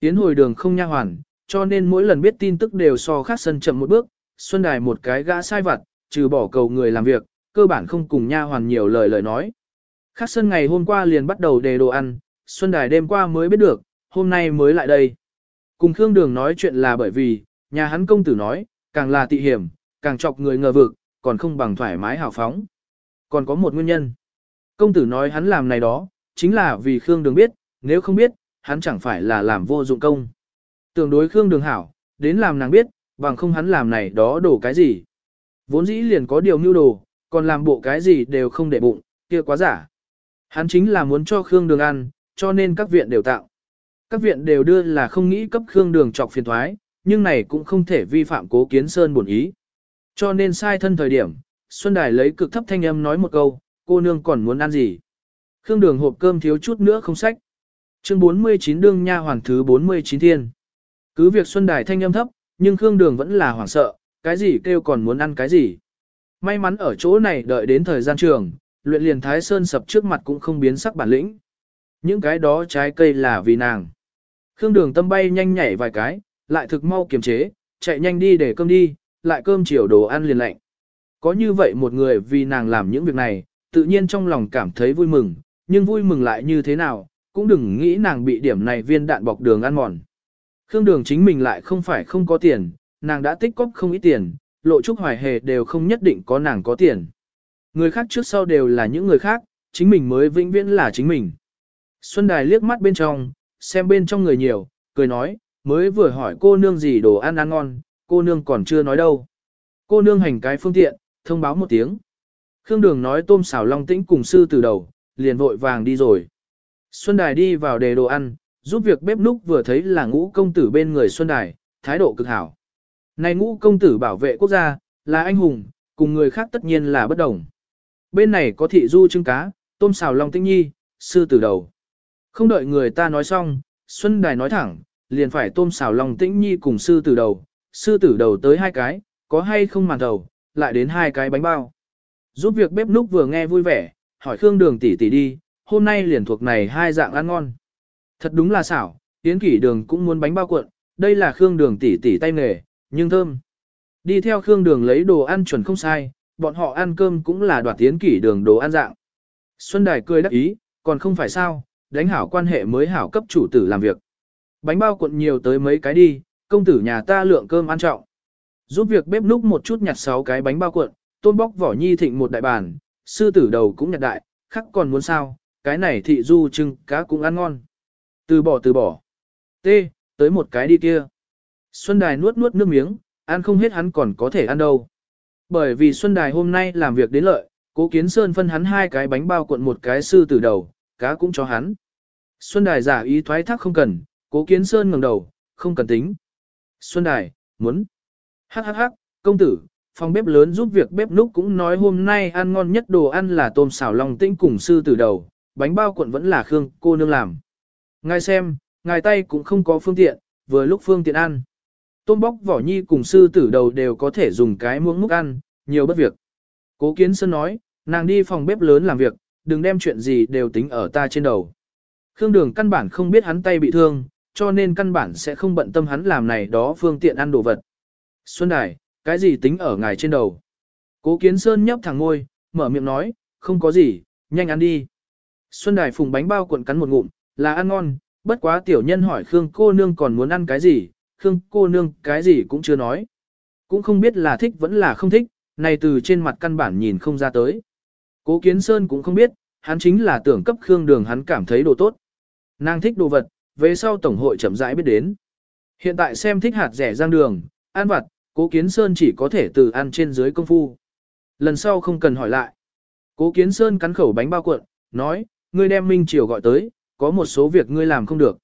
tiến hồi đường không nha hoàn, cho nên mỗi lần biết tin tức đều so khác sân chậm một bước, Xuân Đài một cái gã sai vặt, trừ bỏ cầu người làm việc, cơ bản không cùng nha hoàn nhiều lời lời nói. Khác sân ngày hôm qua liền bắt đầu đề đồ ăn, Xuân Đài đêm qua mới biết được, hôm nay mới lại đây. Cùng Khương Đường nói chuyện là bởi vì, nhà hắn công tử nói, càng là tị hiểm, càng chọc người ngờ vực, còn không bằng thoải mái hào phóng. Còn có một nguyên nhân. Công tử nói hắn làm này đó, chính là vì Khương Đường biết, nếu không biết, hắn chẳng phải là làm vô dụng công. Tưởng đối Khương Đường hảo, đến làm nàng biết, bằng không hắn làm này đó đổ cái gì. Vốn dĩ liền có điều mưu đồ, còn làm bộ cái gì đều không để bụng, kia quá giả. Hắn chính là muốn cho Khương Đường ăn, cho nên các viện đều tạo. Các viện đều đưa là không nghĩ cấp Khương Đường trọc phiền thoái, nhưng này cũng không thể vi phạm cố kiến sơn bổn ý. Cho nên sai thân thời điểm, Xuân Đài lấy cực thấp thanh âm nói một câu, cô nương còn muốn ăn gì? Khương Đường hộp cơm thiếu chút nữa không sách. Chương 49 đương nha hoàng thứ 49 thiên. Cứ việc Xuân Đài thanh âm thấp, nhưng Khương Đường vẫn là hoảng sợ, cái gì kêu còn muốn ăn cái gì. May mắn ở chỗ này đợi đến thời gian trường, luyện liền Thái Sơn sập trước mặt cũng không biến sắc bản lĩnh. Những cái đó trái cây là vì nàng. Khương Đường tâm bay nhanh nhảy vài cái, lại thực mau kiềm chế, chạy nhanh đi để cơm đi, lại cơm chiều đồ ăn liền lạnh. Có như vậy một người vì nàng làm những việc này, tự nhiên trong lòng cảm thấy vui mừng, nhưng vui mừng lại như thế nào, cũng đừng nghĩ nàng bị điểm này viên đạn bọc đường ăn mòn. Khương Đường chính mình lại không phải không có tiền, nàng đã tích cóp không ít tiền, lộ trúc hoài hề đều không nhất định có nàng có tiền. Người khác trước sau đều là những người khác, chính mình mới vĩnh viễn là chính mình. Xuân Đài liếc mắt bên trong, xem bên trong người nhiều, cười nói, mới vừa hỏi cô nương gì đồ ăn ăn ngon, cô nương còn chưa nói đâu. Cô nương hành cái phương tiện, thông báo một tiếng. Khương Đường nói tôm xào long tĩnh cùng sư từ đầu, liền vội vàng đi rồi. Xuân Đài đi vào đề đồ ăn, giúp việc bếp núc vừa thấy là ngũ công tử bên người Xuân Đài, thái độ cực hảo. Này ngũ công tử bảo vệ quốc gia, là anh hùng, cùng người khác tất nhiên là bất đồng. Bên này có thị du trưng cá, tôm xào long tinh nhi, sư tử đầu. Không đợi người ta nói xong, Xuân Đài nói thẳng, liền phải tôm xào long tĩnh nhi cùng sư tử đầu, sư tử đầu tới hai cái, có hay không màn đầu, lại đến hai cái bánh bao. Giúp việc bếp núc vừa nghe vui vẻ, hỏi Khương Đường tỷ tỷ đi, hôm nay liền thuộc này hai dạng ăn ngon. Thật đúng là xảo, Yến Kỷ Đường cũng muốn bánh bao cuộn, đây là Khương Đường tỷ tỷ tay nghề, nhưng thơm. Đi theo Khương Đường lấy đồ ăn chuẩn không sai, bọn họ ăn cơm cũng là đoạt Yến Kỷ Đường đồ ăn dạng. Xuân Đài cười đắc ý, còn không phải sao, đánh hảo quan hệ mới hảo cấp chủ tử làm việc. Bánh bao cuộn nhiều tới mấy cái đi, công tử nhà ta lượng cơm ăn trọng. Giúp việc bếp núc một chút nhặt sáu cái bánh bao cuộn, tôn bóc vỏ nhi thịnh một đại bàn, sư tử đầu cũng nhặt đại, khắc còn muốn sao, cái này thị du trưng cá cũng ăn ngon. Từ bỏ từ bỏ. T, tới một cái đi kia. Xuân Đài nuốt nuốt nước miếng, ăn không hết hắn còn có thể ăn đâu. Bởi vì Xuân Đài hôm nay làm việc đến lợi, cố kiến sơn phân hắn hai cái bánh bao cuộn một cái sư tử đầu, cá cũng cho hắn. Xuân Đài giả ý thoái thác không cần, cố kiến sơn ngẩng đầu, không cần tính. Xuân Đài, muốn. Hắc hắc hắc, công tử, phòng bếp lớn giúp việc bếp núc cũng nói hôm nay ăn ngon nhất đồ ăn là tôm xào lòng tĩnh cùng sư tử đầu, bánh bao cuộn vẫn là Khương cô nương làm. Ngài xem, ngài tay cũng không có phương tiện, vừa lúc phương tiện ăn. Tôm bóc vỏ nhi cùng sư tử đầu đều có thể dùng cái muỗng múc ăn, nhiều bất việc. Cố kiến sơn nói, nàng đi phòng bếp lớn làm việc, đừng đem chuyện gì đều tính ở ta trên đầu. Khương đường căn bản không biết hắn tay bị thương, cho nên căn bản sẽ không bận tâm hắn làm này đó phương tiện ăn đồ vật. Xuân Đài, cái gì tính ở ngài trên đầu? Cố Kiến Sơn nhấp thẳng ngôi, mở miệng nói, không có gì, nhanh ăn đi. Xuân Đài phùng bánh bao cuộn cắn một ngụm, là ăn ngon, bất quá tiểu nhân hỏi Khương cô nương còn muốn ăn cái gì, Khương cô nương cái gì cũng chưa nói. Cũng không biết là thích vẫn là không thích, này từ trên mặt căn bản nhìn không ra tới. Cố Kiến Sơn cũng không biết, hắn chính là tưởng cấp Khương đường hắn cảm thấy đồ tốt. Nàng thích đồ vật, về sau tổng hội chậm rãi biết đến. Hiện tại xem thích hạt rẻ giang đường, ăn vặt, cố kiến sơn chỉ có thể từ ăn trên dưới công phu. Lần sau không cần hỏi lại. Cố kiến sơn cắn khẩu bánh bao cuộn, nói, ngươi đem Minh Triều gọi tới, có một số việc ngươi làm không được.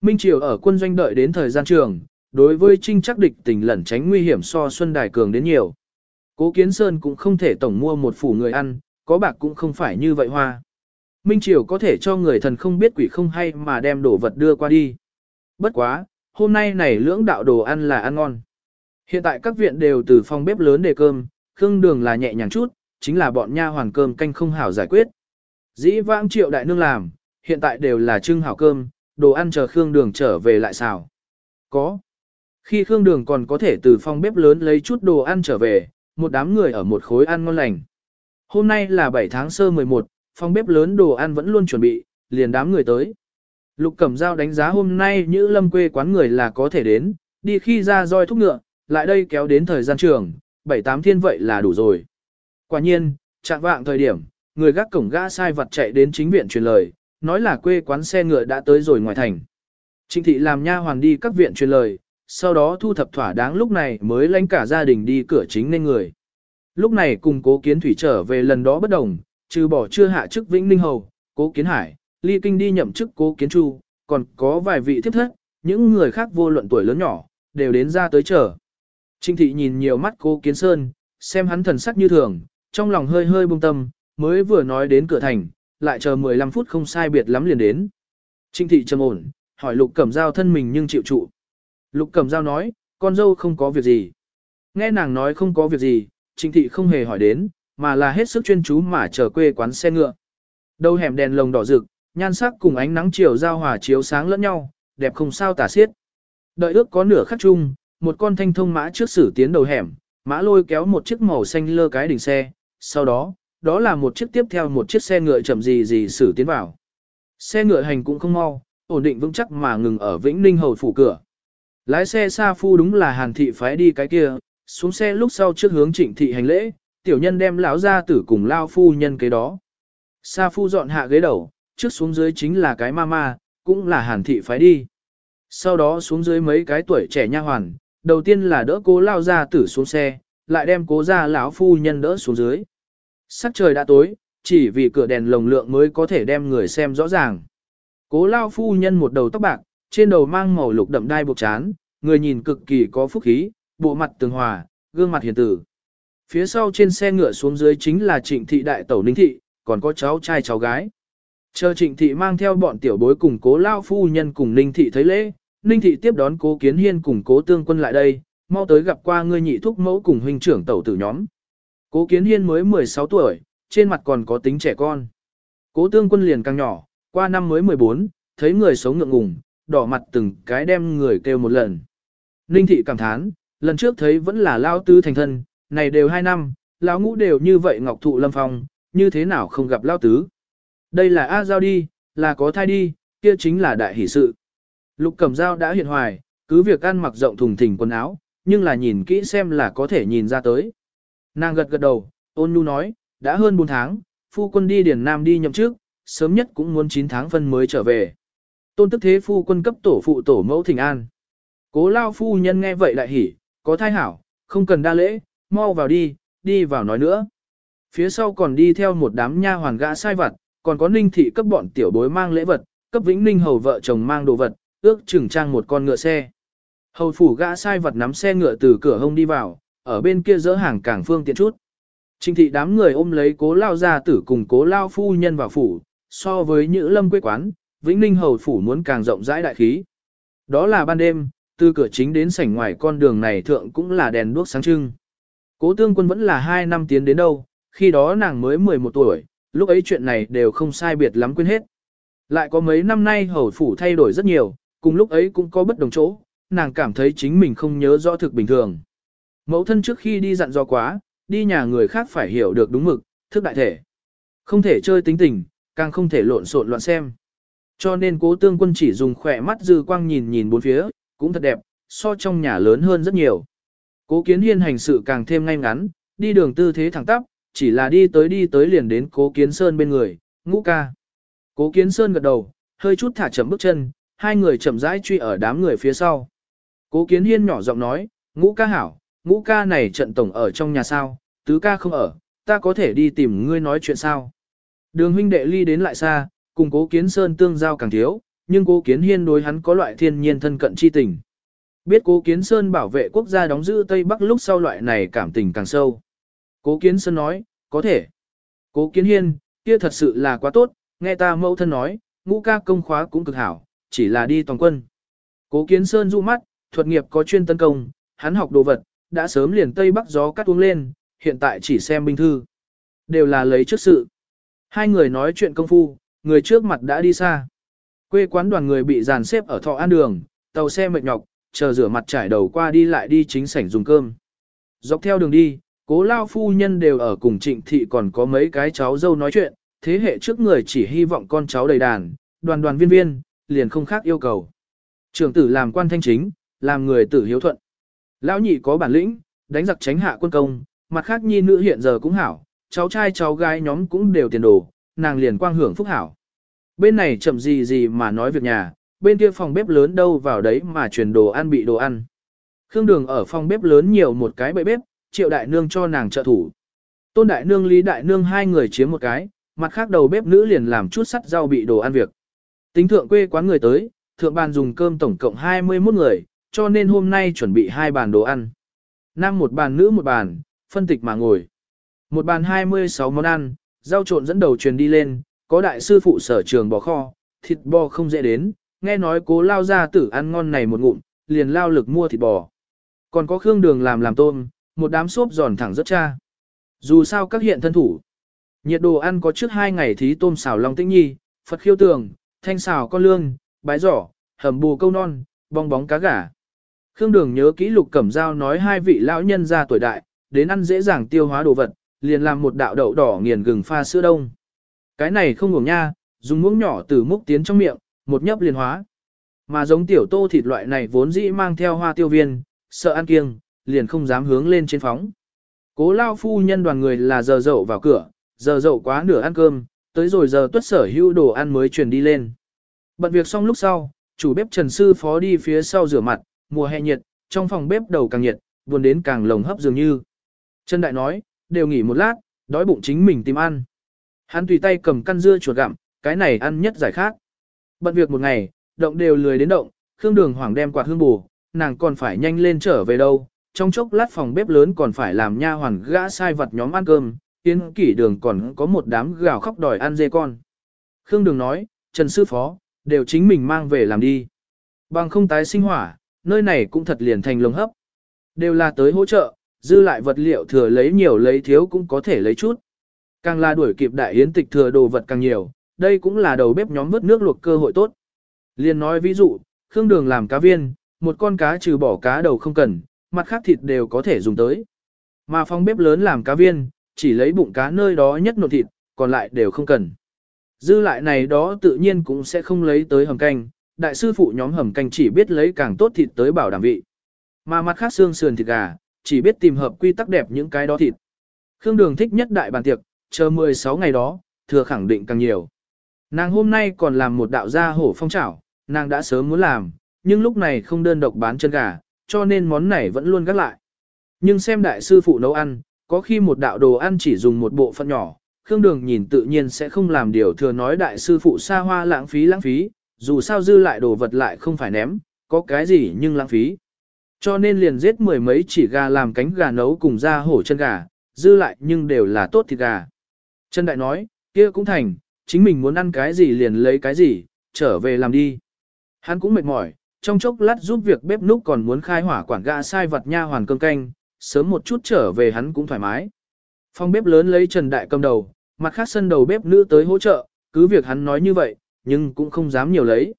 Minh Triều ở quân doanh đợi đến thời gian trường, đối với trinh chắc địch tình lẩn tránh nguy hiểm so Xuân Đài Cường đến nhiều. Cố Kiến Sơn cũng không thể tổng mua một phủ người ăn, có bạc cũng không phải như vậy hoa. Minh Triều có thể cho người thần không biết quỷ không hay mà đem đồ vật đưa qua đi. Bất quá, hôm nay này lưỡng đạo đồ ăn là ăn ngon. Hiện tại các viện đều từ phòng bếp lớn để cơm, khương đường là nhẹ nhàng chút, chính là bọn nha hoàn cơm canh không hảo giải quyết. Dĩ vãng triệu đại nương làm, hiện tại đều là trưng hảo cơm, đồ ăn chờ Khương Đường trở về lại xào. Có. Khi Khương Đường còn có thể từ phòng bếp lớn lấy chút đồ ăn trở về, một đám người ở một khối ăn ngon lành. Hôm nay là 7 tháng sơ 11, phòng bếp lớn đồ ăn vẫn luôn chuẩn bị, liền đám người tới. Lục Cẩm Giao đánh giá hôm nay như lâm quê quán người là có thể đến, đi khi ra roi thúc ngựa, lại đây kéo đến thời gian trường, bảy tám thiên vậy là đủ rồi. Quả nhiên, chạm vạng thời điểm, người gác cổng gã sai vật chạy đến chính viện truyền lời, nói là quê quán xe ngựa đã tới rồi ngoài thành. Trịnh thị làm nha hoàn đi các viện truyền lời, sau đó thu thập thỏa đáng lúc này mới lãnh cả gia đình đi cửa chính nên người. Lúc này cùng cố kiến thủy trở về lần đó bất đồng, trừ bỏ chưa hạ chức vĩnh ninh hầu, cố kiến hải, ly kinh đi nhậm chức cố kiến chu, còn có vài vị tiếp thất, những người khác vô luận tuổi lớn nhỏ, đều đến ra tới chờ. Trinh thị nhìn nhiều mắt cố kiến sơn, xem hắn thần sắc như thường, trong lòng hơi hơi bông tâm, mới vừa nói đến cửa thành, lại chờ 15 phút không sai biệt lắm liền đến. Trinh thị trầm ổn, hỏi lục cẩm giao thân mình nhưng chịu trụ. Lục cẩm giao nói, con dâu không có việc gì. Nghe nàng nói không có việc gì, trinh thị không hề hỏi đến, mà là hết sức chuyên chú mà chờ quê quán xe ngựa. Đầu hẻm đèn lồng đỏ rực, nhan sắc cùng ánh nắng chiều giao hòa chiếu sáng lẫn nhau, đẹp không sao tả xiết. Đợi ước có nửa khắc chung, một con thanh thông mã trước xử tiến đầu hẻm, mã lôi kéo một chiếc màu xanh lơ cái đỉnh xe, sau đó, đó là một chiếc tiếp theo một chiếc xe ngựa chậm gì gì xử tiến vào. Xe ngựa hành cũng không mau, ổn định vững chắc mà ngừng ở Vĩnh Ninh hầu phủ cửa. Lái xe xa phu đúng là Hàn thị phái đi cái kia, xuống xe lúc sau trước hướng Trịnh thị hành lễ, tiểu nhân đem lão gia tử cùng lao phu nhân kế đó. Sa phu dọn hạ ghế đầu, trước xuống dưới chính là cái ma ma, cũng là Hàn thị phái đi. Sau đó xuống dưới mấy cái tuổi trẻ nha hoàn, đầu tiên là đỡ cố lao gia tử xuống xe, lại đem cố gia lão phu nhân đỡ xuống dưới. Sắc trời đã tối, chỉ vì cửa đèn lồng lượng mới có thể đem người xem rõ ràng. Cố lao phu nhân một đầu tóc bạc, trên đầu mang màu lục đậm đai buộc chán, người nhìn cực kỳ có phúc khí, bộ mặt tường hòa, gương mặt hiền tử. Phía sau trên xe ngựa xuống dưới chính là trịnh thị đại tẩu ninh thị, còn có cháu trai cháu gái. Chờ trịnh thị mang theo bọn tiểu bối cùng cố lao phu nhân cùng ninh thị thấy lễ, ninh thị tiếp đón cố kiến hiên cùng cố tương quân lại đây, mau tới gặp qua ngươi nhị thúc mẫu cùng huynh trưởng tẩu tử nhóm. Cố kiến hiên mới 16 tuổi, trên mặt còn có tính trẻ con. Cố tương quân liền càng nhỏ, qua năm mới 14, thấy người sống ngượng ngùng, đỏ mặt từng cái đem người kêu một lần. Ninh thị cảm thán, lần trước thấy vẫn là lao tư thành thân, này đều hai năm, lão ngũ đều như vậy ngọc thụ lâm phong, như thế nào không gặp lao tứ. Đây là A Giao đi, là có thai đi, kia chính là đại hỷ sự. Lục Cẩm Giao đã hiện hoài, cứ việc ăn mặc rộng thùng thình quần áo, nhưng là nhìn kỹ xem là có thể nhìn ra tới. Nàng gật gật đầu, ôn nhu nói, đã hơn 4 tháng, phu quân đi điển Nam đi nhậm trước, sớm nhất cũng muốn 9 tháng phân mới trở về. Tôn tức thế phu quân cấp tổ phụ tổ mẫu thỉnh an. Cố lao phu nhân nghe vậy lại hỉ, có thai hảo, không cần đa lễ, mau vào đi, đi vào nói nữa. Phía sau còn đi theo một đám nha hoàn gã sai vặt, còn có ninh thị cấp bọn tiểu bối mang lễ vật, cấp vĩnh ninh hầu vợ chồng mang đồ vật, ước chừng trang một con ngựa xe. Hầu phủ gã sai vật nắm xe ngựa từ cửa hông đi vào, ở bên kia dỡ hàng càng phương tiện chút. Trình thị đám người ôm lấy cố lao gia tử cùng cố lao phu nhân vào phủ, so với Nhữ lâm quê quán, vĩnh ninh hầu phủ muốn càng rộng rãi đại khí. Đó là ban đêm, từ cửa chính đến sảnh ngoài con đường này thượng cũng là đèn đuốc sáng trưng. Cố tương quân vẫn là 2 năm tiến đến đâu, khi đó nàng mới 11 tuổi, lúc ấy chuyện này đều không sai biệt lắm quên hết. Lại có mấy năm nay hầu phủ thay đổi rất nhiều, cùng lúc ấy cũng có bất đồng chỗ, nàng cảm thấy chính mình không nhớ rõ thực bình thường. Mẫu thân trước khi đi dặn do quá, đi nhà người khác phải hiểu được đúng mực, thức đại thể. Không thể chơi tính tình, càng không thể lộn xộn loạn xem. Cho nên cố tương quân chỉ dùng khỏe mắt dư quang nhìn nhìn bốn phía, cũng thật đẹp, so trong nhà lớn hơn rất nhiều. Cố kiến hiên hành sự càng thêm ngay ngắn, đi đường tư thế thẳng tắp, chỉ là đi tới đi tới liền đến cố kiến sơn bên người, ngũ ca. Cố kiến sơn gật đầu, hơi chút thả chậm bước chân, hai người chậm rãi truy ở đám người phía sau. Cố kiến hiên nhỏ giọng nói, ngũ ca hảo, ngũ ca này trận tổng ở trong nhà sao, tứ ca không ở, ta có thể đi tìm ngươi nói chuyện sao. Đường huynh đệ ly đến lại xa, cùng cố kiến sơn tương giao càng thiếu, nhưng cố kiến hiên đối hắn có loại thiên nhiên thân cận chi tình. Biết cố kiến sơn bảo vệ quốc gia đóng giữ Tây Bắc lúc sau loại này cảm tình càng sâu. Cố kiến sơn nói, có thể. Cố kiến hiên, kia thật sự là quá tốt, nghe ta mẫu thân nói, ngũ ca công khóa cũng cực hảo, chỉ là đi toàn quân. Cố kiến sơn du mắt, thuật nghiệp có chuyên tấn công, hắn học đồ vật, đã sớm liền Tây Bắc gió cắt uống lên, hiện tại chỉ xem binh thư. Đều là lấy trước sự. Hai người nói chuyện công phu, người trước mặt đã đi xa. Quê quán đoàn người bị dàn xếp ở thọ an đường, tàu xe mệt nhọc, chờ rửa mặt trải đầu qua đi lại đi chính sảnh dùng cơm. Dọc theo đường đi, cố lao phu nhân đều ở cùng trịnh thị còn có mấy cái cháu dâu nói chuyện, thế hệ trước người chỉ hy vọng con cháu đầy đàn, đoàn đoàn viên viên, liền không khác yêu cầu. Trưởng tử làm quan thanh chính, làm người tử hiếu thuận. Lão nhị có bản lĩnh, đánh giặc tránh hạ quân công, mặt khác nhi nữ hiện giờ cũng hảo, cháu trai cháu gái nhóm cũng đều tiền đồ, nàng liền quang hưởng phúc hảo. Bên này chậm gì gì mà nói việc nhà, bên kia phòng bếp lớn đâu vào đấy mà truyền đồ ăn bị đồ ăn. Khương Đường ở phòng bếp lớn nhiều một cái bậy bếp, triệu đại nương cho nàng trợ thủ. Tôn đại nương lý đại nương hai người chiếm một cái, mặt khác đầu bếp nữ liền làm chút sắt rau bị đồ ăn việc. Tính thượng quê quán người tới, thượng bàn dùng cơm tổng cộng 21 người, cho nên hôm nay chuẩn bị hai bàn đồ ăn. Nam một bàn nữ một bàn, phân tịch mà ngồi. Một bàn 26 món ăn, rau trộn dẫn đầu truyền đi lên, có đại sư phụ sở trường bò kho, thịt bò không dễ đến, nghe nói cố lao ra tử ăn ngon này một ngụm, liền lao lực mua thịt bò. Còn có khương đường làm làm tôm, một đám xốp giòn thẳng rất cha. Dù sao các hiện thân thủ. Nhiệt đồ ăn có trước hai ngày thí tôm xào long tĩnh nhi, Phật khiêu tường, thanh xào con lương, bái giỏ, hầm bù câu non, bong bóng cá gà. Khương Đường nhớ kỹ Lục Cẩm Giao nói hai vị lão nhân ra tuổi đại, đến ăn dễ dàng tiêu hóa đồ vật, liền làm một đạo đậu đỏ nghiền gừng pha sữa đông. Cái này không ngủ nha, dùng muỗng nhỏ từ múc tiến trong miệng, một nhấp liền hóa. Mà giống tiểu tô thịt loại này vốn dĩ mang theo hoa tiêu viên, sợ ăn kiêng, liền không dám hướng lên trên phóng. Cố lao phu nhân đoàn người là giờ dậu vào cửa, giờ dậu quá nửa ăn cơm, tới rồi giờ tuất sở hữu đồ ăn mới truyền đi lên. Bận việc xong lúc sau, chủ bếp Trần Sư Phó đi phía sau rửa mặt, mùa hè nhiệt, trong phòng bếp đầu càng nhiệt, buồn đến càng lồng hấp dường như. Trần Đại nói, đều nghỉ một lát, đói bụng chính mình tìm ăn. Hắn tùy tay cầm căn dưa chuột gặm, cái này ăn nhất giải khác. Bận việc một ngày, động đều lười đến động, Khương Đường Hoàng đem quạt hương bù, nàng còn phải nhanh lên trở về đâu. Trong chốc lát phòng bếp lớn còn phải làm nha hoàn gã sai vật nhóm ăn cơm, tiến kỷ đường còn có một đám gào khóc đòi ăn dê con. Khương Đường nói, Trần Sư Phó, đều chính mình mang về làm đi. Bằng không tái sinh hỏa, nơi này cũng thật liền thành lồng hấp. Đều là tới hỗ trợ, dư lại vật liệu thừa lấy nhiều lấy thiếu cũng có thể lấy chút. Càng là đuổi kịp đại yến tịch thừa đồ vật càng nhiều, đây cũng là đầu bếp nhóm vớt nước luộc cơ hội tốt. Liên nói ví dụ, Khương Đường làm cá viên, một con cá trừ bỏ cá đầu không cần, mặt khác thịt đều có thể dùng tới. Mà phòng bếp lớn làm cá viên, chỉ lấy bụng cá nơi đó nhất nộn thịt, còn lại đều không cần. Dư lại này đó tự nhiên cũng sẽ không lấy tới hầm canh, đại sư phụ nhóm hầm canh chỉ biết lấy càng tốt thịt tới bảo đảm vị. Mà mặt khác xương sườn thịt gà, chỉ biết tìm hợp quy tắc đẹp những cái đó thịt. Khương Đường thích nhất đại bàn tiệc, chờ 16 ngày đó, thừa khẳng định càng nhiều. Nàng hôm nay còn làm một đạo gia hổ phong trảo, nàng đã sớm muốn làm, nhưng lúc này không đơn độc bán chân gà, cho nên món này vẫn luôn gác lại. Nhưng xem đại sư phụ nấu ăn, có khi một đạo đồ ăn chỉ dùng một bộ phận nhỏ, Khương Đường nhìn tự nhiên sẽ không làm điều thừa nói đại sư phụ xa hoa lãng phí lãng phí, dù sao dư lại đồ vật lại không phải ném, có cái gì nhưng lãng phí. Cho nên liền giết mười mấy chỉ gà làm cánh gà nấu cùng ra hổ chân gà, dư lại nhưng đều là tốt thịt gà. Trần Đại nói, kia cũng thành, chính mình muốn ăn cái gì liền lấy cái gì, trở về làm đi. Hắn cũng mệt mỏi, trong chốc lát giúp việc bếp núc còn muốn khai hỏa quản gà sai vật nha hoàn cơm canh, sớm một chút trở về hắn cũng thoải mái. Phòng bếp lớn lấy Trần Đại cầm đầu, mặt khác sân đầu bếp nữ tới hỗ trợ, cứ việc hắn nói như vậy, nhưng cũng không dám nhiều lấy.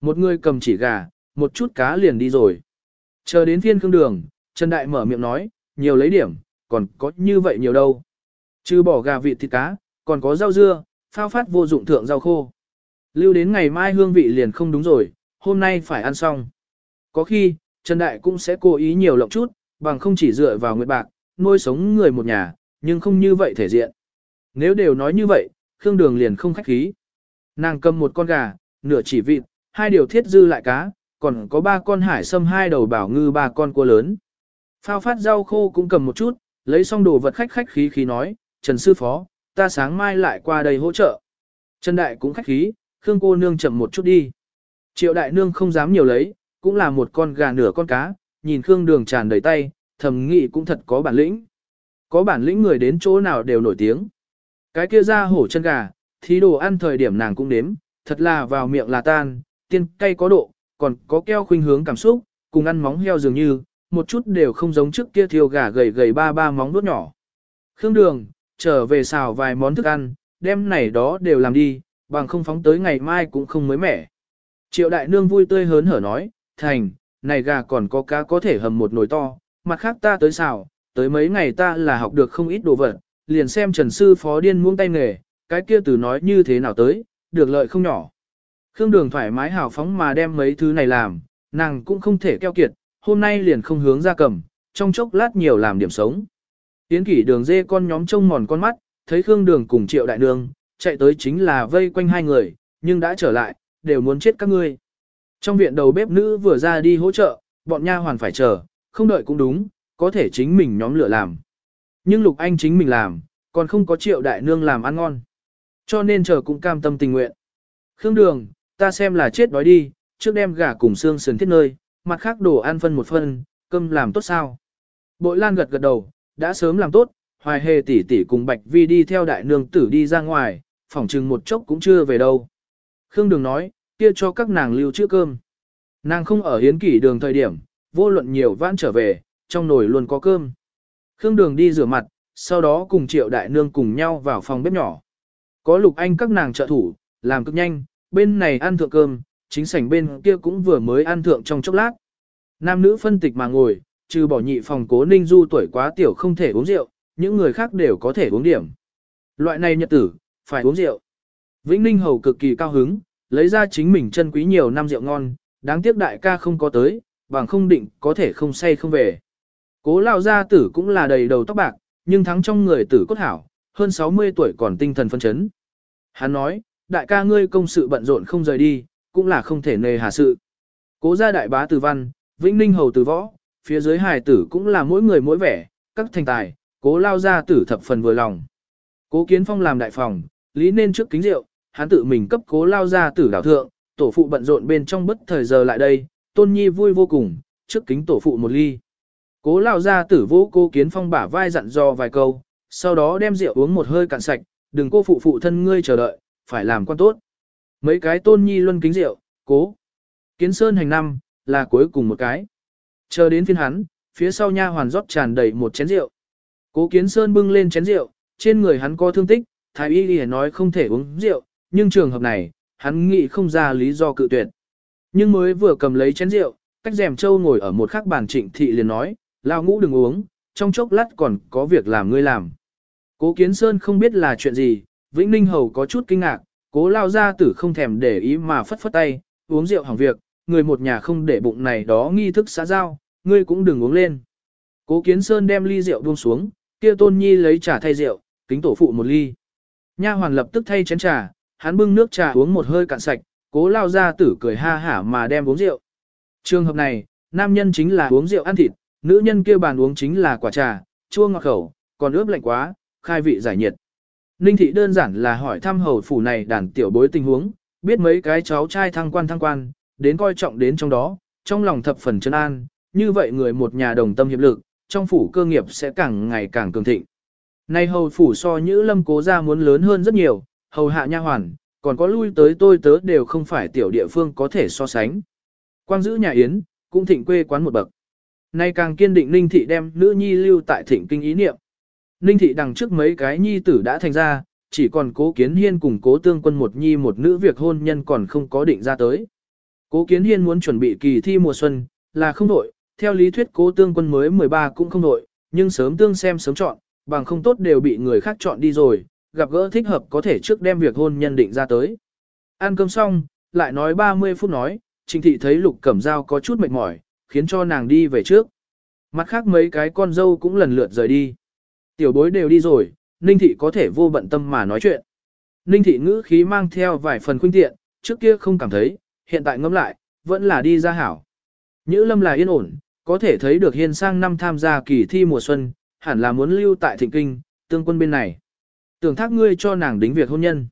Một người cầm chỉ gà, một chút cá liền đi rồi. Chờ đến phiên khương đường, Trần Đại mở miệng nói, nhiều lấy điểm, còn có như vậy nhiều đâu. Chứ bỏ gà vịt thịt cá, còn có rau dưa, phao phát vô dụng thượng rau khô. Lưu đến ngày mai hương vị liền không đúng rồi, hôm nay phải ăn xong. Có khi, Trần Đại cũng sẽ cố ý nhiều lộng chút, bằng không chỉ dựa vào nguyệt bạc, nuôi sống người một nhà, nhưng không như vậy thể diện. Nếu đều nói như vậy, Khương Đường liền không khách khí. Nàng cầm một con gà, nửa chỉ vịt, hai điều thiết dư lại cá, còn có ba con hải sâm hai đầu bảo ngư ba con cua lớn. Phao phát rau khô cũng cầm một chút, lấy xong đồ vật khách khách khí khí nói, Trần Sư Phó, ta sáng mai lại qua đây hỗ trợ. Trần Đại cũng khách khí, Khương cô nương chậm một chút đi. Triệu Đại nương không dám nhiều lấy, cũng là một con gà nửa con cá, nhìn Khương đường tràn đầy tay, thầm Nghị cũng thật có bản lĩnh. Có bản lĩnh người đến chỗ nào đều nổi tiếng. Cái kia ra hổ chân gà, thí đồ ăn thời điểm nàng cũng đếm, thật là vào miệng là tan, tiên cay có độ, còn có keo khuynh hướng cảm xúc, cùng ăn móng heo dường như, một chút đều không giống trước kia thiêu gà gầy gầy ba ba móng nuốt nhỏ. Khương đường, trở về xào vài món thức ăn, đem này đó đều làm đi, bằng không phóng tới ngày mai cũng không mới mẻ. Triệu đại nương vui tươi hớn hở nói, thành, này gà còn có cá có thể hầm một nồi to, mặt khác ta tới xào, tới mấy ngày ta là học được không ít đồ vật, liền xem trần sư phó điên muông tay nghề, cái kia từ nói như thế nào tới, được lợi không nhỏ. Khương Đường thoải mái hào phóng mà đem mấy thứ này làm, nàng cũng không thể keo kiệt, hôm nay liền không hướng ra cầm, trong chốc lát nhiều làm điểm sống. Tiến kỷ đường dê con nhóm trông mòn con mắt, thấy Khương Đường cùng triệu đại đường, chạy tới chính là vây quanh hai người, nhưng đã trở lại, đều muốn chết các ngươi. Trong viện đầu bếp nữ vừa ra đi hỗ trợ, bọn nha hoàn phải chờ, không đợi cũng đúng, có thể chính mình nhóm lửa làm. Nhưng Lục Anh chính mình làm, còn không có triệu đại nương làm ăn ngon. Cho nên chờ cũng cam tâm tình nguyện. Khương Đường, ta xem là chết đói đi, trước đem gà cùng xương sườn thiết nơi, mặt khác đồ ăn phân một phân, cơm làm tốt sao. Bội Lan gật gật đầu, đã sớm làm tốt, hoài hề tỷ tỷ cùng Bạch Vi đi theo đại nương tử đi ra ngoài, phỏng chừng một chốc cũng chưa về đâu. Khương Đường nói, kia cho các nàng lưu trữ cơm. Nàng không ở hiến kỷ đường thời điểm, vô luận nhiều vãn trở về, trong nồi luôn có cơm. Khương Đường đi rửa mặt, sau đó cùng Triệu Đại Nương cùng nhau vào phòng bếp nhỏ. Có Lục Anh các nàng trợ thủ, làm cực nhanh, bên này ăn thượng cơm, chính sảnh bên kia cũng vừa mới ăn thượng trong chốc lát. Nam nữ phân tịch mà ngồi, trừ bỏ nhị phòng cố ninh du tuổi quá tiểu không thể uống rượu, những người khác đều có thể uống điểm. Loại này nhật tử, phải uống rượu. Vĩnh Ninh Hầu cực kỳ cao hứng, lấy ra chính mình chân quý nhiều năm rượu ngon, đáng tiếc đại ca không có tới, bằng không định có thể không say không về. Cố lao gia tử cũng là đầy đầu tóc bạc, nhưng thắng trong người tử cốt hảo, hơn 60 tuổi còn tinh thần phân chấn. Hắn nói, đại ca ngươi công sự bận rộn không rời đi, cũng là không thể nề hà sự. Cố gia đại bá từ văn, vĩnh ninh hầu từ võ, phía dưới hài tử cũng là mỗi người mỗi vẻ, các thành tài, cố lao gia tử thập phần vừa lòng. Cố kiến phong làm đại phòng, lý nên trước kính rượu, hắn tự mình cấp cố lao gia tử đảo thượng, tổ phụ bận rộn bên trong bất thời giờ lại đây, tôn nhi vui vô cùng, trước kính tổ phụ một ly. Cố lao gia tử vô cố kiến phong bả vai dặn dò vài câu, sau đó đem rượu uống một hơi cạn sạch, đừng cô phụ phụ thân ngươi chờ đợi, phải làm quan tốt. Mấy cái tôn nhi luân kính rượu, cố. Kiến sơn hành năm, là cuối cùng một cái. Chờ đến phiên hắn, phía sau nha hoàn rót tràn đầy một chén rượu. Cố kiến sơn bưng lên chén rượu, trên người hắn có thương tích, thái y đi nói không thể uống rượu, nhưng trường hợp này, hắn nghĩ không ra lý do cự tuyệt. Nhưng mới vừa cầm lấy chén rượu, cách rèm châu ngồi ở một khắc bàn trịnh thị liền nói, lao ngũ đừng uống, trong chốc lát còn có việc làm ngươi làm. Cố Kiến Sơn không biết là chuyện gì, Vĩnh Ninh Hầu có chút kinh ngạc, cố lao ra tử không thèm để ý mà phất phất tay, uống rượu hỏng việc, người một nhà không để bụng này đó nghi thức xã giao, ngươi cũng đừng uống lên. Cố Kiến Sơn đem ly rượu buông xuống, kia Tôn Nhi lấy trà thay rượu, kính tổ phụ một ly. Nha hoàn lập tức thay chén trà, hắn bưng nước trà uống một hơi cạn sạch, cố lao ra tử cười ha hả mà đem uống rượu. Trường hợp này, nam nhân chính là uống rượu ăn thịt, nữ nhân kia bàn uống chính là quả trà, chua ngọt khẩu, còn ướp lạnh quá, khai vị giải nhiệt. Ninh thị đơn giản là hỏi thăm hầu phủ này đàn tiểu bối tình huống, biết mấy cái cháu trai thăng quan thăng quan, đến coi trọng đến trong đó, trong lòng thập phần chân an, như vậy người một nhà đồng tâm hiệp lực, trong phủ cơ nghiệp sẽ càng ngày càng cường thịnh. Nay hầu phủ so như lâm cố gia muốn lớn hơn rất nhiều, hầu hạ nha hoàn, còn có lui tới tôi tớ đều không phải tiểu địa phương có thể so sánh. Quang giữ nhà Yến, cũng thịnh quê quán một bậc. Nay càng kiên định Ninh Thị đem nữ nhi lưu tại thịnh kinh ý niệm. Ninh Thị đằng trước mấy cái nhi tử đã thành ra, chỉ còn cố kiến hiên cùng cố tương quân một nhi một nữ việc hôn nhân còn không có định ra tới. Cố kiến hiên muốn chuẩn bị kỳ thi mùa xuân, là không đội, theo lý thuyết cố tương quân mới 13 cũng không đội, nhưng sớm tương xem sớm chọn, bằng không tốt đều bị người khác chọn đi rồi, gặp gỡ thích hợp có thể trước đem việc hôn nhân định ra tới. Ăn cơm xong, lại nói 30 phút nói, Trình thị thấy Lục Cẩm Dao có chút mệt mỏi, khiến cho nàng đi về trước. Mặt khác mấy cái con dâu cũng lần lượt rời đi. Tiểu bối đều đi rồi, Ninh thị có thể vô bận tâm mà nói chuyện. Ninh thị ngữ khí mang theo vài phần khuynh tiện, trước kia không cảm thấy, hiện tại ngẫm lại, vẫn là đi ra hảo. Nhữ lâm là yên ổn, có thể thấy được hiên sang năm tham gia kỳ thi mùa xuân, hẳn là muốn lưu tại thịnh kinh, tương quân bên này. Tưởng thác ngươi cho nàng đính việc hôn nhân.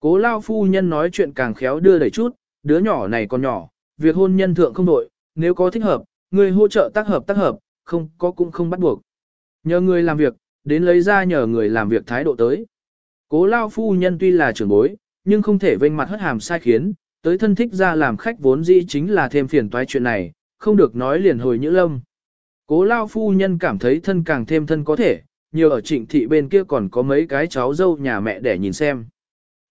Cố lao phu nhân nói chuyện càng khéo đưa đẩy chút, đứa nhỏ này còn nhỏ, việc hôn nhân thượng không đội, nếu có thích hợp, ngươi hỗ trợ tác hợp tác hợp, không có cũng không bắt buộc. Nhờ người làm việc, đến lấy ra nhờ người làm việc thái độ tới. Cố lao phu nhân tuy là trưởng bối, nhưng không thể vênh mặt hất hàm sai khiến, tới thân thích ra làm khách vốn dĩ chính là thêm phiền toái chuyện này, không được nói liền hồi nhữ lâm. Cố lao phu nhân cảm thấy thân càng thêm thân có thể, nhiều ở trịnh thị bên kia còn có mấy cái cháu dâu nhà mẹ để nhìn xem.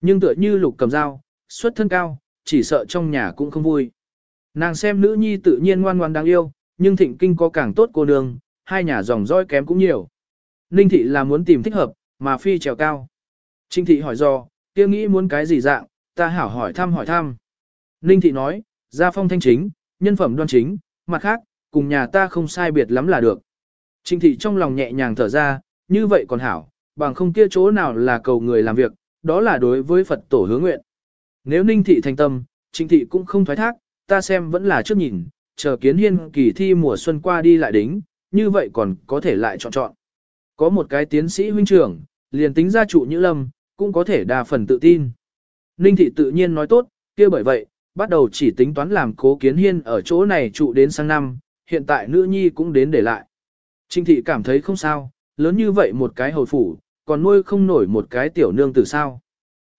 Nhưng tựa như lục cầm dao, xuất thân cao, chỉ sợ trong nhà cũng không vui. Nàng xem nữ nhi tự nhiên ngoan ngoan đáng yêu, nhưng thịnh kinh có càng tốt cô nương, hai nhà dòng dõi kém cũng nhiều. Ninh thị là muốn tìm thích hợp, mà phi trèo cao. Trinh thị hỏi do, kia nghĩ muốn cái gì dạng, ta hảo hỏi thăm hỏi thăm. Ninh thị nói, gia phong thanh chính, nhân phẩm đoan chính, mặt khác, cùng nhà ta không sai biệt lắm là được. Trinh thị trong lòng nhẹ nhàng thở ra, như vậy còn hảo, bằng không kia chỗ nào là cầu người làm việc, đó là đối với Phật tổ hướng nguyện. Nếu ninh thị thành tâm, trinh thị cũng không thoái thác, ta xem vẫn là trước nhìn, chờ kiến hiên kỳ thi mùa xuân qua đi lại đính, như vậy còn có thể lại chọn chọn. Có một cái tiến sĩ huynh trưởng, liền tính ra trụ Nhữ Lâm, cũng có thể đa phần tự tin. Ninh thị tự nhiên nói tốt, kia bởi vậy, bắt đầu chỉ tính toán làm cố kiến hiên ở chỗ này trụ đến sang năm, hiện tại nữ nhi cũng đến để lại. Trinh thị cảm thấy không sao, lớn như vậy một cái hồi phủ, còn nuôi không nổi một cái tiểu nương tử sao.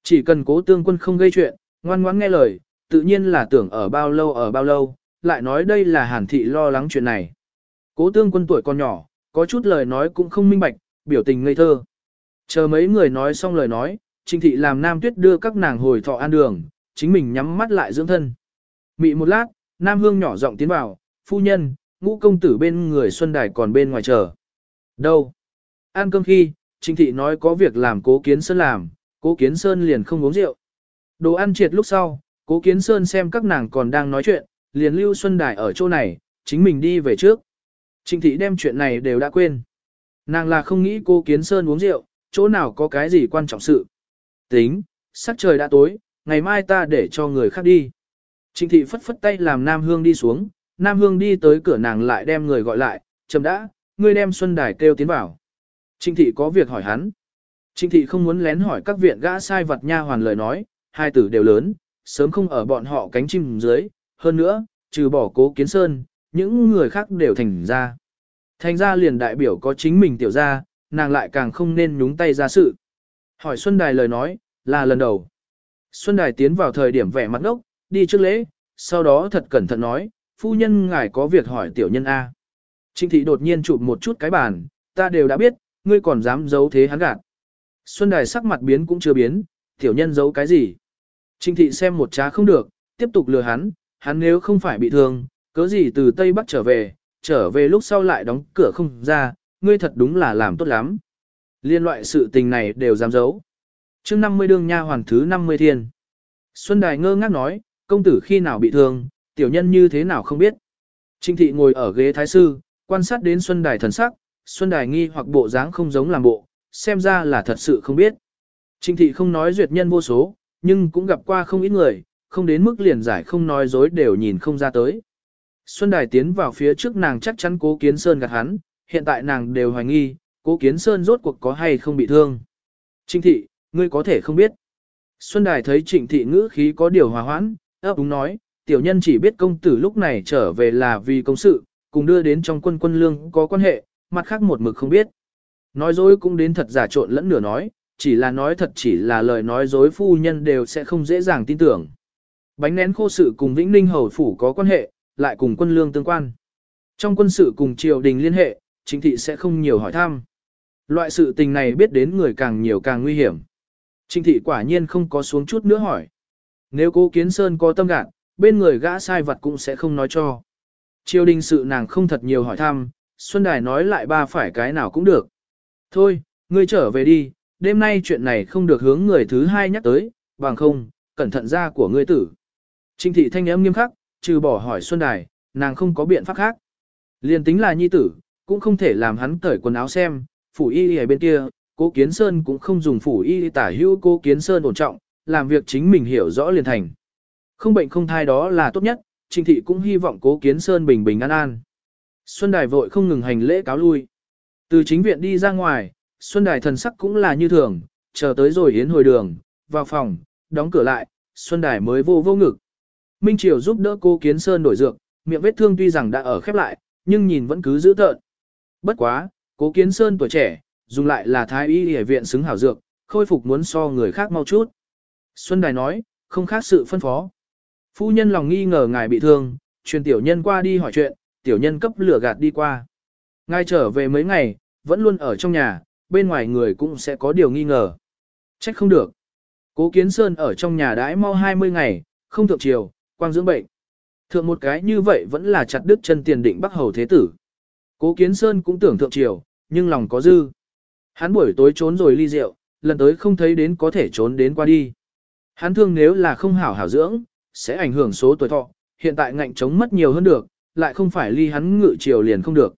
Chỉ cần cố tương quân không gây chuyện, ngoan ngoãn nghe lời, tự nhiên là tưởng ở bao lâu ở bao lâu, lại nói đây là hàn thị lo lắng chuyện này. Cố tương quân tuổi còn nhỏ, có chút lời nói cũng không minh bạch, biểu tình ngây thơ. Chờ mấy người nói xong lời nói, Trình thị làm Nam Tuyết đưa các nàng hồi thọ an đường, chính mình nhắm mắt lại dưỡng thân. Mị một lát, Nam Hương nhỏ giọng tiến vào, phu nhân, ngũ công tử bên người Xuân Đài còn bên ngoài chờ. Đâu? Ăn cơm khi, Trình thị nói có việc làm cố kiến sơn làm, cố kiến sơn liền không uống rượu. Đồ ăn triệt lúc sau, cố kiến sơn xem các nàng còn đang nói chuyện, liền lưu Xuân Đài ở chỗ này, chính mình đi về trước. Trình thị đem chuyện này đều đã quên. Nàng là không nghĩ cô Kiến Sơn uống rượu, chỗ nào có cái gì quan trọng sự. Tính, sắc trời đã tối, ngày mai ta để cho người khác đi. Trình thị phất phất tay làm Nam Hương đi xuống, Nam Hương đi tới cửa nàng lại đem người gọi lại, chầm đã, ngươi đem Xuân Đài kêu tiến vào. Trình thị có việc hỏi hắn. Trình thị không muốn lén hỏi các viện gã sai vật nha hoàn lời nói, hai tử đều lớn, sớm không ở bọn họ cánh chim dưới, hơn nữa, trừ bỏ cố kiến sơn, những người khác đều thành ra. Thành ra liền đại biểu có chính mình tiểu ra, nàng lại càng không nên nhúng tay ra sự. Hỏi Xuân Đài lời nói, là lần đầu. Xuân Đài tiến vào thời điểm vẻ mặt ngốc, đi trước lễ, sau đó thật cẩn thận nói, phu nhân ngài có việc hỏi tiểu nhân A. Trinh thị đột nhiên chụp một chút cái bàn, ta đều đã biết, ngươi còn dám giấu thế hắn gạt. Xuân Đài sắc mặt biến cũng chưa biến, tiểu nhân giấu cái gì. Trinh thị xem một trá không được, tiếp tục lừa hắn, hắn nếu không phải bị thương, cớ gì từ Tây Bắc trở về, trở về lúc sau lại đóng cửa không ra, ngươi thật đúng là làm tốt lắm. Liên loại sự tình này đều dám giấu. chương 50 đương nha hoàn thứ 50 thiên. Xuân Đài ngơ ngác nói, công tử khi nào bị thương, tiểu nhân như thế nào không biết. Trinh thị ngồi ở ghế thái sư, quan sát đến Xuân Đài thần sắc, Xuân Đài nghi hoặc bộ dáng không giống làm bộ, xem ra là thật sự không biết. Trinh thị không nói duyệt nhân vô số, nhưng cũng gặp qua không ít người, không đến mức liền giải không nói dối đều nhìn không ra tới. Xuân Đài tiến vào phía trước nàng chắc chắn cố kiến sơn gạt hắn, hiện tại nàng đều hoài nghi, cố kiến sơn rốt cuộc có hay không bị thương. Trịnh thị, ngươi có thể không biết. Xuân Đài thấy trịnh thị ngữ khí có điều hòa hoãn, ấp úng nói, tiểu nhân chỉ biết công tử lúc này trở về là vì công sự, cùng đưa đến trong quân quân lương có quan hệ, mặt khác một mực không biết. Nói dối cũng đến thật giả trộn lẫn nửa nói, chỉ là nói thật chỉ là lời nói dối phu nhân đều sẽ không dễ dàng tin tưởng. Bánh nén khô sự cùng Vĩnh Ninh Hầu Phủ có quan hệ, lại cùng quân lương tương quan. Trong quân sự cùng triều đình liên hệ, chính thị sẽ không nhiều hỏi thăm. Loại sự tình này biết đến người càng nhiều càng nguy hiểm. Trinh thị quả nhiên không có xuống chút nữa hỏi. Nếu cố kiến sơn có tâm gạn, bên người gã sai vật cũng sẽ không nói cho. Triều đình sự nàng không thật nhiều hỏi thăm, Xuân Đài nói lại ba phải cái nào cũng được. Thôi, ngươi trở về đi, đêm nay chuyện này không được hướng người thứ hai nhắc tới, bằng không, cẩn thận ra của ngươi tử. Trinh thị thanh âm nghiêm khắc, trừ bỏ hỏi Xuân Đài, nàng không có biện pháp khác. Liên tính là nhi tử, cũng không thể làm hắn cởi quần áo xem, phủ y ở bên kia, cố kiến sơn cũng không dùng phủ y tả hữu cố kiến sơn ổn trọng, làm việc chính mình hiểu rõ liền thành. Không bệnh không thai đó là tốt nhất, Trình thị cũng hy vọng cố kiến sơn bình bình an an. Xuân Đài vội không ngừng hành lễ cáo lui. Từ chính viện đi ra ngoài, Xuân Đài thần sắc cũng là như thường, chờ tới rồi yến hồi đường, vào phòng, đóng cửa lại, Xuân Đài mới vô vô ngực, Minh Triều giúp đỡ cô Kiến Sơn đổi dược, miệng vết thương tuy rằng đã ở khép lại, nhưng nhìn vẫn cứ giữ tợn. Bất quá, cố Kiến Sơn tuổi trẻ, dùng lại là thái y y viện xứng hảo dược, khôi phục muốn so người khác mau chút. Xuân Đài nói, không khác sự phân phó. Phu nhân lòng nghi ngờ ngài bị thương, truyền tiểu nhân qua đi hỏi chuyện, tiểu nhân cấp lửa gạt đi qua. Ngài trở về mấy ngày, vẫn luôn ở trong nhà, bên ngoài người cũng sẽ có điều nghi ngờ. Trách không được. Cố Kiến Sơn ở trong nhà đãi mau 20 ngày, không thượng triều, quang dưỡng bệnh. Thượng một cái như vậy vẫn là chặt đứt chân tiền định Bắc Hầu Thế Tử. Cố Kiến Sơn cũng tưởng thượng triều, nhưng lòng có dư. Hắn buổi tối trốn rồi ly rượu, lần tới không thấy đến có thể trốn đến qua đi. Hắn thương nếu là không hảo hảo dưỡng, sẽ ảnh hưởng số tuổi thọ, hiện tại ngạnh chống mất nhiều hơn được, lại không phải ly hắn ngự triều liền không được.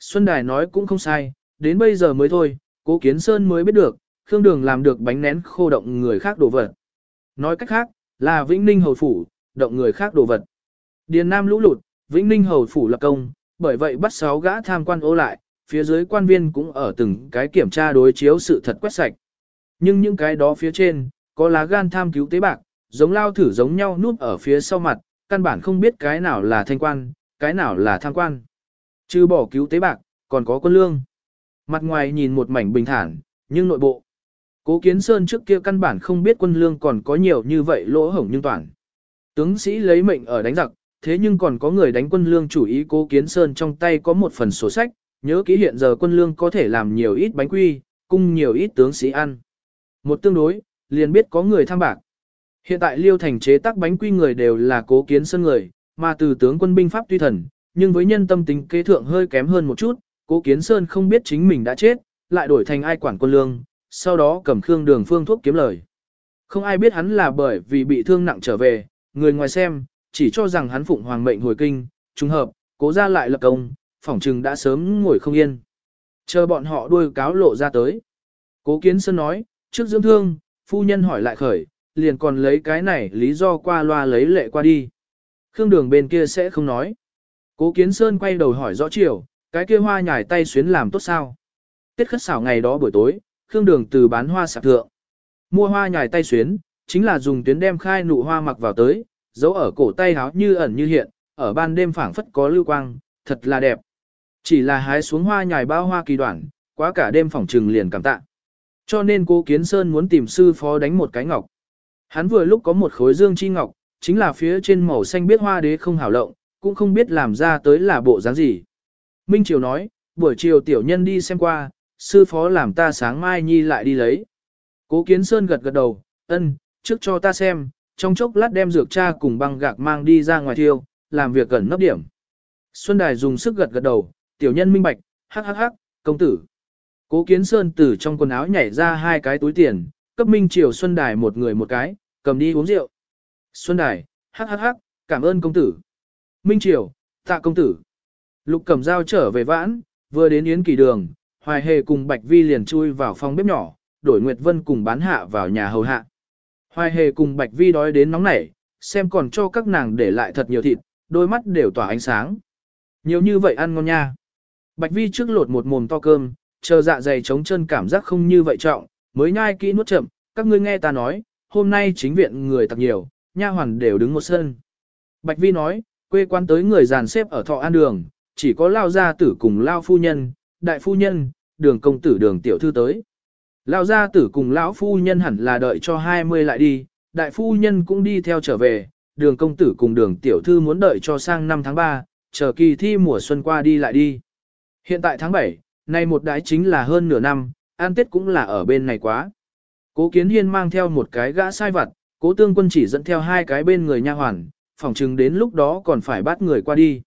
Xuân Đài nói cũng không sai, đến bây giờ mới thôi, cố kiến sơn mới biết được, Khương Đường làm được bánh nén khô động người khác đổ vật. Nói cách khác, là Vĩnh Ninh Hầu Phủ, động người khác đồ vật. Điền Nam lũ lụt, Vĩnh Ninh Hầu Phủ lập công, bởi vậy bắt sáu gã tham quan ô lại, phía dưới quan viên cũng ở từng cái kiểm tra đối chiếu sự thật quét sạch. Nhưng những cái đó phía trên, có lá gan tham cứu tế bạc, giống lao thử giống nhau núp ở phía sau mặt, căn bản không biết cái nào là thanh quan, cái nào là tham quan. Chứ bỏ cứu tế bạc, còn có quân lương. Mặt ngoài nhìn một mảnh bình thản, nhưng nội bộ. Cố Kiến Sơn trước kia căn bản không biết quân lương còn có nhiều như vậy lỗ hổng nhưng toàn. Tướng sĩ lấy mệnh ở đánh giặc, thế nhưng còn có người đánh quân lương chủ ý Cố Kiến Sơn trong tay có một phần sổ sách, nhớ kỹ hiện giờ quân lương có thể làm nhiều ít bánh quy, cung nhiều ít tướng sĩ ăn. Một tương đối, liền biết có người tham bạc. Hiện tại Liêu Thành chế tác bánh quy người đều là Cố Kiến Sơn người, mà từ tướng quân binh pháp tuy thần, nhưng với nhân tâm tính kế thượng hơi kém hơn một chút, Cố Kiến Sơn không biết chính mình đã chết, lại đổi thành ai quản quân lương, sau đó cầm Khương Đường phương thuốc kiếm lời. Không ai biết hắn là bởi vì bị thương nặng trở về, người ngoài xem, chỉ cho rằng hắn phụng hoàng mệnh hồi kinh, trùng hợp, cố ra lại lập công, phỏng trừng đã sớm ngồi không yên. Chờ bọn họ đuôi cáo lộ ra tới. Cố Kiến Sơn nói, trước dưỡng thương, phu nhân hỏi lại khởi, liền còn lấy cái này lý do qua loa lấy lệ qua đi. Khương Đường bên kia sẽ không nói. Cố Kiến Sơn quay đầu hỏi rõ chiều, cái kia hoa nhải tay xuyến làm tốt sao? Tết khất xảo ngày đó buổi tối, Khương Đường từ bán hoa sạp thượng. Mua hoa nhải tay xuyến, chính là dùng tuyến đem khai nụ hoa mặc vào tới, giấu ở cổ tay háo như ẩn như hiện, ở ban đêm phảng phất có lưu quang, thật là đẹp. Chỉ là hái xuống hoa nhài bao hoa kỳ đoạn, quá cả đêm phỏng trừng liền cảm tạ. Cho nên cô Kiến Sơn muốn tìm sư phó đánh một cái ngọc. Hắn vừa lúc có một khối dương chi ngọc, chính là phía trên màu xanh biết hoa đế không hảo lộng, cũng không biết làm ra tới là bộ dáng gì. Minh Triều nói, buổi chiều tiểu nhân đi xem qua, sư phó làm ta sáng mai nhi lại đi lấy. Cố Kiến Sơn gật gật đầu, ân, trước cho ta xem, trong chốc lát đem dược cha cùng băng gạc mang đi ra ngoài thiêu, làm việc gần nấp điểm. Xuân Đài dùng sức gật gật đầu, tiểu nhân minh bạch, hắc hắc hắc, công tử. Cố Kiến Sơn từ trong quần áo nhảy ra hai cái túi tiền, cấp Minh Triều Xuân Đài một người một cái, cầm đi uống rượu. Xuân Đài, hắc hắc hắc, cảm ơn công tử. Minh Triều, tạ công tử. Lục cầm dao trở về vãn, vừa đến Yến Kỳ Đường, Hoài Hề cùng Bạch Vi liền chui vào phòng bếp nhỏ, đổi Nguyệt Vân cùng bán hạ vào nhà hầu hạ. Hoài Hề cùng Bạch Vi đói đến nóng nảy, xem còn cho các nàng để lại thật nhiều thịt, đôi mắt đều tỏa ánh sáng. Nhiều như vậy ăn ngon nha. Bạch Vi trước lột một mồm to cơm, chờ dạ dày chống chân cảm giác không như vậy trọng, mới nhai kỹ nuốt chậm, các ngươi nghe ta nói, hôm nay chính viện người tặc nhiều, nha hoàn đều đứng một sân. Bạch Vi nói, quê quan tới người dàn xếp ở thọ an đường, chỉ có lao gia tử cùng lao phu nhân, đại phu nhân, đường công tử đường tiểu thư tới. Lão gia tử cùng lão phu nhân hẳn là đợi cho 20 lại đi, đại phu nhân cũng đi theo trở về, đường công tử cùng đường tiểu thư muốn đợi cho sang năm tháng 3, chờ kỳ thi mùa xuân qua đi lại đi. Hiện tại tháng 7, nay một đái chính là hơn nửa năm, an tết cũng là ở bên này quá. Cố kiến hiên mang theo một cái gã sai vặt, cố tương quân chỉ dẫn theo hai cái bên người nha hoàn, phỏng chừng đến lúc đó còn phải bắt người qua đi.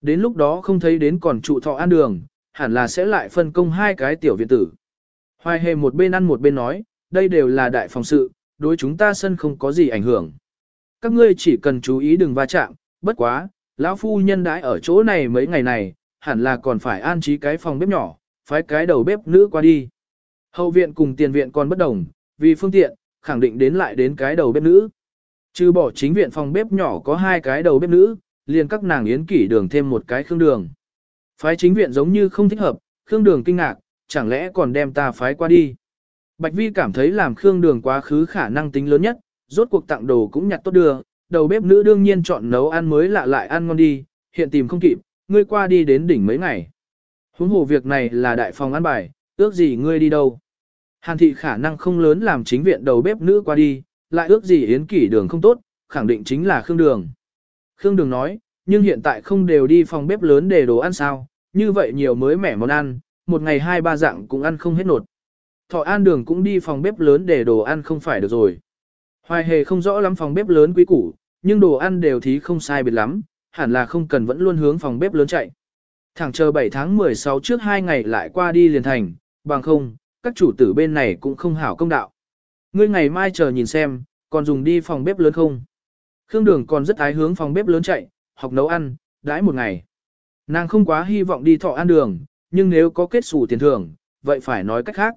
Đến lúc đó không thấy đến còn trụ thọ an đường, hẳn là sẽ lại phân công hai cái tiểu viện tử. Hoài hề một bên ăn một bên nói, đây đều là đại phòng sự, đối chúng ta sân không có gì ảnh hưởng. Các ngươi chỉ cần chú ý đừng va chạm, bất quá, lão phu nhân đãi ở chỗ này mấy ngày này, hẳn là còn phải an trí cái phòng bếp nhỏ, phái cái đầu bếp nữ qua đi. Hậu viện cùng tiền viện còn bất đồng, vì phương tiện, khẳng định đến lại đến cái đầu bếp nữ. Trừ bỏ chính viện phòng bếp nhỏ có hai cái đầu bếp nữ, liền các nàng yến kỷ đường thêm một cái khương đường. Phái chính viện giống như không thích hợp, khương đường kinh ngạc, chẳng lẽ còn đem ta phái qua đi. Bạch Vi cảm thấy làm khương đường quá khứ khả năng tính lớn nhất, rốt cuộc tặng đồ cũng nhặt tốt đưa, đầu bếp nữ đương nhiên chọn nấu ăn mới lạ lại ăn ngon đi, hiện tìm không kịp, ngươi qua đi đến đỉnh mấy ngày. Huống hồ việc này là đại phòng ăn bài, ước gì ngươi đi đâu. Hàn thị khả năng không lớn làm chính viện đầu bếp nữ qua đi, lại ước gì yến kỷ đường không tốt, khẳng định chính là Khương Đường. Khương Đường nói, nhưng hiện tại không đều đi phòng bếp lớn để đồ ăn sao, như vậy nhiều mới mẻ món ăn, một ngày hai ba dạng cũng ăn không hết nột. Thọ An Đường cũng đi phòng bếp lớn để đồ ăn không phải được rồi. Hoài hề không rõ lắm phòng bếp lớn quý củ, nhưng đồ ăn đều thí không sai biệt lắm, hẳn là không cần vẫn luôn hướng phòng bếp lớn chạy. Thẳng chờ 7 tháng 16 trước 2 ngày lại qua đi liền thành, bằng không, các chủ tử bên này cũng không hảo công đạo. Ngươi ngày mai chờ nhìn xem, còn dùng đi phòng bếp lớn không? Khương Đường còn rất ái hướng phòng bếp lớn chạy, học nấu ăn, đãi một ngày. Nàng không quá hy vọng đi thọ ăn đường, nhưng nếu có kết xù tiền thưởng, vậy phải nói cách khác.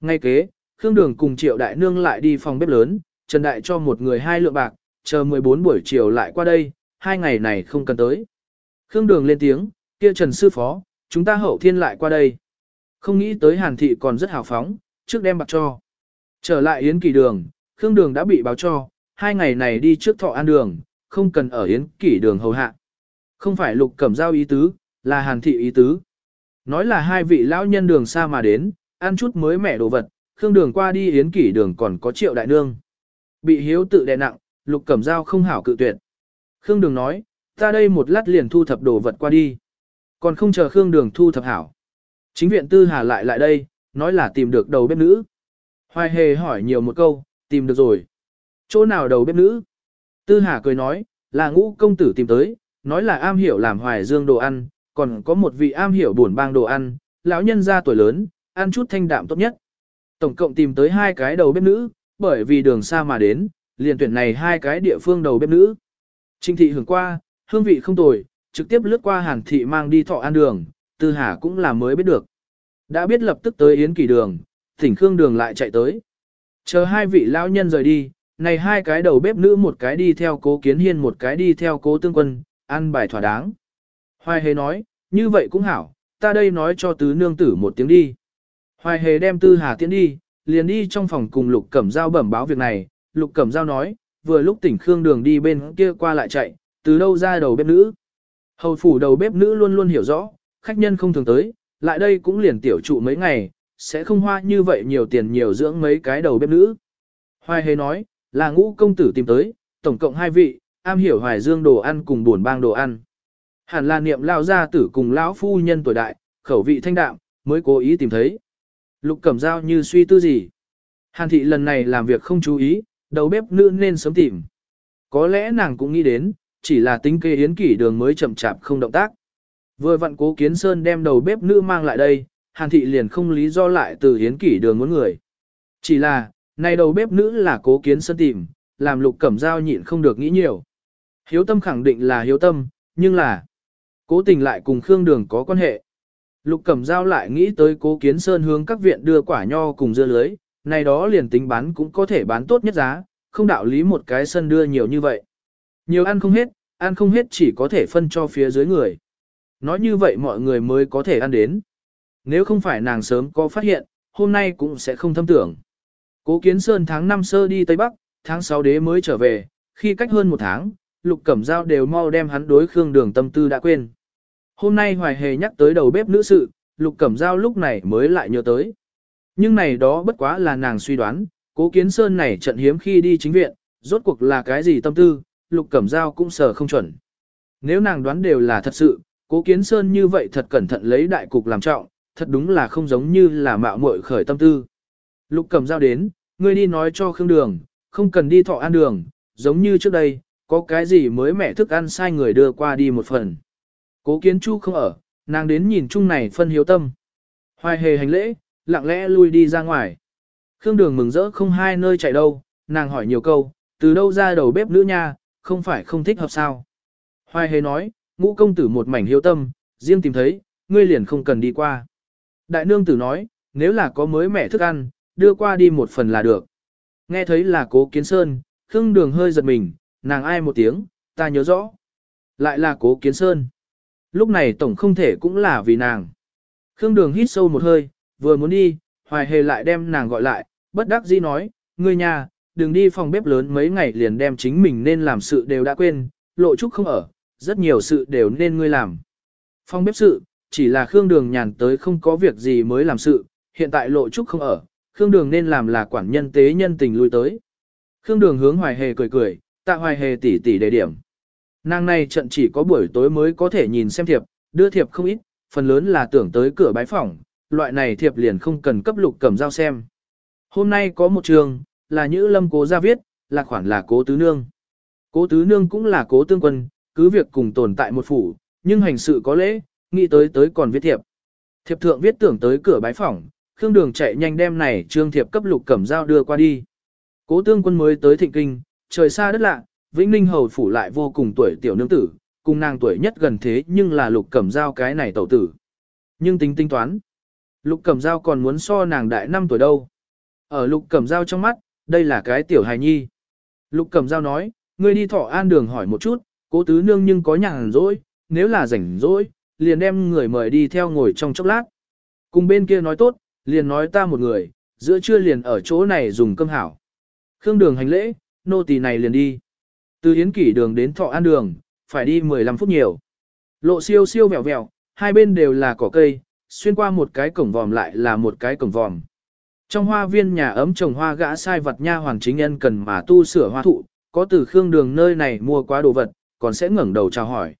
Ngay kế, Khương Đường cùng Triệu Đại Nương lại đi phòng bếp lớn, Trần Đại cho một người hai lượng bạc, chờ 14 buổi chiều lại qua đây, hai ngày này không cần tới. Khương Đường lên tiếng, kia Trần Sư Phó, chúng ta hậu thiên lại qua đây. Không nghĩ tới Hàn Thị còn rất hào phóng, trước đem bạc cho. Trở lại Yến Kỳ Đường, Khương Đường đã bị báo cho, hai ngày này đi trước thọ an đường, không cần ở Yến Kỳ Đường hầu hạ. Không phải lục cẩm giao ý tứ, là Hàn Thị ý tứ. Nói là hai vị lão nhân đường xa mà đến, ăn chút mới mẻ đồ vật, Khương Đường qua đi Yến Kỷ Đường còn có triệu đại nương. Bị hiếu tự đè nặng, Lục Cẩm Dao không hảo cự tuyệt. Khương Đường nói, ta đây một lát liền thu thập đồ vật qua đi. Còn không chờ Khương Đường thu thập hảo. Chính viện Tư Hà lại lại đây, nói là tìm được đầu bếp nữ. Hoài hề hỏi nhiều một câu, tìm được rồi. Chỗ nào đầu bếp nữ? Tư Hà cười nói, là ngũ công tử tìm tới, nói là am hiểu làm hoài dương đồ ăn, còn có một vị am hiểu buồn bang đồ ăn, lão nhân gia tuổi lớn, ăn chút thanh đạm tốt nhất. Tổng cộng tìm tới hai cái đầu bếp nữ, bởi vì đường xa mà đến, liền tuyển này hai cái địa phương đầu bếp nữ. Trinh thị hưởng qua, hương vị không tồi, trực tiếp lướt qua hàn thị mang đi thọ ăn đường, tư hà cũng là mới biết được. Đã biết lập tức tới yến kỳ đường, thỉnh khương đường lại chạy tới. Chờ hai vị lão nhân rời đi, này hai cái đầu bếp nữ một cái đi theo cố kiến hiên một cái đi theo cố tương quân, ăn bài thỏa đáng. Hoài hề nói, như vậy cũng hảo, ta đây nói cho tứ nương tử một tiếng đi. Hoài hề đem tư hà tiễn đi, liền đi trong phòng cùng lục cẩm giao bẩm báo việc này, lục cẩm giao nói, vừa lúc tỉnh Khương đường đi bên kia qua lại chạy, từ đâu ra đầu bếp nữ. Hầu phủ đầu bếp nữ luôn luôn hiểu rõ, khách nhân không thường tới, lại đây cũng liền tiểu trụ mấy ngày, sẽ không hoa như vậy nhiều tiền nhiều dưỡng mấy cái đầu bếp nữ. Hoài hề nói, là ngũ công tử tìm tới, tổng cộng hai vị, am hiểu hoài dương đồ ăn cùng buồn bang đồ ăn. Hẳn là niệm lao gia tử cùng lão phu nhân tuổi đại, khẩu vị thanh đạm, mới cố ý tìm thấy. Lục cẩm dao như suy tư gì. Hàn thị lần này làm việc không chú ý, đầu bếp nữ nên sớm tìm. Có lẽ nàng cũng nghĩ đến, chỉ là tính kê yến kỷ đường mới chậm chạp không động tác. Vừa vặn cố kiến sơn đem đầu bếp nữ mang lại đây, hàn thị liền không lý do lại từ yến kỷ đường muốn người. Chỉ là, này đầu bếp nữ là cố kiến sơn tìm, làm lục cẩm dao nhịn không được nghĩ nhiều. Hiếu tâm khẳng định là hiếu tâm, nhưng là cố tình lại cùng Khương Đường có quan hệ. Lục Cẩm Giao lại nghĩ tới cố kiến sơn hướng các viện đưa quả nho cùng dưa lưới, này đó liền tính bán cũng có thể bán tốt nhất giá, không đạo lý một cái sân đưa nhiều như vậy. Nhiều ăn không hết, ăn không hết chỉ có thể phân cho phía dưới người. Nói như vậy mọi người mới có thể ăn đến. Nếu không phải nàng sớm có phát hiện, hôm nay cũng sẽ không thâm tưởng. Cố Kiến Sơn tháng 5 sơ đi Tây Bắc, tháng 6 đế mới trở về, khi cách hơn một tháng, Lục Cẩm Giao đều mau đem hắn đối Khương Đường tâm tư đã quên. Hôm nay Hoài Hề nhắc tới đầu bếp nữ sự, Lục Cẩm Giao lúc này mới lại nhớ tới. Nhưng này đó bất quá là nàng suy đoán, cố kiến sơn này trận hiếm khi đi chính viện, rốt cuộc là cái gì tâm tư, Lục Cẩm Giao cũng sở không chuẩn. Nếu nàng đoán đều là thật sự, cố kiến sơn như vậy thật cẩn thận lấy đại cục làm trọng, thật đúng là không giống như là mạo muội khởi tâm tư. Lục Cẩm Giao đến, ngươi đi nói cho Khương Đường, không cần đi thọ ăn đường, giống như trước đây, có cái gì mới mẹ thức ăn sai người đưa qua đi một phần. Cố kiến chu không ở, nàng đến nhìn chung này phân hiếu tâm. Hoài hề hành lễ, lặng lẽ lui đi ra ngoài. Khương đường mừng rỡ không hai nơi chạy đâu, nàng hỏi nhiều câu, từ đâu ra đầu bếp nữ nha, không phải không thích hợp sao. Hoài hề nói, ngũ công tử một mảnh hiếu tâm, riêng tìm thấy, ngươi liền không cần đi qua. Đại nương tử nói, nếu là có mới mẹ thức ăn, đưa qua đi một phần là được. Nghe thấy là cố kiến sơn, khương đường hơi giật mình, nàng ai một tiếng, ta nhớ rõ. Lại là cố kiến sơn. Lúc này tổng không thể cũng là vì nàng. Khương Đường hít sâu một hơi, vừa muốn đi, Hoài Hề lại đem nàng gọi lại, bất đắc dĩ nói, ngươi nhà, đừng đi phòng bếp lớn mấy ngày liền đem chính mình nên làm sự đều đã quên, lộ trúc không ở, rất nhiều sự đều nên ngươi làm. Phòng bếp sự, chỉ là Khương Đường nhàn tới không có việc gì mới làm sự, hiện tại lộ trúc không ở, Khương Đường nên làm là quản nhân tế nhân tình lui tới. Khương Đường hướng Hoài Hề cười cười, tạ Hoài Hề tỉ tỉ đề điểm. Nàng này trận chỉ có buổi tối mới có thể nhìn xem thiệp, đưa thiệp không ít, phần lớn là tưởng tới cửa bái phỏng, loại này thiệp liền không cần cấp lục cầm giao xem. Hôm nay có một trường, là Nhữ Lâm cố ra viết, là khoản là cố tứ nương. Cố tứ nương cũng là cố tương quân, cứ việc cùng tồn tại một phủ, nhưng hành sự có lễ, nghĩ tới tới còn viết thiệp. Thiệp thượng viết tưởng tới cửa bái phỏng, Khương Đường chạy nhanh đem này trương thiệp cấp lục cẩm dao đưa qua đi. Cố tương quân mới tới thịnh kinh, trời xa đất lạ, Vĩnh Ninh hầu phủ lại vô cùng tuổi tiểu nương tử, cùng nàng tuổi nhất gần thế nhưng là lục cẩm dao cái này tẩu tử. Nhưng tính tính toán, lục cẩm dao còn muốn so nàng đại năm tuổi đâu. Ở lục cẩm dao trong mắt, đây là cái tiểu hài nhi. Lục cẩm dao nói, ngươi đi thọ an đường hỏi một chút, cố tứ nương nhưng có nhàn rỗi, nếu là rảnh rỗi, liền đem người mời đi theo ngồi trong chốc lát. Cùng bên kia nói tốt, liền nói ta một người, giữa trưa liền ở chỗ này dùng cơm hảo. Khương đường hành lễ, nô tỳ này liền đi. Từ Yến Kỷ đường đến Thọ An đường, phải đi 15 phút nhiều. Lộ siêu siêu vẹo vẹo, hai bên đều là cỏ cây, xuyên qua một cái cổng vòm lại là một cái cổng vòm. Trong hoa viên nhà ấm trồng hoa gã sai vật nha hoàng chính nhân cần mà tu sửa hoa thụ, có từ khương đường nơi này mua quá đồ vật, còn sẽ ngẩng đầu chào hỏi.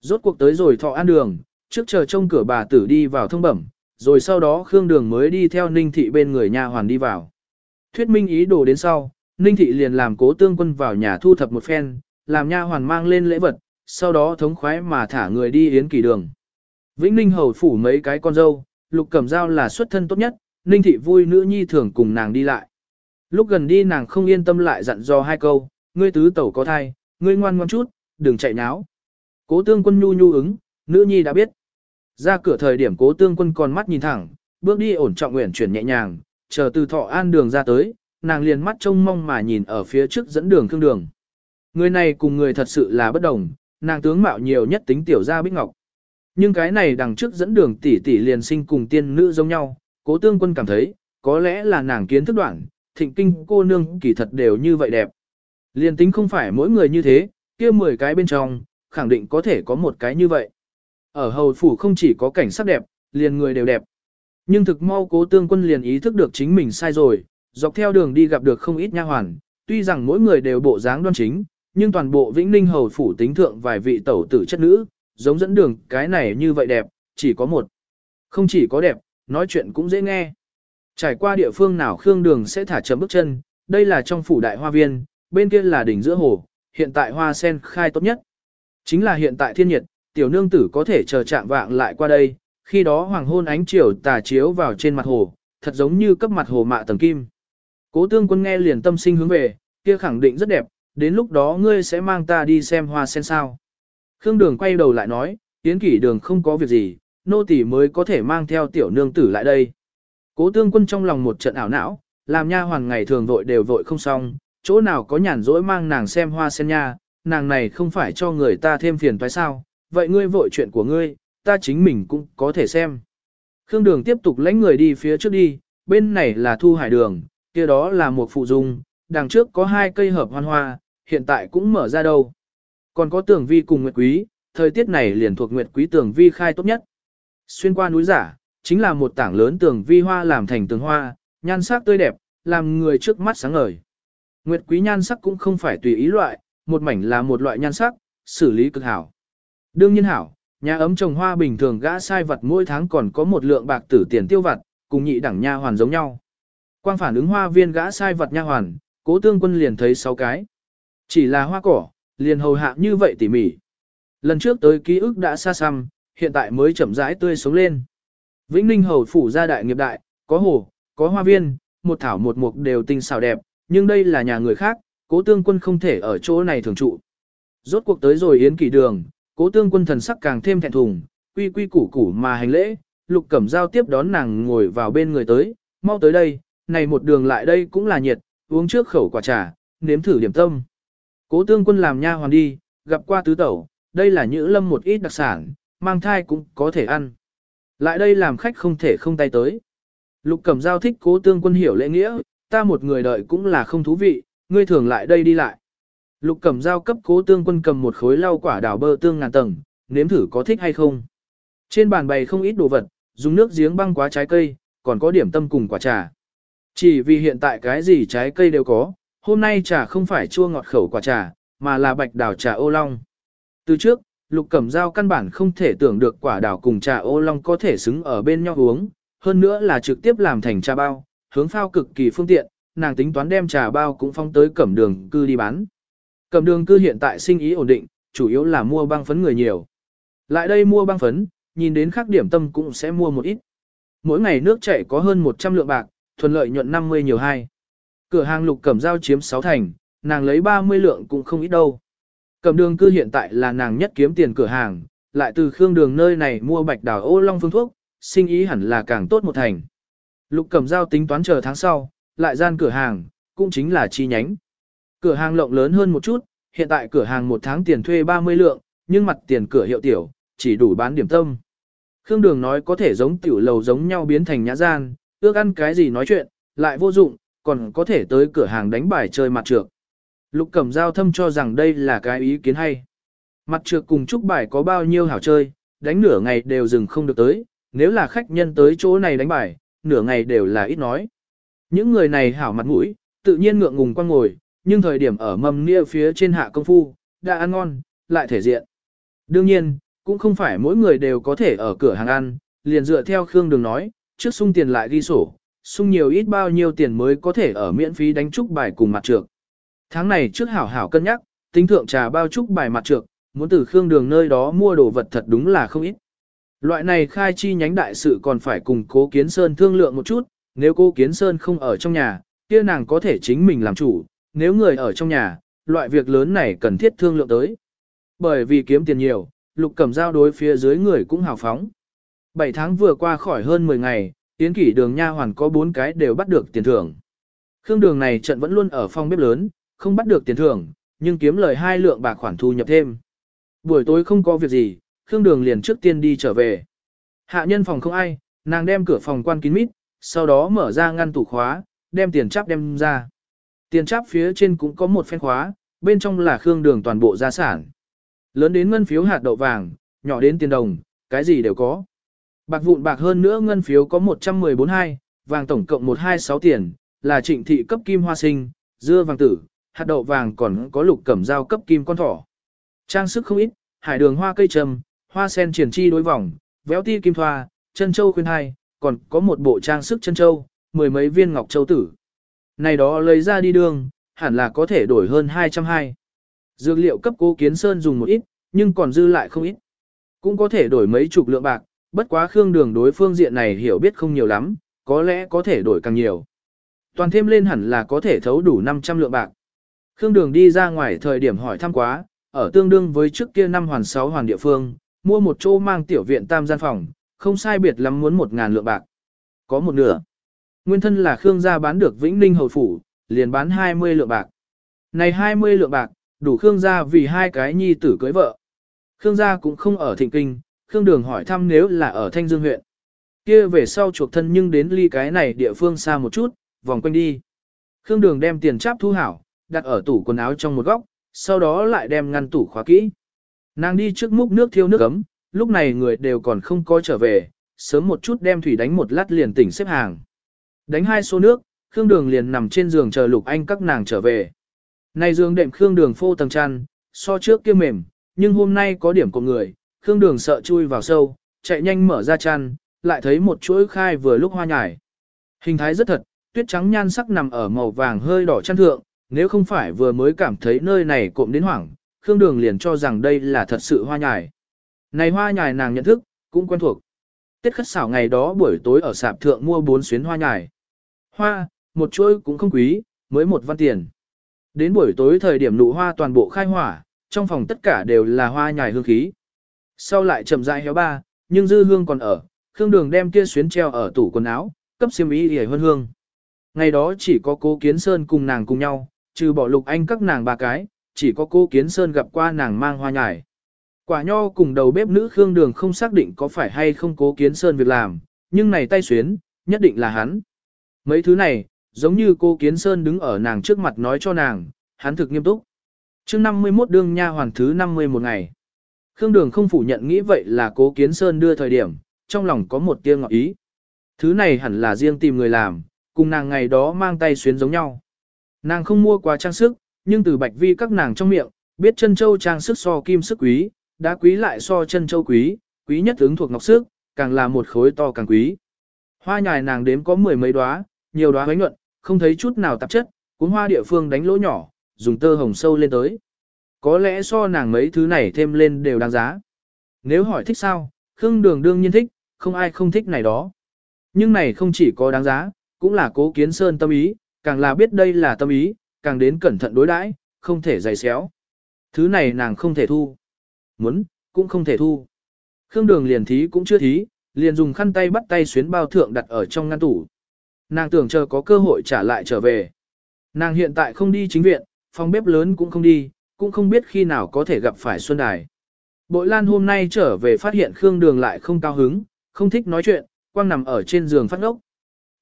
Rốt cuộc tới rồi thọ an đường, trước chờ trông cửa bà tử đi vào thông bẩm, rồi sau đó khương đường mới đi theo ninh thị bên người nha hoàn đi vào. Thuyết minh ý đồ đến sau, ninh thị liền làm cố tương quân vào nhà thu thập một phen, làm nha hoàn mang lên lễ vật, sau đó thống khoái mà thả người đi yến kỳ đường. Vĩnh Ninh hầu phủ mấy cái con dâu, lục cẩm dao là xuất thân tốt nhất, ninh thị vui nữ nhi thường cùng nàng đi lại. Lúc gần đi nàng không yên tâm lại dặn dò hai câu, ngươi tứ tẩu có thai, ngươi ngoan ngoan chút, đừng chạy náo. Cố tương quân nhu nhu ứng, nữ nhi đã biết. Ra cửa thời điểm cố tương quân còn mắt nhìn thẳng, bước đi ổn trọng nguyện chuyển nhẹ nhàng, chờ từ thọ an đường ra tới, nàng liền mắt trông mong mà nhìn ở phía trước dẫn đường khương đường. Người này cùng người thật sự là bất đồng, nàng tướng mạo nhiều nhất tính tiểu gia bích ngọc. Nhưng cái này đằng trước dẫn đường tỷ tỷ liền sinh cùng tiên nữ giống nhau, cố tương quân cảm thấy, có lẽ là nàng kiến thức đoạn, thịnh kinh cô nương kỳ thật đều như vậy đẹp. Liền tính không phải mỗi người như thế, kia 10 cái bên trong, khẳng định có thể có một cái như vậy. Ở hầu phủ không chỉ có cảnh sắc đẹp, liền người đều đẹp. Nhưng thực mau cố tương quân liền ý thức được chính mình sai rồi, dọc theo đường đi gặp được không ít nha hoàn, tuy rằng mỗi người đều bộ dáng đoan chính, nhưng toàn bộ Vĩnh Ninh hầu phủ tính thượng vài vị tẩu tử chất nữ, giống dẫn đường cái này như vậy đẹp, chỉ có một. Không chỉ có đẹp, nói chuyện cũng dễ nghe. Trải qua địa phương nào Khương Đường sẽ thả chấm bước chân, đây là trong phủ đại hoa viên, bên kia là đỉnh giữa hồ, hiện tại hoa sen khai tốt nhất. Chính là hiện tại thiên nhiệt, tiểu nương tử có thể chờ chạm vạng lại qua đây, khi đó hoàng hôn ánh chiều tà chiếu vào trên mặt hồ, thật giống như cấp mặt hồ mạ tầng kim. Cố tương quân nghe liền tâm sinh hướng về, kia khẳng định rất đẹp, đến lúc đó ngươi sẽ mang ta đi xem hoa sen sao. Khương đường quay đầu lại nói, tiến kỷ đường không có việc gì, nô tỳ mới có thể mang theo tiểu nương tử lại đây. Cố tương quân trong lòng một trận ảo não, làm nha hoàn ngày thường vội đều vội không xong, chỗ nào có nhàn rỗi mang nàng xem hoa sen nha, nàng này không phải cho người ta thêm phiền toái sao, vậy ngươi vội chuyện của ngươi, ta chính mình cũng có thể xem. Khương đường tiếp tục lãnh người đi phía trước đi, bên này là thu hải đường, kia đó là một phụ dung, đằng trước có hai cây hợp hoan hoa, hiện tại cũng mở ra đâu. Còn có tường vi cùng nguyệt quý, thời tiết này liền thuộc nguyệt quý tường vi khai tốt nhất. Xuyên qua núi giả, chính là một tảng lớn tường vi hoa làm thành tường hoa, nhan sắc tươi đẹp, làm người trước mắt sáng ngời. Nguyệt quý nhan sắc cũng không phải tùy ý loại, một mảnh là một loại nhan sắc, xử lý cực hảo. Đương nhiên hảo, nhà ấm trồng hoa bình thường gã sai vật mỗi tháng còn có một lượng bạc tử tiền tiêu vặt, cùng nhị đẳng nha hoàn giống nhau. Quang phản ứng hoa viên gã sai vật nha hoàn, cố tương quân liền thấy sáu cái. Chỉ là hoa cỏ, liền hầu hạ như vậy tỉ mỉ. Lần trước tới ký ức đã xa xăm, hiện tại mới chậm rãi tươi sống lên. Vĩnh Ninh hầu phủ gia đại nghiệp đại, có hồ, có hoa viên, một thảo một mục đều tinh xảo đẹp, nhưng đây là nhà người khác, cố tương quân không thể ở chỗ này thường trụ. Rốt cuộc tới rồi yến kỳ đường, cố tương quân thần sắc càng thêm thẹn thùng, quy quy củ củ mà hành lễ, lục cẩm giao tiếp đón nàng ngồi vào bên người tới, mau tới đây, này một đường lại đây cũng là nhiệt, uống trước khẩu quả trà, nếm thử điểm tâm. Cố tương quân làm nha hoàn đi, gặp qua tứ tẩu, đây là nhữ lâm một ít đặc sản, mang thai cũng có thể ăn. Lại đây làm khách không thể không tay tới. Lục cẩm giao thích cố tương quân hiểu lễ nghĩa, ta một người đợi cũng là không thú vị, ngươi thường lại đây đi lại. Lục cẩm giao cấp cố tương quân cầm một khối lau quả đào bơ tương ngàn tầng, nếm thử có thích hay không. Trên bàn bày không ít đồ vật, dùng nước giếng băng quá trái cây, còn có điểm tâm cùng quả trà. Chỉ vì hiện tại cái gì trái cây đều có, hôm nay trà không phải chua ngọt khẩu quả trà, mà là bạch đào trà ô long. Từ trước, lục cẩm dao căn bản không thể tưởng được quả đào cùng trà ô long có thể xứng ở bên nhau uống, hơn nữa là trực tiếp làm thành trà bao, hướng phao cực kỳ phương tiện, nàng tính toán đem trà bao cũng phong tới cẩm đường cư đi bán. Cẩm đường cư hiện tại sinh ý ổn định, chủ yếu là mua băng phấn người nhiều. Lại đây mua băng phấn, nhìn đến khắc điểm tâm cũng sẽ mua một ít. Mỗi ngày nước chảy có hơn 100 lượng bạc, thuần lợi nhuận 50 nhiều hai. Cửa hàng lục cẩm giao chiếm 6 thành, nàng lấy 30 lượng cũng không ít đâu. Cẩm đường cư hiện tại là nàng nhất kiếm tiền cửa hàng, lại từ khương đường nơi này mua bạch đào ô long phương thuốc, sinh ý hẳn là càng tốt một thành. Lục cẩm giao tính toán chờ tháng sau, lại gian cửa hàng, cũng chính là chi nhánh. Cửa hàng lộng lớn hơn một chút, hiện tại cửa hàng một tháng tiền thuê 30 lượng, nhưng mặt tiền cửa hiệu tiểu, chỉ đủ bán điểm tâm. Khương Đường nói có thể giống tiểu lầu giống nhau biến thành nhã gian, ước ăn cái gì nói chuyện, lại vô dụng, còn có thể tới cửa hàng đánh bài chơi mặt trược. Lục Cẩm Giao thâm cho rằng đây là cái ý kiến hay. Mặt trược cùng chúc bài có bao nhiêu hảo chơi, đánh nửa ngày đều dừng không được tới, nếu là khách nhân tới chỗ này đánh bài, nửa ngày đều là ít nói. Những người này hảo mặt mũi, tự nhiên ngượng ngùng quăng ngồi, nhưng thời điểm ở mâm nia phía trên hạ công phu, đã ăn ngon, lại thể diện. Đương nhiên, cũng không phải mỗi người đều có thể ở cửa hàng ăn, liền dựa theo Khương Đường nói, trước sung tiền lại ghi sổ, sung nhiều ít bao nhiêu tiền mới có thể ở miễn phí đánh trúc bài cùng mặt trược. Tháng này trước hảo hảo cân nhắc, tính thượng trà bao trúc bài mặt trược, muốn từ Khương Đường nơi đó mua đồ vật thật đúng là không ít. Loại này khai chi nhánh đại sự còn phải cùng Cố Kiến Sơn thương lượng một chút, nếu Cố Kiến Sơn không ở trong nhà, kia nàng có thể chính mình làm chủ, nếu người ở trong nhà, loại việc lớn này cần thiết thương lượng tới. Bởi vì kiếm tiền nhiều, lục cẩm giao đối phía dưới người cũng hào phóng. 7 tháng vừa qua khỏi hơn 10 ngày, tiến kỷ đường nha hoàn có 4 cái đều bắt được tiền thưởng. Khương đường này trận vẫn luôn ở phòng bếp lớn, không bắt được tiền thưởng, nhưng kiếm lời hai lượng bạc khoản thu nhập thêm. Buổi tối không có việc gì, Khương đường liền trước tiên đi trở về. Hạ nhân phòng không ai, nàng đem cửa phòng quan kín mít, sau đó mở ra ngăn tủ khóa, đem tiền chắp đem ra. Tiền chắp phía trên cũng có một phen khóa, bên trong là Khương đường toàn bộ gia sản. Lớn đến ngân phiếu hạt đậu vàng, nhỏ đến tiền đồng, cái gì đều có. Bạc vụn bạc hơn nữa ngân phiếu có 114 hai, vàng tổng cộng 126 tiền, là trịnh thị cấp kim hoa sinh, dưa vàng tử, hạt đậu vàng còn có lục cẩm dao cấp kim con thỏ. Trang sức không ít, hải đường hoa cây trầm, hoa sen triển chi đối vòng, véo ti kim thoa, chân châu khuyên hai, còn có một bộ trang sức chân châu, mười mấy viên ngọc châu tử. Này đó lấy ra đi đường, hẳn là có thể đổi hơn 220. Dược liệu cấp cố kiến sơn dùng một ít, nhưng còn dư lại không ít. Cũng có thể đổi mấy chục lượng bạc, bất quá khương đường đối phương diện này hiểu biết không nhiều lắm, có lẽ có thể đổi càng nhiều. Toàn thêm lên hẳn là có thể thấu đủ 500 lượng bạc. Khương đường đi ra ngoài thời điểm hỏi thăm quá, ở tương đương với trước kia năm hoàn 6 hoàn địa phương, mua một chỗ mang tiểu viện tam gian phòng, không sai biệt lắm muốn một ngàn lượng bạc. Có một nửa. Nguyên thân là Khương gia bán được Vĩnh Ninh Hầu Phủ, liền bán 20 lượng bạc. Này 20 lượng bạc, đủ Khương gia vì hai cái nhi tử cưới vợ. Khương gia cũng không ở thịnh kinh, Khương Đường hỏi thăm nếu là ở Thanh Dương huyện. kia về sau chuộc thân nhưng đến ly cái này địa phương xa một chút, vòng quanh đi. Khương Đường đem tiền cháp thu hảo, đặt ở tủ quần áo trong một góc, sau đó lại đem ngăn tủ khóa kỹ. Nàng đi trước múc nước thiêu nước ấm, lúc này người đều còn không có trở về, sớm một chút đem thủy đánh một lát liền tỉnh xếp hàng. Đánh hai số nước, Khương Đường liền nằm trên giường chờ Lục Anh các nàng trở về. Này giường đệm Khương Đường phô tầng chăn, so trước kia mềm, nhưng hôm nay có điểm của người, Khương Đường sợ chui vào sâu, chạy nhanh mở ra chăn, lại thấy một chuỗi khai vừa lúc hoa nhài. Hình thái rất thật, tuyết trắng nhan sắc nằm ở màu vàng hơi đỏ chăn thượng, nếu không phải vừa mới cảm thấy nơi này cộm đến hoảng, Khương Đường liền cho rằng đây là thật sự hoa nhài. Này hoa nhài nàng nhận thức, cũng quen thuộc. Tiết khất xảo ngày đó buổi tối ở sạp thượng mua bốn xuyến hoa nhài. Hoa, một chuỗi cũng không quý, mới một văn tiền. Đến buổi tối thời điểm nụ hoa toàn bộ khai hỏa, trong phòng tất cả đều là hoa nhài hương khí. Sau lại chậm rãi héo ba, nhưng dư hương còn ở, Khương Đường đem kia xuyến treo ở tủ quần áo, cấp xiêm y để hơn hương. Ngày đó chỉ có cô Kiến Sơn cùng nàng cùng nhau, trừ bỏ lục anh các nàng ba cái, chỉ có cô Kiến Sơn gặp qua nàng mang hoa nhài. Quả nho cùng đầu bếp nữ Khương Đường không xác định có phải hay không cố Kiến Sơn việc làm, nhưng này tay xuyến, nhất định là hắn. Mấy thứ này, giống như cô Kiến Sơn đứng ở nàng trước mặt nói cho nàng, hắn thực nghiêm túc. chương 51 đương nha hoàn thứ 51 ngày. Khương Đường không phủ nhận nghĩ vậy là cố Kiến Sơn đưa thời điểm, trong lòng có một tia ngọt ý. Thứ này hẳn là riêng tìm người làm, cùng nàng ngày đó mang tay xuyến giống nhau. Nàng không mua quá trang sức, nhưng từ bạch vi các nàng trong miệng, biết chân châu trang sức so kim sức quý, đá quý lại so chân châu quý, quý nhất ứng thuộc ngọc sức, càng là một khối to càng quý. Hoa nhài nàng đếm có mười mấy đóa, nhiều đóa bánh nhuận, không thấy chút nào tạp chất, cuốn hoa địa phương đánh lỗ nhỏ, dùng tơ hồng sâu lên tới. Có lẽ so nàng mấy thứ này thêm lên đều đáng giá. Nếu hỏi thích sao, Khương Đường đương nhiên thích, không ai không thích này đó. Nhưng này không chỉ có đáng giá, cũng là cố kiến sơn tâm ý, càng là biết đây là tâm ý, càng đến cẩn thận đối đãi, không thể dày xéo. Thứ này nàng không thể thu. Muốn, cũng không thể thu. Khương Đường liền thí cũng chưa thí, liền dùng khăn tay bắt tay xuyến bao thượng đặt ở trong ngăn tủ. Nàng tưởng chờ có cơ hội trả lại trở về. Nàng hiện tại không đi chính viện, phòng bếp lớn cũng không đi, cũng không biết khi nào có thể gặp phải Xuân Đài. Bội Lan hôm nay trở về phát hiện Khương Đường lại không cao hứng, không thích nói chuyện, quang nằm ở trên giường phát ngốc.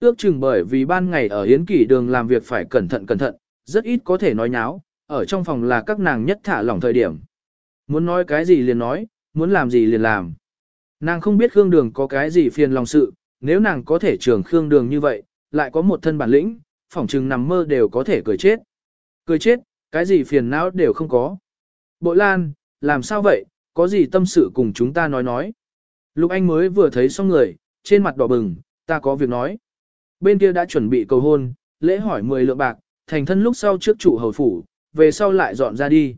Ước chừng bởi vì ban ngày ở Yến Kỷ đường làm việc phải cẩn thận cẩn thận, rất ít có thể nói nháo, ở trong phòng là các nàng nhất thả lỏng thời điểm. Muốn nói cái gì liền nói, muốn làm gì liền làm. Nàng không biết Khương Đường có cái gì phiền lòng sự, nếu nàng có thể trường Khương Đường như vậy, lại có một thân bản lĩnh, phỏng chừng nằm mơ đều có thể cười chết. Cười chết, cái gì phiền não đều không có. Bội Lan, làm sao vậy, có gì tâm sự cùng chúng ta nói nói. Lục Anh mới vừa thấy xong người, trên mặt đỏ bừng, ta có việc nói. Bên kia đã chuẩn bị cầu hôn, lễ hỏi 10 lượng bạc, thành thân lúc sau trước chủ hầu phủ, về sau lại dọn ra đi.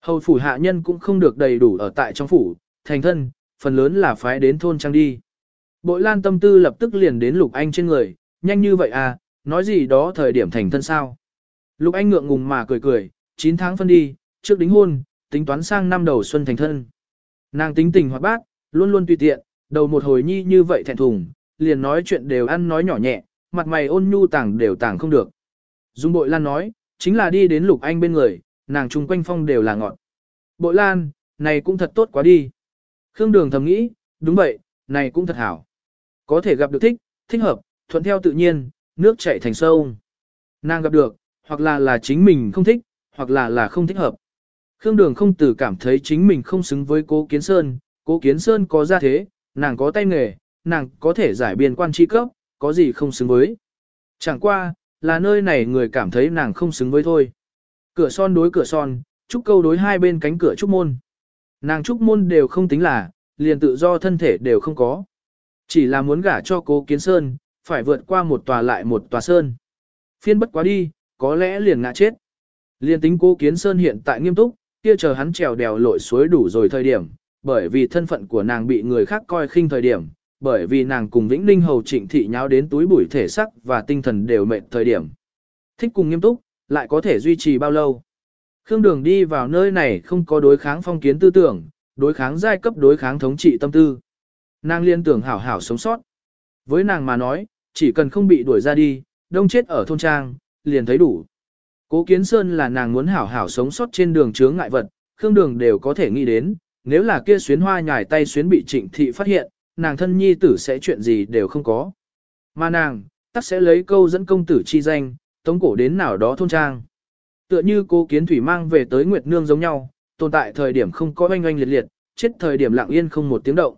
Hầu phủ hạ nhân cũng không được đầy đủ ở tại trong phủ, thành thân, phần lớn là phái đến thôn trang đi. Bội lan tâm tư lập tức liền đến Lục Anh trên người, nhanh như vậy à, nói gì đó thời điểm thành thân sao. Lục Anh ngượng ngùng mà cười cười, 9 tháng phân đi, trước đính hôn, tính toán sang năm đầu xuân thành thân. Nàng tính tình hoạt bát, luôn luôn tùy tiện, đầu một hồi nhi như vậy thẹn thùng, liền nói chuyện đều ăn nói nhỏ nhẹ, mặt mày ôn nhu tàng đều tàng không được. Dung bội lan nói, chính là đi đến lục anh bên người, nàng chung quanh phong đều là ngọn. Bội lan, này cũng thật tốt quá đi. Khương đường thầm nghĩ, đúng vậy, này cũng thật hảo. Có thể gặp được thích, thích hợp, thuận theo tự nhiên, nước chảy thành sâu. Nàng gặp được, hoặc là là chính mình không thích, hoặc là là không thích hợp. Khương Đường không từ cảm thấy chính mình không xứng với cố Kiến Sơn, cố Kiến Sơn có gia thế, nàng có tay nghề, nàng có thể giải biên quan tri cấp, có gì không xứng với. Chẳng qua, là nơi này người cảm thấy nàng không xứng với thôi. Cửa son đối cửa son, trúc câu đối hai bên cánh cửa trúc môn. Nàng trúc môn đều không tính là, liền tự do thân thể đều không có. Chỉ là muốn gả cho cố Kiến Sơn, phải vượt qua một tòa lại một tòa sơn. Phiên bất quá đi, có lẽ liền ngã chết. Liên tính cố Kiến Sơn hiện tại nghiêm túc, kia chờ hắn trèo đèo lội suối đủ rồi thời điểm, bởi vì thân phận của nàng bị người khác coi khinh thời điểm, bởi vì nàng cùng Vĩnh Ninh Hầu Trịnh Thị nháo đến túi bụi thể sắc và tinh thần đều mệt thời điểm. Thích cùng nghiêm túc, lại có thể duy trì bao lâu. Khương Đường đi vào nơi này không có đối kháng phong kiến tư tưởng, đối kháng giai cấp đối kháng thống trị tâm tư. Nàng liên tưởng hảo hảo sống sót. Với nàng mà nói, chỉ cần không bị đuổi ra đi, đông chết ở thôn trang, liền thấy đủ. Cố Kiến Sơn là nàng muốn hảo hảo sống sót trên đường chướng ngại vật, Khương Đường đều có thể nghĩ đến, nếu là kia xuyến hoa nhài tay xuyến bị trịnh thị phát hiện, nàng thân nhi tử sẽ chuyện gì đều không có. Mà nàng, tắc sẽ lấy câu dẫn công tử chi danh, tống cổ đến nào đó thôn trang. Tựa như cô kiến thủy mang về tới Nguyệt Nương giống nhau, tồn tại thời điểm không có oanh oanh liệt liệt, chết thời điểm lặng yên không một tiếng động.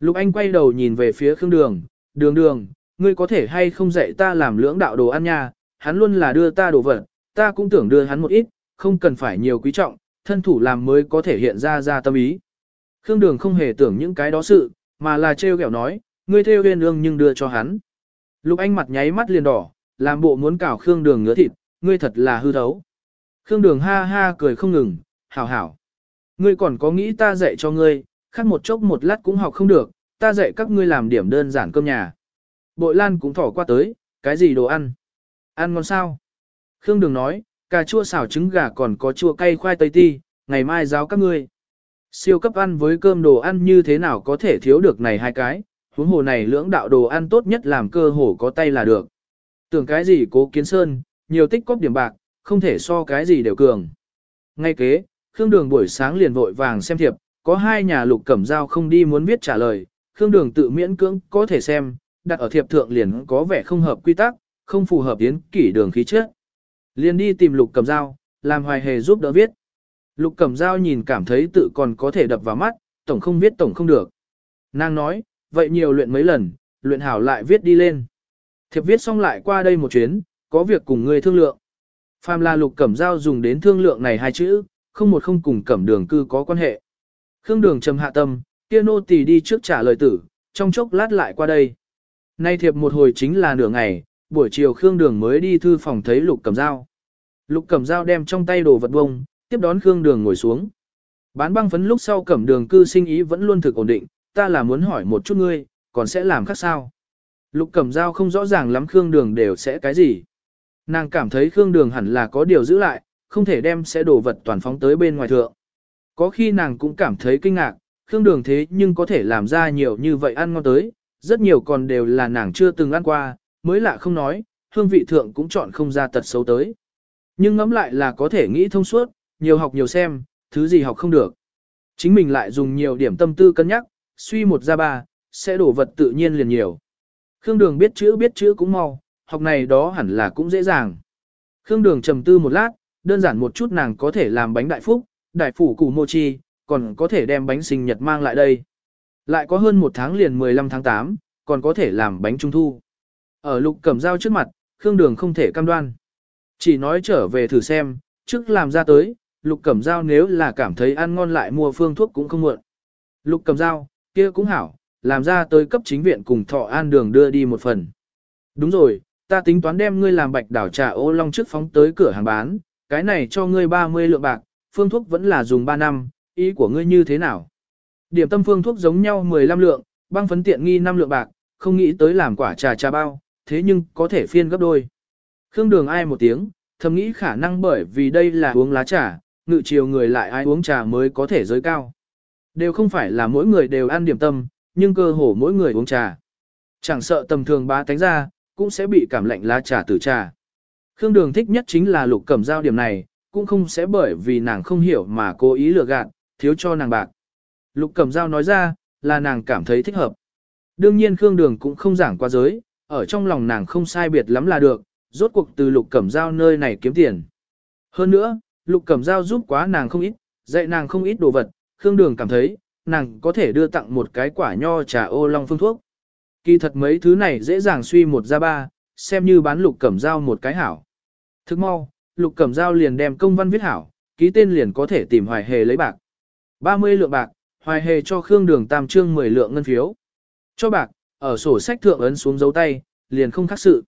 Lục Anh quay đầu nhìn về phía Khương Đường, đường đường, ngươi có thể hay không dạy ta làm lưỡng đạo đồ ăn nha, hắn luôn là đưa ta đồ vật, ta cũng tưởng đưa hắn một ít, không cần phải nhiều quý trọng, thân thủ làm mới có thể hiện ra ra tâm ý. Khương Đường không hề tưởng những cái đó sự, mà là trêu ghẹo nói, ngươi theo huyên ương nhưng đưa cho hắn. Lục Anh mặt nháy mắt liền đỏ, làm bộ muốn cào Khương Đường ngứa thịt, ngươi thật là hư thấu. Khương Đường ha ha cười không ngừng, hảo hảo. Ngươi còn có nghĩ ta dạy cho ngươi, khác một chốc một lát cũng học không được, ta dạy các ngươi làm điểm đơn giản cơm nhà. Bội Lan cũng thỏ qua tới, cái gì đồ ăn? Ăn ngon sao? Khương Đường nói, cà chua xào trứng gà còn có chua cay khoai tây ti, ngày mai giáo các ngươi. Siêu cấp ăn với cơm đồ ăn như thế nào có thể thiếu được này hai cái, huống hồ này lưỡng đạo đồ ăn tốt nhất làm cơ hồ có tay là được. Tưởng cái gì cố kiến sơn, nhiều tích cóp điểm bạc, không thể so cái gì đều cường. Ngay kế, Khương Đường buổi sáng liền vội vàng xem thiệp, có hai nhà lục cẩm giao không đi muốn viết trả lời, Khương Đường tự miễn cưỡng có thể xem, đặt ở thiệp thượng liền có vẻ không hợp quy tắc, không phù hợp tiến kỷ đường khí chất. Liền đi tìm lục cẩm dao làm hoài hề giúp đỡ viết. Lục cẩm dao nhìn cảm thấy tự còn có thể đập vào mắt, tổng không viết tổng không được. Nàng nói, vậy nhiều luyện mấy lần, luyện hảo lại viết đi lên. Thiệp viết xong lại qua đây một chuyến, có việc cùng người thương lượng. Phàm là lục cẩm dao dùng đến thương lượng này hai chữ, không một không cùng cẩm đường cư có quan hệ. Khương đường trầm hạ tâm, kia nô tỳ đi trước trả lời tử, trong chốc lát lại qua đây. Nay thiệp một hồi chính là nửa ngày, buổi chiều Khương Đường mới đi thư phòng thấy Lục Cẩm Dao. Lục Cẩm Dao đem trong tay đồ vật bông, tiếp đón Khương Đường ngồi xuống. Bán băng phấn lúc sau Cẩm Đường cư sinh ý vẫn luôn thực ổn định, ta là muốn hỏi một chút ngươi, còn sẽ làm khác sao? Lục Cẩm Dao không rõ ràng lắm Khương Đường đều sẽ cái gì. Nàng cảm thấy Khương Đường hẳn là có điều giữ lại, không thể đem sẽ đồ vật toàn phóng tới bên ngoài thượng. Có khi nàng cũng cảm thấy kinh ngạc, Khương Đường thế nhưng có thể làm ra nhiều như vậy ăn ngon tới, rất nhiều còn đều là nàng chưa từng ăn qua, mới lạ không nói, hương vị thượng cũng chọn không ra tật xấu tới. Nhưng ngẫm lại là có thể nghĩ thông suốt, nhiều học nhiều xem, thứ gì học không được. Chính mình lại dùng nhiều điểm tâm tư cân nhắc, suy một ra ba, sẽ đổ vật tự nhiên liền nhiều. Khương Đường biết chữ biết chữ cũng mau, học này đó hẳn là cũng dễ dàng. Khương Đường trầm tư một lát, đơn giản một chút nàng có thể làm bánh đại phúc, đại phủ củ mochi, còn có thể đem bánh sinh nhật mang lại đây. Lại có hơn một tháng liền 15 tháng 8, còn có thể làm bánh trung thu. Ở lục cẩm dao trước mặt, Khương Đường không thể cam đoan. Chỉ nói trở về thử xem, trước làm ra tới, lục cẩm dao nếu là cảm thấy ăn ngon lại mua phương thuốc cũng không muộn. Lục cẩm dao, kia cũng hảo, làm ra tới cấp chính viện cùng thọ an đường đưa đi một phần. Đúng rồi, ta tính toán đem ngươi làm bạch đảo trà ô long trước phóng tới cửa hàng bán, cái này cho ngươi 30 lượng bạc, phương thuốc vẫn là dùng 3 năm, ý của ngươi như thế nào? Điểm tâm phương thuốc giống nhau 15 lượng, băng phấn tiện nghi 5 lượng bạc, không nghĩ tới làm quả trà trà bao, thế nhưng có thể phiên gấp đôi. Khương Đường ai một tiếng, thầm nghĩ khả năng bởi vì đây là uống lá trà, ngự chiều người lại ai uống trà mới có thể giới cao. Đều không phải là mỗi người đều ăn điểm tâm, nhưng cơ hồ mỗi người uống trà. Chẳng sợ tầm thường ba tánh ra, cũng sẽ bị cảm lạnh lá trà tử trà. Khương Đường thích nhất chính là lục cẩm giao điểm này, cũng không sẽ bởi vì nàng không hiểu mà cố ý lừa gạt, thiếu cho nàng bạc. Lục cẩm giao nói ra, là nàng cảm thấy thích hợp. Đương nhiên Khương Đường cũng không giảng qua giới, ở trong lòng nàng không sai biệt lắm là được, rốt cuộc từ lục cẩm giao nơi này kiếm tiền. Hơn nữa, lục cẩm giao giúp quá nàng không ít, dạy nàng không ít đồ vật, Khương Đường cảm thấy, nàng có thể đưa tặng một cái quả nho trà ô long phương thuốc. Kỳ thật mấy thứ này dễ dàng suy một ra ba, xem như bán lục cẩm giao một cái hảo. Thức mau, lục cẩm giao liền đem công văn viết hảo, ký tên liền có thể tìm hoài hề lấy bạc. 30 lượng bạc, hoài hề cho Khương Đường tam trương 10 lượng ngân phiếu. Cho bạc, ở sổ sách thượng ấn xuống dấu tay, liền không khác sự.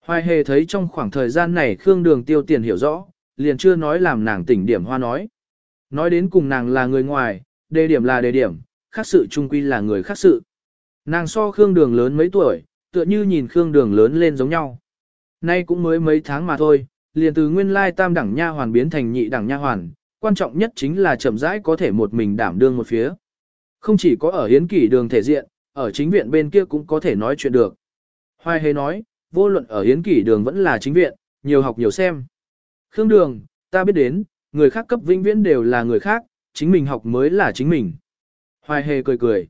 Hoài hề thấy trong khoảng thời gian này Khương Đường tiêu tiền hiểu rõ, liền chưa nói làm nàng tỉnh điểm hoa nói. Nói đến cùng nàng là người ngoài, đề điểm là đề điểm, khác sự trung quy là người khác sự. Nàng so Khương Đường lớn mấy tuổi, tựa như nhìn Khương Đường lớn lên giống nhau. Nay cũng mới mấy tháng mà thôi, liền từ nguyên lai tam đẳng nha hoàn biến thành nhị đẳng nha hoàn, quan trọng nhất chính là chậm rãi có thể một mình đảm đương một phía. Không chỉ có ở hiến kỷ đường thể diện, ở chính viện bên kia cũng có thể nói chuyện được. Hoài hề nói, vô luận ở hiến kỷ đường vẫn là chính viện, nhiều học nhiều xem. Khương đường, ta biết đến, người khác cấp vĩnh viễn đều là người khác, chính mình học mới là chính mình. Hoài hề cười cười.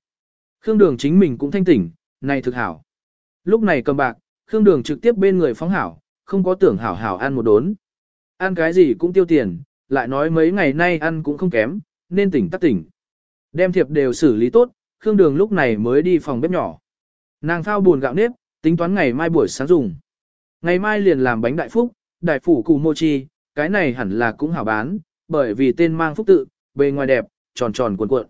Khương đường chính mình cũng thanh tỉnh, này thực hảo. Lúc này cầm bạc, Khương đường trực tiếp bên người phóng hảo, không có tưởng hảo hảo ăn một đốn. Ăn cái gì cũng tiêu tiền, lại nói mấy ngày nay ăn cũng không kém, nên tỉnh tắc tỉnh. Đem thiệp đều xử lý tốt, Khương Đường lúc này mới đi phòng bếp nhỏ. Nàng thao buồn gạo nếp, tính toán ngày mai buổi sáng dùng. Ngày mai liền làm bánh đại phúc, đại phủ cù mochi, cái này hẳn là cũng hảo bán, bởi vì tên mang phúc tự, bề ngoài đẹp, tròn tròn cuộn cuộn.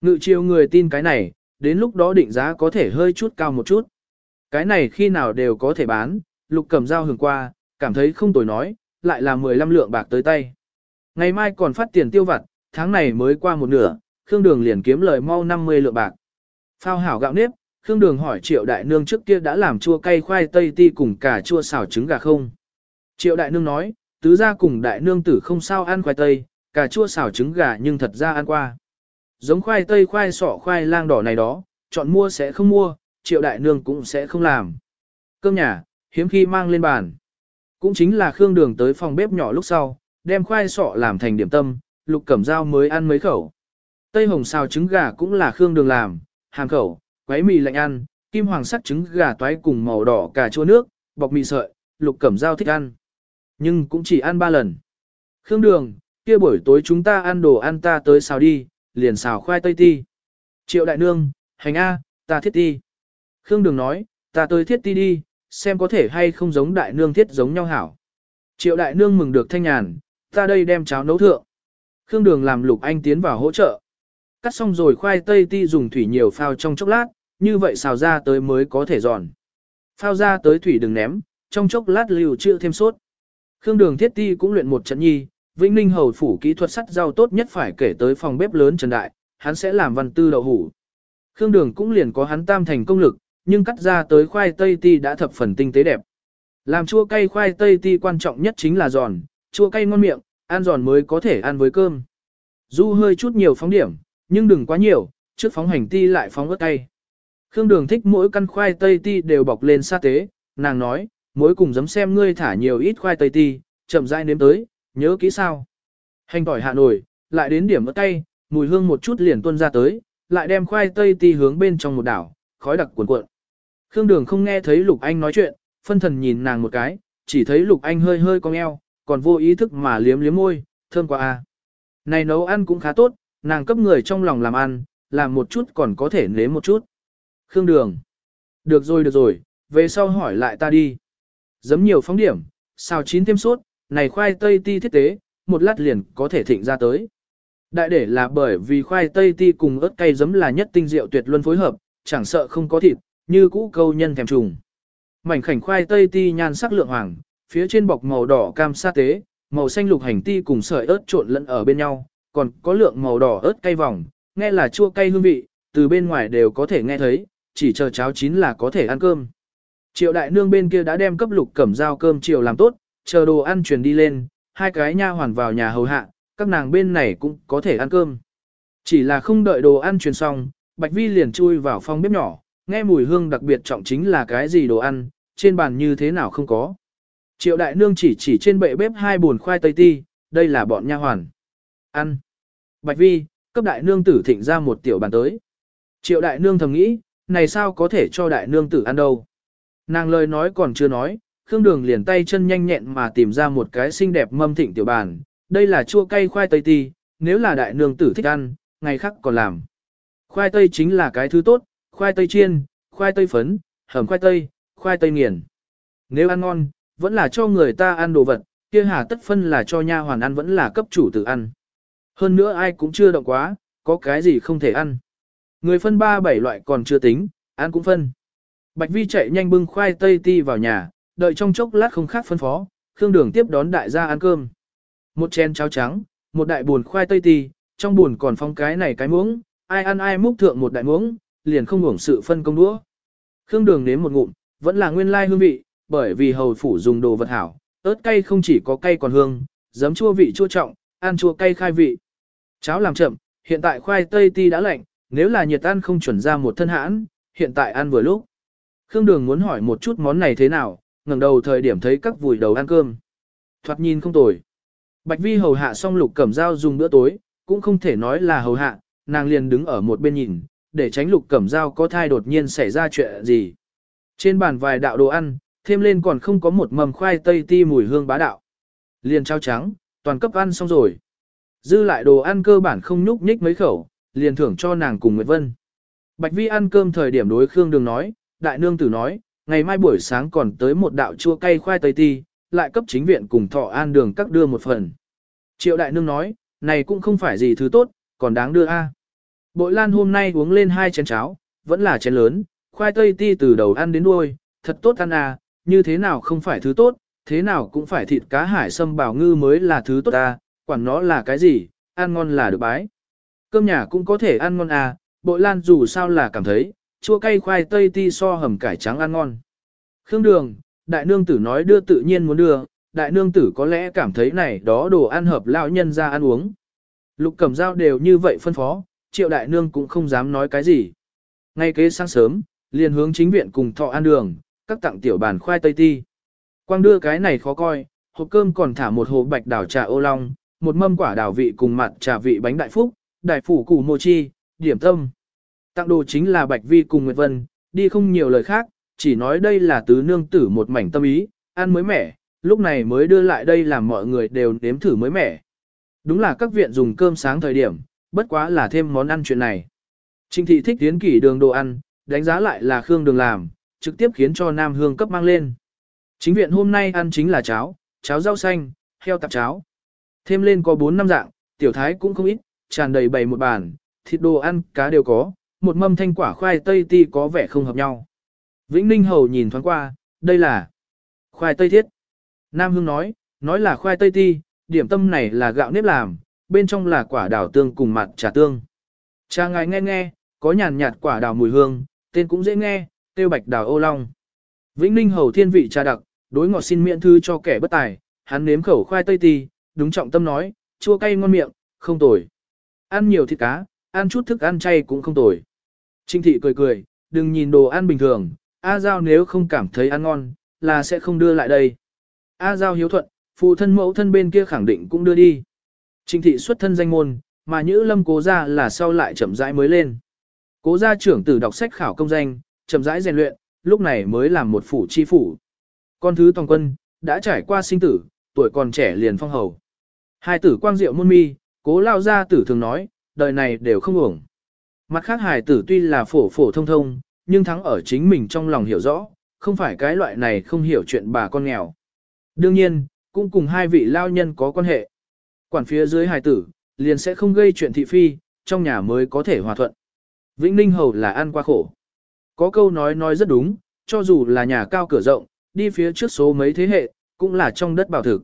Ngự chiêu người tin cái này, đến lúc đó định giá có thể hơi chút cao một chút. Cái này khi nào đều có thể bán, lục cầm dao hưởng qua, cảm thấy không tồi nói, lại là 15 lượng bạc tới tay. Ngày mai còn phát tiền tiêu vặt, tháng này mới qua một nửa, Khương Đường liền kiếm lời mau 50 lượng bạc. Phao hảo gạo nếp, Khương Đường hỏi Triệu Đại Nương trước kia đã làm chua cay khoai tây ti cùng cả chua xào trứng gà không? Triệu Đại Nương nói, tứ gia cùng Đại Nương tử không sao ăn khoai tây, cà chua xào trứng gà nhưng thật ra ăn qua. Giống khoai tây khoai sọ khoai lang đỏ này đó, chọn mua sẽ không mua, Triệu Đại Nương cũng sẽ không làm. Cơm nhà, hiếm khi mang lên bàn. Cũng chính là Khương Đường tới phòng bếp nhỏ lúc sau, đem khoai sọ làm thành điểm tâm, Lục Cẩm Dao mới ăn mấy khẩu. Tây hồng xào trứng gà cũng là Khương Đường làm, hàng khẩu, quấy mì lạnh ăn, kim hoàng sắc trứng gà toái cùng màu đỏ cà chua nước, bọc mì sợi, Lục Cẩm Dao thích ăn. Nhưng cũng chỉ ăn ba lần. Khương Đường, kia buổi tối chúng ta ăn đồ ăn ta tới xào đi, liền xào khoai tây ti. Triệu Đại Nương, hành A, ta thiết ti. Khương Đường nói, ta tới thiết ti đi, xem có thể hay không giống Đại Nương thiết giống nhau hảo. Triệu Đại Nương mừng được thanh nhàn, ta đây đem cháo nấu thượng. Khương Đường làm Lục Anh tiến vào hỗ trợ. Cắt xong rồi khoai tây ti dùng thủy nhiều phao trong chốc lát, như vậy xào ra tới mới có thể giòn. Phao ra tới thủy đừng ném, trong chốc lát lưu trữ thêm sốt. Khương Đường Thiết Ti cũng luyện một trận nhi, Vĩnh Ninh hầu phủ kỹ thuật sắt rau tốt nhất phải kể tới phòng bếp lớn Trần Đại, hắn sẽ làm văn tư đậu hủ. Khương Đường cũng liền có hắn tam thành công lực, nhưng cắt ra tới khoai tây ti đã thập phần tinh tế đẹp. Làm chua cay khoai tây ti quan trọng nhất chính là giòn, chua cay ngon miệng, ăn giòn mới có thể ăn với cơm. Du hơi chút nhiều phóng điểm, nhưng đừng quá nhiều, trước phóng hành ti lại phóng ớt cay. Khương Đường thích mỗi căn khoai tây ti đều bọc lên sa tế, nàng nói, mỗi cùng giấm xem ngươi thả nhiều ít khoai tây ti, chậm rãi nếm tới, nhớ kỹ sao. Hành tỏi hà nội, lại đến điểm ớt cay, mùi hương một chút liền tuôn ra tới, lại đem khoai tây ti hướng bên trong một đảo, khói đặc cuồn cuộn. Khương Đường không nghe thấy Lục Anh nói chuyện, phân thần nhìn nàng một cái, chỉ thấy Lục Anh hơi hơi cong eo, còn vô ý thức mà liếm liếm môi, thơm quá a. Này nấu ăn cũng khá tốt, nàng cấp người trong lòng làm ăn, làm một chút còn có thể nếm một chút. Khương Đường. Được rồi được rồi, về sau hỏi lại ta đi. Giấm nhiều phóng điểm, xào chín thêm sốt, này khoai tây ti thiết tế, một lát liền có thể thịnh ra tới. Đại để là bởi vì khoai tây ti cùng ớt cay giấm là nhất tinh diệu tuyệt luân phối hợp, chẳng sợ không có thịt, như cũ câu nhân thèm trùng. Mảnh khảnh khoai tây ti nhan sắc lượng hoàng, phía trên bọc màu đỏ cam sa tế, màu xanh lục hành ti cùng sợi ớt trộn lẫn ở bên nhau, còn có lượng màu đỏ ớt cay vòng, nghe là chua cay hương vị, từ bên ngoài đều có thể nghe thấy, chỉ chờ cháo chín là có thể ăn cơm. Triệu đại nương bên kia đã đem cấp lục cẩm dao cơm chiều làm tốt, chờ đồ ăn truyền đi lên, hai cái nha hoàn vào nhà hầu hạ, các nàng bên này cũng có thể ăn cơm. Chỉ là không đợi đồ ăn truyền xong, Bạch Vi liền chui vào phòng bếp nhỏ, nghe mùi hương đặc biệt trọng chính là cái gì đồ ăn, trên bàn như thế nào không có. Triệu đại nương chỉ chỉ trên bệ bếp hai buồn khoai tây ti, đây là bọn nha hoàn. Ăn. Bạch Vi, cấp đại nương tử thịnh ra một tiểu bàn tới. Triệu đại nương thầm nghĩ, này sao có thể cho đại nương tử ăn đâu. Nàng lời nói còn chưa nói, Khương Đường liền tay chân nhanh nhẹn mà tìm ra một cái xinh đẹp mâm thịnh tiểu bàn, đây là chua cay khoai tây ti, nếu là đại nương tử thích ăn, ngày khác còn làm. Khoai tây chính là cái thứ tốt, khoai tây chiên, khoai tây phấn, hầm khoai tây, khoai tây nghiền. Nếu ăn ngon, vẫn là cho người ta ăn đồ vật, kia hà tất phân là cho nha hoàn ăn vẫn là cấp chủ tử ăn. Hơn nữa ai cũng chưa động quá, có cái gì không thể ăn. Người phân ba bảy loại còn chưa tính, ăn cũng phân. Bạch Vi chạy nhanh bưng khoai tây ti vào nhà, đợi trong chốc lát không khác phân phó, Khương Đường tiếp đón đại gia ăn cơm. Một chén cháo trắng, một đại buồn khoai tây ti, trong buồn còn phong cái này cái muỗng, ai ăn ai múc thượng một đại muỗng, liền không hưởng sự phân công đũa. Khương Đường nếm một ngụm, vẫn là nguyên lai hương vị, bởi vì hầu phủ dùng đồ vật hảo, ớt cay không chỉ có cay còn hương, giấm chua vị chua trọng, ăn chua cay khai vị. Cháo làm chậm, hiện tại khoai tây ti đã lạnh, nếu là nhiệt ăn không chuẩn ra một thân hãn, hiện tại ăn vừa lúc. Khương Đường muốn hỏi một chút món này thế nào, ngẩng đầu thời điểm thấy các vùi đầu ăn cơm. Thoạt nhìn không tồi. Bạch Vi hầu hạ xong lục cẩm dao dùng bữa tối, cũng không thể nói là hầu hạ, nàng liền đứng ở một bên nhìn, để tránh lục cẩm dao có thai đột nhiên xảy ra chuyện gì. Trên bàn vài đạo đồ ăn, thêm lên còn không có một mầm khoai tây ti mùi hương bá đạo. Liền trao trắng, toàn cấp ăn xong rồi. Dư lại đồ ăn cơ bản không nhúc nhích mấy khẩu, liền thưởng cho nàng cùng Nguyệt Vân. Bạch Vi ăn cơm thời điểm đối Khương Đường nói, đại nương tử nói, ngày mai buổi sáng còn tới một đạo chua cay khoai tây ti, lại cấp chính viện cùng thọ an đường các đưa một phần. Triệu đại nương nói, này cũng không phải gì thứ tốt, còn đáng đưa a. Bội lan hôm nay uống lên hai chén cháo, vẫn là chén lớn, khoai tây ti từ đầu ăn đến đuôi, thật tốt ăn à, như thế nào không phải thứ tốt, thế nào cũng phải thịt cá hải sâm bảo ngư mới là thứ tốt à, quản nó là cái gì, ăn ngon là được bái. Cơm nhà cũng có thể ăn ngon à, bội lan dù sao là cảm thấy, chua cay khoai tây ti so hầm cải trắng ăn ngon. Khương đường, đại nương tử nói đưa tự nhiên muốn đưa, đại nương tử có lẽ cảm thấy này đó đồ ăn hợp lão nhân ra ăn uống. Lục cầm dao đều như vậy phân phó, triệu đại nương cũng không dám nói cái gì. Ngay kế sáng sớm, liền hướng chính viện cùng thọ ăn đường, các tặng tiểu bàn khoai tây ti. Quang đưa cái này khó coi, hộp cơm còn thả một hộp bạch đào trà ô long, một mâm quả đào vị cùng mặt trà vị bánh đại phúc, đại phủ củ mô chi, điểm tâm. Tặng đồ chính là bạch vi cùng Nguyệt Vân, đi không nhiều lời khác, chỉ nói đây là tứ nương tử một mảnh tâm ý, ăn mới mẻ, lúc này mới đưa lại đây làm mọi người đều nếm thử mới mẻ. Đúng là các viện dùng cơm sáng thời điểm, bất quá là thêm món ăn chuyện này. Trinh thị thích tiến kỷ đường đồ ăn, đánh giá lại là Khương Đường làm, trực tiếp khiến cho Nam Hương cấp mang lên. Chính viện hôm nay ăn chính là cháo, cháo rau xanh, heo tạp cháo. Thêm lên có 4 năm dạng, tiểu thái cũng không ít, tràn đầy bày một bàn, thịt đồ ăn, cá đều có, một mâm thanh quả khoai tây ti có vẻ không hợp nhau. Vĩnh Ninh Hầu nhìn thoáng qua, đây là Khoai tây thiết. Nam Hương nói, nói là khoai tây ti, điểm tâm này là gạo nếp làm, bên trong là quả đào tương cùng mặt trà tương. Cha ngài nghe nghe, có nhàn nhạt quả đào mùi hương, tên cũng dễ nghe, tiêu bạch đào ô long. Vĩnh Ninh hầu thiên vị trà đặc, đối ngọt xin miễn thư cho kẻ bất tài, hắn nếm khẩu khoai tây ti, đúng trọng tâm nói, chua cay ngon miệng, không tồi. Ăn nhiều thịt cá, ăn chút thức ăn chay cũng không tồi. Trinh thị cười cười, đừng nhìn đồ ăn bình thường, A Giao nếu không cảm thấy ăn ngon, là sẽ không đưa lại đây. A Giao hiếu thuận, phụ thân mẫu thân bên kia khẳng định cũng đưa đi. Trinh thị xuất thân danh môn, mà Nhữ Lâm cố ra là sau lại chậm rãi mới lên. Cố gia trưởng tử đọc sách khảo công danh, chậm rãi rèn luyện, lúc này mới làm một phủ chi phủ. Con thứ toàn quân, đã trải qua sinh tử, tuổi còn trẻ liền phong hầu. Hai tử quang diệu môn mi, cố lao gia tử thường nói, đời này đều không ổng. Mặt khác hài tử tuy là phổ phổ thông thông, nhưng thắng ở chính mình trong lòng hiểu rõ, không phải cái loại này không hiểu chuyện bà con nghèo. Đương nhiên, cũng cùng hai vị lao nhân có quan hệ. Quản phía dưới hài tử, liền sẽ không gây chuyện thị phi, trong nhà mới có thể hòa thuận. Vĩnh Ninh Hầu là ăn qua khổ. Có câu nói nói rất đúng, cho dù là nhà cao cửa rộng, đi phía trước số mấy thế hệ, cũng là trong đất bảo thực.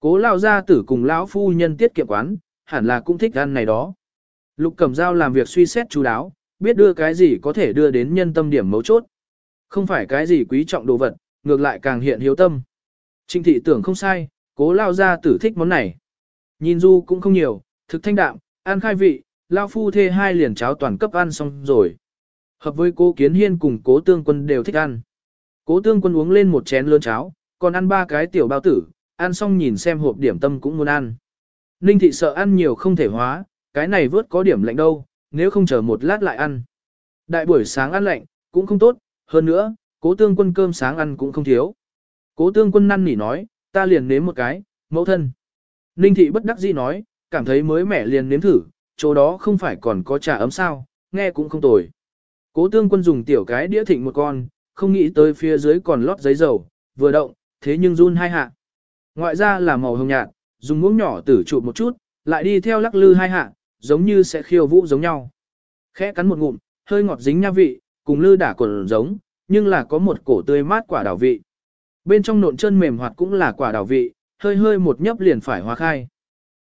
Cố lao gia tử cùng lão phu nhân tiết kiệm quán, hẳn là cũng thích ăn này đó. Lục Cẩm Dao làm việc suy xét chú đáo, biết đưa cái gì có thể đưa đến nhân tâm điểm mấu chốt. Không phải cái gì quý trọng đồ vật, ngược lại càng hiện hiếu tâm. Trinh thị tưởng không sai, cố lao gia tử thích món này. Nhìn du cũng không nhiều, thực thanh đạm, ăn khai vị, lao phu thê hai liền cháo toàn cấp ăn xong rồi. Hợp với cố kiến hiên cùng cố tương quân đều thích ăn. Cố tương quân uống lên một chén lớn cháo, còn ăn ba cái tiểu bao tử, ăn xong nhìn xem hộp điểm tâm cũng muốn ăn. Ninh thị sợ ăn nhiều không thể hóa, cái này vớt có điểm lạnh đâu, nếu không chờ một lát lại ăn. Đại buổi sáng ăn lạnh, cũng không tốt, hơn nữa, cố tương quân cơm sáng ăn cũng không thiếu. Cố tương quân năn nỉ nói, ta liền nếm một cái, mẫu thân. Ninh thị bất đắc dĩ nói, cảm thấy mới mẻ liền nếm thử, chỗ đó không phải còn có trà ấm sao, nghe cũng không tồi. Cố tương quân dùng tiểu cái đĩa thịnh một con, không nghĩ tới phía dưới còn lót giấy dầu, vừa động, thế nhưng run hai hạ. Ngoại ra là màu hồng nhạt, dùng muỗng nhỏ tử trụ một chút, lại đi theo lắc lư hai hạ, giống như sẽ khiêu vũ giống nhau. Khẽ cắn một ngụm, hơi ngọt dính nha vị, cùng lư đả quần giống, nhưng là có một cổ tươi mát quả đào vị. Bên trong nộn chân mềm hoạt cũng là quả đào vị, hơi hơi một nhấp liền phải hóa khai.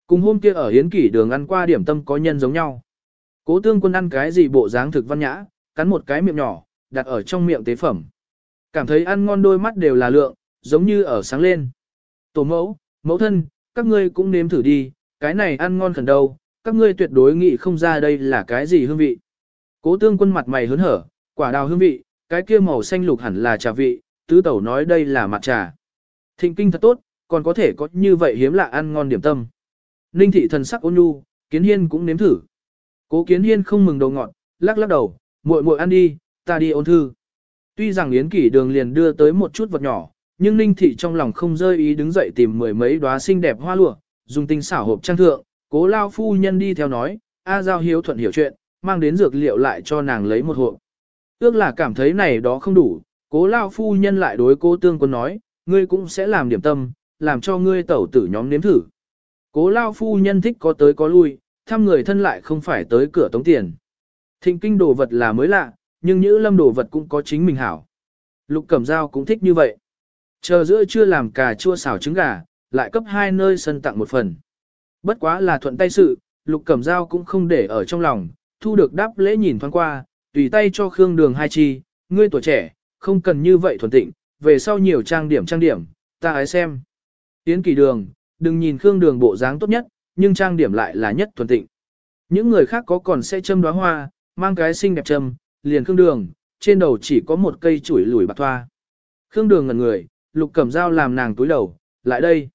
Cùng hôm kia ở hiến kỷ đường ăn qua điểm tâm có nhân giống nhau. Cố tương quân ăn cái gì bộ dáng thực văn nhã, cắn một cái miệng nhỏ, đặt ở trong miệng tế phẩm. Cảm thấy ăn ngon đôi mắt đều là lượng, giống như ở sáng lên. Tổ mẫu, mẫu thân, các ngươi cũng nếm thử đi, cái này ăn ngon khẩn đâu, các ngươi tuyệt đối nghĩ không ra đây là cái gì hương vị. Cố tương quân mặt mày hớn hở, quả đào hương vị, cái kia màu xanh lục hẳn là trà vị, tứ tẩu nói đây là mặt trà. Thịnh kinh thật tốt, còn có thể có như vậy hiếm lạ ăn ngon điểm tâm. Ninh thị thần sắc ôn nhu, kiến hiên cũng nếm thử. Cố kiến hiên không mừng đầu ngọn, lắc lắc đầu, muội muội ăn đi, ta đi ôn thư. Tuy rằng yến kỷ đường liền đưa tới một chút vật nhỏ, nhưng ninh thị trong lòng không rơi ý đứng dậy tìm mười mấy đóa xinh đẹp hoa lụa, dùng tinh xảo hộp trang thượng, cố lao phu nhân đi theo nói, A Giao hiếu thuận hiểu chuyện, mang đến dược liệu lại cho nàng lấy một hộp. Ước là cảm thấy này đó không đủ, cố lao phu nhân lại đối cố tương quân nói, ngươi cũng sẽ làm điểm tâm, làm cho ngươi tẩu tử nhóm nếm thử. Cố lao phu nhân thích có tới có lui, thăm người thân lại không phải tới cửa tống tiền. Thịnh kinh đồ vật là mới lạ, nhưng những lâm đồ vật cũng có chính mình hảo. Lục cẩm dao cũng thích như vậy. Chờ giữa chưa làm cà chua xào trứng gà, lại cấp hai nơi sân tặng một phần. Bất quá là thuận tay sự, lục cẩm dao cũng không để ở trong lòng, thu được đáp lễ nhìn thoáng qua, tùy tay cho Khương Đường hai chi, ngươi tuổi trẻ, không cần như vậy thuần tịnh, về sau nhiều trang điểm trang điểm, ta hãy xem. Tiến kỳ đường, đừng nhìn Khương Đường bộ dáng tốt nhất, nhưng trang điểm lại là nhất thuần tịnh. Những người khác có còn sẽ châm đóa hoa, mang cái xinh đẹp châm, liền Khương Đường, trên đầu chỉ có một cây chuỗi lùi bạc thoa. Khương Đường ngẩn người, Lục Cẩm Dao làm nàng túi đầu, lại đây.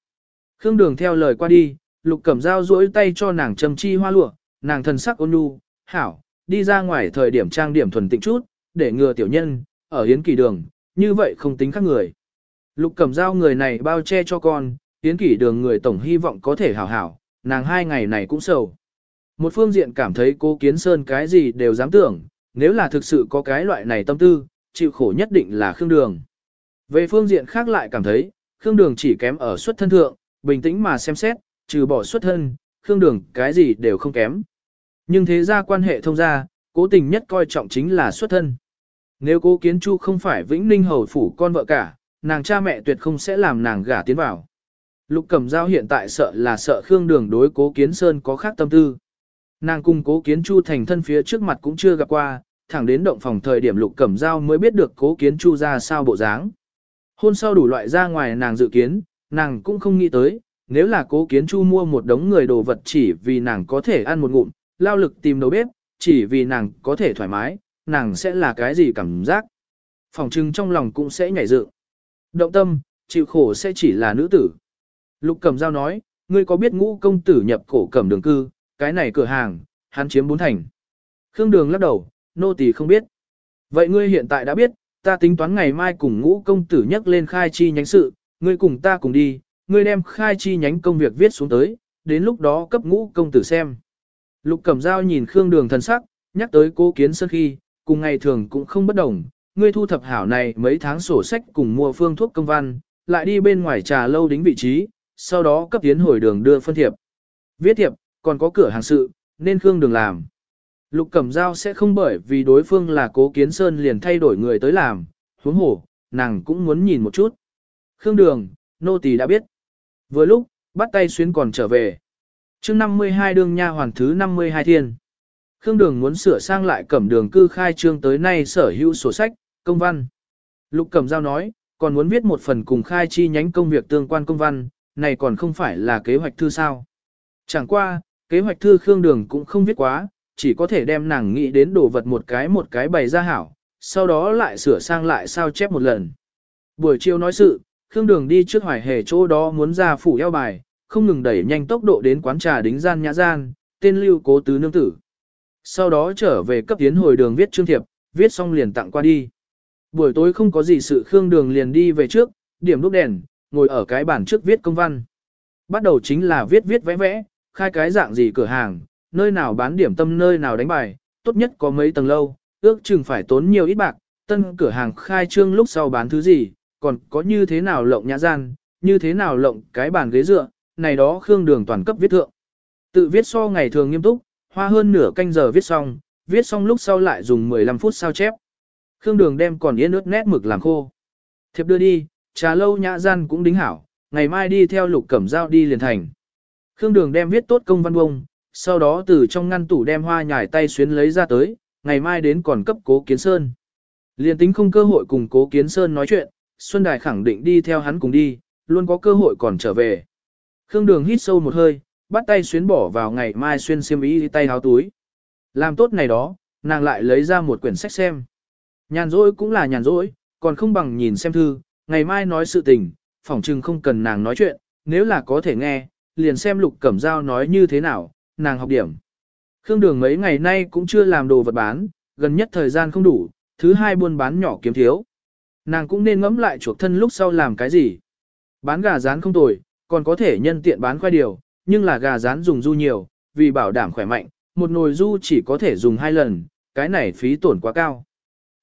Khương Đường theo lời qua đi, Lục Cẩm Dao duỗi tay cho nàng châm chi hoa lụa, nàng thần sắc ôn nhu, hảo, đi ra ngoài thời điểm trang điểm thuần tịnh chút, để ngừa tiểu nhân, ở hiến kỳ đường, như vậy không tính khác người. Lục Cẩm Dao người này bao che cho con, hiến kỳ đường người tổng hy vọng có thể hảo hảo, nàng hai ngày này cũng sầu. Một phương diện cảm thấy cô Kiến Sơn cái gì đều dám tưởng, nếu là thực sự có cái loại này tâm tư, chịu khổ nhất định là Khương Đường. Về phương diện khác lại cảm thấy, Khương Đường chỉ kém ở xuất thân thượng, bình tĩnh mà xem xét, trừ bỏ xuất thân, Khương Đường cái gì đều không kém. Nhưng thế ra quan hệ thông gia, cố tình nhất coi trọng chính là xuất thân. Nếu cố kiến chu không phải vĩnh ninh hầu phủ con vợ cả, nàng cha mẹ tuyệt không sẽ làm nàng gả tiến vào. Lục Cẩm Giao hiện tại sợ là sợ Khương Đường đối Cố Kiến Sơn có khác tâm tư. Nàng cùng Cố Kiến Chu thành thân phía trước mặt cũng chưa gặp qua, thẳng đến động phòng thời điểm Lục Cẩm Giao mới biết được Cố Kiến Chu ra sao bộ dáng. Hôn sau đủ loại ra ngoài nàng dự kiến, nàng cũng không nghĩ tới, nếu là Cố Kiến Chu mua một đống người đồ vật chỉ vì nàng có thể ăn một ngụm, lao lực tìm đầu bếp, chỉ vì nàng có thể thoải mái, nàng sẽ là cái gì cảm giác. Phòng trưng trong lòng cũng sẽ nhảy dựng. Động tâm, chịu khổ sẽ chỉ là nữ tử. Lục Cẩm Giao nói, ngươi có biết ngũ công tử nhập cổ cẩm đường cư, cái này cửa hàng, hắn chiếm bốn thành. Khương Đường lắc đầu, nô tỳ không biết. Vậy ngươi hiện tại đã biết, ta tính toán ngày mai cùng ngũ công tử nhắc lên khai chi nhánh sự, ngươi cùng ta cùng đi, ngươi đem khai chi nhánh công việc viết xuống tới, đến lúc đó cấp ngũ công tử xem. Lục Cẩm dao nhìn Khương Đường thần sắc, nhắc tới cố kiến sơn khi, cùng ngày thường cũng không bất đồng, ngươi thu thập hảo này mấy tháng sổ sách cùng mua phương thuốc công văn, lại đi bên ngoài trà lâu đính vị trí, sau đó cấp tiến hồi đường đưa phân thiệp. Viết thiệp, còn có cửa hàng sự, nên Khương Đường làm. Lục Cẩm Giao sẽ không bởi vì đối phương là cố kiến sơn liền thay đổi người tới làm, huống hổ, nàng cũng muốn nhìn một chút. Khương Đường, nô tỳ đã biết. Vừa lúc, bắt tay xuyến còn trở về. chương 52 đương nha hoàn thứ 52 thiên. Khương Đường muốn sửa sang lại cẩm đường cư khai trương tới nay sở hữu sổ sách, công văn. Lục Cẩm Giao nói, còn muốn viết một phần cùng khai chi nhánh công việc tương quan công văn, này còn không phải là kế hoạch thư sao. Chẳng qua, kế hoạch thư Khương Đường cũng không viết quá, chỉ có thể đem nàng nghĩ đến đồ vật một cái một cái bày ra hảo, sau đó lại sửa sang lại sao chép một lần. Buổi chiều nói sự, Khương Đường đi trước hoài hề chỗ đó muốn ra phủ eo bài, không ngừng đẩy nhanh tốc độ đến quán trà đính gian nhã gian, tên lưu cố tứ nương tử. Sau đó trở về cấp tiến hồi đường viết chương thiệp, viết xong liền tặng qua đi. Buổi tối không có gì sự Khương Đường liền đi về trước, điểm đúc đèn, ngồi ở cái bàn trước viết công văn. Bắt đầu chính là viết viết vẽ vẽ, khai cái dạng gì cửa hàng, nơi nào bán điểm tâm nơi nào đánh bài, tốt nhất có mấy tầng lâu, ước chừng phải tốn nhiều ít bạc, tân cửa hàng khai trương lúc sau bán thứ gì, còn có như thế nào lộng nhã gian, như thế nào lộng cái bàn ghế dựa, này đó Khương Đường toàn cấp viết thượng. Tự viết so ngày thường nghiêm túc, hoa hơn nửa canh giờ viết xong, viết xong lúc sau lại dùng 15 phút sao chép. Khương Đường đem còn yên ướt nét mực làm khô. Thiệp đưa đi, trà lâu nhã gian cũng đính hảo, ngày mai đi theo lục cẩm dao đi liền thành. Khương Đường đem viết tốt công văn bông, sau đó từ trong ngăn tủ đem hoa nhải tay xuyến lấy ra tới, ngày mai đến còn cấp cố kiến sơn. Liền tính không cơ hội cùng cố kiến sơn nói chuyện, Xuân Đài khẳng định đi theo hắn cùng đi, luôn có cơ hội còn trở về. Khương Đường hít sâu một hơi, bắt tay xuyến bỏ vào ngày mai xuyên xiêm y tay háo túi. Làm tốt này đó, nàng lại lấy ra một quyển sách xem. Nhàn rỗi cũng là nhàn rỗi, còn không bằng nhìn xem thư, ngày mai nói sự tình, phỏng chừng không cần nàng nói chuyện, nếu là có thể nghe, liền xem lục cẩm dao nói như thế nào, nàng học điểm. Khương Đường mấy ngày nay cũng chưa làm đồ vật bán, gần nhất thời gian không đủ, thứ hai buôn bán nhỏ kiếm thiếu. Nàng cũng nên ngẫm lại chuộc thân lúc sau làm cái gì. Bán gà rán không tồi, còn có thể nhân tiện bán khoai điều, nhưng là gà rán dùng du nhiều, vì bảo đảm khỏe mạnh, một nồi du chỉ có thể dùng hai lần, cái này phí tổn quá cao.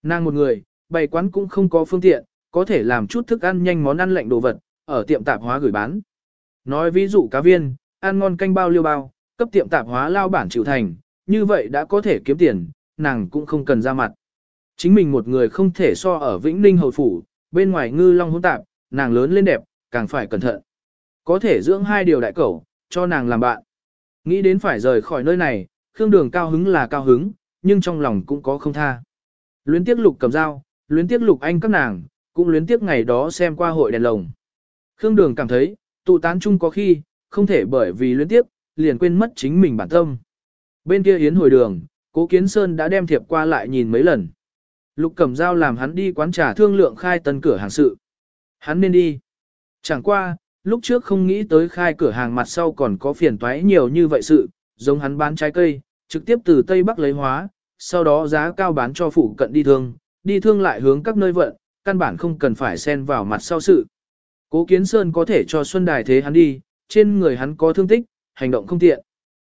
Nàng một người, bày quán cũng không có phương tiện, có thể làm chút thức ăn nhanh món ăn lạnh đồ vật, ở tiệm tạp hóa gửi bán. Nói ví dụ cá viên, ăn ngon canh bao liêu bao, cấp tiệm tạp hóa lao bản chịu thành, như vậy đã có thể kiếm tiền, nàng cũng không cần ra mặt. Chính mình một người không thể so ở Vĩnh Ninh Hầu Phủ, bên ngoài ngư long hỗn tạp, nàng lớn lên đẹp, càng phải cẩn thận. Có thể dưỡng hai điều đại cẩu, cho nàng làm bạn. Nghĩ đến phải rời khỏi nơi này, Khương Đường cao hứng là cao hứng, nhưng trong lòng cũng có không tha. Luyến tiếc lục cầm dao, luyến tiếc lục anh các nàng, cũng luyến tiếc ngày đó xem qua hội đèn lồng. Khương Đường cảm thấy, tụ tán chung có khi, không thể bởi vì luyến tiếc, liền quên mất chính mình bản tâm. Bên kia Yến hồi đường, Cố Kiến Sơn đã đem thiệp qua lại nhìn mấy lần. Lục Cẩm Giao làm hắn đi quán trà thương lượng khai tân cửa hàng sự. Hắn nên đi. Chẳng qua, lúc trước không nghĩ tới khai cửa hàng mặt sau còn có phiền toái nhiều như vậy sự, giống hắn bán trái cây, trực tiếp từ Tây Bắc lấy hóa, sau đó giá cao bán cho phụ cận đi thương, đi thương lại hướng các nơi vận, căn bản không cần phải xen vào mặt sau sự. Cố Kiến Sơn có thể cho Xuân Đài thế hắn đi, trên người hắn có thương tích, hành động không tiện.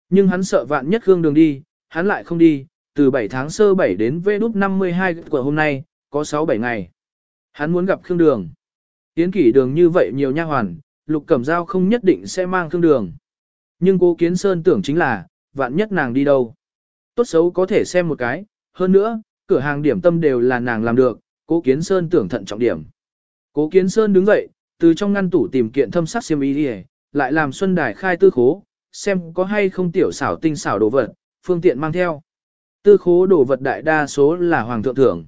Nhưng hắn sợ vạn nhất gương đường đi, hắn lại không đi, từ 7 tháng sơ 7 đến V đúc 52 của hôm nay, có 6-7 ngày. Hắn muốn gặp Khương Đường. Yến kỷ đường như vậy nhiều nha hoàn, Lục Cẩm Giao không nhất định sẽ mang Khương Đường. Nhưng cô Kiến Sơn tưởng chính là, vạn nhất nàng đi đâu. Tốt xấu có thể xem một cái, hơn nữa, cửa hàng điểm tâm đều là nàng làm được, cố Kiến Sơn tưởng thận trọng điểm. Cố Kiến Sơn đứng dậy, từ trong ngăn tủ tìm kiện thâm sắc xiêm y đi lại làm Xuân Đài khai tư khố, xem có hay không tiểu xảo tinh xảo đồ vật, phương tiện mang theo. Tư khố đồ vật đại đa số là hoàng thượng thưởng.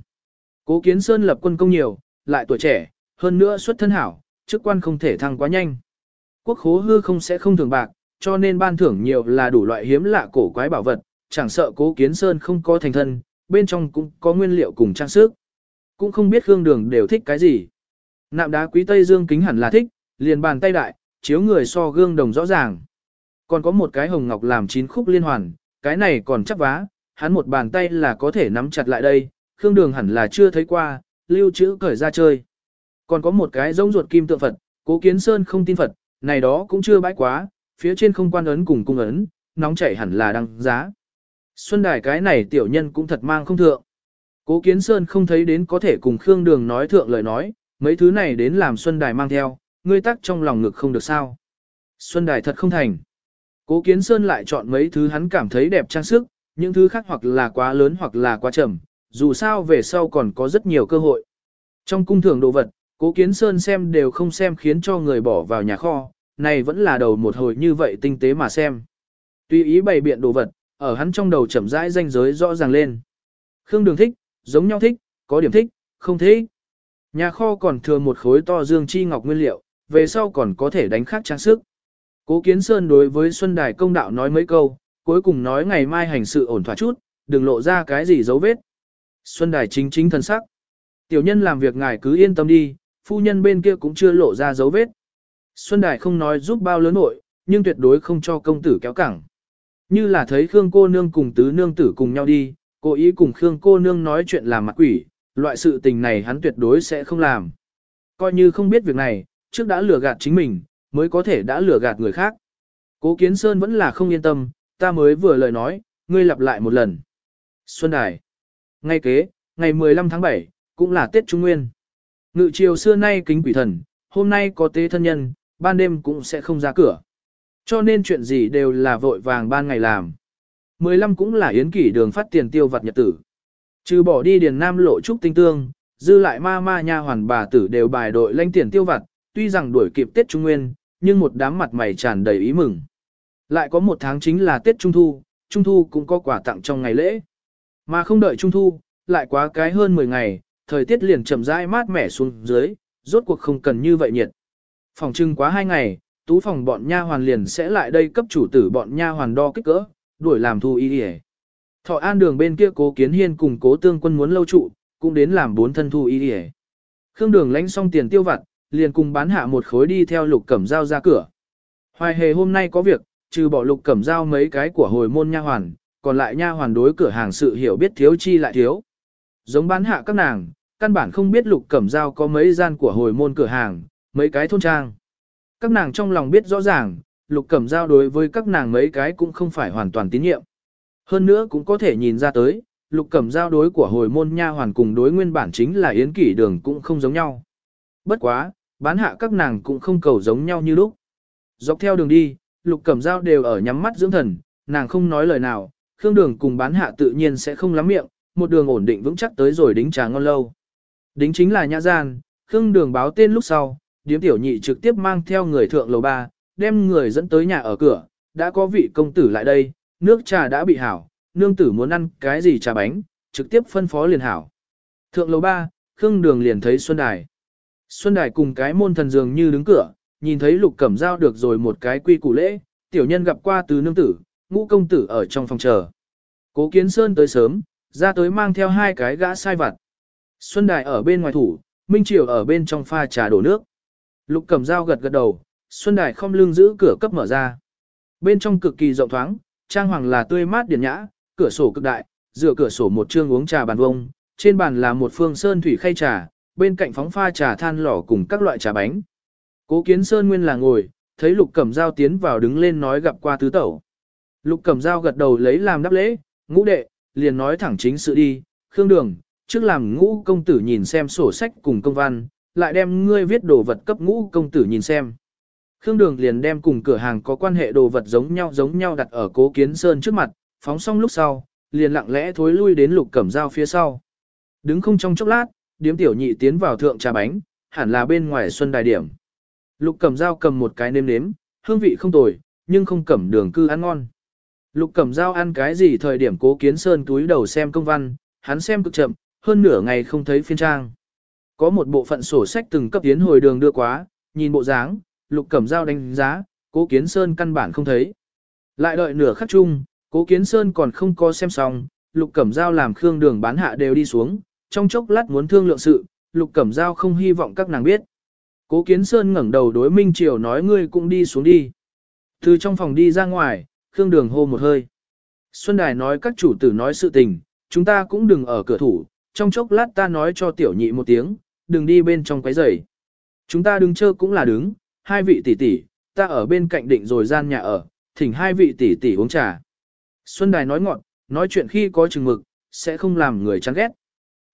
Cố Kiến Sơn lập quân công nhiều, lại tuổi trẻ, hơn nữa xuất thân hảo, chức quan không thể thăng quá nhanh. Quốc khố hư không sẽ không thường bạc, cho nên ban thưởng nhiều là đủ loại hiếm lạ cổ quái bảo vật, chẳng sợ Cố Kiến Sơn không có thành thân, bên trong cũng có nguyên liệu cùng trang sức. Cũng không biết Khương Đường đều thích cái gì. Nạm đá quý Tây Dương kính hẳn là thích, liền bàn tay đại, chiếu người so gương đồng rõ ràng. Còn có một cái hồng ngọc làm chín khúc liên hoàn, cái này còn chắc vá, hắn một bàn tay là có thể nắm chặt lại đây, Khương Đường hẳn là chưa thấy qua, lưu trữ cởi ra chơi. Còn có một cái giống ruột kim tượng Phật, cố kiến sơn không tin Phật, này đó cũng chưa bãi quá, phía trên không quan ấn cùng cung ấn, nóng chảy hẳn là đăng giá. Xuân đài cái này tiểu nhân cũng thật mang không thượng. Cố kiến sơn không thấy đến có thể cùng Khương Đường nói thượng lời nói, mấy thứ này đến làm Xuân đài mang theo, ngươi tắc trong lòng ngực không được sao. Xuân đài thật không thành. Cố kiến sơn lại chọn mấy thứ hắn cảm thấy đẹp trang sức, những thứ khác hoặc là quá lớn hoặc là quá chậm, dù sao về sau còn có rất nhiều cơ hội. Trong cung thưởng đồ vật, cố kiến sơn xem đều không xem khiến cho người bỏ vào nhà kho, này vẫn là đầu một hồi như vậy tinh tế mà xem. Tùy ý bày biện đồ vật, ở hắn trong đầu chậm rãi danh giới rõ ràng lên. Khương Đường thích, giống nhau thích, có điểm thích, không thích. Nhà kho còn thừa một khối to dương chi ngọc nguyên liệu, về sau còn có thể đánh khác trang sức. Cố Kiến Sơn đối với Xuân Đài công đạo nói mấy câu, cuối cùng nói ngày mai hành sự ổn thỏa chút, đừng lộ ra cái gì dấu vết. Xuân Đài chính chính thân sắc. Tiểu nhân làm việc ngài cứ yên tâm đi, phu nhân bên kia cũng chưa lộ ra dấu vết. Xuân Đài không nói giúp bao lớn nội, nhưng tuyệt đối không cho công tử kéo cẳng. Như là thấy Khương cô nương cùng tứ nương tử cùng nhau đi, cố ý cùng Khương cô nương nói chuyện làm mặt quỷ, loại sự tình này hắn tuyệt đối sẽ không làm. Coi như không biết việc này, trước đã lừa gạt chính mình, mới có thể đã lừa gạt người khác. Cố Kiến Sơn vẫn là không yên tâm, ta mới vừa lời nói, ngươi lặp lại một lần. Xuân Đài. Ngay kế, ngày 15 tháng 7, cũng là Tết Trung Nguyên. Ngự chiều xưa nay kính quỷ thần, hôm nay có tế thân nhân, ban đêm cũng sẽ không ra cửa. Cho nên chuyện gì đều là vội vàng ban ngày làm. 15 cũng là yến kỷ đường phát tiền tiêu vặt nhật tử. Trừ bỏ đi điền nam lộ trúc tinh tương, dư lại ma ma nha hoàn bà tử đều bài đội lanh tiền tiêu vặt, tuy rằng đuổi kịp Tết Trung Nguyên, nhưng một đám mặt mày tràn đầy ý mừng. Lại có một tháng chính là Tết Trung Thu, Trung Thu cũng có quà tặng trong ngày lễ. Mà không đợi Trung Thu, lại quá cái hơn 10 ngày, thời tiết liền chậm rãi mát mẻ xuống dưới, rốt cuộc không cần như vậy nhiệt. Phòng trưng quá hai ngày, tú phòng bọn nha hoàn liền sẽ lại đây cấp chủ tử bọn nha hoàn đo kích cỡ, đuổi làm thu y y. Thọ an đường bên kia cố kiến hiên cùng cố tương quân muốn lâu trụ, cũng đến làm bốn thân thu y y. Khương đường lãnh xong tiền tiêu vặt, liền cùng bán hạ một khối đi theo lục cẩm dao ra cửa. Hoài hề hôm nay có việc, trừ bỏ lục cẩm dao mấy cái của hồi môn nha hoàn, còn lại nha hoàn đối cửa hàng sự hiểu biết thiếu chi lại thiếu. Giống bán hạ các nàng, căn bản không biết lục cẩm dao có mấy gian của hồi môn cửa hàng, mấy cái thôn trang. Các nàng trong lòng biết rõ ràng, lục cẩm dao đối với các nàng mấy cái cũng không phải hoàn toàn tín nhiệm. Hơn nữa cũng có thể nhìn ra tới, lục cẩm giao đối của hồi môn nha hoàn cùng đối nguyên bản chính là yến kỷ đường cũng không giống nhau. Bất quá, bán hạ các nàng cũng không cầu giống nhau như lúc. Dọc theo đường đi, lục cẩm giao đều ở nhắm mắt dưỡng thần, nàng không nói lời nào, khương đường cùng bán hạ tự nhiên sẽ không lắm miệng, một đường ổn định vững chắc tới rồi đính trà ngon lâu. Đính chính là nhã gian, khương đường báo tên lúc sau, điếm tiểu nhị trực tiếp mang theo người thượng lầu ba, đem người dẫn tới nhà ở cửa, đã có vị công tử lại đây, nước trà đã bị hảo, nương tử muốn ăn cái gì trà bánh, trực tiếp phân phó liền hảo. Thượng lầu ba, Khương Đường liền thấy Xuân Đài. Xuân Đài cùng cái môn thần dường như đứng cửa, nhìn thấy Lục Cẩm Giao được rồi một cái quy củ lễ, tiểu nhân gặp qua từ nương tử, ngũ công tử ở trong phòng chờ. Cố Kiến Sơn tới sớm, ra tới mang theo hai cái gã sai vặt. Xuân Đài ở bên ngoài thủ, Minh Triều ở bên trong pha trà đổ nước. Lục Cẩm Giao gật gật đầu, Xuân Đài không lưng giữ cửa cấp mở ra. Bên trong cực kỳ rộng thoáng, trang hoàng là tươi mát điển nhã, cửa sổ cực đại, dựa cửa sổ một chương uống trà bàn vông, trên bàn là một phương sơn thủy khay trà, bên cạnh phóng pha trà than lò cùng các loại trà bánh. Cố Kiến Sơn nguyên là ngồi, thấy Lục Cẩm Dao tiến vào đứng lên nói gặp qua tứ tẩu. Lục Cẩm Dao gật đầu lấy làm đáp lễ, ngũ đệ, liền nói thẳng chính sự đi, Khương Đường, trước làm ngũ công tử nhìn xem sổ sách cùng công văn, lại đem ngươi viết đồ vật cấp ngũ công tử nhìn xem. Khương Đường liền đem cùng cửa hàng có quan hệ đồ vật giống nhau giống nhau đặt ở cố kiến sơn trước mặt, phóng xong lúc sau, liền lặng lẽ thối lui đến lục cẩm dao phía sau. Đứng không trong chốc lát, điếm tiểu nhị tiến vào thượng trà bánh, hẳn là bên ngoài xuân đài điểm. Lục Cẩm Dao cầm một cái nêm nếm, hương vị không tồi, nhưng không cẩm đường cư ăn ngon. Lục Cẩm Dao ăn cái gì thời điểm Cố Kiến Sơn túi đầu xem công văn, hắn xem cực chậm, hơn nửa ngày không thấy phiên trang. Có một bộ phận sổ sách từng cấp tiến hồi đường đưa quá, nhìn bộ dáng, Lục Cẩm Dao đánh giá, Cố Kiến Sơn căn bản không thấy. Lại đợi nửa khắc chung, Cố Kiến Sơn còn không có xem xong, Lục Cẩm Dao làm Khương Đường bán hạ đều đi xuống, trong chốc lát muốn thương lượng sự, Lục Cẩm giao không hy vọng các nàng biết. Cố Kiến Sơn ngẩng đầu đối Minh Triều nói ngươi cũng đi xuống đi. Từ trong phòng đi ra ngoài, Khương Đường hô một hơi. Xuân Đài nói các chủ tử nói sự tình, chúng ta cũng đừng ở cửa thủ, trong chốc lát ta nói cho tiểu nhị một tiếng, đừng đi bên trong quấy rầy. Chúng ta đứng chơi cũng là đứng, hai vị tỷ tỷ, ta ở bên cạnh định rồi gian nhà ở, thỉnh hai vị tỷ tỷ uống trà. Xuân Đài nói ngọn, nói chuyện khi có chừng mực, sẽ không làm người chán ghét.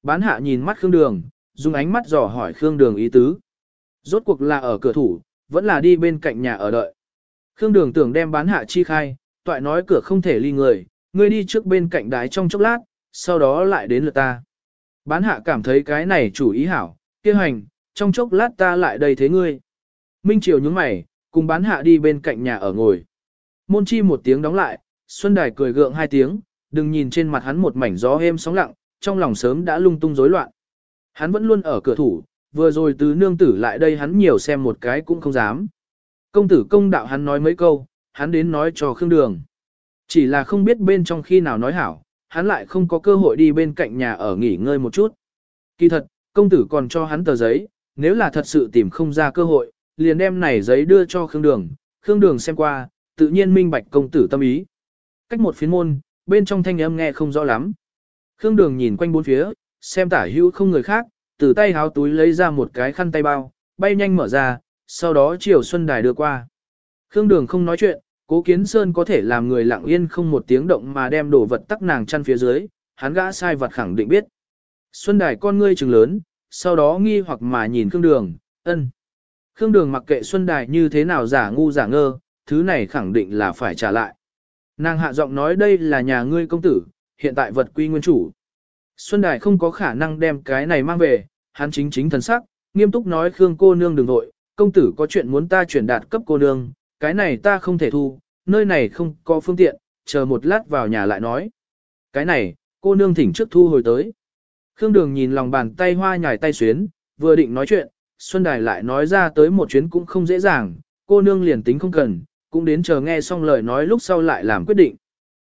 Bán hạ nhìn mắt Khương Đường, dùng ánh mắt dò hỏi Khương Đường ý tứ. Rốt cuộc là ở cửa thủ, vẫn là đi bên cạnh nhà ở đợi. Khương Đường tưởng đem bán hạ chi khai, toại nói cửa không thể ly người, ngươi đi trước bên cạnh đái trong chốc lát, sau đó lại đến lượt ta. Bán hạ cảm thấy cái này chủ ý hảo, kia hành, trong chốc lát ta lại đây thế ngươi. Minh Triều nhướng mày, cùng bán hạ đi bên cạnh nhà ở ngồi. Môn chi một tiếng đóng lại, Xuân Đài cười gượng hai tiếng, đừng nhìn trên mặt hắn một mảnh gió êm sóng lặng, trong lòng sớm đã lung tung rối loạn. Hắn vẫn luôn ở cửa thủ, vừa rồi từ nương tử lại đây hắn nhiều xem một cái cũng không dám. Công tử công đạo hắn nói mấy câu, hắn đến nói cho Khương Đường. Chỉ là không biết bên trong khi nào nói hảo, hắn lại không có cơ hội đi bên cạnh nhà ở nghỉ ngơi một chút. Kỳ thật, công tử còn cho hắn tờ giấy, nếu là thật sự tìm không ra cơ hội, liền đem này giấy đưa cho Khương Đường. Khương Đường xem qua, tự nhiên minh bạch công tử tâm ý. Cách một phiến môn, bên trong thanh âm nghe không rõ lắm. Khương Đường nhìn quanh bốn phía, xem tả hữu không người khác, từ tay háo túi lấy ra một cái khăn tay bao, bay nhanh mở ra, sau đó chiều Xuân Đài đưa qua. Khương Đường không nói chuyện, Cố Kiến Sơn có thể làm người lặng yên không một tiếng động mà đem đồ vật tắc nàng chăn phía dưới, hắn gã sai vật khẳng định biết. Xuân Đài con ngươi trừng lớn, sau đó nghi hoặc mà nhìn Khương Đường, ân. Khương Đường mặc kệ Xuân Đài như thế nào giả ngu giả ngơ, thứ này khẳng định là phải trả lại. Nàng hạ giọng nói đây là nhà ngươi công tử, hiện tại vật quy nguyên chủ. Xuân Đài không có khả năng đem cái này mang về, hắn chính chính thần sắc, nghiêm túc nói Khương cô nương đừng vội, công tử có chuyện muốn ta chuyển đạt cấp cô nương, cái này ta không thể thu, nơi này không có phương tiện, chờ một lát vào nhà lại nói. Cái này, cô nương thỉnh trước thu hồi tới. Khương Đường nhìn lòng bàn tay hoa nhài tay xuyến, vừa định nói chuyện, Xuân Đài lại nói ra tới một chuyến cũng không dễ dàng, cô nương liền tính không cần, cũng đến chờ nghe xong lời nói lúc sau lại làm quyết định.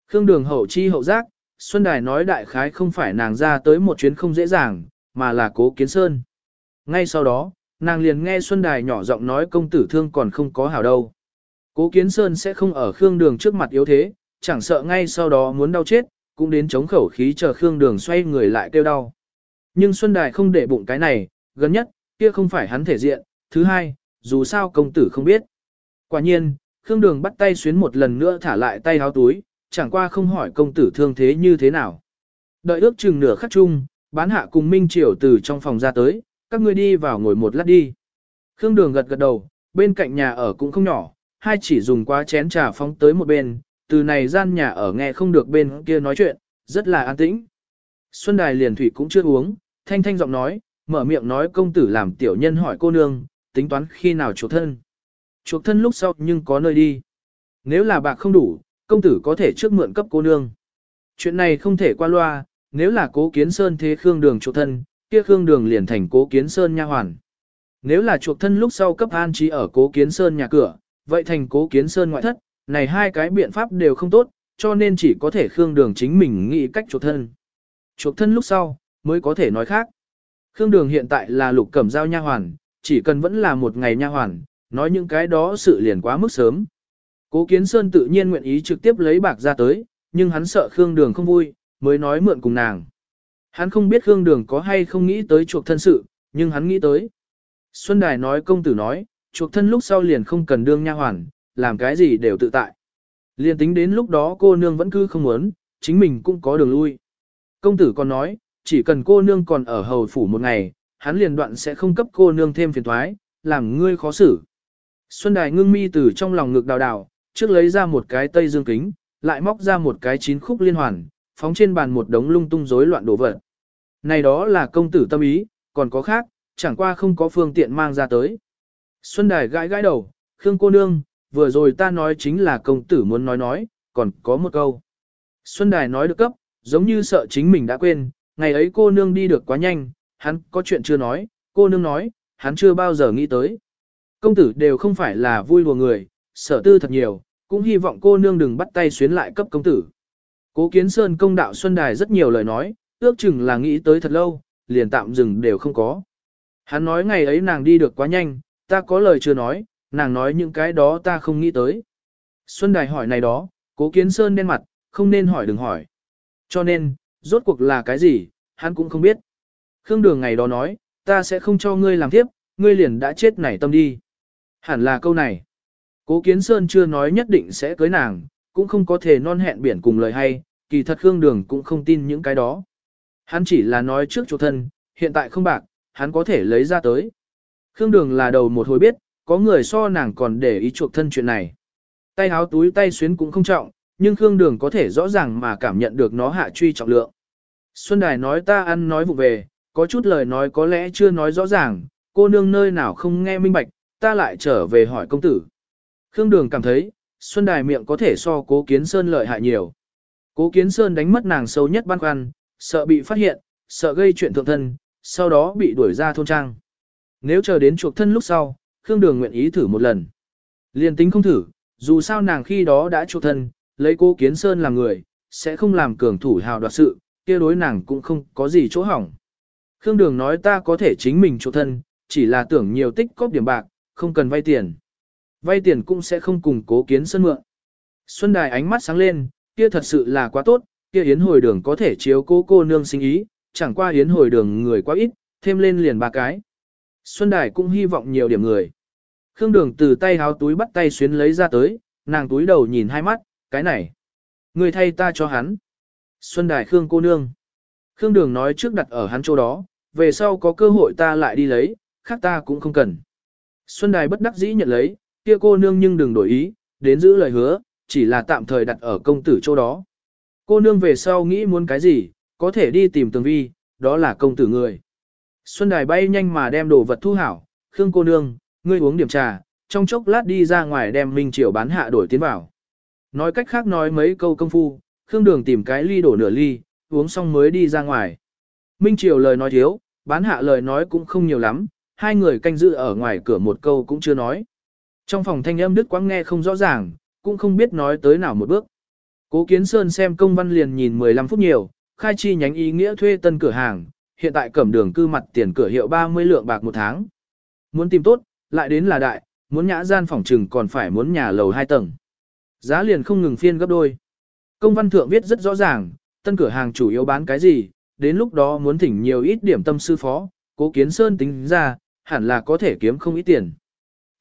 Khương Đường hậu chi hậu giác, Xuân Đài nói đại khái không phải nàng ra tới một chuyến không dễ dàng, mà là cố kiến sơn. Ngay sau đó, nàng liền nghe Xuân Đài nhỏ giọng nói công tử thương còn không có hảo đâu. Cố kiến sơn sẽ không ở Khương Đường trước mặt yếu thế, chẳng sợ ngay sau đó muốn đau chết, cũng đến chống khẩu khí chờ Khương Đường xoay người lại kêu đau. Nhưng Xuân Đài không để bụng cái này, gần nhất, kia không phải hắn thể diện, thứ hai, dù sao công tử không biết. Quả nhiên, Khương Đường bắt tay xuyến một lần nữa thả lại tay háo túi, chẳng qua không hỏi công tử thương thế như thế nào. Đợi ước chừng nửa khắc chung, bán hạ cùng Minh Triều từ trong phòng ra tới, các ngươi đi vào ngồi một lát đi. Khương Đường gật gật đầu, bên cạnh nhà ở cũng không nhỏ, hai chỉ dùng quá chén trà phóng tới một bên, từ này gian nhà ở nghe không được bên kia nói chuyện, rất là an tĩnh. Xuân Đài liền thủy cũng chưa uống, thanh thanh giọng nói, mở miệng nói công tử làm tiểu nhân hỏi cô nương, tính toán khi nào chuộc thân. Chuộc thân lúc sau nhưng có nơi đi. Nếu là bạc không đủ, công tử có thể trước mượn cấp cô nương. Chuyện này không thể qua loa, nếu là cố kiến sơn thế Khương Đường chuộc thân, kia Khương Đường liền thành cố kiến sơn nha hoàn. Nếu là chuộc thân lúc sau cấp an trí ở cố kiến sơn nhà cửa, vậy thành cố kiến sơn ngoại thất, này hai cái biện pháp đều không tốt, cho nên chỉ có thể Khương Đường chính mình nghĩ cách chuộc thân. Chuộc thân lúc sau, mới có thể nói khác. Khương Đường hiện tại là lục cẩm giao nha hoàn, chỉ cần vẫn là một ngày nha hoàn, nói những cái đó sự liền quá mức sớm. Cố Kiến Sơn tự nhiên nguyện ý trực tiếp lấy bạc ra tới, nhưng hắn sợ Khương Đường không vui, mới nói mượn cùng nàng. Hắn không biết Khương Đường có hay không nghĩ tới chuộc thân sự, nhưng hắn nghĩ tới. Xuân Đài nói công tử nói, chuộc thân lúc sau liền không cần đương nha hoàn, làm cái gì đều tự tại. Liền tính đến lúc đó cô nương vẫn cứ không muốn, chính mình cũng có đường lui. Công tử còn nói, chỉ cần cô nương còn ở hầu phủ một ngày, hắn liền đoạn sẽ không cấp cô nương thêm phiền thoái, làm ngươi khó xử. Xuân Đài ngưng mi từ trong lòng ngực đào đào, trước lấy ra một cái tây dương kính, lại móc ra một cái chín khúc liên hoàn, phóng trên bàn một đống lung tung rối loạn đồ vật. Này đó là công tử tâm ý, còn có khác, chẳng qua không có phương tiện mang ra tới. Xuân Đài gãi gãi đầu, Khương cô nương, vừa rồi ta nói chính là công tử muốn nói nói, còn có một câu. Xuân Đài nói được cấp, giống như sợ chính mình đã quên, ngày ấy cô nương đi được quá nhanh, hắn có chuyện chưa nói, cô nương nói, hắn chưa bao giờ nghĩ tới. Công tử đều không phải là vui lùa người, sở tư thật nhiều, cũng hy vọng cô nương đừng bắt tay xuyến lại cấp công tử. Cố kiến sơn công đạo Xuân Đài rất nhiều lời nói, ước chừng là nghĩ tới thật lâu, liền tạm dừng đều không có. Hắn nói ngày ấy nàng đi được quá nhanh, ta có lời chưa nói, nàng nói những cái đó ta không nghĩ tới. Xuân Đài hỏi này đó, cố kiến sơn đen mặt, không nên hỏi đừng hỏi. Cho nên, rốt cuộc là cái gì, hắn cũng không biết. Khương Đường ngày đó nói, ta sẽ không cho ngươi làm tiếp, ngươi liền đã chết nảy tâm đi. Hẳn là câu này. Cố Kiến Sơn chưa nói nhất định sẽ cưới nàng, cũng không có thể non hẹn biển cùng lời hay, kỳ thật Khương Đường cũng không tin những cái đó. Hắn chỉ là nói trước chỗ thân, hiện tại không bạc, hắn có thể lấy ra tới. Khương Đường là đầu một hồi biết, có người so nàng còn để ý chuộc thân chuyện này. Tay háo túi tay xuyến cũng không trọng, nhưng Khương Đường có thể rõ ràng mà cảm nhận được nó hạ truy trọng lượng. Xuân Đài nói ta ăn nói vụ về, có chút lời nói có lẽ chưa nói rõ ràng, cô nương nơi nào không nghe minh bạch, ta lại trở về hỏi công tử. Khương Đường cảm thấy, Xuân Đài miệng có thể so cố kiến sơn lợi hại nhiều. Cố kiến sơn đánh mất nàng sâu nhất băn khoăn, sợ bị phát hiện, sợ gây chuyện thượng thân, sau đó bị đuổi ra thôn trang. Nếu chờ đến chuộc thân lúc sau, Khương Đường nguyện ý thử một lần. Liên tính không thử, dù sao nàng khi đó đã chuộc thân, lấy cố kiến sơn làm người, sẽ không làm cường thủ hào đoạt sự, kia đối nàng cũng không có gì chỗ hỏng. Khương Đường nói ta có thể chính mình chuộc thân, chỉ là tưởng nhiều tích cóp điểm bạc, không cần vay tiền. Vay tiền cũng sẽ không cùng cố kiến sân mượn. Xuân Đài ánh mắt sáng lên, kia thật sự là quá tốt, kia yến hồi đường có thể chiếu cố cô nương sinh ý, chẳng qua yến hồi đường người quá ít, thêm lên liền ba cái. Xuân Đài cũng hy vọng nhiều điểm người. Khương Đường từ tay háo túi bắt tay xuyến lấy ra tới, nàng túi đầu nhìn hai mắt, cái này. Người thay ta cho hắn. Xuân Đài Khương cô nương. Khương Đường nói trước đặt ở hắn chỗ đó, về sau có cơ hội ta lại đi lấy, khác ta cũng không cần. Xuân Đài bất đắc dĩ nhận lấy, kia cô nương nhưng đừng đổi ý, đến giữ lời hứa, chỉ là tạm thời đặt ở công tử chỗ đó. Cô nương về sau nghĩ muốn cái gì, có thể đi tìm tường vi, đó là công tử người. Xuân Đài bay nhanh mà đem đồ vật thu hảo, Khương cô nương, ngươi uống điểm trà, trong chốc lát đi ra ngoài đem Minh Triều bán hạ đổi tiến vào. Nói cách khác nói mấy câu công phu, Khương Đường tìm cái ly đổ nửa ly, uống xong mới đi ra ngoài. Minh Triều lời nói thiếu, bán hạ lời nói cũng không nhiều lắm, hai người canh giữ ở ngoài cửa một câu cũng chưa nói. Trong phòng thanh âm đức quãng nghe không rõ ràng, cũng không biết nói tới nào một bước. Cố Kiến Sơn xem công văn liền nhìn 15 phút nhiều, khai chi nhánh ý nghĩa thuê tân cửa hàng, hiện tại cẩm đường cư mặt tiền cửa hiệu 30 lượng bạc một tháng. Muốn tìm tốt, lại đến là đại, muốn nhã gian phòng trừng còn phải muốn nhà lầu 2 tầng. Giá liền không ngừng phiên gấp đôi. Công văn thượng viết rất rõ ràng, tân cửa hàng chủ yếu bán cái gì, đến lúc đó muốn thỉnh nhiều ít điểm tâm sư phó, cố kiến sơn tính ra, hẳn là có thể kiếm không ít tiền.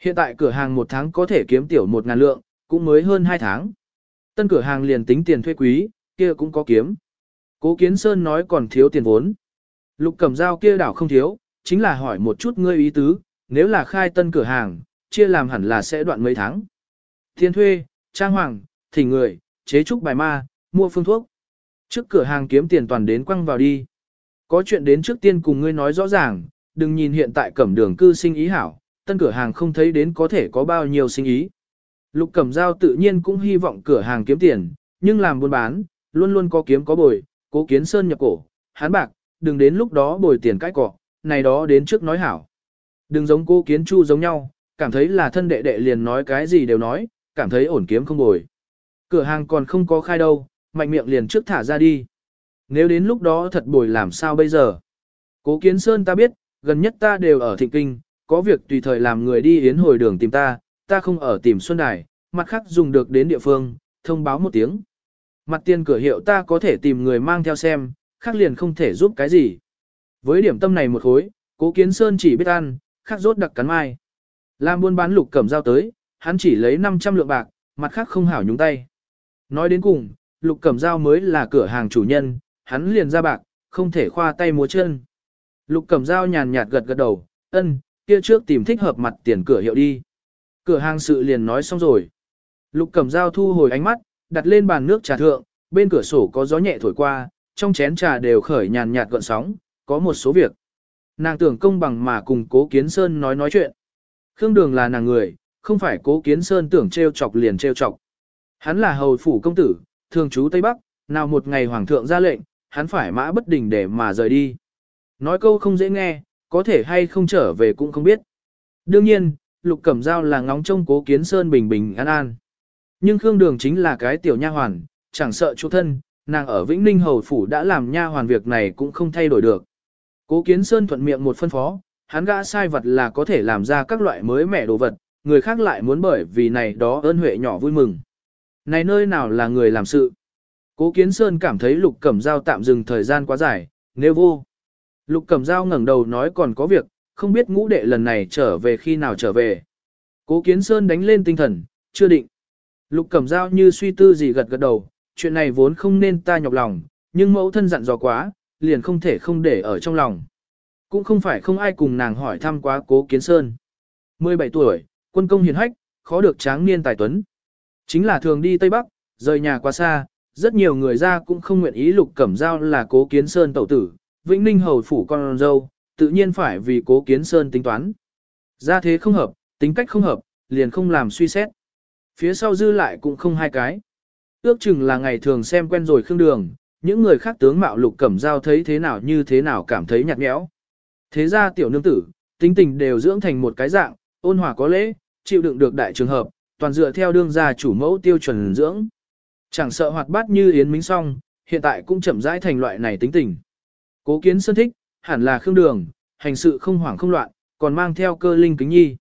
Hiện tại cửa hàng một tháng có thể kiếm tiểu một ngàn lượng, cũng mới hơn hai tháng. Tân cửa hàng liền tính tiền thuê quý, kia cũng có kiếm. Cố Kiến Sơn nói còn thiếu tiền vốn. Lục cầm dao kia đảo không thiếu, chính là hỏi một chút ngươi ý tứ, nếu là khai tân cửa hàng, chia làm hẳn là sẽ đoạn mấy tháng. Tiền thuê, trang hoàng, thỉnh người, chế trúc bài ma, mua phương thuốc. Trước cửa hàng kiếm tiền toàn đến quăng vào đi. Có chuyện đến trước tiên cùng ngươi nói rõ ràng, đừng nhìn hiện tại cẩm đường cư sinh ý hảo, tân cửa hàng không thấy đến có thể có bao nhiêu sinh ý. Lục Cẩm Giao tự nhiên cũng hy vọng cửa hàng kiếm tiền, nhưng làm buôn bán, luôn luôn có kiếm có bồi, cố kiến sơn nhập cổ, hán bạc, đừng đến lúc đó bồi tiền cãi cọ, này đó đến trước nói hảo. Đừng giống cố kiến chu giống nhau, cảm thấy là thân đệ đệ liền nói cái gì đều nói, cảm thấy ổn kiếm không bồi. Cửa hàng còn không có khai đâu, mạnh miệng liền trước thả ra đi. Nếu đến lúc đó thật bồi làm sao bây giờ? Cố kiến sơn ta biết, gần nhất ta đều ở thịnh kinh, có việc tùy thời làm người đi yến hồi đường tìm ta, ta không ở tìm Xuân Đài, mặt khác dùng được đến địa phương, thông báo một tiếng. Mặt tiền cửa hiệu ta có thể tìm người mang theo xem, khác liền không thể giúp cái gì. Với điểm tâm này một khối, cố kiến sơn chỉ biết ăn, khác rốt đặc cắn mai. Làm buôn bán lục cẩm giao tới, hắn chỉ lấy 500 lượng bạc, mặt khác không hảo nhúng tay. Nói đến cùng, lục cẩm giao mới là cửa hàng chủ nhân, hắn liền ra bạc, không thể khoa tay múa chân. Lục cẩm dao nhàn nhạt gật gật đầu, ân, kia trước tìm thích hợp mặt tiền cửa hiệu đi. Cửa hàng sự liền nói xong rồi. Lục cẩm dao thu hồi ánh mắt, đặt lên bàn nước trà thượng, bên cửa sổ có gió nhẹ thổi qua, trong chén trà đều khởi nhàn nhạt gợn sóng, có một số việc. Nàng tưởng công bằng mà cùng cố kiến sơn nói nói chuyện. Khương Đường là nàng người, không phải cố kiến sơn tưởng treo chọc liền treo chọc. Hắn là hầu phủ công tử, thường trú Tây Bắc, nào một ngày hoàng thượng ra lệnh, hắn phải mã bất đình để mà rời đi. Nói câu không dễ nghe, có thể hay không trở về cũng không biết. Đương nhiên, Lục Cẩm Giao là ngóng trông cố kiến sơn bình bình an an. Nhưng Khương Đường chính là cái tiểu nha hoàn, chẳng sợ chỗ thân, nàng ở Vĩnh Ninh Hầu Phủ đã làm nha hoàn việc này cũng không thay đổi được. Cố Kiến Sơn thuận miệng một phân phó, hắn gã sai vật là có thể làm ra các loại mới mẻ đồ vật, người khác lại muốn bởi vì này đó ơn huệ nhỏ vui mừng. Này nơi nào là người làm sự? Cố Kiến Sơn cảm thấy Lục Cẩm Giao tạm dừng thời gian quá dài, nếu vô. Lục Cẩm Giao ngẩng đầu nói còn có việc, không biết ngũ đệ lần này trở về khi nào trở về. Cố Kiến Sơn đánh lên tinh thần, chưa định. Lục Cẩm Giao như suy tư gì gật gật đầu, chuyện này vốn không nên ta nhọc lòng, nhưng mẫu thân dặn dò quá, liền không thể không để ở trong lòng. Cũng không phải không ai cùng nàng hỏi thăm quá Cố Kiến Sơn. 17 tuổi, quân công hiền hách, khó được tráng niên tài tuấn. Chính là thường đi Tây Bắc, rời nhà quá xa, rất nhiều người ra cũng không nguyện ý Lục Cẩm Giao là Cố Kiến Sơn tẩu tử, Vĩnh Ninh hầu phủ con dâu, tự nhiên phải vì Cố Kiến Sơn tính toán. Ra thế không hợp, tính cách không hợp, liền không làm suy xét. Phía sau dư lại cũng không hai cái. Ước chừng là ngày thường xem quen rồi khương đường, những người khác tướng mạo lục cẩm giao thấy thế nào như thế nào cảm thấy nhạt nhẽo. Thế ra tiểu nương tử, tính tình đều dưỡng thành một cái dạng, ôn hòa có lễ, chịu đựng được đại trường hợp, toàn dựa theo đương gia chủ mẫu tiêu chuẩn dưỡng. Chẳng sợ hoạt bát như Yến Minh Song, hiện tại cũng chậm rãi thành loại này tính tình. Cố kiến sơn thích, hẳn là khương đường, hành sự không hoảng không loạn, còn mang theo cơ linh kính nhi.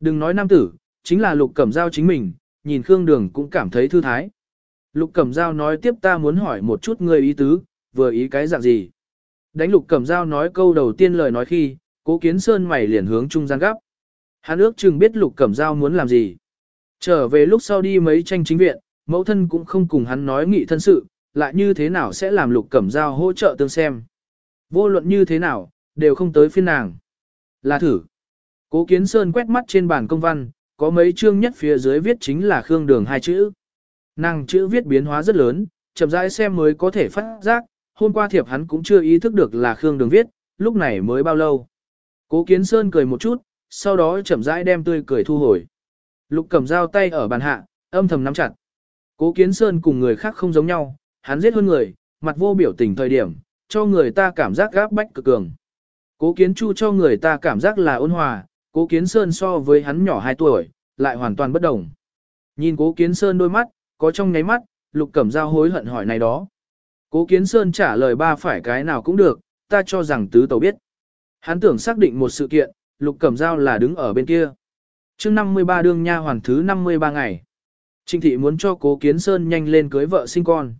Đừng nói nam tử, chính là lục cẩm giao chính mình, nhìn Khương Đường cũng cảm thấy thư thái. Lục Cẩm Giao nói tiếp ta muốn hỏi một chút người ý tứ, vừa ý cái dạng gì. Đánh Lục Cẩm Giao nói câu đầu tiên lời nói khi, cố kiến sơn mày liền hướng trung gian gấp. Hắn ước chừng biết Lục Cẩm Giao muốn làm gì. Trở về lúc sau đi mấy tranh chính viện, mẫu thân cũng không cùng hắn nói nghị thân sự, lại như thế nào sẽ làm Lục Cẩm Giao hỗ trợ tương xem. Vô luận như thế nào, đều không tới phiên nàng. Là thử. Cố Kiến Sơn quét mắt trên bàn công văn, có mấy chương nhất phía dưới viết chính là Khương Đường hai chữ. Nàng chữ viết biến hóa rất lớn, chậm rãi xem mới có thể phát giác, hôm qua thiệp hắn cũng chưa ý thức được là Khương Đường viết, lúc này mới bao lâu. Cố Kiến Sơn cười một chút, sau đó chậm rãi đem tươi cười thu hồi. Lục cầm dao tay ở bàn hạ, âm thầm nắm chặt. Cố Kiến Sơn cùng người khác không giống nhau, hắn giết hơn người, mặt vô biểu tình thời điểm, cho người ta cảm giác gáp bách cực cường. Cố Kiến Chu cho người ta cảm giác là ôn hòa, Cố Kiến Sơn so với hắn nhỏ 2 tuổi, lại hoàn toàn bất đồng. Nhìn Cố Kiến Sơn đôi mắt, có trong nháy mắt, Lục Cẩm Giao hối hận hỏi này đó. Cố Kiến Sơn trả lời ba phải cái nào cũng được, ta cho rằng tứ tàu biết. Hắn tưởng xác định một sự kiện, Lục Cẩm Giao là đứng ở bên kia. chương 53 đương nha hoàn thứ 53 ngày. Trinh thị muốn cho Cố Kiến Sơn nhanh lên cưới vợ sinh con.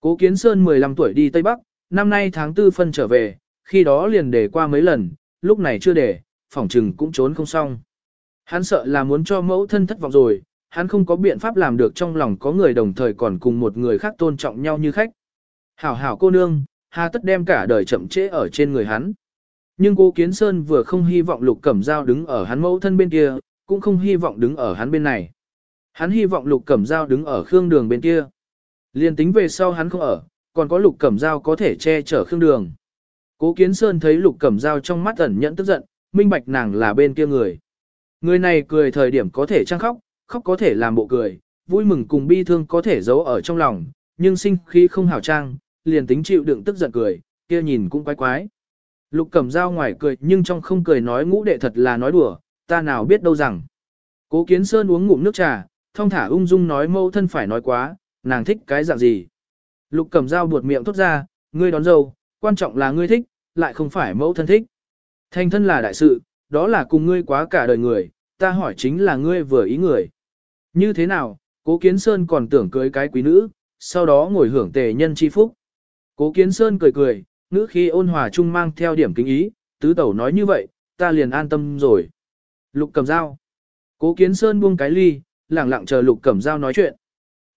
Cố Kiến Sơn 15 tuổi đi Tây Bắc, năm nay tháng tư phân trở về, khi đó liền để qua mấy lần, lúc này chưa để, phỏng trừng cũng trốn không xong. Hắn sợ là muốn cho mẫu thân thất vọng rồi, hắn không có biện pháp làm được trong lòng có người đồng thời còn cùng một người khác tôn trọng nhau như khách. Hảo hảo cô nương, hà tất đem cả đời chậm trễ ở trên người hắn. Nhưng cô Kiến Sơn vừa không hy vọng Lục Cẩm Giao đứng ở hắn mẫu thân bên kia, cũng không hy vọng đứng ở hắn bên này. Hắn hy vọng Lục Cẩm Giao đứng ở Khương Đường bên kia. Liên tính về sau hắn không ở, còn có Lục Cẩm Giao có thể che chở Khương Đường. Cố Kiến Sơn thấy Lục Cẩm Giao trong mắt ẩn nhẫn tức giận, minh bạch nàng là bên kia người. Người này cười thời điểm có thể trăng khóc, khóc có thể làm bộ cười, vui mừng cùng bi thương có thể giấu ở trong lòng, nhưng sinh khí không hảo trang, liền tính chịu đựng tức giận cười, kia nhìn cũng quái quái. Lục cẩm dao ngoài cười nhưng trong không cười nói ngũ đệ thật là nói đùa, ta nào biết đâu rằng. Cố kiến sơn uống ngụm nước trà, thong thả ung dung nói mâu thân phải nói quá, nàng thích cái dạng gì. Lục cầm dao buột miệng thốt ra, ngươi đón dâu, quan trọng là ngươi thích, lại không phải mẫu thân thích. Thành thân là đại sự, đó là cùng ngươi quá cả đời người, ta hỏi chính là ngươi vừa ý người. Như thế nào, cố kiến sơn còn tưởng cưới cái quý nữ, sau đó ngồi hưởng tề nhân chi phúc. Cố kiến sơn cười cười, nữ khi ôn hòa chung mang theo điểm kính ý, tứ tẩu nói như vậy, ta liền an tâm rồi. Lục cầm dao. Cố kiến sơn buông cái ly, lẳng lặng chờ lục cầm dao nói chuyện.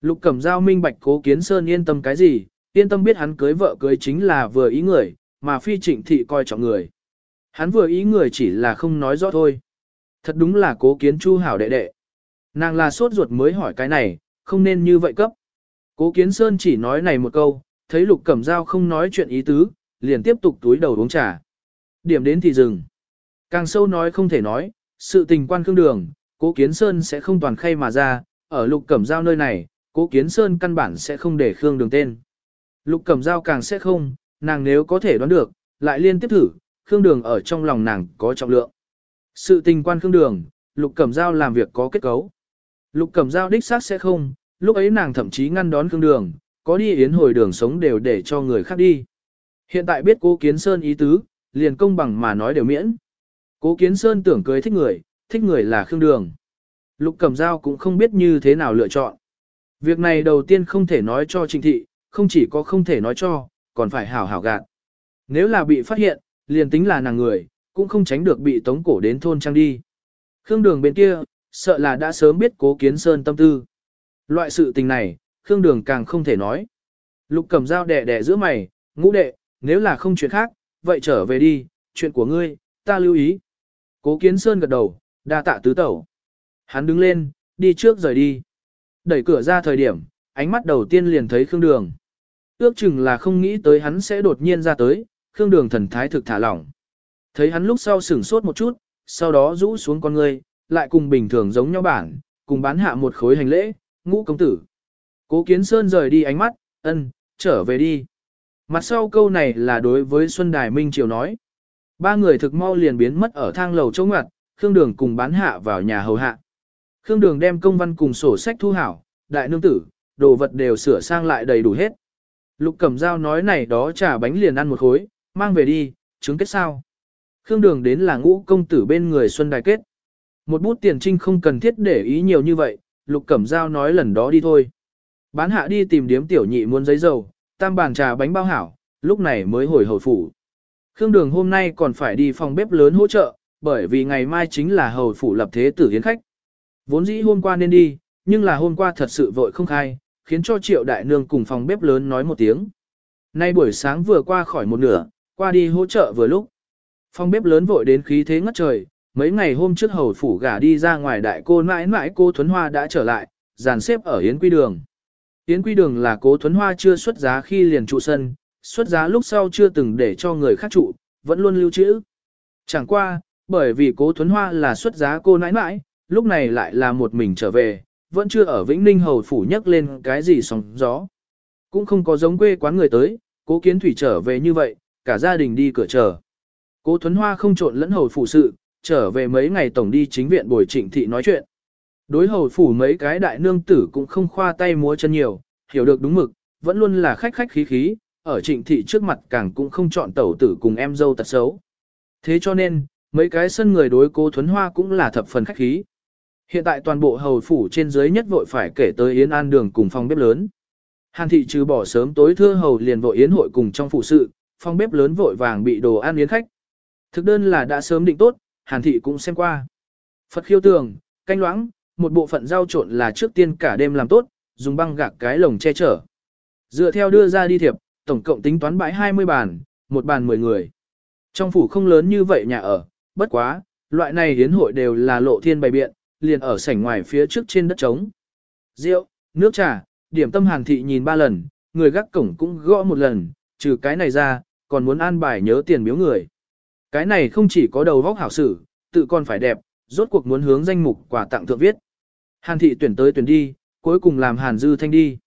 Lục Cẩm Giao minh bạch cố kiến sơn yên tâm cái gì, yên tâm biết hắn cưới vợ cưới chính là vừa ý người, mà phi trịnh thị coi trọng người. Hắn vừa ý người chỉ là không nói rõ thôi. Thật đúng là cố kiến chu hảo đệ đệ. Nàng là sốt ruột mới hỏi cái này, không nên như vậy cấp. Cố kiến sơn chỉ nói này một câu, thấy lục cẩm dao không nói chuyện ý tứ, liền tiếp tục túi đầu uống trà. Điểm đến thì dừng. Càng sâu nói không thể nói, sự tình quan khương đường, cố kiến sơn sẽ không toàn khay mà ra, ở lục cẩm giao nơi này, cố kiến sơn căn bản sẽ không để khương đường tên. Lục cẩm giao càng sẽ không, nàng nếu có thể đoán được, lại liên tiếp thử, khương đường ở trong lòng nàng có trọng lượng. Sự tình quan khương đường, lục cẩm giao làm việc có kết cấu. Lục cẩm giao đích xác sẽ không, lúc ấy nàng thậm chí ngăn đón khương đường, có đi yến hồi đường sống đều để cho người khác đi. Hiện tại biết cố kiến sơn ý tứ, liền công bằng mà nói đều miễn. Cố kiến sơn tưởng cưới thích người, thích người là khương đường. Lục cẩm dao cũng không biết như thế nào lựa chọn. Việc này đầu tiên không thể nói cho trịnh thị, không chỉ có không thể nói cho, còn phải hảo hảo gạt. Nếu là bị phát hiện, liền tính là nàng người, cũng không tránh được bị tống cổ đến thôn trang đi. Khương đường bên kia, sợ là đã sớm biết cố kiến sơn tâm tư. Loại sự tình này, Khương đường càng không thể nói. Lục cầm dao đẻ đẻ giữa mày, ngũ đệ, nếu là không chuyện khác, vậy trở về đi, chuyện của ngươi, ta lưu ý. Cố kiến sơn gật đầu, đa tạ tứ tẩu. Hắn đứng lên, đi trước rời đi. Đẩy cửa ra thời điểm, ánh mắt đầu tiên liền thấy Khương Đường. Ước chừng là không nghĩ tới hắn sẽ đột nhiên ra tới, Khương Đường thần thái thực thả lỏng. Thấy hắn lúc sau sửng sốt một chút, sau đó rũ xuống con ngươi, lại cùng bình thường giống nhau bản, cùng bán hạ một khối hành lễ, ngũ công tử. Cố Kiến Sơn rời đi ánh mắt, ân, trở về đi. Mặt sau câu này là đối với Xuân Đài Minh Triều nói. Ba người thực mau liền biến mất ở thang lầu chỗ ngoặt, Khương Đường cùng bán hạ vào nhà hầu hạ. Khương Đường đem công văn cùng sổ sách thu hảo, đại nương tử, đồ vật đều sửa sang lại đầy đủ hết. Lục Cẩm Dao nói này đó trả bánh liền ăn một khối, mang về đi, chứng kết sao. Khương Đường đến là ngũ công tử bên người Xuân Đài kết. Một bút tiền trinh không cần thiết để ý nhiều như vậy, Lục Cẩm Dao nói lần đó đi thôi. Bán hạ đi tìm điếm tiểu nhị muốn giấy dầu, tam bàn trà bánh bao hảo, lúc này mới hồi hồi phủ. Khương Đường hôm nay còn phải đi phòng bếp lớn hỗ trợ, bởi vì ngày mai chính là hầu phủ lập thế tử hiến khách. Vốn dĩ hôm qua nên đi, nhưng là hôm qua thật sự vội không khai, khiến cho triệu đại nương cùng phòng bếp lớn nói một tiếng. Nay buổi sáng vừa qua khỏi một nửa, qua đi hỗ trợ vừa lúc. Phòng bếp lớn vội đến khí thế ngất trời, mấy ngày hôm trước hầu phủ gả đi ra ngoài đại cô mãi mãi cô Thuấn Hoa đã trở lại, dàn xếp ở Yến Quy Đường. Yến Quy Đường là cố Thuấn Hoa chưa xuất giá khi liền trụ sân, xuất giá lúc sau chưa từng để cho người khác trụ, vẫn luôn lưu trữ. Chẳng qua, bởi vì cố Thuấn Hoa là xuất giá cô nãi nãi, lúc này lại là một mình trở về, vẫn chưa ở Vĩnh Ninh Hầu Phủ nhắc lên cái gì sóng gió. Cũng không có giống quê quán người tới, cố kiến thủy trở về như vậy, cả gia đình đi cửa chờ. Cố Thuấn Hoa không trộn lẫn Hầu Phủ sự, trở về mấy ngày tổng đi chính viện bồi trịnh thị nói chuyện. Đối Hầu Phủ mấy cái đại nương tử cũng không khoa tay múa chân nhiều, hiểu được đúng mực, vẫn luôn là khách khách khí khí, ở trịnh thị trước mặt càng cũng không chọn tẩu tử cùng em dâu tật xấu. Thế cho nên, mấy cái sân người đối cố Thuấn Hoa cũng là thập phần khách khí. Hiện tại toàn bộ hầu phủ trên dưới nhất vội phải kể tới Yến An Đường cùng phòng bếp lớn. Hàn thị trừ bỏ sớm tối thưa hầu liền vội yến hội cùng trong phụ sự, phòng bếp lớn vội vàng bị đồ ăn yến khách. Thực đơn là đã sớm định tốt, Hàn thị cũng xem qua. Phật khiêu tường, canh loãng, một bộ phận rau trộn là trước tiên cả đêm làm tốt, dùng băng gạc cái lồng che chở. Dựa theo đưa ra đi thiệp, tổng cộng tính toán bãi 20 bàn, một bàn 10 người. Trong phủ không lớn như vậy nhà ở, bất quá, loại này hiến hội đều là lộ thiên bày biện, liền ở sảnh ngoài phía trước trên đất trống. Rượu, nước trà, điểm tâm hàn thị nhìn ba lần, người gác cổng cũng gõ một lần, trừ cái này ra, còn muốn an bài nhớ tiền biếu người. Cái này không chỉ có đầu vóc hảo sử, tự còn phải đẹp, rốt cuộc muốn hướng danh mục quà tặng thượng viết. Hàn thị tuyển tới tuyển đi, cuối cùng làm Hàn Dư Thanh đi.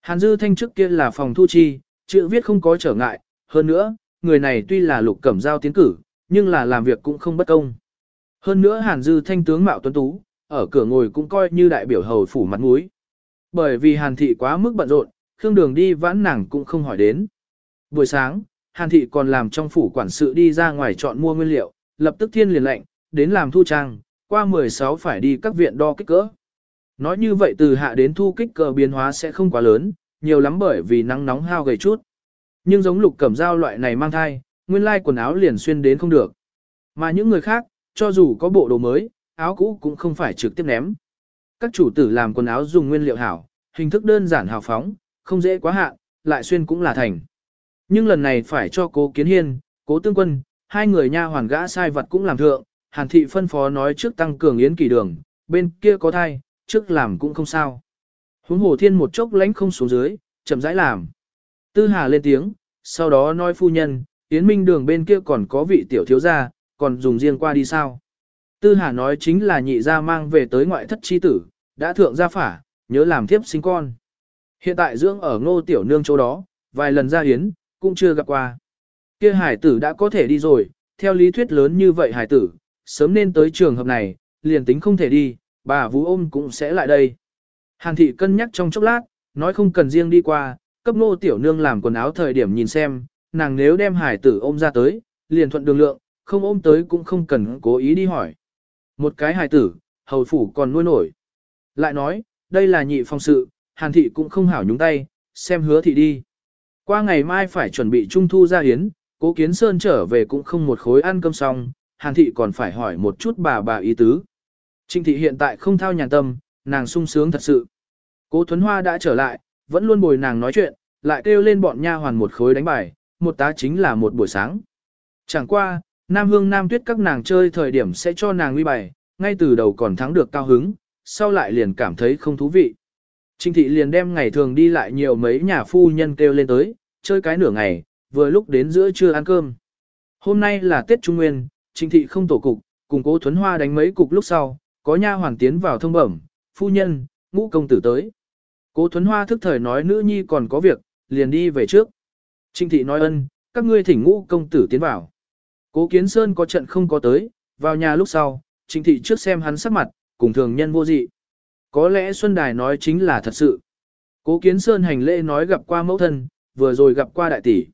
Hàn Dư Thanh trước kia là phòng thu chi, chữ viết không có trở ngại, hơn nữa, người này tuy là lục cẩm giao tiến cử, nhưng là làm việc cũng không bất công. Hơn nữa Hàn Dư Thanh tướng mạo tuấn tú, ở cửa ngồi cũng coi như đại biểu hầu phủ mặt mũi. Bởi vì Hàn thị quá mức bận rộn, Khương Đường đi vãn nàng cũng không hỏi đến. Buổi sáng, Hàn thị còn làm trong phủ quản sự đi ra ngoài chọn mua nguyên liệu, lập tức thiên liền lệnh, đến làm thu trang, qua 16 phải đi các viện đo kích cỡ. Nói như vậy từ hạ đến thu kích cỡ biến hóa sẽ không quá lớn, nhiều lắm bởi vì nắng nóng hao gầy chút. Nhưng giống lục cẩm dao loại này mang thai, nguyên lai quần áo liền xuyên đến không được. Mà những người khác, cho dù có bộ đồ mới, áo cũ cũng không phải trực tiếp ném. Các chủ tử làm quần áo dùng nguyên liệu hảo, hình thức đơn giản hào phóng, không dễ quá hạn, lại xuyên cũng là thành. Nhưng lần này phải cho cố kiến hiên, cố tương quân, hai người nha hoàn gã sai vật cũng làm thượng, hàn thị phân phó nói trước tăng cường yến kỳ đường, bên kia có thai, trước làm cũng không sao. Huống hồ thiên một chốc lánh không xuống dưới, chậm rãi làm. Tư hà lên tiếng, sau đó nói phu nhân, Yến Minh đường bên kia còn có vị tiểu thiếu gia, còn dùng riêng qua đi sao? Tư Hà nói chính là nhị gia mang về tới ngoại thất chi tử, đã thượng gia phả, nhớ làm thiếp sinh con. Hiện tại dưỡng ở ngô tiểu nương chỗ đó, vài lần ra hiến, cũng chưa gặp qua. Kia hải tử đã có thể đi rồi, theo lý thuyết lớn như vậy hải tử, sớm nên tới trường hợp này, liền tính không thể đi, bà vũ ôm cũng sẽ lại đây. Hàn thị cân nhắc trong chốc lát, nói không cần riêng đi qua, cấp ngô tiểu nương làm quần áo thời điểm nhìn xem, nàng nếu đem hải tử ôm ra tới, liền thuận đường lượng, không ôm tới cũng không cần cố ý đi hỏi. Một cái hài tử, hầu phủ còn nuôi nổi. Lại nói, đây là nhị phong sự, hàn thị cũng không hảo nhúng tay, xem hứa thị đi. Qua ngày mai phải chuẩn bị trung thu ra hiến, cố kiến sơn trở về cũng không một khối ăn cơm xong, hàn thị còn phải hỏi một chút bà bà ý tứ. Trinh thị hiện tại không thao nhàn tâm, nàng sung sướng thật sự. Cố Thuấn Hoa đã trở lại, vẫn luôn bồi nàng nói chuyện, lại kêu lên bọn nha hoàn một khối đánh bài, một tá chính là một buổi sáng. Chẳng qua, Nam Hương Nam Tuyết các nàng chơi thời điểm sẽ cho nàng uy bài, ngay từ đầu còn thắng được cao hứng, sau lại liền cảm thấy không thú vị. Trinh thị liền đem ngày thường đi lại nhiều mấy nhà phu nhân kêu lên tới, chơi cái nửa ngày, vừa lúc đến giữa trưa ăn cơm. Hôm nay là Tết Trung Nguyên, Trinh thị không tổ cục, cùng cố Thuấn Hoa đánh mấy cục lúc sau, có nha hoàng tiến vào thông bẩm, phu nhân, ngũ công tử tới. Cố Thuấn Hoa thức thời nói nữ nhi còn có việc, liền đi về trước. Trinh thị nói ân, các ngươi thỉnh ngũ công tử tiến vào. Cố Kiến Sơn có trận không có tới, vào nhà lúc sau, Trịnh thị trước xem hắn sắc mặt, cùng thường nhân vô dị. Có lẽ Xuân Đài nói chính là thật sự. Cố Kiến Sơn hành lễ nói gặp qua mẫu thân, vừa rồi gặp qua đại tỷ.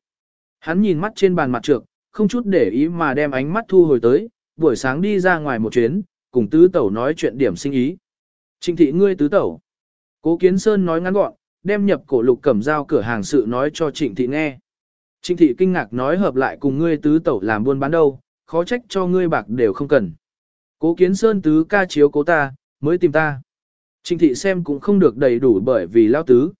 Hắn nhìn mắt trên bàn mặt trược, không chút để ý mà đem ánh mắt thu hồi tới, buổi sáng đi ra ngoài một chuyến, cùng tứ tẩu nói chuyện điểm sinh ý. Trịnh thị ngươi tứ tẩu. Cố Kiến Sơn nói ngắn gọn, đem nhập cổ lục cẩm giao cửa hàng sự nói cho trịnh thị nghe. Trịnh thị kinh ngạc nói hợp lại cùng ngươi tứ tẩu làm buôn bán đâu, khó trách cho ngươi bạc đều không cần. Cố Kiến Sơn tứ ca chiếu cố ta, mới tìm ta. Trịnh thị xem cũng không được đầy đủ bởi vì lao tứ.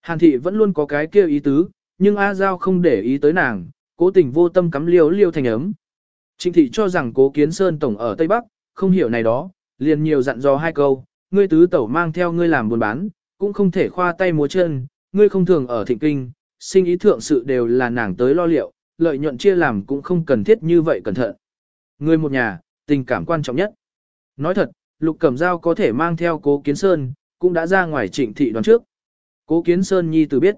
Hàn thị vẫn luôn có cái kêu ý tứ, nhưng A Giao không để ý tới nàng, cố tình vô tâm cắm liêu liêu thành ấm. Trịnh thị cho rằng cố kiến sơn tổng ở Tây Bắc, không hiểu này đó, liền nhiều dặn dò hai câu, ngươi tứ tẩu mang theo ngươi làm buôn bán, cũng không thể khoa tay múa chân, ngươi không thường ở thịnh kinh, sinh ý thượng sự đều là nàng tới lo liệu, lợi nhuận chia làm cũng không cần thiết như vậy cẩn thận. người một nhà, tình cảm quan trọng nhất. Nói thật, Lục Cẩm Giao có thể mang theo Cố Kiến Sơn, cũng đã ra ngoài Trịnh Thị đoán trước. Cố Kiến Sơn nhi từ biết.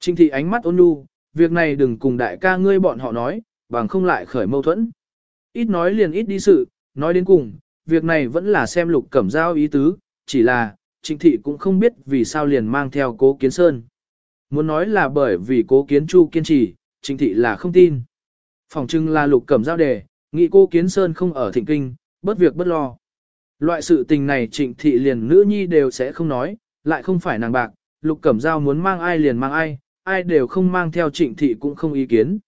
Trịnh Thị ánh mắt ôn nhu, việc này đừng cùng đại ca ngươi bọn họ nói, bằng không lại khởi mâu thuẫn. Ít nói liền ít đi sự, nói đến cùng, việc này vẫn là xem Lục Cẩm Giao ý tứ, chỉ là, Trịnh Thị cũng không biết vì sao liền mang theo Cố Kiến Sơn. Muốn nói là bởi vì Cố Kiến Chu kiên trì, Trịnh Thị là không tin. Phòng trưng là Lục Cẩm Giao đề, nghĩ Cố Kiến Sơn không ở thịnh kinh, bất việc bất lo. Loại sự tình này trịnh thị liền nữ nhi đều sẽ không nói, lại không phải nàng bạc, lục cẩm giao muốn mang ai liền mang ai, ai đều không mang theo trịnh thị cũng không ý kiến.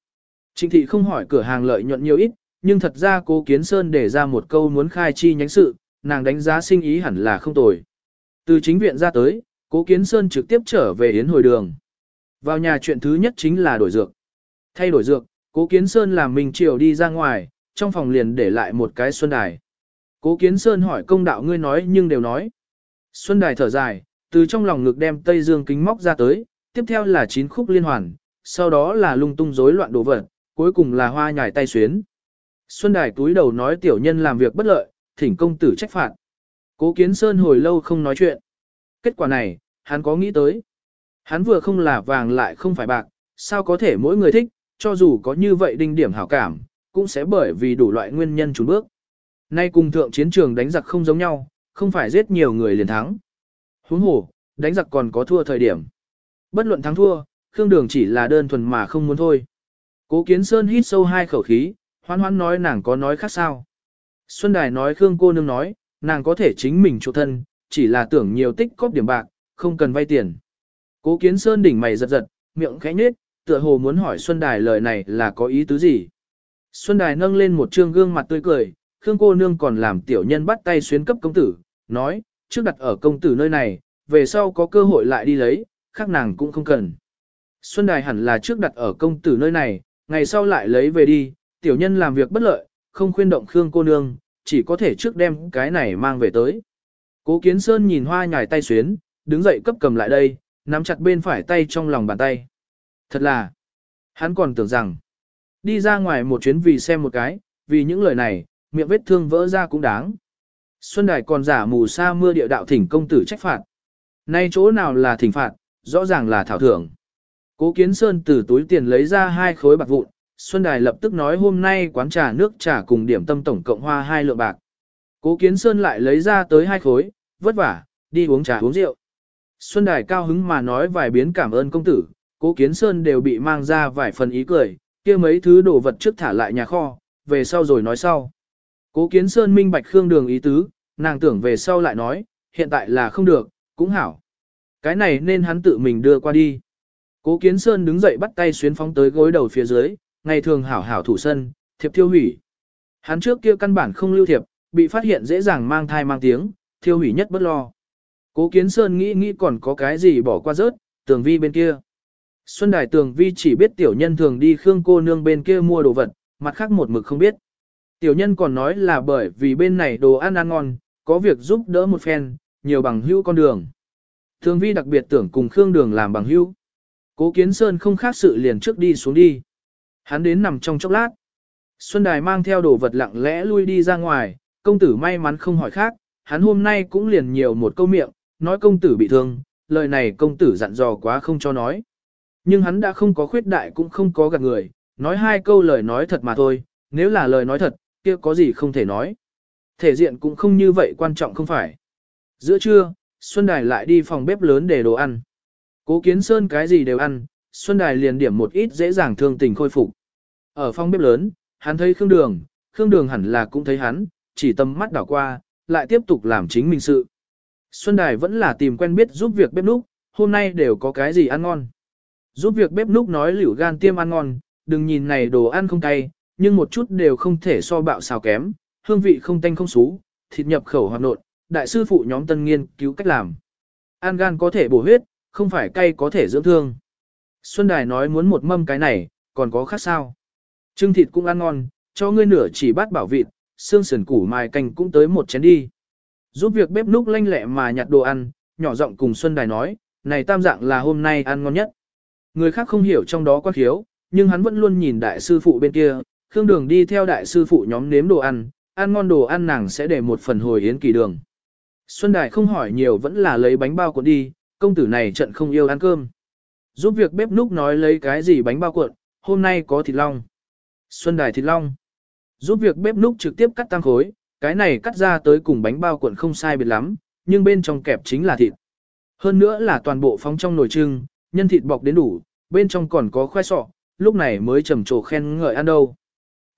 Trịnh thị không hỏi cửa hàng lợi nhuận nhiều ít, nhưng thật ra cố kiến sơn để ra một câu muốn khai chi nhánh sự, nàng đánh giá sinh ý hẳn là không tồi. Từ chính viện ra tới, cố kiến sơn trực tiếp trở về yến hồi đường. Vào nhà chuyện thứ nhất chính là đổi dược. Thay đổi dược, cố kiến sơn làm mình chiều đi ra ngoài, trong phòng liền để lại một cái xuân đài. Cố Kiến Sơn hỏi công đạo ngươi nói nhưng đều nói. Xuân Đài thở dài, từ trong lòng ngực đem Tây Dương kính móc ra tới, tiếp theo là chín khúc liên hoàn, sau đó là lung tung rối loạn đồ vật, cuối cùng là hoa nhải tay xuyến. Xuân Đài túi đầu nói tiểu nhân làm việc bất lợi, thỉnh công tử trách phạt. Cố Kiến Sơn hồi lâu không nói chuyện. Kết quả này, hắn có nghĩ tới. Hắn vừa không là vàng lại không phải bạc, sao có thể mỗi người thích, cho dù có như vậy đinh điểm hảo cảm, cũng sẽ bởi vì đủ loại nguyên nhân trốn bước. Nay cùng thượng chiến trường đánh giặc không giống nhau, không phải giết nhiều người liền thắng. Huống hồ, đánh giặc còn có thua thời điểm. Bất luận thắng thua, Khương Đường chỉ là đơn thuần mà không muốn thôi. Cố Kiến Sơn hít sâu hai khẩu khí, hoan hoan nói nàng có nói khác sao. Xuân Đài nói Khương cô nương nói, nàng có thể chính mình chỗ thân, chỉ là tưởng nhiều tích cóp điểm bạc, không cần vay tiền. Cố Kiến Sơn đỉnh mày giật giật, miệng khẽ nhếch, tựa hồ muốn hỏi Xuân Đài lời này là có ý tứ gì. Xuân Đài nâng lên một trương gương mặt tươi cười, Khương cô nương còn làm tiểu nhân bắt tay xuyến cấp công tử, nói, trước đặt ở công tử nơi này, về sau có cơ hội lại đi lấy, khác nàng cũng không cần. Xuân Đài hẳn là trước đặt ở công tử nơi này, ngày sau lại lấy về đi, tiểu nhân làm việc bất lợi, không khuyên động Khương cô nương, chỉ có thể trước đem cái này mang về tới. Cố Kiến Sơn nhìn hoa nhài tay xuyến, đứng dậy cấp cầm lại đây, nắm chặt bên phải tay trong lòng bàn tay. Thật là, hắn còn tưởng rằng, Đi ra ngoài một chuyến vì xem một cái, vì những lời này, miệng vết thương vỡ ra cũng đáng. Xuân Đài còn giả mù sa mưa địa đạo thỉnh công tử trách phạt. Nay chỗ nào là thỉnh phạt, rõ ràng là thảo thưởng. Cố Kiến Sơn từ túi tiền lấy ra hai khối bạc vụn, Xuân Đài lập tức nói hôm nay quán trà nước trà cùng điểm tâm tổng cộng hoa hai lượng bạc. Cố Kiến Sơn lại lấy ra tới hai khối, vất vả, đi uống trà uống rượu. Xuân Đài cao hứng mà nói vài biến cảm ơn công tử, Cố Kiến Sơn đều bị mang ra vài phần ý cười, kia mấy thứ đồ vật trước thả lại nhà kho, về sau rồi nói sau. Cố Kiến Sơn minh bạch Khương Đường ý tứ, nàng tưởng về sau lại nói, hiện tại là không được, cũng hảo. Cái này nên hắn tự mình đưa qua đi. Cố Kiến Sơn đứng dậy bắt tay xuyến phóng tới gối đầu phía dưới, ngày thường hảo hảo thủ sân, thiệp thiêu hủy. Hắn trước kia căn bản không lưu thiệp, bị phát hiện dễ dàng mang thai mang tiếng, thiêu hủy nhất bất lo. Cố Kiến Sơn nghĩ nghĩ còn có cái gì bỏ qua rớt, tường vi bên kia. Xuân Đài tường vi chỉ biết tiểu nhân thường đi Khương cô nương bên kia mua đồ vật, mặt khác một mực không biết. Tiểu nhân còn nói là bởi vì bên này đồ ăn ăn ngon, có việc giúp đỡ một phen, nhiều bằng hữu con đường. Thường vi đặc biệt tưởng cùng Khương Đường làm bằng hữu. Cố Kiến Sơn không khác sự liền trước đi xuống đi. Hắn đến nằm trong chốc lát. Xuân Đài mang theo đồ vật lặng lẽ lui đi ra ngoài, công tử may mắn không hỏi khác, hắn hôm nay cũng liền nhiều một câu miệng, nói công tử bị thương, lời này công tử dặn dò quá không cho nói. Nhưng hắn đã không có khuyết đại cũng không có gạt người, nói hai câu lời nói thật mà thôi, nếu là lời nói thật, kia có gì không thể nói. Thể diện cũng không như vậy quan trọng không phải. Giữa trưa, Xuân Đài lại đi phòng bếp lớn để đồ ăn. Cố Kiến Sơn cái gì đều ăn, Xuân Đài liền điểm một ít dễ dàng thương tình khôi phục. Ở phòng bếp lớn, hắn thấy Khương Đường, Khương Đường hẳn là cũng thấy hắn, chỉ tâm mắt đảo qua, lại tiếp tục làm chính mình sự. Xuân Đài vẫn là tìm quen biết giúp việc bếp núc, hôm nay đều có cái gì ăn ngon. Giúp việc bếp núc nói liễu gan tiêm ăn ngon, đừng nhìn này đồ ăn không cay, nhưng một chút đều không thể so bạo xào kém, hương vị không tanh không xú, thịt nhập khẩu hoạt nộn, đại sư phụ nhóm tân nghiên cứu cách làm. Ăn gan có thể bổ huyết, không phải cay có thể dưỡng thương. Xuân Đài nói muốn một mâm cái này, còn có khác sao. Trưng thịt cũng ăn ngon, cho ngươi nửa chỉ bát bảo vịt, xương sườn củ mài canh cũng tới một chén đi. Giúp việc bếp núc lanh lẹ mà nhặt đồ ăn, nhỏ giọng cùng Xuân Đài nói, này tam dạng là hôm nay ăn ngon nhất. Người khác không hiểu trong đó quan khiếu, nhưng hắn vẫn luôn nhìn đại sư phụ bên kia, Khương Đường đi theo đại sư phụ nhóm nếm đồ ăn, ăn ngon đồ ăn nàng sẽ để một phần hồi yến kỳ đường. Xuân Đài không hỏi nhiều vẫn là lấy bánh bao cuộn đi, công tử này trận không yêu ăn cơm. Giúp việc bếp núc nói lấy cái gì bánh bao cuộn, hôm nay có thịt long. Xuân Đài thịt long. Giúp việc bếp núc trực tiếp cắt tăng khối, cái này cắt ra tới cùng bánh bao cuộn không sai biệt lắm, nhưng bên trong kẹp chính là thịt. Hơn nữa là toàn bộ phóng trong nồi trưng, nhân thịt bọc đến đủ, bên trong còn có khoai sọ, lúc này mới trầm trồ khen ngợi ăn đâu.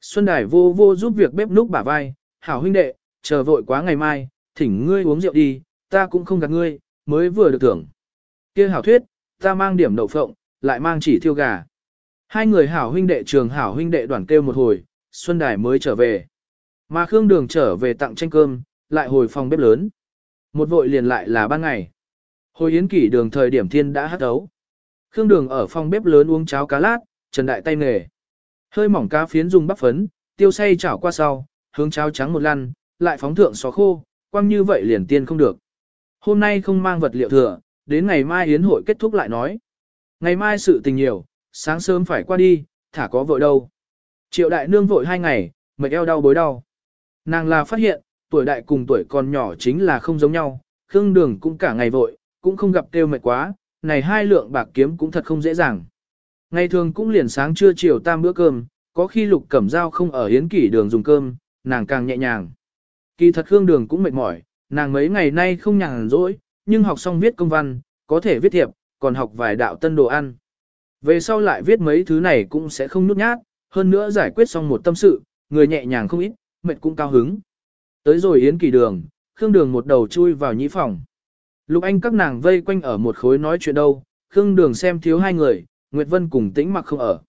Xuân Đài vô vô giúp việc bếp núc bả vai, hảo huynh đệ, chờ vội quá ngày mai, thỉnh ngươi uống rượu đi, ta cũng không gạt ngươi, mới vừa được thưởng. kia hảo thuyết, ta mang điểm đậu phộng, lại mang chỉ thiêu gà. Hai người hảo huynh đệ trường hảo huynh đệ đoàn kêu một hồi, Xuân Đài mới trở về. Mà Khương Đường trở về tặng tranh cơm, lại hồi phòng bếp lớn. Một vội liền lại là ban ngày. Hồi yến kỷ đường thời điểm thiên đã hát ấu. Khương Đường ở phòng bếp lớn uống cháo cá lát, trần đại tay nghề. Hơi mỏng cá phiến dùng bắp phấn, tiêu say chảo qua sau, hướng cháo trắng một lăn, lại phóng thượng xó khô, quăng như vậy liền tiên không được. Hôm nay không mang vật liệu thừa, đến ngày mai yến hội kết thúc lại nói. Ngày mai sự tình nhiều, sáng sớm phải qua đi, thả có vội đâu. Triệu đại nương vội hai ngày, mệt eo đau bối đau. Nàng là phát hiện, tuổi đại cùng tuổi còn nhỏ chính là không giống nhau, Khương Đường cũng cả ngày vội, cũng không gặp kêu mệt quá, này hai lượng bạc kiếm cũng thật không dễ dàng. Ngày thường cũng liền sáng trưa chiều tam bữa cơm, có khi lục cẩm dao không ở hiến kỷ đường dùng cơm, nàng càng nhẹ nhàng. Kỳ thật Khương Đường cũng mệt mỏi, nàng mấy ngày nay không nhàn rỗi, nhưng học xong viết công văn, có thể viết thiệp, còn học vài đạo tân đồ ăn. Về sau lại viết mấy thứ này cũng sẽ không nhút nhát, hơn nữa giải quyết xong một tâm sự, người nhẹ nhàng không ít, mệt cũng cao hứng. Tới rồi yến kỳ đường, Khương Đường một đầu chui vào nhĩ phòng. Lục Anh các nàng vây quanh ở một khối nói chuyện đâu, Khương Đường xem thiếu hai người, Nguyệt Vân cùng tĩnh mặc không ở.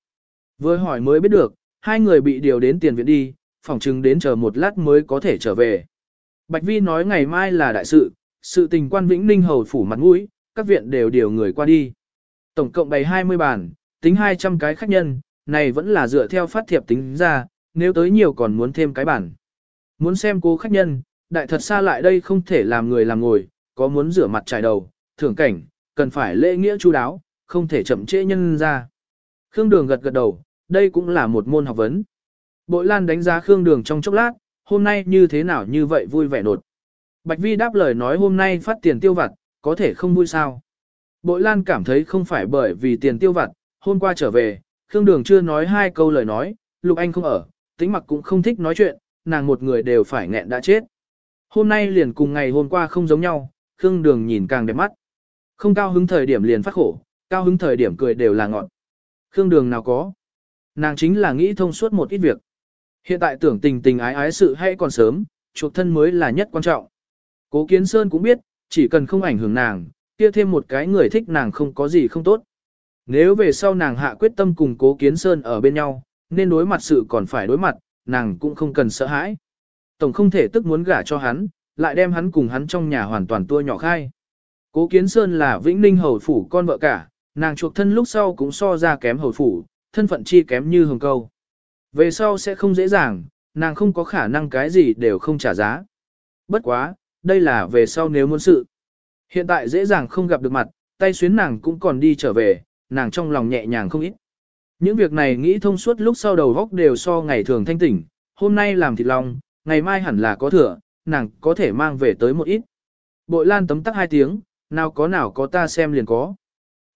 Với hỏi mới biết được, hai người bị điều đến tiền viện đi, phòng chừng đến chờ một lát mới có thể trở về. Bạch Vi nói ngày mai là đại sự, sự tình quan Vĩnh Ninh hầu phủ mặt mũi, các viện đều điều người qua đi. Tổng cộng bày 20 bàn, tính 200 cái khách nhân, này vẫn là dựa theo phát thiệp tính ra, nếu tới nhiều còn muốn thêm cái bản. Muốn xem cố khách nhân, đại thật xa lại đây không thể làm người làm ngồi, có muốn rửa mặt trải đầu, thưởng cảnh, cần phải lễ nghĩa chú đáo, không thể chậm trễ nhân ra. Khương Đường gật gật đầu, đây cũng là một môn học vấn. Bội Lan đánh giá Khương Đường trong chốc lát, hôm nay như thế nào như vậy vui vẻ nột. Bạch Vi đáp lời nói hôm nay phát tiền tiêu vặt, có thể không vui sao. Bội Lan cảm thấy không phải bởi vì tiền tiêu vặt, hôm qua trở về, Khương Đường chưa nói hai câu lời nói, Lục Anh không ở, tính mặc cũng không thích nói chuyện, nàng một người đều phải nghẹn đã chết. Hôm nay liền cùng ngày hôm qua không giống nhau, Khương Đường nhìn càng đẹp mắt. Không cao hứng thời điểm liền phát khổ, cao hứng thời điểm cười đều là ngọn. Khương Đường nào có. Nàng chính là nghĩ thông suốt một ít việc. Hiện tại tưởng tình tình ái ái sự hay còn sớm, chuộc thân mới là nhất quan trọng. Cố Kiến Sơn cũng biết, chỉ cần không ảnh hưởng nàng, kia thêm một cái người thích nàng không có gì không tốt. Nếu về sau nàng hạ quyết tâm cùng Cố Kiến Sơn ở bên nhau, nên đối mặt sự còn phải đối mặt, nàng cũng không cần sợ hãi. Tổng không thể tức muốn gả cho hắn, lại đem hắn cùng hắn trong nhà hoàn toàn tua nhỏ khai. Cố Kiến Sơn là Vĩnh Ninh hầu phủ con vợ cả, nàng chuộc thân lúc sau cũng so ra kém hầu phủ, thân phận chi kém như hồng câu. Về sau sẽ không dễ dàng, nàng không có khả năng cái gì đều không trả giá. Bất quá, đây là về sau nếu muốn sự. Hiện tại dễ dàng không gặp được mặt, tay xuyến nàng cũng còn đi trở về, nàng trong lòng nhẹ nhàng không ít. Những việc này nghĩ thông suốt lúc sau đầu góc đều so ngày thường thanh tỉnh, hôm nay làm thịt lòng, ngày mai hẳn là có thừa, nàng có thể mang về tới một ít. Bội lan tấm tắc hai tiếng, nào có nào có ta xem liền có.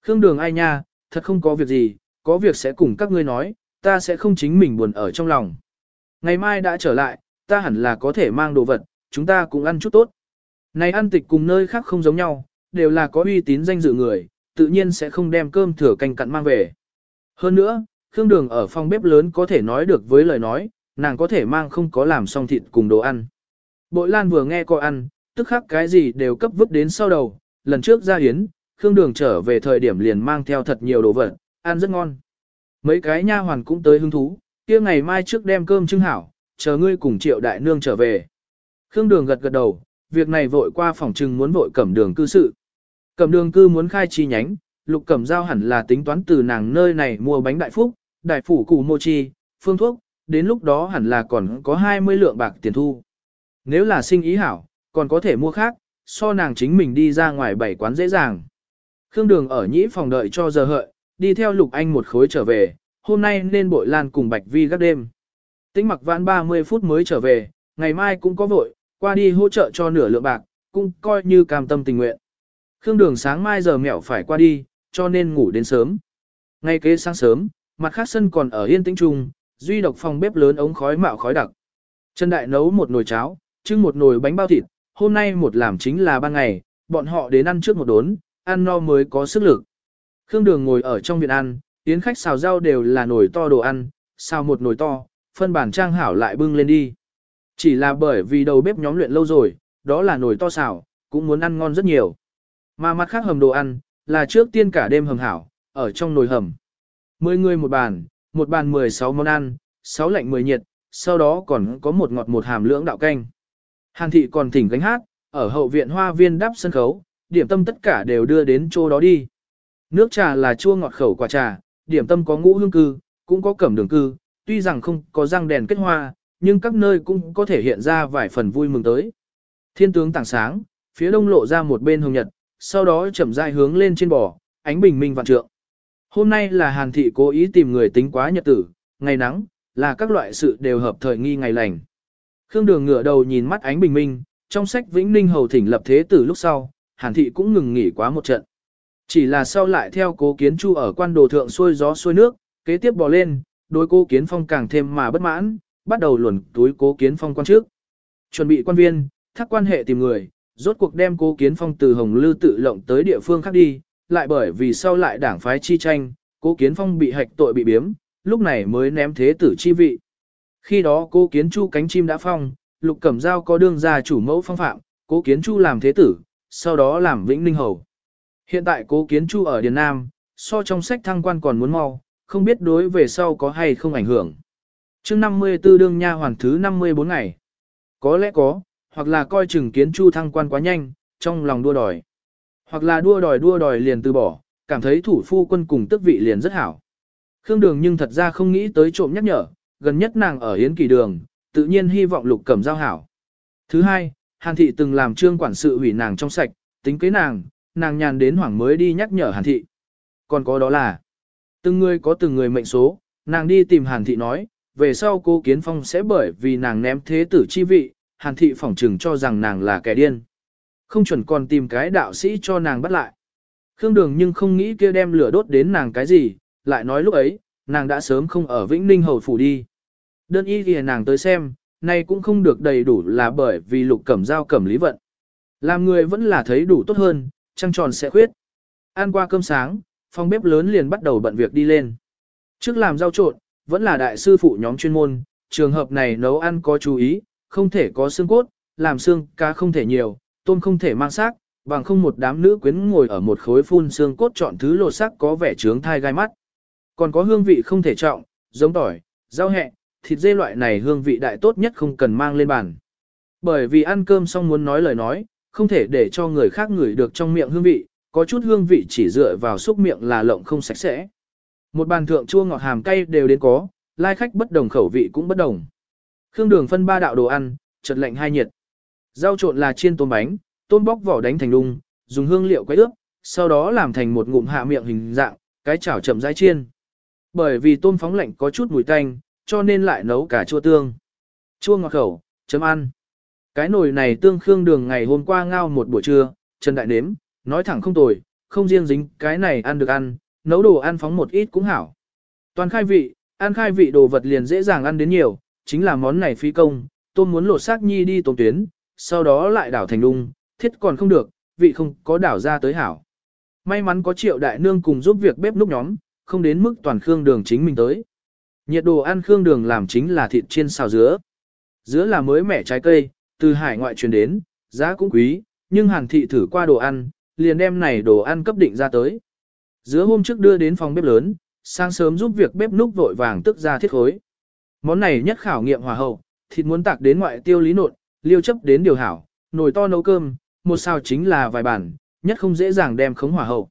Khương đường ai nha, thật không có việc gì, có việc sẽ cùng các ngươi nói, ta sẽ không chính mình buồn ở trong lòng. Ngày mai đã trở lại, ta hẳn là có thể mang đồ vật, chúng ta cũng ăn chút tốt. Này ăn tịch cùng nơi khác không giống nhau, đều là có uy tín danh dự người, tự nhiên sẽ không đem cơm thừa canh cặn mang về. Hơn nữa, Khương Đường ở phòng bếp lớn có thể nói được với lời nói, nàng có thể mang không có làm xong thịt cùng đồ ăn. Bội Lan vừa nghe coi ăn, tức khắc cái gì đều cấp vứt đến sau đầu, lần trước ra hiến, Khương Đường trở về thời điểm liền mang theo thật nhiều đồ vật, ăn rất ngon. Mấy cái nha hoàn cũng tới hứng thú, kia ngày mai trước đem cơm trưng hảo, chờ ngươi cùng triệu đại nương trở về. Khương Đường gật gật đầu, việc này vội qua phòng trưng muốn vội cẩm đường cư sự. Cẩm đường cư muốn khai chi nhánh, lục cẩm giao hẳn là tính toán từ nàng nơi này mua bánh đại phúc, đại phủ củ mô chi, phương thuốc, đến lúc đó hẳn là còn có 20 lượng bạc tiền thu. Nếu là sinh ý hảo, còn có thể mua khác, so nàng chính mình đi ra ngoài bảy quán dễ dàng. Khương Đường ở nhĩ phòng đợi cho giờ hợi, đi theo Lục Anh một khối trở về, hôm nay nên bội lan cùng Bạch Vi gác đêm. tính mặc vãn 30 phút mới trở về, ngày mai cũng có vội, qua đi hỗ trợ cho nửa lượng bạc, cũng coi như cam tâm tình nguyện. Khương Đường sáng mai giờ mẹo phải qua đi, cho nên ngủ đến sớm. Ngay kế sáng sớm, mặt khác sân còn ở yên tĩnh trung, duy độc phòng bếp lớn ống khói mạo khói đặc. Trần Đại nấu một nồi cháo, trưng một nồi bánh bao thịt, hôm nay một làm chính là ban ngày, bọn họ đến ăn trước một đốn, ăn no mới có sức lực. Khương Đường ngồi ở trong viện ăn, tiến khách xào rau đều là nồi to đồ ăn, xào một nồi to, phân bản trang hảo lại bưng lên đi. Chỉ là bởi vì đầu bếp nhóm luyện lâu rồi, đó là nồi to xào, cũng muốn ăn ngon rất nhiều. Mà mặt khác hầm đồ ăn, là trước tiên cả đêm hầm hảo, ở trong nồi hầm. Mười người một bàn, một bàn 16 món ăn, 6 lạnh 10 nhiệt, sau đó còn có một ngọt một hàm lưỡng đạo canh. Hàn thị còn thỉnh gánh hát, ở hậu viện hoa viên đắp sân khấu, điểm tâm tất cả đều đưa đến chỗ đó đi. Nước trà là chua ngọt khẩu quả trà, điểm tâm có ngũ hương cư, cũng có cẩm đường cư, tuy rằng không có răng đèn kết hoa, nhưng các nơi cũng có thể hiện ra vài phần vui mừng tới. Thiên tướng tảng sáng, phía đông lộ ra một bên hồng nhật, sau đó chậm rãi hướng lên trên bò, ánh bình minh vạn trượng. Hôm nay là Hàn thị cố ý tìm người tính quá nhật tử, ngày nắng, là các loại sự đều hợp thời nghi ngày lành. Khương Đường ngửa đầu nhìn mắt ánh bình minh, trong sách Vĩnh Ninh hầu thỉnh lập thế tử lúc sau, Hàn thị cũng ngừng nghỉ quá một trận. Chỉ là sau lại theo cố kiến chu ở quan đồ thượng xuôi gió xuôi nước, kế tiếp bò lên, đối cố kiến phong càng thêm mà bất mãn, bắt đầu luồn túi cố kiến phong quan trước. Chuẩn bị quan viên, thắc quan hệ tìm người, rốt cuộc đem cố kiến phong từ Hồng Lư tự lộng tới địa phương khác đi, lại bởi vì sau lại đảng phái chi tranh, cố kiến phong bị hạch tội bị biếm, lúc này mới ném thế tử chi vị. Khi đó cố kiến chu cánh chim đã phong, lục cẩm giao có đương gia chủ mẫu phong phạm, cố kiến chu làm thế tử, sau đó làm vĩnh ninh hầu. Hiện tại cố kiến chu ở Điền Nam, so trong sách thăng quan còn muốn mau, không biết đối về sau có hay không ảnh hưởng. chương 54 đương nha hoàn thứ 54 ngày. Có lẽ có, hoặc là coi chừng kiến chu thăng quan quá nhanh, trong lòng đua đòi. Hoặc là đua đòi đua đòi liền từ bỏ, cảm thấy thủ phu quân cùng tức vị liền rất hảo. Khương Đường nhưng thật ra không nghĩ tới trộm nhắc nhở, gần nhất nàng ở Yến Kỳ Đường, tự nhiên hy vọng lục cẩm giao hảo. Thứ hai, Hàn Thị từng làm trương quản sự hủy nàng trong sạch, tính kế nàng, nàng nhàn đến hoảng mới đi nhắc nhở Hàn Thị. Còn có đó là, từng người có từng người mệnh số, nàng đi tìm Hàn Thị nói, về sau cô Kiến Phong sẽ bởi vì nàng ném thế tử chi vị, Hàn Thị phỏng trừng cho rằng nàng là kẻ điên. Không chuẩn còn tìm cái đạo sĩ cho nàng bắt lại. Khương Đường nhưng không nghĩ kia đem lửa đốt đến nàng cái gì, lại nói lúc ấy, nàng đã sớm không ở Vĩnh Ninh Hầu Phủ đi. Đơn y thì nàng tới xem, nay cũng không được đầy đủ là bởi vì lục cẩm giao cẩm lý vận. Làm người vẫn là thấy đủ tốt hơn, trăng tròn sẽ khuyết. Ăn qua cơm sáng, phòng bếp lớn liền bắt đầu bận việc đi lên. Trước làm rau trộn, vẫn là đại sư phụ nhóm chuyên môn, trường hợp này nấu ăn có chú ý, không thể có xương cốt, làm xương cá không thể nhiều, tôm không thể mang xác, bằng không một đám nữ quyến ngồi ở một khối phun xương cốt chọn thứ lột xác có vẻ trướng thai gai mắt. Còn có hương vị không thể trọng, giống tỏi, rau hẹ, thịt dê loại này hương vị đại tốt nhất không cần mang lên bàn. Bởi vì ăn cơm xong muốn nói lời nói, không thể để cho người khác ngửi được trong miệng hương vị, có chút hương vị chỉ dựa vào xúc miệng là lộng không sạch sẽ. Một bàn thượng chua ngọt hàm cay đều đến có, lai khách bất đồng khẩu vị cũng bất đồng. Khương đường phân ba đạo đồ ăn, chật lạnh hai nhiệt. Rau trộn là chiên tôm bánh, tôm bóc vỏ đánh thành đung, dùng hương liệu quấy ướp, sau đó làm thành một ngụm hạ miệng hình dạng, cái chảo chậm rãi chiên. Bởi vì tôm phóng lạnh có chút mùi tanh, cho nên lại nấu cả chua tương. Chua ngọt khẩu, chấm ăn. Cái nồi này tương khương đường ngày hôm qua ngao một buổi trưa, Trần Đại Nếm, nói thẳng không tồi, không riêng dính, cái này ăn được ăn, nấu đồ ăn phóng một ít cũng hảo. Toàn khai vị, ăn khai vị đồ vật liền dễ dàng ăn đến nhiều, chính là món này phi công, tôm muốn lột xác nhi đi tôm tuyến, sau đó lại đảo thành đung, thiết còn không được, vị không có đảo ra tới hảo. May mắn có triệu đại nương cùng giúp việc bếp núc nhóm, không đến mức toàn khương đường chính mình tới. Nhiệt đồ ăn khương đường làm chính là thịt chiên xào dứa. Dứa là mới mẻ trái cây, từ hải ngoại truyền đến, giá cũng quý, nhưng hàng thị thử qua đồ ăn, liền đem này đồ ăn cấp định ra tới. Dứa hôm trước đưa đến phòng bếp lớn, sáng sớm giúp việc bếp núc vội vàng tức ra thiết khối. Món này nhất khảo nghiệm hòa hậu, thịt muốn tạc đến ngoại tiêu lý nộn, liêu chấp đến điều hảo, nồi to nấu cơm, một sao chính là vài bản, nhất không dễ dàng đem khống hòa hậu.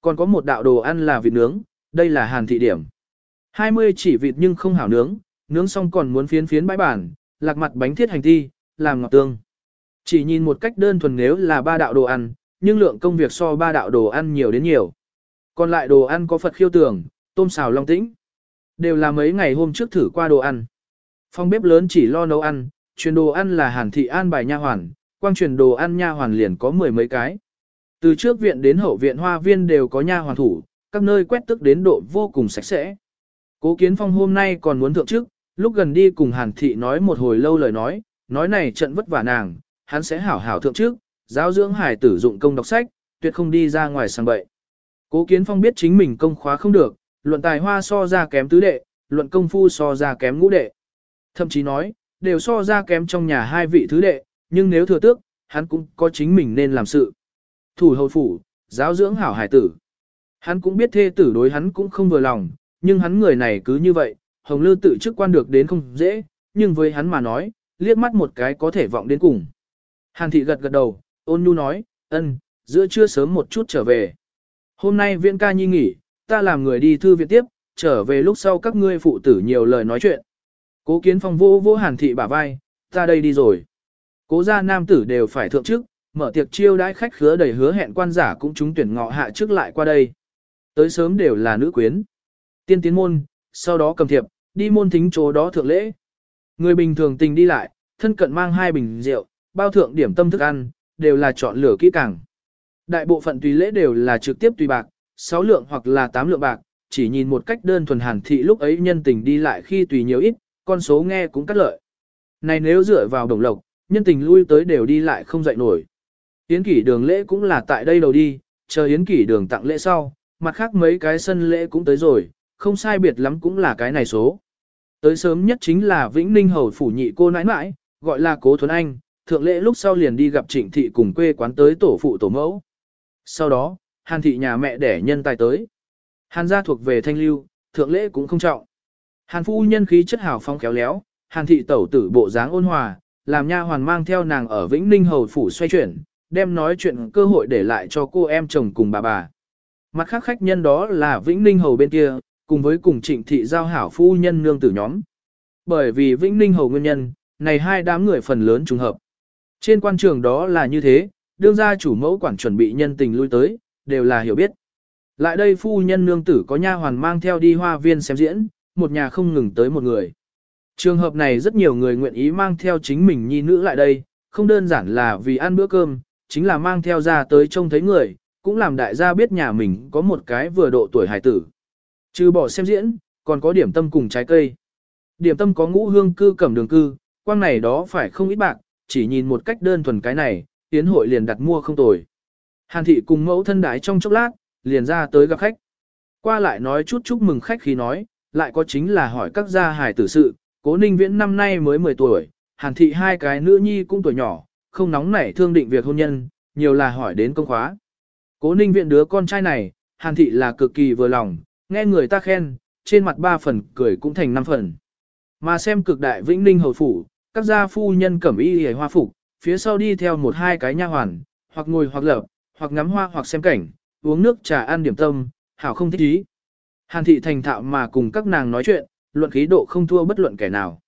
Còn có một đạo đồ ăn là vịt nướng, đây là hàn thị điểm. 20 chỉ vịt nhưng không hảo nướng, nướng xong còn muốn phiến phiến bãi bản, lạc mặt bánh thiết hành thi, làm ngọt tương. Chỉ nhìn một cách đơn thuần nếu là ba đạo đồ ăn, nhưng lượng công việc so ba đạo đồ ăn nhiều đến nhiều. Còn lại đồ ăn có Phật khiêu tường, tôm xào long tĩnh. Đều là mấy ngày hôm trước thử qua đồ ăn. Phòng bếp lớn chỉ lo nấu ăn, truyền đồ ăn là hàn thị an bài nha hoàn, quang truyền đồ ăn nha hoàn liền có mười mấy cái. Từ trước viện đến hậu viện hoa viên đều có nha hoàn thủ, các nơi quét tức đến độ vô cùng sạch sẽ. Cố Kiến Phong hôm nay còn muốn thượng trước, lúc gần đi cùng Hàn Thị nói một hồi lâu lời nói, nói này trận vất vả nàng, hắn sẽ hảo hảo thượng trước, giáo dưỡng hải tử dụng công đọc sách, tuyệt không đi ra ngoài sang bậy. Cố Kiến Phong biết chính mình công khóa không được, luận tài hoa so ra kém tứ đệ, luận công phu so ra kém ngũ đệ. Thậm chí nói, đều so ra kém trong nhà hai vị thứ đệ, nhưng nếu thừa tước, hắn cũng có chính mình nên làm sự. Thủ hầu phủ, giáo dưỡng hảo hải tử. Hắn cũng biết thê tử đối hắn cũng không vừa lòng, nhưng hắn người này cứ như vậy, hồng lư tự chức quan được đến không dễ, nhưng với hắn mà nói, liếc mắt một cái có thể vọng đến cùng. Hàn thị gật gật đầu, ôn nhu nói, ân, giữa trưa sớm một chút trở về. Hôm nay viện ca nhi nghỉ, ta làm người đi thư viện tiếp, trở về lúc sau các ngươi phụ tử nhiều lời nói chuyện. Cố kiến phong vô vô hàn thị bả vai, ta đây đi rồi. Cố gia nam tử đều phải thượng chức, mở tiệc chiêu đãi khách khứa đầy hứa hẹn quan giả cũng chúng tuyển ngọ hạ trước lại qua đây. Tới sớm đều là nữ quyến. Tiên tiến môn, sau đó cầm thiệp, đi môn thính chỗ đó thượng lễ. Người bình thường tình đi lại, thân cận mang hai bình rượu, bao thượng điểm tâm thức ăn, đều là chọn lửa kỹ càng. Đại bộ phận tùy lễ đều là trực tiếp tùy bạc, 6 lượng hoặc là 8 lượng bạc, chỉ nhìn một cách đơn thuần hàn thị lúc ấy nhân tình đi lại khi tùy nhiều ít, con số nghe cũng cắt lợi. Này nếu dựa vào đồng lộc, nhân tình lui tới đều đi lại không dậy nổi. Yến kỷ đường lễ cũng là tại đây đầu đi, chờ Yến kỷ đường tặng lễ sau, mặt khác mấy cái sân lễ cũng tới rồi, không sai biệt lắm cũng là cái này số. Tới sớm nhất chính là Vĩnh Ninh Hầu phủ nhị cô nãi nãi, gọi là Cố Thuấn Anh, thượng lễ lúc sau liền đi gặp Trịnh thị cùng quê quán tới tổ phụ tổ mẫu. Sau đó, Hàn thị nhà mẹ đẻ nhân tài tới. Hàn gia thuộc về thanh lưu, thượng lễ cũng không trọng. Hàn phu nhân khí chất hào phong khéo léo, Hàn thị tẩu tử bộ dáng ôn hòa, làm nha hoàn mang theo nàng ở Vĩnh Ninh hầu phủ xoay chuyển, đem nói chuyện cơ hội để lại cho cô em chồng cùng bà bà. Mặt khác khách nhân đó là Vĩnh Ninh hầu bên kia, cùng với cùng Trịnh thị giao hảo phu nhân nương tử nhóm. Bởi vì Vĩnh Ninh hầu nguyên nhân, này hai đám người phần lớn trùng hợp. Trên quan trường đó là như thế, đương gia chủ mẫu quản chuẩn bị nhân tình lui tới, đều là hiểu biết. Lại đây phu nhân nương tử có nha hoàn mang theo đi hoa viên xem diễn, một nhà không ngừng tới một người. Trường hợp này rất nhiều người nguyện ý mang theo chính mình nhi nữ lại đây, không đơn giản là vì ăn bữa cơm, chính là mang theo ra tới trông thấy người, cũng làm đại gia biết nhà mình có một cái vừa độ tuổi hải tử. Trừ bỏ xem diễn, còn có điểm tâm cùng trái cây. Điểm tâm có ngũ hương cư cẩm đường cư, quang này đó phải không ít bạc, chỉ nhìn một cách đơn thuần cái này, tiến hội liền đặt mua không tồi. Hàn thị cùng mẫu thân đái trong chốc lát, liền ra tới gặp khách. Qua lại nói chút chúc mừng khách khi nói, lại có chính là hỏi các gia hài tử sự, cố ninh viễn năm nay mới 10 tuổi, hàn thị hai cái nữ nhi cũng tuổi nhỏ, không nóng nảy thương định việc hôn nhân, nhiều là hỏi đến công khóa. Cố ninh viện đứa con trai này, hàn thị là cực kỳ vừa lòng, nghe người ta khen, trên mặt ba phần cười cũng thành năm phần. Mà xem cực đại vĩnh ninh hầu phủ, các gia phu nhân cẩm y hề hoa phục, phía sau đi theo một hai cái nha hoàn, hoặc ngồi hoặc lập, hoặc ngắm hoa hoặc xem cảnh, uống nước trà ăn điểm tâm, hảo không thích ý. Hàn thị thành thạo mà cùng các nàng nói chuyện, luận khí độ không thua bất luận kẻ nào.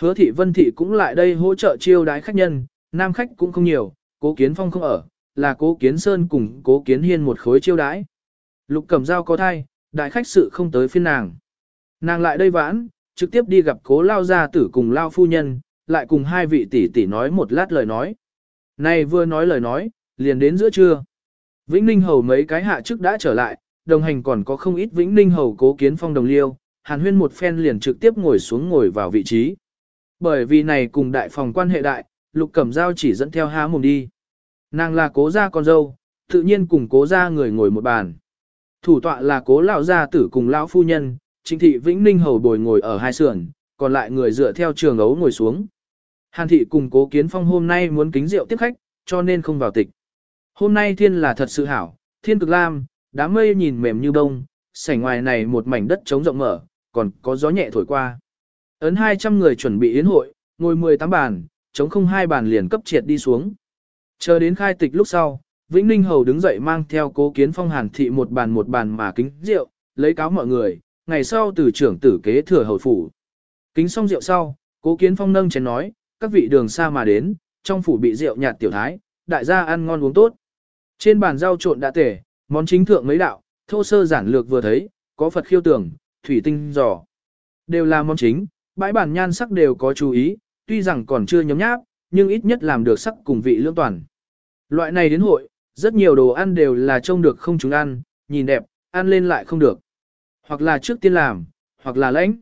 Hứa thị vân thị cũng lại đây hỗ trợ chiêu đái khách nhân, nam khách cũng không nhiều, cố kiến phong không ở, là cố kiến sơn cùng cố kiến hiên một khối chiêu đái. Lục cầm dao có thai, đại khách sự không tới phiên nàng. Nàng lại đây vãn, trực tiếp đi gặp cố lao gia tử cùng lao phu nhân, lại cùng hai vị tỷ tỷ nói một lát lời nói. Này vừa nói lời nói, liền đến giữa trưa. Vĩnh Ninh Hầu mấy cái hạ chức đã trở lại, đồng hành còn có không ít Vĩnh Ninh Hầu cố kiến phong đồng liêu, Hàn Huyên một phen liền trực tiếp ngồi xuống ngồi vào vị trí. Bởi vì này cùng đại phòng quan hệ đại, Lục Cẩm Giao chỉ dẫn theo há mồm đi. Nàng là cố gia con dâu, tự nhiên cùng cố gia người ngồi một bàn. Thủ tọa là cố lão gia tử cùng lão phu nhân, Trịnh thị Vĩnh Ninh hầu bồi ngồi ở hai sườn, còn lại người dựa theo trường ấu ngồi xuống. Hàn thị cùng cố kiến phong hôm nay muốn kính rượu tiếp khách, cho nên không vào tịch. Hôm nay thiên là thật sự hảo, thiên cực lam, đám mây nhìn mềm như bông, sảnh ngoài này một mảnh đất trống rộng mở, còn có gió nhẹ thổi qua. Ấn 200 người chuẩn bị yến hội, ngồi 18 bàn, chống không hai bàn liền cấp triệt đi xuống. Chờ đến khai tịch lúc sau, Vĩnh Ninh Hầu đứng dậy mang theo cố kiến phong hàn thị một bàn một bàn mà kính rượu, lấy cáo mọi người, ngày sau từ trưởng tử kế thừa hầu phủ. Kính xong rượu sau, cố kiến phong nâng chén nói, các vị đường xa mà đến, trong phủ bị rượu nhạt tiểu thái, đại gia ăn ngon uống tốt. Trên bàn rau trộn đã tể, món chính thượng mấy đạo, thô sơ giản lược vừa thấy, có Phật khiêu tưởng, thủy tinh giò. Đều là món chính, bãi bản nhan sắc đều có chú ý, tuy rằng còn chưa nhấm nháp, nhưng ít nhất làm được sắc cùng vị lưỡng toàn. Loại này đến hội, rất nhiều đồ ăn đều là trông được không chúng ăn, nhìn đẹp, ăn lên lại không được. Hoặc là trước tiên làm, hoặc là lãnh.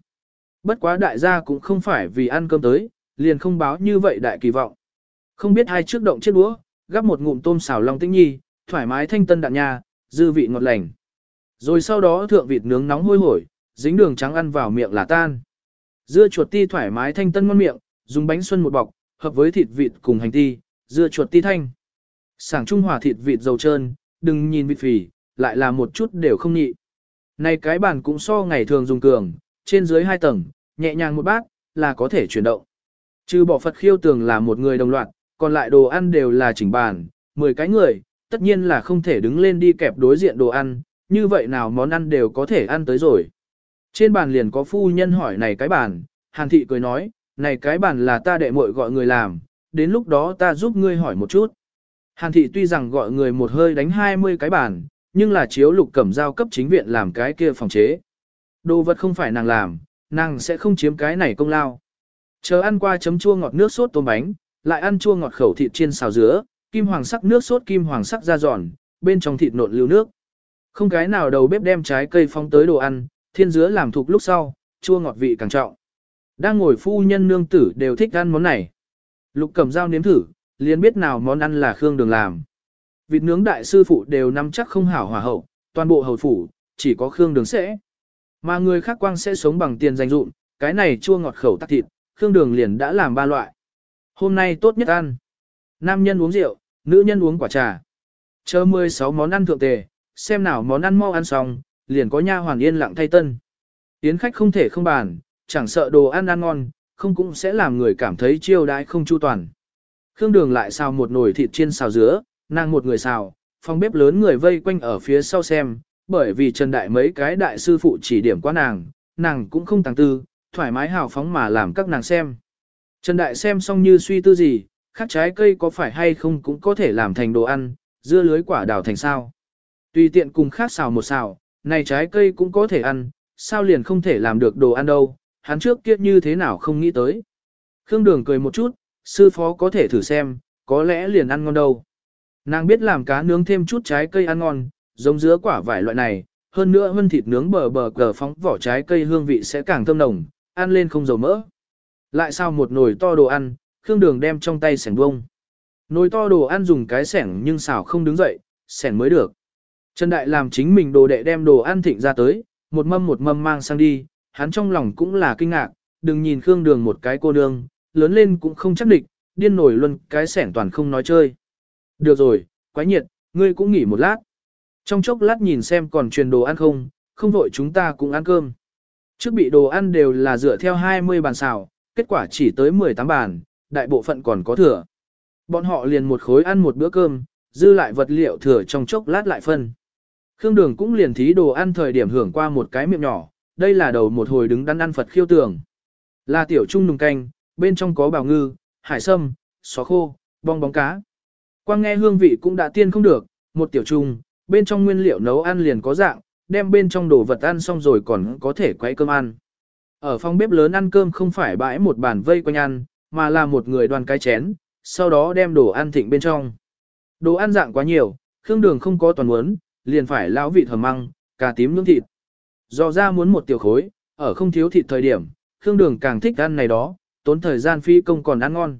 Bất quá đại gia cũng không phải vì ăn cơm tới, liền không báo như vậy đại kỳ vọng. Không biết hai trước động chiếc đũa, gắp một ngụm tôm xào long tĩnh nhi, thoải mái thanh tân đạn nha, dư vị ngọt lành. Rồi sau đó thượng vịt nướng nóng hôi hổi, dính đường trắng ăn vào miệng là tan. Dưa chuột ti thoải mái thanh tân ngon miệng, dùng bánh xuân một bọc, hợp với thịt vịt cùng hành ti, dưa chuột ti thanh. Sảng trung hòa thịt vịt dầu trơn, đừng nhìn vịt phì, lại là một chút đều không nhị. Này cái bàn cũng so ngày thường dùng cường, trên dưới hai tầng, nhẹ nhàng một bát, là có thể chuyển động. Trừ bỏ Phật khiêu tường là một người đồng loạt, còn lại đồ ăn đều là chỉnh bàn, 10 cái người, tất nhiên là không thể đứng lên đi kẹp đối diện đồ ăn, như vậy nào món ăn đều có thể ăn tới rồi. Trên bàn liền có phu nhân hỏi này cái bàn, Hàn Thị cười nói, này cái bàn là ta đệ muội gọi người làm, đến lúc đó ta giúp ngươi hỏi một chút. Hàn Thị tuy rằng gọi người một hơi đánh 20 cái bàn, nhưng là chiếu lục cẩm giao cấp chính viện làm cái kia phòng chế. Đồ vật không phải nàng làm, nàng sẽ không chiếm cái này công lao. Chờ ăn qua chấm chua ngọt nước sốt tôm bánh, lại ăn chua ngọt khẩu thịt chiên xào dứa, kim hoàng sắc nước sốt kim hoàng sắc ra giòn, bên trong thịt nộn lưu nước. Không cái nào đầu bếp đem trái cây phong tới đồ ăn, thiên dứa làm thuộc lúc sau, chua ngọt vị càng trọng. Đang ngồi phu nhân nương tử đều thích ăn món này. Lục cầm dao nếm thử, liền biết nào món ăn là Khương Đường làm. Vịt nướng đại sư phụ đều nắm chắc không hảo hòa hậu, toàn bộ hầu phủ, chỉ có Khương Đường sẽ. Mà người khác quang sẽ sống bằng tiền dành dụm, cái này chua ngọt khẩu tắc thịt, Khương Đường liền đã làm ba loại. Hôm nay tốt nhất ăn. Nam nhân uống rượu, nữ nhân uống quả trà. Chờ 16 món ăn thượng tề, xem nào món ăn mau ăn xong, liền có nha hoàn yên lặng thay tân. Yến khách không thể không bàn, chẳng sợ đồ ăn ăn ngon, không cũng sẽ làm người cảm thấy chiêu đãi không chu toàn. Khương Đường lại xào một nồi thịt chiên xào dứa, nàng một người xào, phòng bếp lớn người vây quanh ở phía sau xem, bởi vì Trần Đại mấy cái đại sư phụ chỉ điểm qua nàng, nàng cũng không tàng tư, thoải mái hào phóng mà làm các nàng xem. Trần Đại xem xong như suy tư gì, khác trái cây có phải hay không cũng có thể làm thành đồ ăn, dưa lưới quả đào thành sao. Tùy tiện cùng khác xào một xào, này trái cây cũng có thể ăn, sao liền không thể làm được đồ ăn đâu, hắn trước kia như thế nào không nghĩ tới. Khương Đường cười một chút, sư phó có thể thử xem, có lẽ liền ăn ngon đâu. Nàng biết làm cá nướng thêm chút trái cây ăn ngon, giống dứa quả vải loại này, hơn nữa hơn thịt nướng bờ bờ cờ phóng vỏ trái cây hương vị sẽ càng thơm nồng, ăn lên không dầu mỡ. Lại sao một nồi to đồ ăn, Khương Đường đem trong tay sẻng bông. Nồi to đồ ăn dùng cái sẻng nhưng xào không đứng dậy, sẻng mới được. Trần Đại làm chính mình đồ đệ đem đồ ăn thịnh ra tới, một mâm một mâm mang sang đi, hắn trong lòng cũng là kinh ngạc, đừng nhìn Khương Đường một cái cô nương, lớn lên cũng không chắc địch, điên nổi luôn cái sẻng toàn không nói chơi. Được rồi, quái nhiệt, ngươi cũng nghỉ một lát. Trong chốc lát nhìn xem còn truyền đồ ăn không, không vội chúng ta cũng ăn cơm. Trước bị đồ ăn đều là dựa theo 20 bàn xào, kết quả chỉ tới 18 bàn, đại bộ phận còn có thừa. Bọn họ liền một khối ăn một bữa cơm, dư lại vật liệu thừa trong chốc lát lại phân. Khương Đường cũng liền thí đồ ăn thời điểm hưởng qua một cái miệng nhỏ, đây là đầu một hồi đứng đắn ăn Phật khiêu tường. Là tiểu trung nùng canh, bên trong có bào ngư, hải sâm, xó khô, bong bóng cá. Quang nghe hương vị cũng đã tiên không được, một tiểu trung, bên trong nguyên liệu nấu ăn liền có dạng, đem bên trong đồ vật ăn xong rồi còn có thể quấy cơm ăn. Ở phòng bếp lớn ăn cơm không phải bãi một bàn vây quanh ăn, mà là một người đoàn cái chén, sau đó đem đồ ăn thịnh bên trong. Đồ ăn dạng quá nhiều, khương đường không có toàn muốn, liền phải lão vị hầm măng, cà tím nướng thịt. Do ra muốn một tiểu khối, ở không thiếu thịt thời điểm, khương đường càng thích ăn này đó, tốn thời gian phi công còn ăn ngon.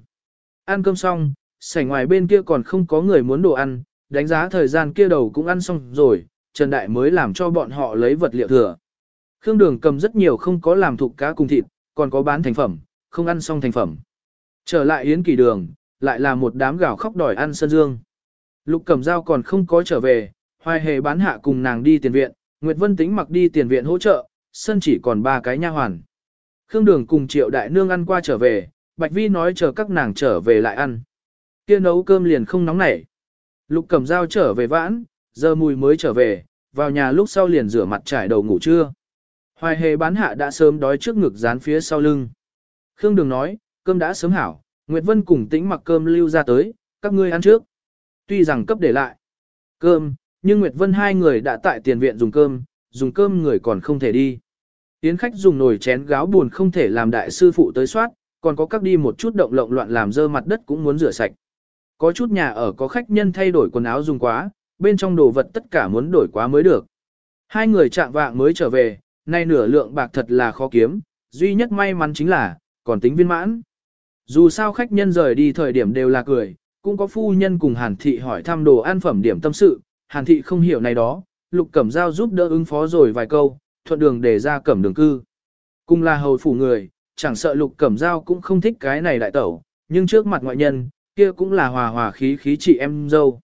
Ăn cơm xong, sảnh ngoài bên kia còn không có người muốn đồ ăn, đánh giá thời gian kia đầu cũng ăn xong rồi, Trần Đại mới làm cho bọn họ lấy vật liệu thừa. Khương Đường cầm rất nhiều không có làm thụ cá cùng thịt, còn có bán thành phẩm, không ăn xong thành phẩm. Trở lại Yến Kỳ Đường, lại là một đám gào khóc đòi ăn sân dương. Lục Cẩm Dao còn không có trở về, hoài hề bán hạ cùng nàng đi tiền viện, Nguyệt Vân tính mặc đi tiền viện hỗ trợ, sân chỉ còn ba cái nha hoàn. Khương Đường cùng Triệu Đại Nương ăn qua trở về, Bạch Vi nói chờ các nàng trở về lại ăn. Kia nấu cơm liền không nóng nảy. Lục Cẩm Dao trở về vãn, giờ mùi mới trở về, vào nhà lúc sau liền rửa mặt trải đầu ngủ trưa. Hoài hề bán hạ đã sớm đói trước ngực dán phía sau lưng. Khương Đường nói, cơm đã sớm hảo, Nguyệt Vân cùng tĩnh mặc cơm lưu ra tới, các ngươi ăn trước. Tuy rằng cấp để lại cơm, nhưng Nguyệt Vân hai người đã tại tiền viện dùng cơm, dùng cơm người còn không thể đi. Tiến khách dùng nồi chén gáo buồn không thể làm đại sư phụ tới soát, còn có các đi một chút động lộng loạn làm dơ mặt đất cũng muốn rửa sạch. Có chút nhà ở có khách nhân thay đổi quần áo dùng quá, bên trong đồ vật tất cả muốn đổi quá mới được. Hai người chạm vạng mới trở về, nay nửa lượng bạc thật là khó kiếm, duy nhất may mắn chính là, còn tính viên mãn. Dù sao khách nhân rời đi thời điểm đều là cười, cũng có phu nhân cùng Hàn Thị hỏi thăm đồ ăn phẩm điểm tâm sự, Hàn Thị không hiểu này đó, Lục Cẩm Giao giúp đỡ ứng phó rồi vài câu, thuận đường để ra cẩm đường cư. Cùng là hầu phủ người, chẳng sợ Lục Cẩm Giao cũng không thích cái này đại tẩu, nhưng trước mặt ngoại nhân, kia cũng là hòa hòa khí khí chị em dâu.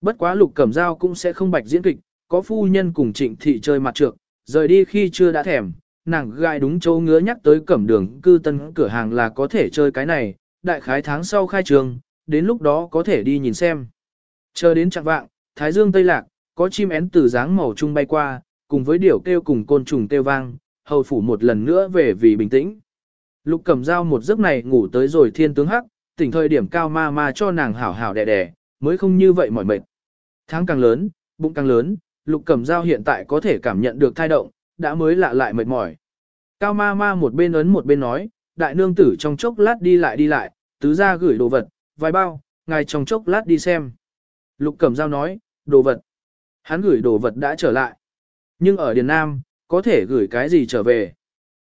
Bất quá Lục Cẩm Giao cũng sẽ không bạch diễn kịch, có phu nhân cùng Trịnh Thị chơi mặt trược, rời đi khi chưa đã thèm, nàng gai đúng chỗ ngứa nhắc tới cẩm đường cư tân cửa hàng là có thể chơi cái này, đại khái tháng sau khai trường, đến lúc đó có thể đi nhìn xem. Chờ đến trạng vạng, thái dương tây lạc, có chim én từ dáng màu trung bay qua, cùng với điểu kêu cùng côn trùng kêu vang, hầu phủ một lần nữa về vì bình tĩnh. Lục cầm dao một giấc này ngủ tới rồi thiên tướng hắc, tỉnh thời điểm cao ma ma cho nàng hảo hảo đẻ đẻ, mới không như vậy mỏi mệt. Tháng càng lớn, bụng càng lớn, lục cầm dao hiện tại có thể cảm nhận được thai động, đã mới lạ lại mệt mỏi. Cao ma ma một bên ấn một bên nói, đại nương tử trong chốc lát đi lại đi lại, tứ ra gửi đồ vật, vài bao, ngài trong chốc lát đi xem. Lục Cẩm Giao nói, đồ vật. Hắn gửi đồ vật đã trở lại. Nhưng ở Điền Nam, có thể gửi cái gì trở về.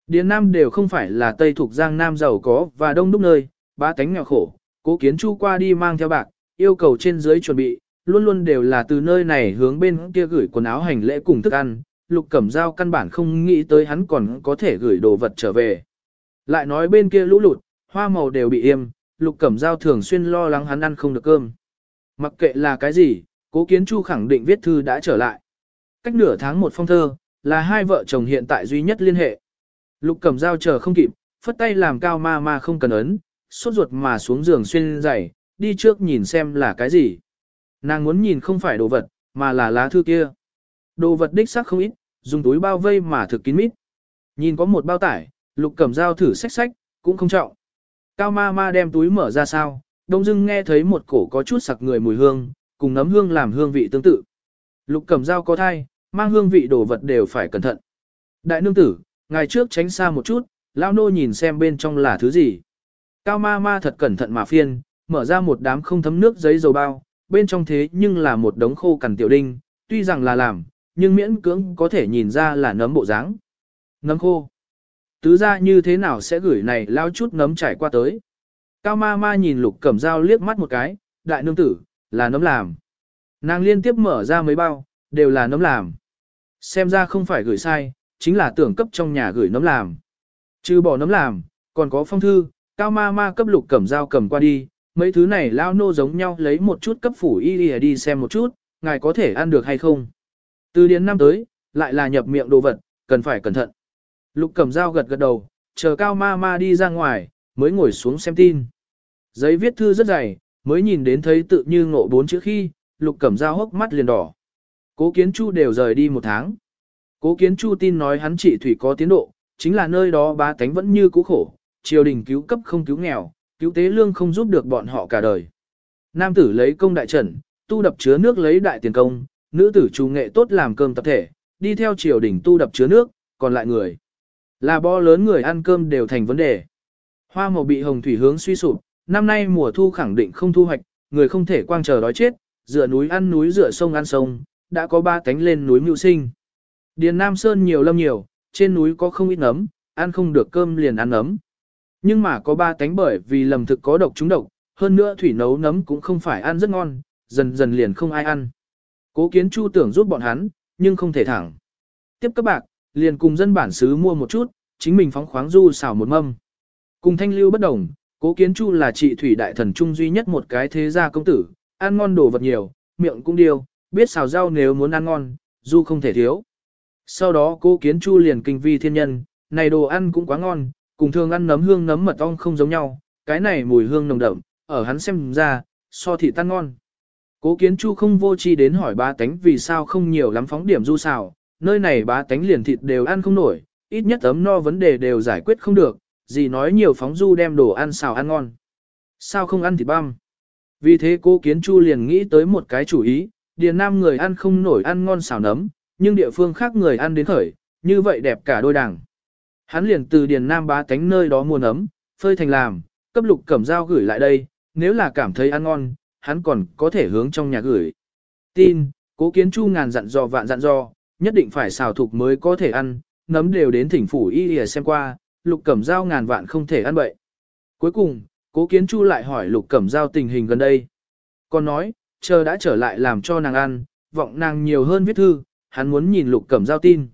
Điền Nam đều không phải là Tây thuộc Giang Nam giàu có và đông đúc nơi, ba tánh nghèo khổ. Cố kiến chu qua đi mang theo bạc, yêu cầu trên dưới chuẩn bị, luôn luôn đều là từ nơi này hướng bên kia gửi quần áo hành lễ cùng thức ăn. Lục Cẩm Giao căn bản không nghĩ tới hắn còn có thể gửi đồ vật trở về. Lại nói bên kia lũ lụt, hoa màu đều bị im, Lục Cẩm Giao thường xuyên lo lắng hắn ăn không được cơm. Mặc kệ là cái gì, Cố Kiến Chu khẳng định viết thư đã trở lại. Cách nửa tháng một phong thơ, là hai vợ chồng hiện tại duy nhất liên hệ. Lục Cẩm Giao chờ không kịp, phất tay làm cao ma ma không cần ấn, sốt ruột mà xuống giường xuyên giày, đi trước nhìn xem là cái gì. Nàng muốn nhìn không phải đồ vật, mà là lá thư kia. Đồ vật đích xác không ít, dùng túi bao vây mà thực kín mít. Nhìn có một bao tải, Lục Cẩm dao thử xách xách, cũng không trọng. Cao ma ma đem túi mở ra sao, đông dưng nghe thấy một cổ có chút sặc người mùi hương, cùng nấm hương làm hương vị tương tự. Lục cầm dao có thai, mang hương vị đồ vật đều phải cẩn thận. Đại nương tử, ngày trước tránh xa một chút, lao nô nhìn xem bên trong là thứ gì. Cao ma ma thật cẩn thận mà phiên, mở ra một đám không thấm nước giấy dầu bao, bên trong thế nhưng là một đống khô cằn tiểu đinh, tuy rằng là làm, nhưng miễn cưỡng có thể nhìn ra là nấm bộ dáng. Nấm khô. Tứ ra như thế nào sẽ gửi này lao chút nấm trải qua tới. Cao ma ma nhìn lục cẩm dao liếc mắt một cái, đại nương tử, là nấm làm. Nàng liên tiếp mở ra mấy bao, đều là nấm làm. Xem ra không phải gửi sai, chính là tưởng cấp trong nhà gửi nấm làm. Chứ bỏ nấm làm, còn có phong thư, cao ma ma cấp lục cẩm dao cầm qua đi, mấy thứ này lao nô giống nhau lấy một chút cấp phủ y đi, đi xem một chút, ngài có thể ăn được hay không. Từ điển năm tới, lại là nhập miệng đồ vật, cần phải cẩn thận. Lục cẩm dao gật gật đầu, chờ cao ma ma đi ra ngoài, mới ngồi xuống xem tin. Giấy viết thư rất dày, mới nhìn đến thấy tự như ngộ bốn chữ khi, lục cẩm dao hốc mắt liền đỏ. Cố kiến chu đều rời đi một tháng. Cố kiến chu tin nói hắn trị thủy có tiến độ, chính là nơi đó bá tánh vẫn như cũ khổ, triều đình cứu cấp không cứu nghèo, cứu tế lương không giúp được bọn họ cả đời. Nam tử lấy công đại trần, tu đập chứa nước lấy đại tiền công, nữ tử chủ nghệ tốt làm cơm tập thể, đi theo triều đình tu đập chứa nước, còn lại người. Là bo lớn người ăn cơm đều thành vấn đề. Hoa màu bị hồng thủy hướng suy sụp, năm nay mùa thu khẳng định không thu hoạch, người không thể quang chờ đói chết, dựa núi ăn núi dựa sông ăn sông, đã có ba cánh lên núi mưu sinh. Điền Nam Sơn nhiều lâm nhiều, trên núi có không ít nấm, ăn không được cơm liền ăn nấm. Nhưng mà có ba cánh bởi vì lầm thực có độc trúng độc, hơn nữa thủy nấu nấm cũng không phải ăn rất ngon, dần dần liền không ai ăn. Cố kiến chu tưởng giúp bọn hắn, nhưng không thể thẳng. Tiếp các bạc, liền cùng dân bản xứ mua một chút, chính mình phóng khoáng du xào một mâm. Cùng thanh lưu bất đồng, cố kiến chu là trị thủy đại thần trung duy nhất một cái thế gia công tử, ăn ngon đồ vật nhiều, miệng cũng điêu, biết xào rau nếu muốn ăn ngon, du không thể thiếu. Sau đó cố kiến chu liền kinh vi thiên nhân, này đồ ăn cũng quá ngon, cùng thường ăn nấm hương nấm mật ong không giống nhau, cái này mùi hương nồng đậm, ở hắn xem ra, so thị tan ngon. Cố kiến chu không vô chi đến hỏi ba tánh vì sao không nhiều lắm phóng điểm du xào, nơi này ba tánh liền thịt đều ăn không nổi, ít nhất ấm no vấn đề đều giải quyết không được, gì nói nhiều phóng du đem đồ ăn xào ăn ngon. Sao không ăn thịt băm? Vì thế cô Kiến Chu liền nghĩ tới một cái chủ ý, Điền Nam người ăn không nổi ăn ngon xào nấm, nhưng địa phương khác người ăn đến khởi, như vậy đẹp cả đôi đảng. Hắn liền từ Điền Nam bá tánh nơi đó mua nấm, phơi thành làm, cấp lục cẩm dao gửi lại đây, nếu là cảm thấy ăn ngon, hắn còn có thể hướng trong nhà gửi. Tin, cố kiến chu ngàn dặn dò vạn dặn dò, nhất định phải xào thục mới có thể ăn, nấm đều đến thỉnh phủ y lìa xem qua, lục cẩm dao ngàn vạn không thể ăn bậy. Cuối cùng, cố kiến chu lại hỏi lục cẩm dao tình hình gần đây. Còn nói, chờ đã trở lại làm cho nàng ăn, vọng nàng nhiều hơn viết thư, hắn muốn nhìn lục cẩm dao tin.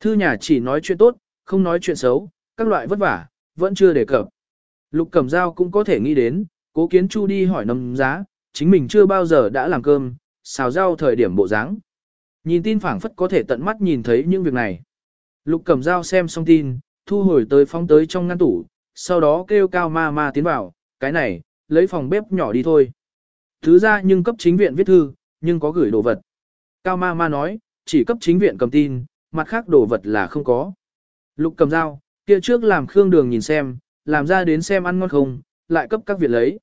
Thư nhà chỉ nói chuyện tốt, không nói chuyện xấu, các loại vất vả, vẫn chưa đề cập. Lục cẩm dao cũng có thể nghĩ đến, cố kiến chu đi hỏi nấm giá, chính mình chưa bao giờ đã làm cơm, xào rau thời điểm bộ dáng. Nhìn tin phảng phất có thể tận mắt nhìn thấy những việc này. Lục cầm dao xem xong tin, thu hồi tới phóng tới trong ngăn tủ, sau đó kêu cao ma ma tiến vào, cái này, lấy phòng bếp nhỏ đi thôi. Thứ ra nhưng cấp chính viện viết thư, nhưng có gửi đồ vật. Cao ma ma nói, chỉ cấp chính viện cầm tin, mặt khác đồ vật là không có. Lục cầm dao, kia trước làm Khương Đường nhìn xem, làm ra đến xem ăn ngon không, lại cấp các viện lấy.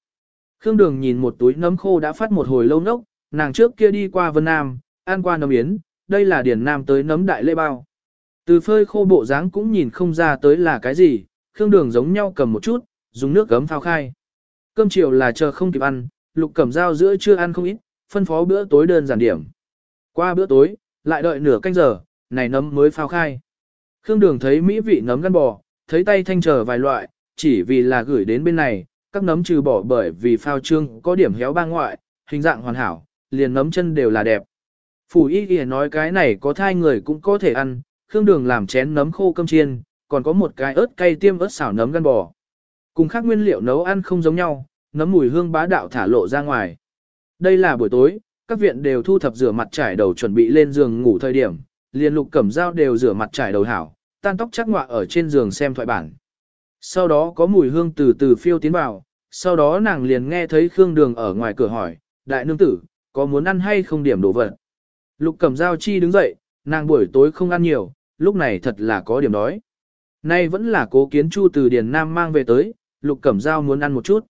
Khương Đường nhìn một túi nấm khô đã phát một hồi lâu nốc, nàng trước kia đi qua Vân Nam, ăn qua nấm yến, đây là điển nam tới nấm đại lễ bao. Từ phơi khô bộ dáng cũng nhìn không ra tới là cái gì, khương đường giống nhau cầm một chút, dùng nước gấm phao khai. Cơm chiều là chờ không kịp ăn, lục cẩm dao giữa chưa ăn không ít, phân phó bữa tối đơn giản điểm. Qua bữa tối, lại đợi nửa canh giờ, này nấm mới phao khai. Khương đường thấy mỹ vị nấm gan bò, thấy tay thanh chờ vài loại, chỉ vì là gửi đến bên này, các nấm trừ bỏ bởi vì phao trương có điểm héo ba ngoại, hình dạng hoàn hảo, liền nấm chân đều là đẹp. Phủ y kìa nói cái này có thai người cũng có thể ăn, khương đường làm chén nấm khô cơm chiên, còn có một cái ớt cay tiêm ớt xào nấm gan bò. Cùng khác nguyên liệu nấu ăn không giống nhau, nấm mùi hương bá đạo thả lộ ra ngoài. Đây là buổi tối, các viện đều thu thập rửa mặt trải đầu chuẩn bị lên giường ngủ thời điểm, liền lục cẩm dao đều rửa mặt trải đầu hảo, tan tóc chắc ngọa ở trên giường xem thoại bản. Sau đó có mùi hương từ từ phiêu tiến vào, sau đó nàng liền nghe thấy Khương Đường ở ngoài cửa hỏi, đại nương tử, có muốn ăn hay không điểm đồ vật. Lục cầm dao chi đứng dậy, nàng buổi tối không ăn nhiều, lúc này thật là có điểm đói. Nay vẫn là cố kiến chu từ Điền Nam mang về tới, lục cẩm dao muốn ăn một chút.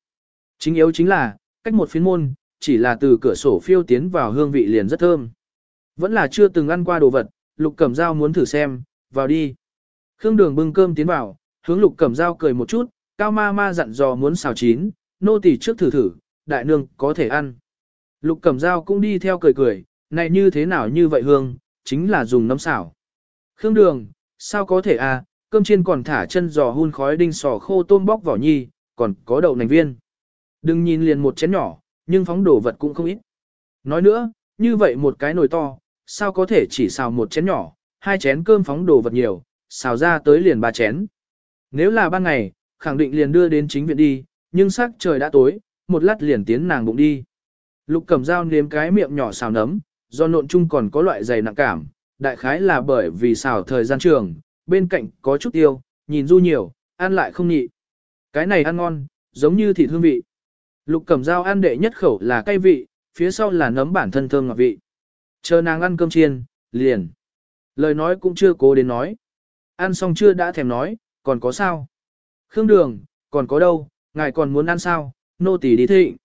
Chính yếu chính là, cách một phiến môn, chỉ là từ cửa sổ phiêu tiến vào hương vị liền rất thơm. Vẫn là chưa từng ăn qua đồ vật, lục cẩm dao muốn thử xem, vào đi. Khương Đường bưng cơm tiến vào, hướng Lục Cẩm Dao cười một chút, cao ma ma dặn dò muốn xào chín, nô tỳ trước thử thử, đại nương có thể ăn. Lục Cẩm Dao cũng đi theo cười cười, này như thế nào như vậy hương, chính là dùng nấm xào. Khương Đường, sao có thể à, cơm chiên còn thả chân giò hun khói đinh sò khô tôm bóc vỏ nhi, còn có đậu nành viên. Đừng nhìn liền một chén nhỏ, nhưng phóng đồ vật cũng không ít. Nói nữa, như vậy một cái nồi to, sao có thể chỉ xào một chén nhỏ, hai chén cơm phóng đồ vật nhiều, xào ra tới liền ba chén. Nếu là ban ngày, khẳng định liền đưa đến chính viện đi, nhưng sắc trời đã tối, một lát liền tiến nàng bụng đi. Lục cầm dao nếm cái miệng nhỏ xào nấm, do nộn chung còn có loại dày nặng cảm, đại khái là bởi vì xào thời gian trường, bên cạnh có chút tiêu, nhìn du nhiều, ăn lại không nhị. Cái này ăn ngon, giống như thịt hương vị. Lục cầm dao ăn đệ nhất khẩu là cay vị, phía sau là nấm bản thân thơm ngọt vị. Chờ nàng ăn cơm chiên, liền. Lời nói cũng chưa cố đến nói. Ăn xong chưa đã thèm nói, còn có sao? Khương đường, còn có đâu, ngài còn muốn ăn sao, nô tỳ đi thị.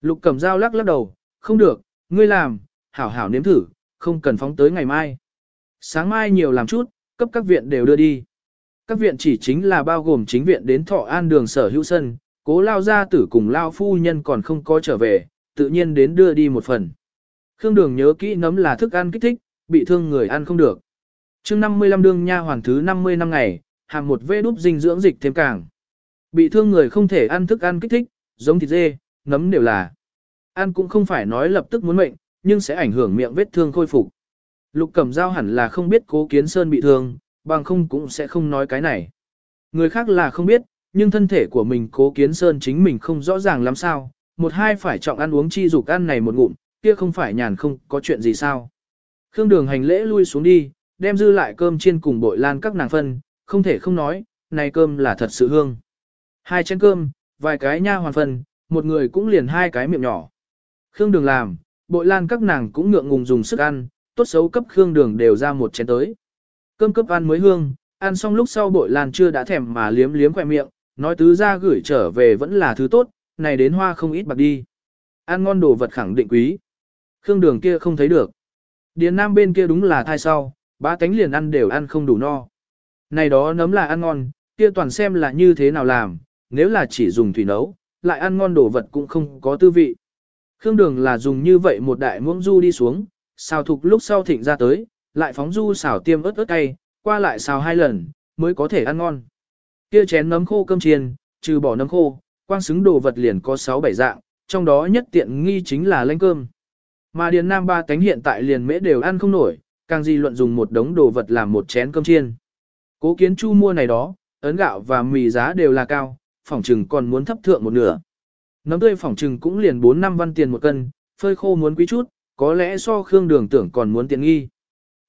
Lục cầm dao lắc lắc đầu, không được, ngươi làm, hảo hảo nếm thử, không cần phóng tới ngày mai. Sáng mai nhiều làm chút, cấp các viện đều đưa đi. Các viện chỉ chính là bao gồm chính viện đến thọ an đường sở hữu sân, cố lao gia tử cùng lao phu nhân còn không có trở về, tự nhiên đến đưa đi một phần. Khương đường nhớ kỹ nấm là thức ăn kích thích, bị thương người ăn không được. chương 55 đương nha hoàng thứ 50 năm ngày, hàm một vê đúp dinh dưỡng dịch thêm càng. Bị thương người không thể ăn thức ăn kích thích, giống thịt dê, nấm đều là. Ăn cũng không phải nói lập tức muốn mệnh, nhưng sẽ ảnh hưởng miệng vết thương khôi phục. Lục Cẩm Giao hẳn là không biết Cố Kiến Sơn bị thương, bằng không cũng sẽ không nói cái này. Người khác là không biết, nhưng thân thể của mình Cố Kiến Sơn chính mình không rõ ràng lắm sao, một hai phải trọng ăn uống chi dục ăn này một ngụm, kia không phải nhàn không có chuyện gì sao. Khương Đường hành lễ lui xuống đi, đem dư lại cơm chiên cùng bội lan các nàng phân, không thể không nói, này cơm là thật sự hương. Hai chén cơm, vài cái nha hoàn phân, một người cũng liền hai cái miệng nhỏ. Khương Đường làm, bội lan các nàng cũng ngượng ngùng dùng sức ăn, tốt xấu cấp Khương Đường đều ra một chén tới. Cơm cấp ăn mới hương, ăn xong lúc sau bội lan chưa đã thèm mà liếm liếm khỏe miệng, nói tứ ra gửi trở về vẫn là thứ tốt, này đến hoa không ít bạc đi. Ăn ngon đồ vật khẳng định quý. Khương Đường kia không thấy được. Điền Nam bên kia đúng là thai sau, ba tánh liền ăn đều ăn không đủ no. Này đó nấm là ăn ngon, kia toàn xem là như thế nào làm, nếu là chỉ dùng thủy nấu, lại ăn ngon đồ vật cũng không có tư vị. Khương đường là dùng như vậy một đại muỗng du đi xuống, xào thục lúc sau thịnh ra tới, lại phóng du xào tiêm ớt ớt cay, qua lại xào hai lần, mới có thể ăn ngon. Kia chén nấm khô cơm chiên, trừ bỏ nấm khô, quang xứng đồ vật liền có 6-7 dạng, trong đó nhất tiện nghi chính là lanh cơm. Mà Điền Nam ba cánh hiện tại liền mễ đều ăn không nổi, càng gì luận dùng một đống đồ vật làm một chén cơm chiên. Cố kiến chu mua này đó, ấn gạo và mì giá đều là cao, phỏng trừng còn muốn thấp thượng một nửa. Nấm tươi phỏng trừng cũng liền 4 năm văn tiền một cân, phơi khô muốn quý chút, có lẽ so khương đường tưởng còn muốn tiện nghi.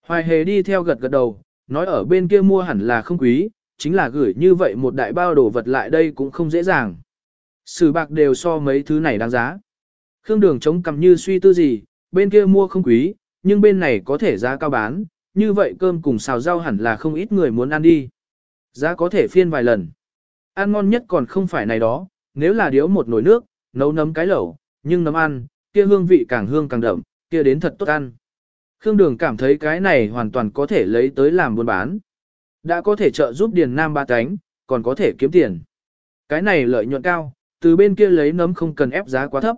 Hoài hề đi theo gật gật đầu, nói ở bên kia mua hẳn là không quý, chính là gửi như vậy một đại bao đồ vật lại đây cũng không dễ dàng. Sử bạc đều so mấy thứ này đáng giá. Khương đường chống cầm như suy tư gì, bên kia mua không quý, nhưng bên này có thể giá cao bán, như vậy cơm cùng xào rau hẳn là không ít người muốn ăn đi. Giá có thể phiên vài lần. Ăn ngon nhất còn không phải này đó, nếu là điếu một nồi nước, nấu nấm cái lẩu, nhưng nấm ăn, kia hương vị càng hương càng đậm, kia đến thật tốt ăn. Khương Đường cảm thấy cái này hoàn toàn có thể lấy tới làm buôn bán. Đã có thể trợ giúp Điền Nam ba cánh, còn có thể kiếm tiền. Cái này lợi nhuận cao, từ bên kia lấy nấm không cần ép giá quá thấp.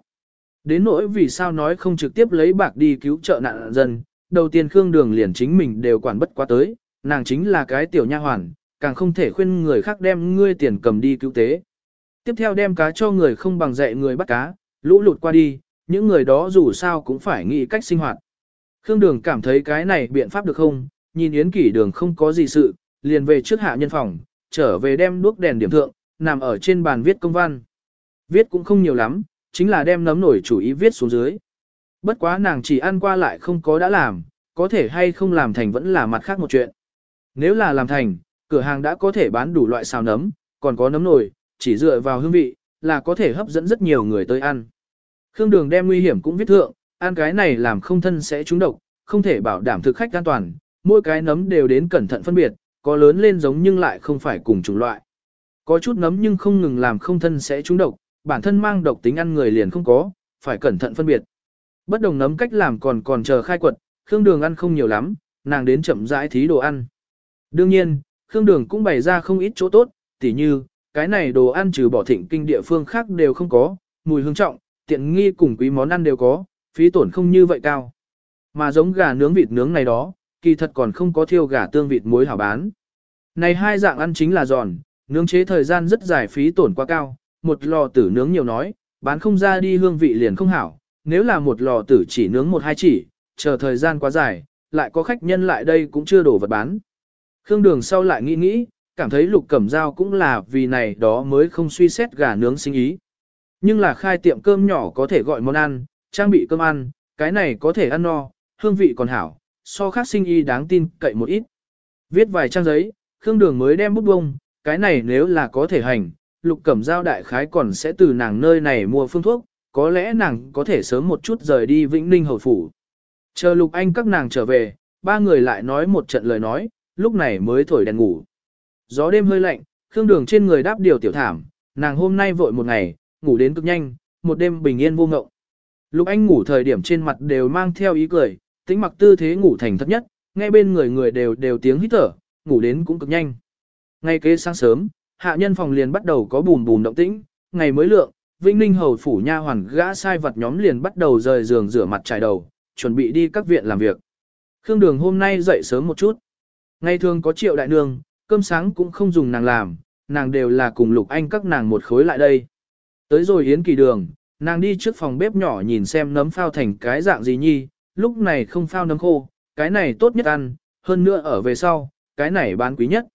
Đến nỗi vì sao nói không trực tiếp lấy bạc đi cứu trợ nạn dân, đầu tiên Khương Đường liền chính mình đều quản bất quá tới, nàng chính là cái tiểu nha hoàn, càng không thể khuyên người khác đem ngươi tiền cầm đi cứu tế. Tiếp theo đem cá cho người không bằng dạy người bắt cá, lũ lụt qua đi, những người đó dù sao cũng phải nghĩ cách sinh hoạt. Khương Đường cảm thấy cái này biện pháp được không, nhìn Yến Kỷ Đường không có gì sự, liền về trước hạ nhân phòng, trở về đem đuốc đèn điểm thượng, nằm ở trên bàn viết công văn. Viết cũng không nhiều lắm, chính là đem nấm nổi chủ ý viết xuống dưới. Bất quá nàng chỉ ăn qua lại không có đã làm, có thể hay không làm thành vẫn là mặt khác một chuyện. Nếu là làm thành, cửa hàng đã có thể bán đủ loại xào nấm, còn có nấm nồi, chỉ dựa vào hương vị, là có thể hấp dẫn rất nhiều người tới ăn. Khương Đường đem nguy hiểm cũng viết thượng, ăn cái này làm không thân sẽ trúng độc, không thể bảo đảm thực khách an toàn, mỗi cái nấm đều đến cẩn thận phân biệt, có lớn lên giống nhưng lại không phải cùng chủng loại. Có chút nấm nhưng không ngừng làm không thân sẽ trúng độc, bản thân mang độc tính ăn người liền không có, phải cẩn thận phân biệt. Bất đồng nấm cách làm còn còn chờ khai quật, Khương Đường ăn không nhiều lắm, nàng đến chậm rãi thí đồ ăn. Đương nhiên, Khương Đường cũng bày ra không ít chỗ tốt, tỉ như, cái này đồ ăn trừ bỏ thịnh kinh địa phương khác đều không có, mùi hương trọng, tiện nghi cùng quý món ăn đều có, phí tổn không như vậy cao. Mà giống gà nướng vịt nướng này đó, kỳ thật còn không có thiêu gà tương vịt muối hảo bán. Này hai dạng ăn chính là giòn, nướng chế thời gian rất dài phí tổn quá cao, một lò tử nướng nhiều nói, bán không ra đi hương vị liền không hảo, nếu là một lò tử chỉ nướng một hai chỉ, chờ thời gian quá dài, lại có khách nhân lại đây cũng chưa đổ vật bán. Khương Đường sau lại nghĩ nghĩ, cảm thấy lục cẩm dao cũng là vì này đó mới không suy xét gà nướng sinh ý. Nhưng là khai tiệm cơm nhỏ có thể gọi món ăn, trang bị cơm ăn, cái này có thể ăn no, hương vị còn hảo, so khác sinh y đáng tin cậy một ít. Viết vài trang giấy, Khương Đường mới đem bút bông, cái này nếu là có thể hành, lục cẩm giao đại khái còn sẽ từ nàng nơi này mua phương thuốc, có lẽ nàng có thể sớm một chút rời đi Vĩnh Ninh Hầu Phủ. Chờ lục anh các nàng trở về, ba người lại nói một trận lời nói, lúc này mới thổi đèn ngủ. Gió đêm hơi lạnh, Khương Đường trên người đáp điều tiểu thảm, nàng hôm nay vội một ngày, ngủ đến cực nhanh, một đêm bình yên vô ngộng. Lục Anh ngủ thời điểm trên mặt đều mang theo ý cười, tính mặc tư thế ngủ thành thấp nhất, nghe bên người người đều đều tiếng hít thở, ngủ đến cũng cực nhanh. Ngay kế sáng sớm, hạ nhân phòng liền bắt đầu có bùm bùm động tĩnh, ngày mới lượng, Vĩnh Ninh hầu phủ nha hoàn gã sai vật nhóm liền bắt đầu rời giường rửa mặt trải đầu, chuẩn bị đi các viện làm việc. Khương Đường hôm nay dậy sớm một chút. Ngày thường có triệu đại nương, cơm sáng cũng không dùng nàng làm, nàng đều là cùng Lục Anh các nàng một khối lại đây. Tới rồi Yến Kỳ Đường, nàng đi trước phòng bếp nhỏ nhìn xem nấm phao thành cái dạng gì nhi, lúc này không phao nấm khô, cái này tốt nhất ăn, hơn nữa ở về sau, cái này bán quý nhất.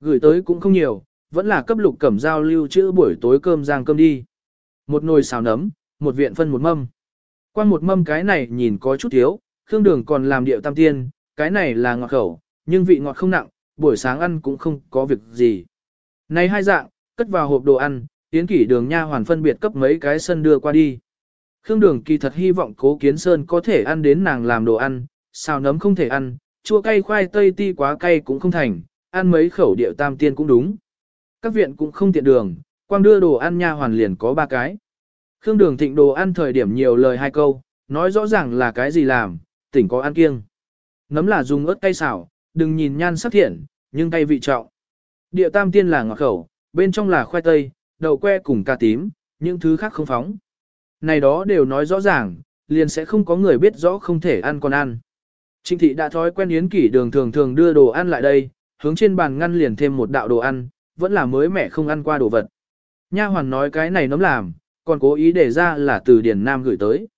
Gửi tới cũng không nhiều, vẫn là cấp lục cẩm giao lưu chữ buổi tối cơm giang cơm đi. Một nồi xào nấm, một viện phân một mâm. Quan một mâm cái này nhìn có chút thiếu, khương đường còn làm điệu tam tiên, cái này là ngọt khẩu, nhưng vị ngọt không nặng, buổi sáng ăn cũng không có việc gì. Này hai dạng, cất vào hộp đồ ăn, tiến kỷ đường nha hoàn phân biệt cấp mấy cái sân đưa qua đi. Khương đường kỳ thật hy vọng cố kiến sơn có thể ăn đến nàng làm đồ ăn, xào nấm không thể ăn, chua cay khoai tây ti quá cay cũng không thành, ăn mấy khẩu điệu tam tiên cũng đúng. Các viện cũng không tiện đường, quang đưa đồ ăn nha hoàn liền có ba cái. Khương đường thịnh đồ ăn thời điểm nhiều lời hai câu, nói rõ ràng là cái gì làm, tỉnh có ăn kiêng. Nấm là dùng ớt cay xào, đừng nhìn nhan sắc thiện, nhưng cay vị trọng. Địa tam tiên là ngọt khẩu, bên trong là khoai tây, đậu que cùng cà tím, những thứ khác không phóng. Này đó đều nói rõ ràng, liền sẽ không có người biết rõ không thể ăn còn ăn. Trịnh thị đã thói quen yến kỷ đường thường thường đưa đồ ăn lại đây, hướng trên bàn ngăn liền thêm một đạo đồ ăn, vẫn là mới mẻ không ăn qua đồ vật. Nha hoàn nói cái này nấm làm, còn cố ý để ra là từ Điền Nam gửi tới.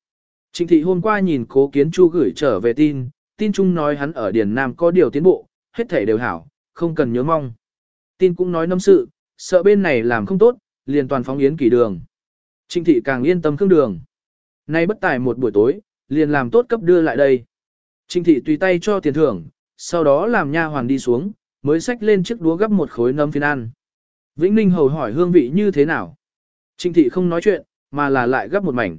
Trịnh thị hôm qua nhìn cố kiến chu gửi trở về tin, tin chung nói hắn ở Điền Nam có điều tiến bộ, hết thể đều hảo, không cần nhớ mong. Tin cũng nói nấm sự, sợ bên này làm không tốt, liền toàn phóng yến kỳ đường. Trịnh thị càng yên tâm khương đường. Nay bất tài một buổi tối, liền làm tốt cấp đưa lại đây. Trịnh thị tùy tay cho tiền thưởng, sau đó làm nha hoàn đi xuống, mới xách lên chiếc đũa gấp một khối nấm phiến ăn. Vĩnh Ninh hầu hỏi hương vị như thế nào. Trịnh thị không nói chuyện, mà là lại gấp một mảnh.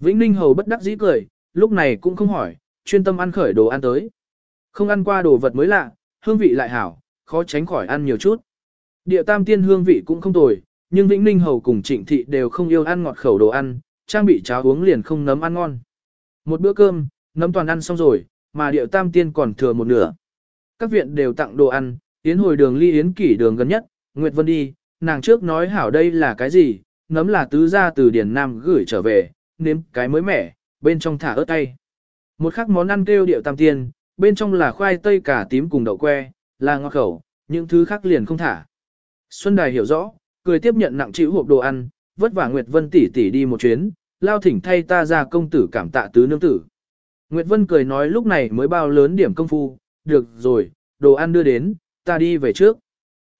Vĩnh Ninh hầu bất đắc dĩ cười, lúc này cũng không hỏi, chuyên tâm ăn khởi đồ ăn tới. Không ăn qua đồ vật mới lạ, hương vị lại hảo, khó tránh khỏi ăn nhiều chút. Địa tam tiên hương vị cũng không tồi, nhưng Vĩnh Ninh hầu cùng trịnh thị đều không yêu ăn ngọt khẩu đồ ăn, trang bị cháo uống liền không nấm ăn ngon. Một bữa cơm, nấm toàn ăn xong rồi, mà điệu tam tiên còn thừa một nửa. Các viện đều tặng đồ ăn, yến hồi đường ly yến kỷ đường gần nhất, Nguyệt Vân đi, nàng trước nói hảo đây là cái gì, nấm là tứ gia từ Điền Nam gửi trở về, nếm cái mới mẻ, bên trong thả ớt tay. Một khắc món ăn kêu điệu tam tiên, bên trong là khoai tây cả tím cùng đậu que, là ngọt khẩu, những thứ khác liền không thả. Xuân Đài hiểu rõ, cười tiếp nhận nặng chịu hộp đồ ăn, vất vả Nguyệt Vân tỷ tỷ đi một chuyến, lao thỉnh thay ta ra công tử cảm tạ tứ nương tử. Nguyệt Vân cười nói lúc này mới bao lớn điểm công phu, được rồi, đồ ăn đưa đến, ta đi về trước.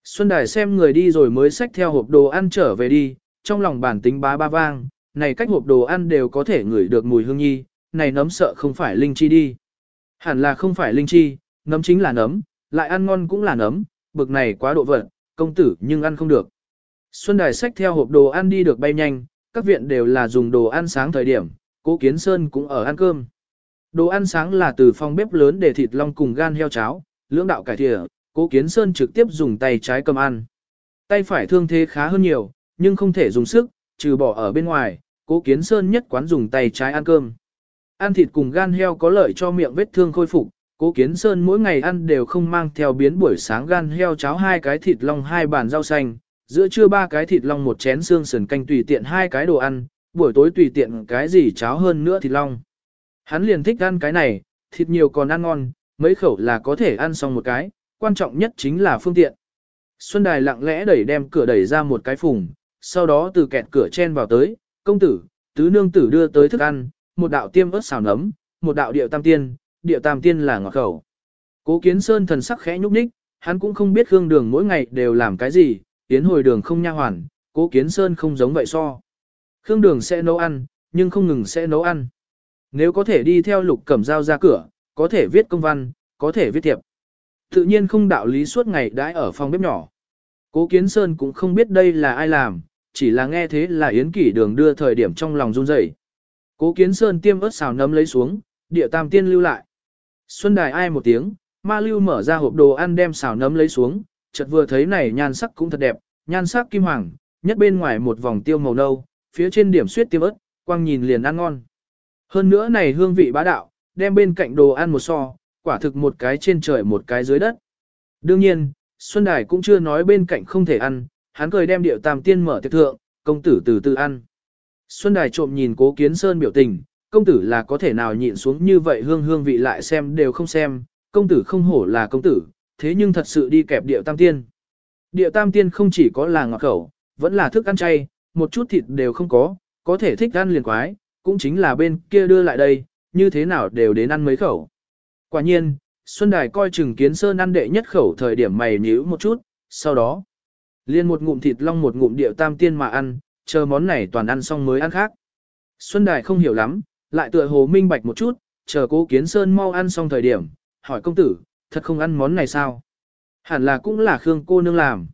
Xuân Đài xem người đi rồi mới xách theo hộp đồ ăn trở về đi, trong lòng bản tính bá ba vang, này cách hộp đồ ăn đều có thể ngửi được mùi hương nhi, này nấm sợ không phải linh chi đi. Hẳn là không phải linh chi, nấm chính là nấm, lại ăn ngon cũng là nấm, bực này quá độ vật, công tử nhưng ăn không được. Xuân Đài xách theo hộp đồ ăn đi được bay nhanh, các viện đều là dùng đồ ăn sáng thời điểm, cố kiến sơn cũng ở ăn cơm. Đồ ăn sáng là từ phòng bếp lớn để thịt long cùng gan heo cháo, lưỡng đạo cải thịa, cố kiến sơn trực tiếp dùng tay trái cầm ăn. Tay phải thương thế khá hơn nhiều, nhưng không thể dùng sức, trừ bỏ ở bên ngoài, cố kiến sơn nhất quán dùng tay trái ăn cơm. Ăn thịt cùng gan heo có lợi cho miệng vết thương khôi phục, Cố Kiến Sơn mỗi ngày ăn đều không mang theo biến buổi sáng gan heo cháo hai cái thịt long hai bàn rau xanh, giữa trưa ba cái thịt long một chén xương sườn canh tùy tiện hai cái đồ ăn, buổi tối tùy tiện cái gì cháo hơn nữa thịt long. Hắn liền thích ăn cái này, thịt nhiều còn ăn ngon, mấy khẩu là có thể ăn xong một cái, quan trọng nhất chính là phương tiện. Xuân Đài lặng lẽ đẩy đem cửa đẩy ra một cái phùng, sau đó từ kẹt cửa chen vào tới, công tử, tứ nương tử đưa tới thức ăn, một đạo tiêm ớt xào nấm, một đạo điệu tam tiên, điệu tam tiên là ngọt khẩu. Cố kiến sơn thần sắc khẽ nhúc nhích, hắn cũng không biết Khương Đường mỗi ngày đều làm cái gì, tiến hồi đường không nha hoàn, cố kiến sơn không giống vậy so. Khương Đường sẽ nấu ăn, nhưng không ngừng sẽ nấu ăn. Nếu có thể đi theo lục cẩm dao ra cửa, có thể viết công văn, có thể viết thiệp. Tự nhiên không đạo lý suốt ngày đãi ở phòng bếp nhỏ. Cố Kiến Sơn cũng không biết đây là ai làm, chỉ là nghe thế là Yến Kỷ Đường đưa thời điểm trong lòng run rẩy. Cố Kiến Sơn tiêm ớt xào nấm lấy xuống, địa tam tiên lưu lại. Xuân Đài ai một tiếng, ma lưu mở ra hộp đồ ăn đem xào nấm lấy xuống, chợt vừa thấy này nhan sắc cũng thật đẹp, nhan sắc kim hoàng, nhất bên ngoài một vòng tiêu màu nâu, phía trên điểm suyết tiêm ớt, quang nhìn liền ăn ngon. Hơn nữa này hương vị bá đạo, đem bên cạnh đồ ăn một so, quả thực một cái trên trời một cái dưới đất. Đương nhiên, Xuân Đài cũng chưa nói bên cạnh không thể ăn, hắn cười đem điệu tam tiên mở tiệc thượng, công tử từ từ ăn. Xuân Đài trộm nhìn cố kiến sơn biểu tình, công tử là có thể nào nhịn xuống như vậy hương hương vị lại xem đều không xem, công tử không hổ là công tử, thế nhưng thật sự đi kẹp điệu tam tiên. Điệu tam tiên không chỉ có là ngọt khẩu, vẫn là thức ăn chay, một chút thịt đều không có, có thể thích ăn liền quái, cũng chính là bên kia đưa lại đây, như thế nào đều đến ăn mấy khẩu. Quả nhiên, Xuân Đài coi chừng kiến sơn ăn đệ nhất khẩu thời điểm mày nhíu một chút, sau đó, liền một ngụm thịt long một ngụm điệu tam tiên mà ăn, chờ món này toàn ăn xong mới ăn khác. Xuân Đài không hiểu lắm, lại tựa hồ minh bạch một chút, chờ cố kiến sơn mau ăn xong thời điểm, hỏi công tử, thật không ăn món này sao? Hẳn là cũng là Khương cô nương làm.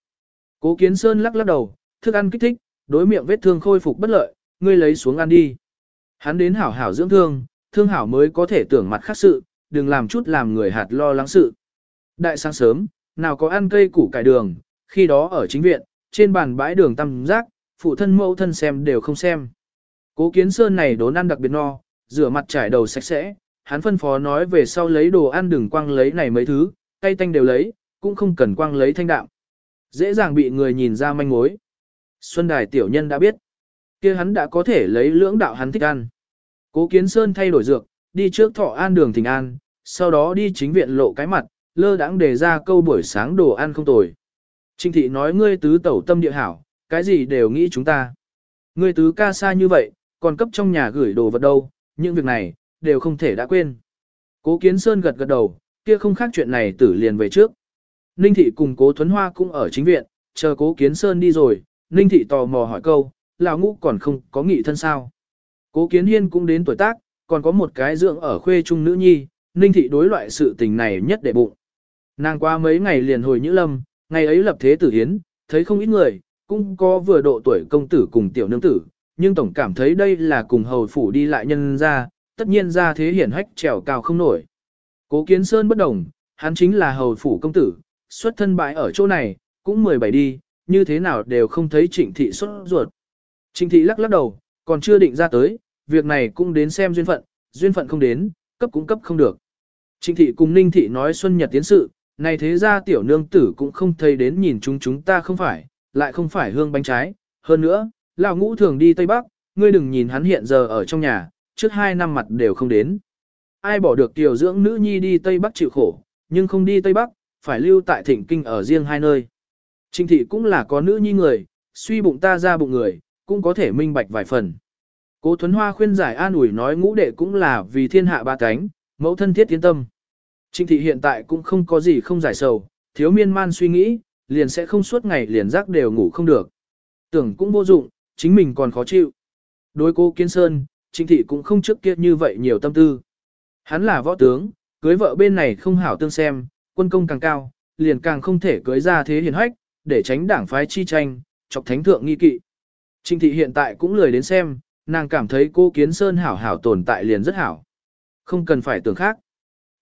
Cố kiến sơn lắc lắc đầu, thức ăn kích thích, đối miệng vết thương khôi phục bất lợi, ngươi lấy xuống ăn đi. Hắn đến hảo hảo dưỡng thương, thương hảo mới có thể tưởng mặt khác sự, đừng làm chút làm người hạt lo lắng sự. Đại sáng sớm, nào có ăn cây củ cải đường, khi đó ở chính viện, trên bàn bãi đường tăm rác, phụ thân mẫu thân xem đều không xem. Cố kiến sơn này đốn ăn đặc biệt no, rửa mặt trải đầu sạch sẽ, hắn phân phó nói về sau lấy đồ ăn đừng quăng lấy này mấy thứ, tay tanh đều lấy, cũng không cần quăng lấy thanh đạm. Dễ dàng bị người nhìn ra manh mối. Xuân Đài tiểu nhân đã biết, kia hắn đã có thể lấy lưỡng đạo hắn thích ăn. Cố Kiến Sơn thay đổi dược, đi trước thọ an đường thỉnh an, sau đó đi chính viện lộ cái mặt, lơ đãng đề ra câu buổi sáng đồ ăn không tồi. Trinh thị nói ngươi tứ tẩu tâm địa hảo, cái gì đều nghĩ chúng ta. Ngươi tứ ca xa như vậy, còn cấp trong nhà gửi đồ vật đâu, những việc này, đều không thể đã quên. Cố Kiến Sơn gật gật đầu, kia không khác chuyện này tử liền về trước. Ninh thị cùng cố Thuấn Hoa cũng ở chính viện, chờ cố Kiến Sơn đi rồi, Ninh thị tò mò hỏi câu, lão ngũ còn không có nghị thân sao. Cố Kiến Hiên cũng đến tuổi tác, còn có một cái dưỡng ở khuê trung nữ nhi, Ninh thị đối loại sự tình này nhất để bụng. Nàng qua mấy ngày liền hồi Nhữ Lâm, ngày ấy lập thế tử hiến, thấy không ít người, cũng có vừa độ tuổi công tử cùng tiểu nương tử, nhưng tổng cảm thấy đây là cùng hầu phủ đi lại nhân ra, tất nhiên ra thế hiển hách trèo cao không nổi. Cố Kiến Sơn bất đồng, hắn chính là hầu phủ công tử, xuất thân bại ở chỗ này, cũng 17 đi, như thế nào đều không thấy trịnh thị xuất ruột. Trịnh thị lắc lắc đầu, còn chưa định ra tới, việc này cũng đến xem duyên phận, duyên phận không đến, cấp cũng cấp không được. Trịnh thị cùng ninh thị nói xuân nhật tiến sự, này thế ra tiểu nương tử cũng không thấy đến nhìn chúng chúng ta không phải, lại không phải hương bánh trái, hơn nữa, lão ngũ thường đi Tây Bắc, ngươi đừng nhìn hắn hiện giờ ở trong nhà, trước hai năm mặt đều không đến. Ai bỏ được tiểu dưỡng nữ nhi đi Tây Bắc chịu khổ, nhưng không đi Tây Bắc, phải lưu tại thịnh kinh ở riêng hai nơi. Trịnh thị cũng là có nữ nhi người, suy bụng ta ra bụng người, cũng có thể minh bạch vài phần. Cố Thuấn Hoa khuyên giải an ủi nói ngũ đệ cũng là vì thiên hạ ba cánh, mẫu thân thiết tiến tâm. Trịnh thị hiện tại cũng không có gì không giải sầu, thiếu miên man suy nghĩ, liền sẽ không suốt ngày liền giấc đều ngủ không được. Tưởng cũng vô dụng, chính mình còn khó chịu. Đối cô Kiến Sơn, trịnh thị cũng không trước kia như vậy nhiều tâm tư. Hắn là võ tướng, cưới vợ bên này không hảo tương xem, quân công càng cao, liền càng không thể cưới ra thế hiền hách, để tránh đảng phái chi tranh, chọc thánh thượng nghi kỵ. Trịnh thị hiện tại cũng lười đến xem, nàng cảm thấy cô Kiến Sơn hảo hảo tồn tại liền rất hảo. Không cần phải tưởng khác.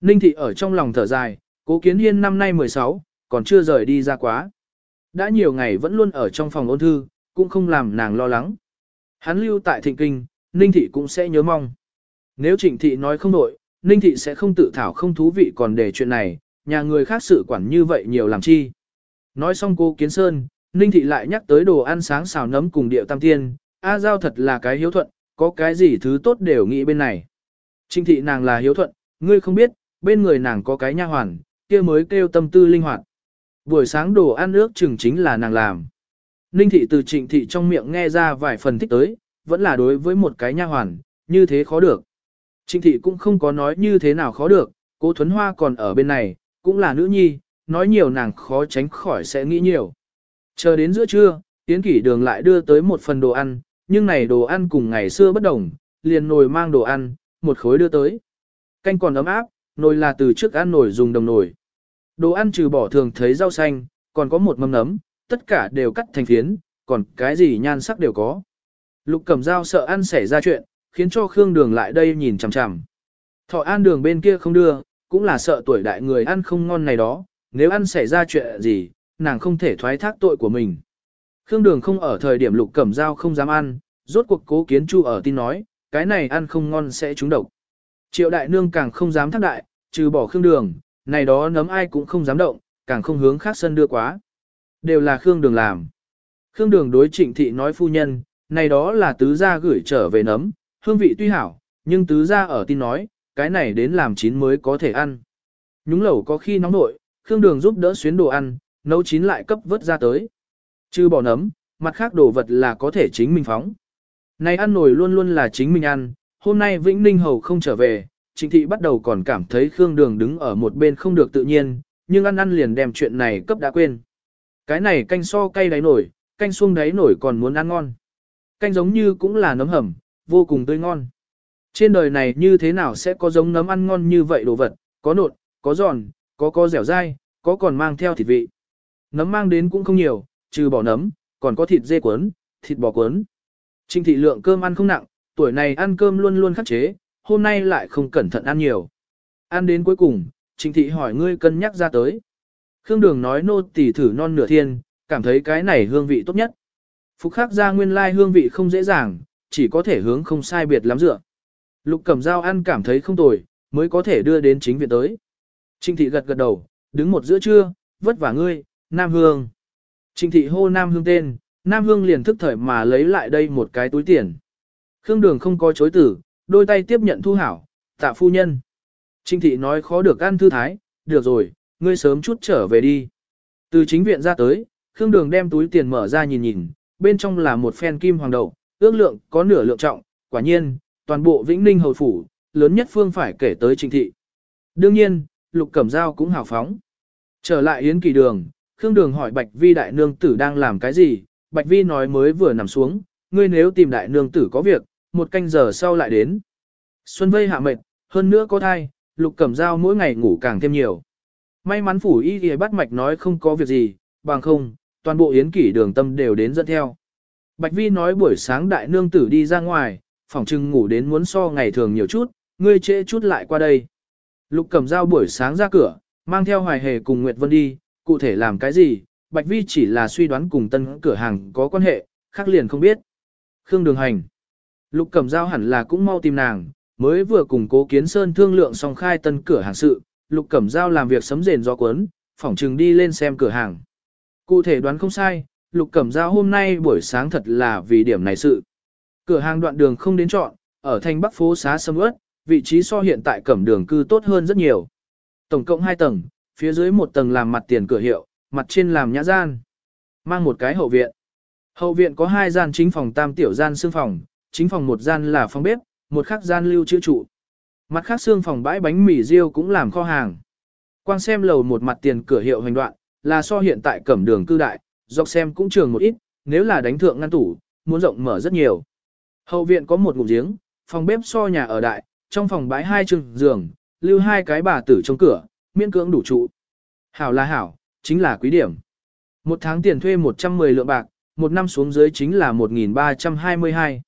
Ninh thị ở trong lòng thở dài, cố Kiến Hiên năm nay 16, còn chưa rời đi ra quá. Đã nhiều ngày vẫn luôn ở trong phòng ôn thư, cũng không làm nàng lo lắng. Hắn lưu tại thịnh kinh, Ninh thị cũng sẽ nhớ mong. Nếu trịnh thị nói không nội, Ninh thị sẽ không tự thảo không thú vị còn để chuyện này, nhà người khác sự quản như vậy nhiều làm chi. Nói xong cô Kiến Sơn, Ninh thị lại nhắc tới đồ ăn sáng xào nấm cùng điệu tam tiên, A Giao thật là cái hiếu thuận, có cái gì thứ tốt đều nghĩ bên này. Trinh thị nàng là hiếu thuận, ngươi không biết, bên người nàng có cái nha hoàn, kia mới kêu tâm tư linh hoạt. Buổi sáng đồ ăn nước chừng chính là nàng làm. Ninh thị từ trịnh thị trong miệng nghe ra vài phần thích tới, vẫn là đối với một cái nha hoàn, như thế khó được. Trịnh thị cũng không có nói như thế nào khó được, cố thuấn hoa còn ở bên này, cũng là nữ nhi, nói nhiều nàng khó tránh khỏi sẽ nghĩ nhiều. Chờ đến giữa trưa, Tiến kỷ đường lại đưa tới một phần đồ ăn, nhưng này đồ ăn cùng ngày xưa bất đồng, liền nồi mang đồ ăn, một khối đưa tới. Canh còn ấm áp, nồi là từ trước ăn nồi dùng đồng nồi. Đồ ăn trừ bỏ thường thấy rau xanh, còn có một mâm nấm, tất cả đều cắt thành phiến, còn cái gì nhan sắc đều có. Lục cầm dao sợ ăn xảy ra chuyện, khiến cho Khương Đường lại đây nhìn chằm chằm. Thọ an đường bên kia không đưa, cũng là sợ tuổi đại người ăn không ngon này đó, nếu ăn xảy ra chuyện gì, nàng không thể thoái thác tội của mình. Khương Đường không ở thời điểm lục cẩm dao không dám ăn, rốt cuộc cố kiến chu ở tin nói, cái này ăn không ngon sẽ trúng độc. Triệu đại nương càng không dám thác đại, trừ bỏ Khương Đường, này đó nấm ai cũng không dám động, càng không hướng khác sân đưa quá. Đều là Khương Đường làm. Khương Đường đối trịnh thị nói phu nhân, này đó là tứ gia gửi trở về nấm, hương vị tuy hảo, nhưng tứ gia ở tin nói, cái này đến làm chín mới có thể ăn. Nhúng lẩu có khi nóng nội, Khương Đường giúp đỡ xuyến đồ ăn, nấu chín lại cấp vớt ra tới. Chứ bỏ nấm, mặt khác đồ vật là có thể chính mình phóng. Này ăn nổi luôn luôn là chính mình ăn, hôm nay Vĩnh Ninh Hầu không trở về, Trịnh Thị bắt đầu còn cảm thấy Khương Đường đứng ở một bên không được tự nhiên, nhưng ăn ăn liền đem chuyện này cấp đã quên. Cái này canh so cay đáy nổi, canh xuông đáy nổi còn muốn ăn ngon. Canh giống như cũng là nấm hầm, vô cùng tươi ngon. Trên đời này như thế nào sẽ có giống nấm ăn ngon như vậy đồ vật, có nột, có giòn, có có dẻo dai, có còn mang theo thịt vị. Nấm mang đến cũng không nhiều, trừ bỏ nấm, còn có thịt dê cuốn, thịt bò cuốn. Trình thị lượng cơm ăn không nặng, tuổi này ăn cơm luôn luôn khắc chế, hôm nay lại không cẩn thận ăn nhiều. Ăn đến cuối cùng, Trình thị hỏi ngươi cân nhắc ra tới. Khương Đường nói nô tỳ thử non nửa thiên, cảm thấy cái này hương vị tốt nhất. Phục khắc ra nguyên lai hương vị không dễ dàng, chỉ có thể hướng không sai biệt lắm dựa. Lục cẩm dao ăn cảm thấy không tồi, mới có thể đưa đến chính viện tới. Trinh thị gật gật đầu, đứng một giữa trưa, vất vả ngươi, Nam Hương. Trình thị hô Nam Hương tên, Nam Hương liền thức thời mà lấy lại đây một cái túi tiền. Khương Đường không có chối tử, đôi tay tiếp nhận thu hảo, tạ phu nhân. Trình thị nói khó được ăn thư thái, được rồi, ngươi sớm chút trở về đi. Từ chính viện ra tới, Khương Đường đem túi tiền mở ra nhìn nhìn, bên trong là một phen kim hoàng đậu, ước lượng có nửa lượng trọng, quả nhiên, toàn bộ Vĩnh Ninh hầu phủ, lớn nhất phương phải kể tới Trình thị. Đương nhiên, Lục Cẩm Dao cũng hào phóng. Trở lại Yến Kỳ Đường, Khương Đường hỏi Bạch Vi đại nương tử đang làm cái gì, Bạch Vi nói mới vừa nằm xuống, ngươi nếu tìm đại nương tử có việc, một canh giờ sau lại đến. Xuân Vây hạ mệt, hơn nữa có thai, Lục Cẩm Dao mỗi ngày ngủ càng thêm nhiều. May mắn phủ y y bắt mạch nói không có việc gì, bằng không, toàn bộ Yến Kỷ Đường tâm đều đến dẫn theo. Bạch Vi nói buổi sáng đại nương tử đi ra ngoài, phòng trưng ngủ đến muốn so ngày thường nhiều chút, ngươi trễ chút lại qua đây. Lục Cẩm Dao buổi sáng ra cửa, mang theo Hoài Hề cùng Nguyệt Vân đi, cụ thể làm cái gì, Bạch Vi chỉ là suy đoán cùng tân cửa hàng có quan hệ, khác liền không biết. Khương Đường Hành Lục Cẩm Giao hẳn là cũng mau tìm nàng, mới vừa cùng Cố Kiến Sơn thương lượng xong khai tân cửa hàng sự, Lục Cẩm Giao làm việc sấm rền gió cuốn, phỏng trừng đi lên xem cửa hàng. Cụ thể đoán không sai, Lục Cẩm Giao hôm nay buổi sáng thật là vì điểm này sự. Cửa hàng đoạn đường không đến chọn, ở thành Bắc phố xá sâm ướt, vị trí so hiện tại cẩm đường cư tốt hơn rất nhiều. Tổng cộng 2 tầng, phía dưới một tầng làm mặt tiền cửa hiệu, mặt trên làm nhã gian. Mang một cái hậu viện. Hậu viện có hai gian chính phòng tam tiểu gian xương phòng, chính phòng một gian là phòng bếp, một khác gian lưu trữ trụ. Mặt khác xương phòng bãi bánh mì riêu cũng làm kho hàng. Quang xem lầu một mặt tiền cửa hiệu hành đoạn, là so hiện tại cẩm đường cư đại, dọc xem cũng trường một ít, nếu là đánh thượng ngăn tủ, muốn rộng mở rất nhiều. Hậu viện có một ngụm giếng, phòng bếp so nhà ở đại, trong phòng bãi hai chừng giường, lưu hai cái bà tử trong cửa, miễn cưỡng đủ trụ. Hảo là hảo, chính là quý điểm. Một tháng tiền thuê 110 lượng bạc, một năm xuống dưới chính là 1.322.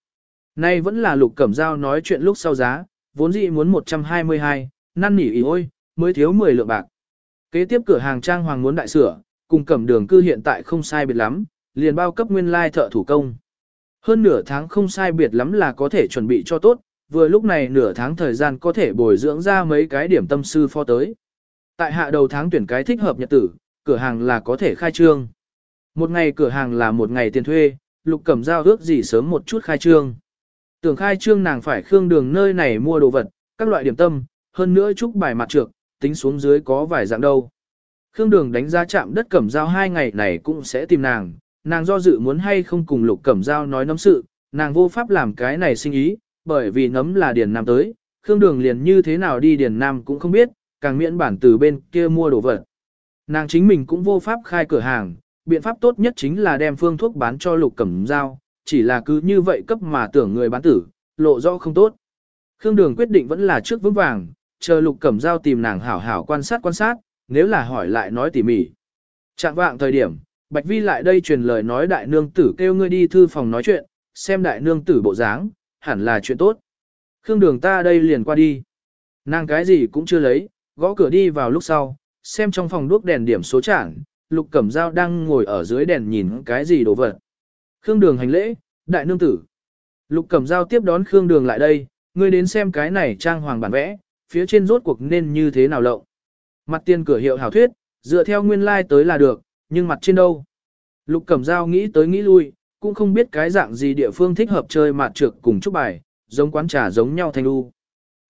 Nay vẫn là lục cẩm giao nói chuyện lúc sau giá, vốn dĩ muốn 122, năn nỉ ý ôi, mới thiếu 10 lượng bạc. Kế tiếp cửa hàng trang hoàng muốn đại sửa, cùng cẩm đường cư hiện tại không sai biệt lắm, liền bao cấp nguyên lai thợ thủ công. Hơn nửa tháng không sai biệt lắm là có thể chuẩn bị cho tốt, vừa lúc này nửa tháng thời gian có thể bồi dưỡng ra mấy cái điểm tâm sư pho tới. Tại hạ đầu tháng tuyển cái thích hợp nhật tử, cửa hàng là có thể khai trương. Một ngày cửa hàng là một ngày tiền thuê, lục cẩm giao ước gì sớm một chút khai trương. Tưởng khai trương nàng phải khương đường nơi này mua đồ vật, các loại điểm tâm, hơn nữa chúc bài mặt trược, tính xuống dưới có vài dạng đâu. Khương đường đánh giá chạm đất cẩm giao hai ngày này cũng sẽ tìm nàng, nàng do dự muốn hay không cùng lục cẩm giao nói nấm sự, nàng vô pháp làm cái này sinh ý, bởi vì nấm là điền nam tới, khương đường liền như thế nào đi điền nam cũng không biết, càng miễn bản từ bên kia mua đồ vật. Nàng chính mình cũng vô pháp khai cửa hàng, biện pháp tốt nhất chính là đem phương thuốc bán cho lục cẩm giao, chỉ là cứ như vậy cấp mà tưởng người bán tử, lộ rõ không tốt. Khương Đường quyết định vẫn là trước vững vàng, chờ lục cẩm giao tìm nàng hảo hảo quan sát quan sát, nếu là hỏi lại nói tỉ mỉ. Trạng vạng thời điểm, Bạch Vi lại đây truyền lời nói đại nương tử kêu ngươi đi thư phòng nói chuyện, xem đại nương tử bộ dáng, hẳn là chuyện tốt. Khương Đường ta đây liền qua đi. Nàng cái gì cũng chưa lấy, gõ cửa đi vào lúc sau, xem trong phòng đuốc đèn điểm số chản, Lục Cẩm Dao đang ngồi ở dưới đèn nhìn cái gì đồ vật. Khương Đường hành lễ, đại nương tử. Lục Cẩm Dao tiếp đón Khương Đường lại đây, ngươi đến xem cái này trang hoàng bản vẽ, phía trên rốt cuộc nên như thế nào lộng. Mặt tiền cửa hiệu hảo thuyết, dựa theo nguyên lai like tới là được, nhưng mặt trên đâu? Lục Cẩm Dao nghĩ tới nghĩ lui, cũng không biết cái dạng gì địa phương thích hợp chơi mặt trược cùng chúc bài, giống quán trà giống nhau thanh đu.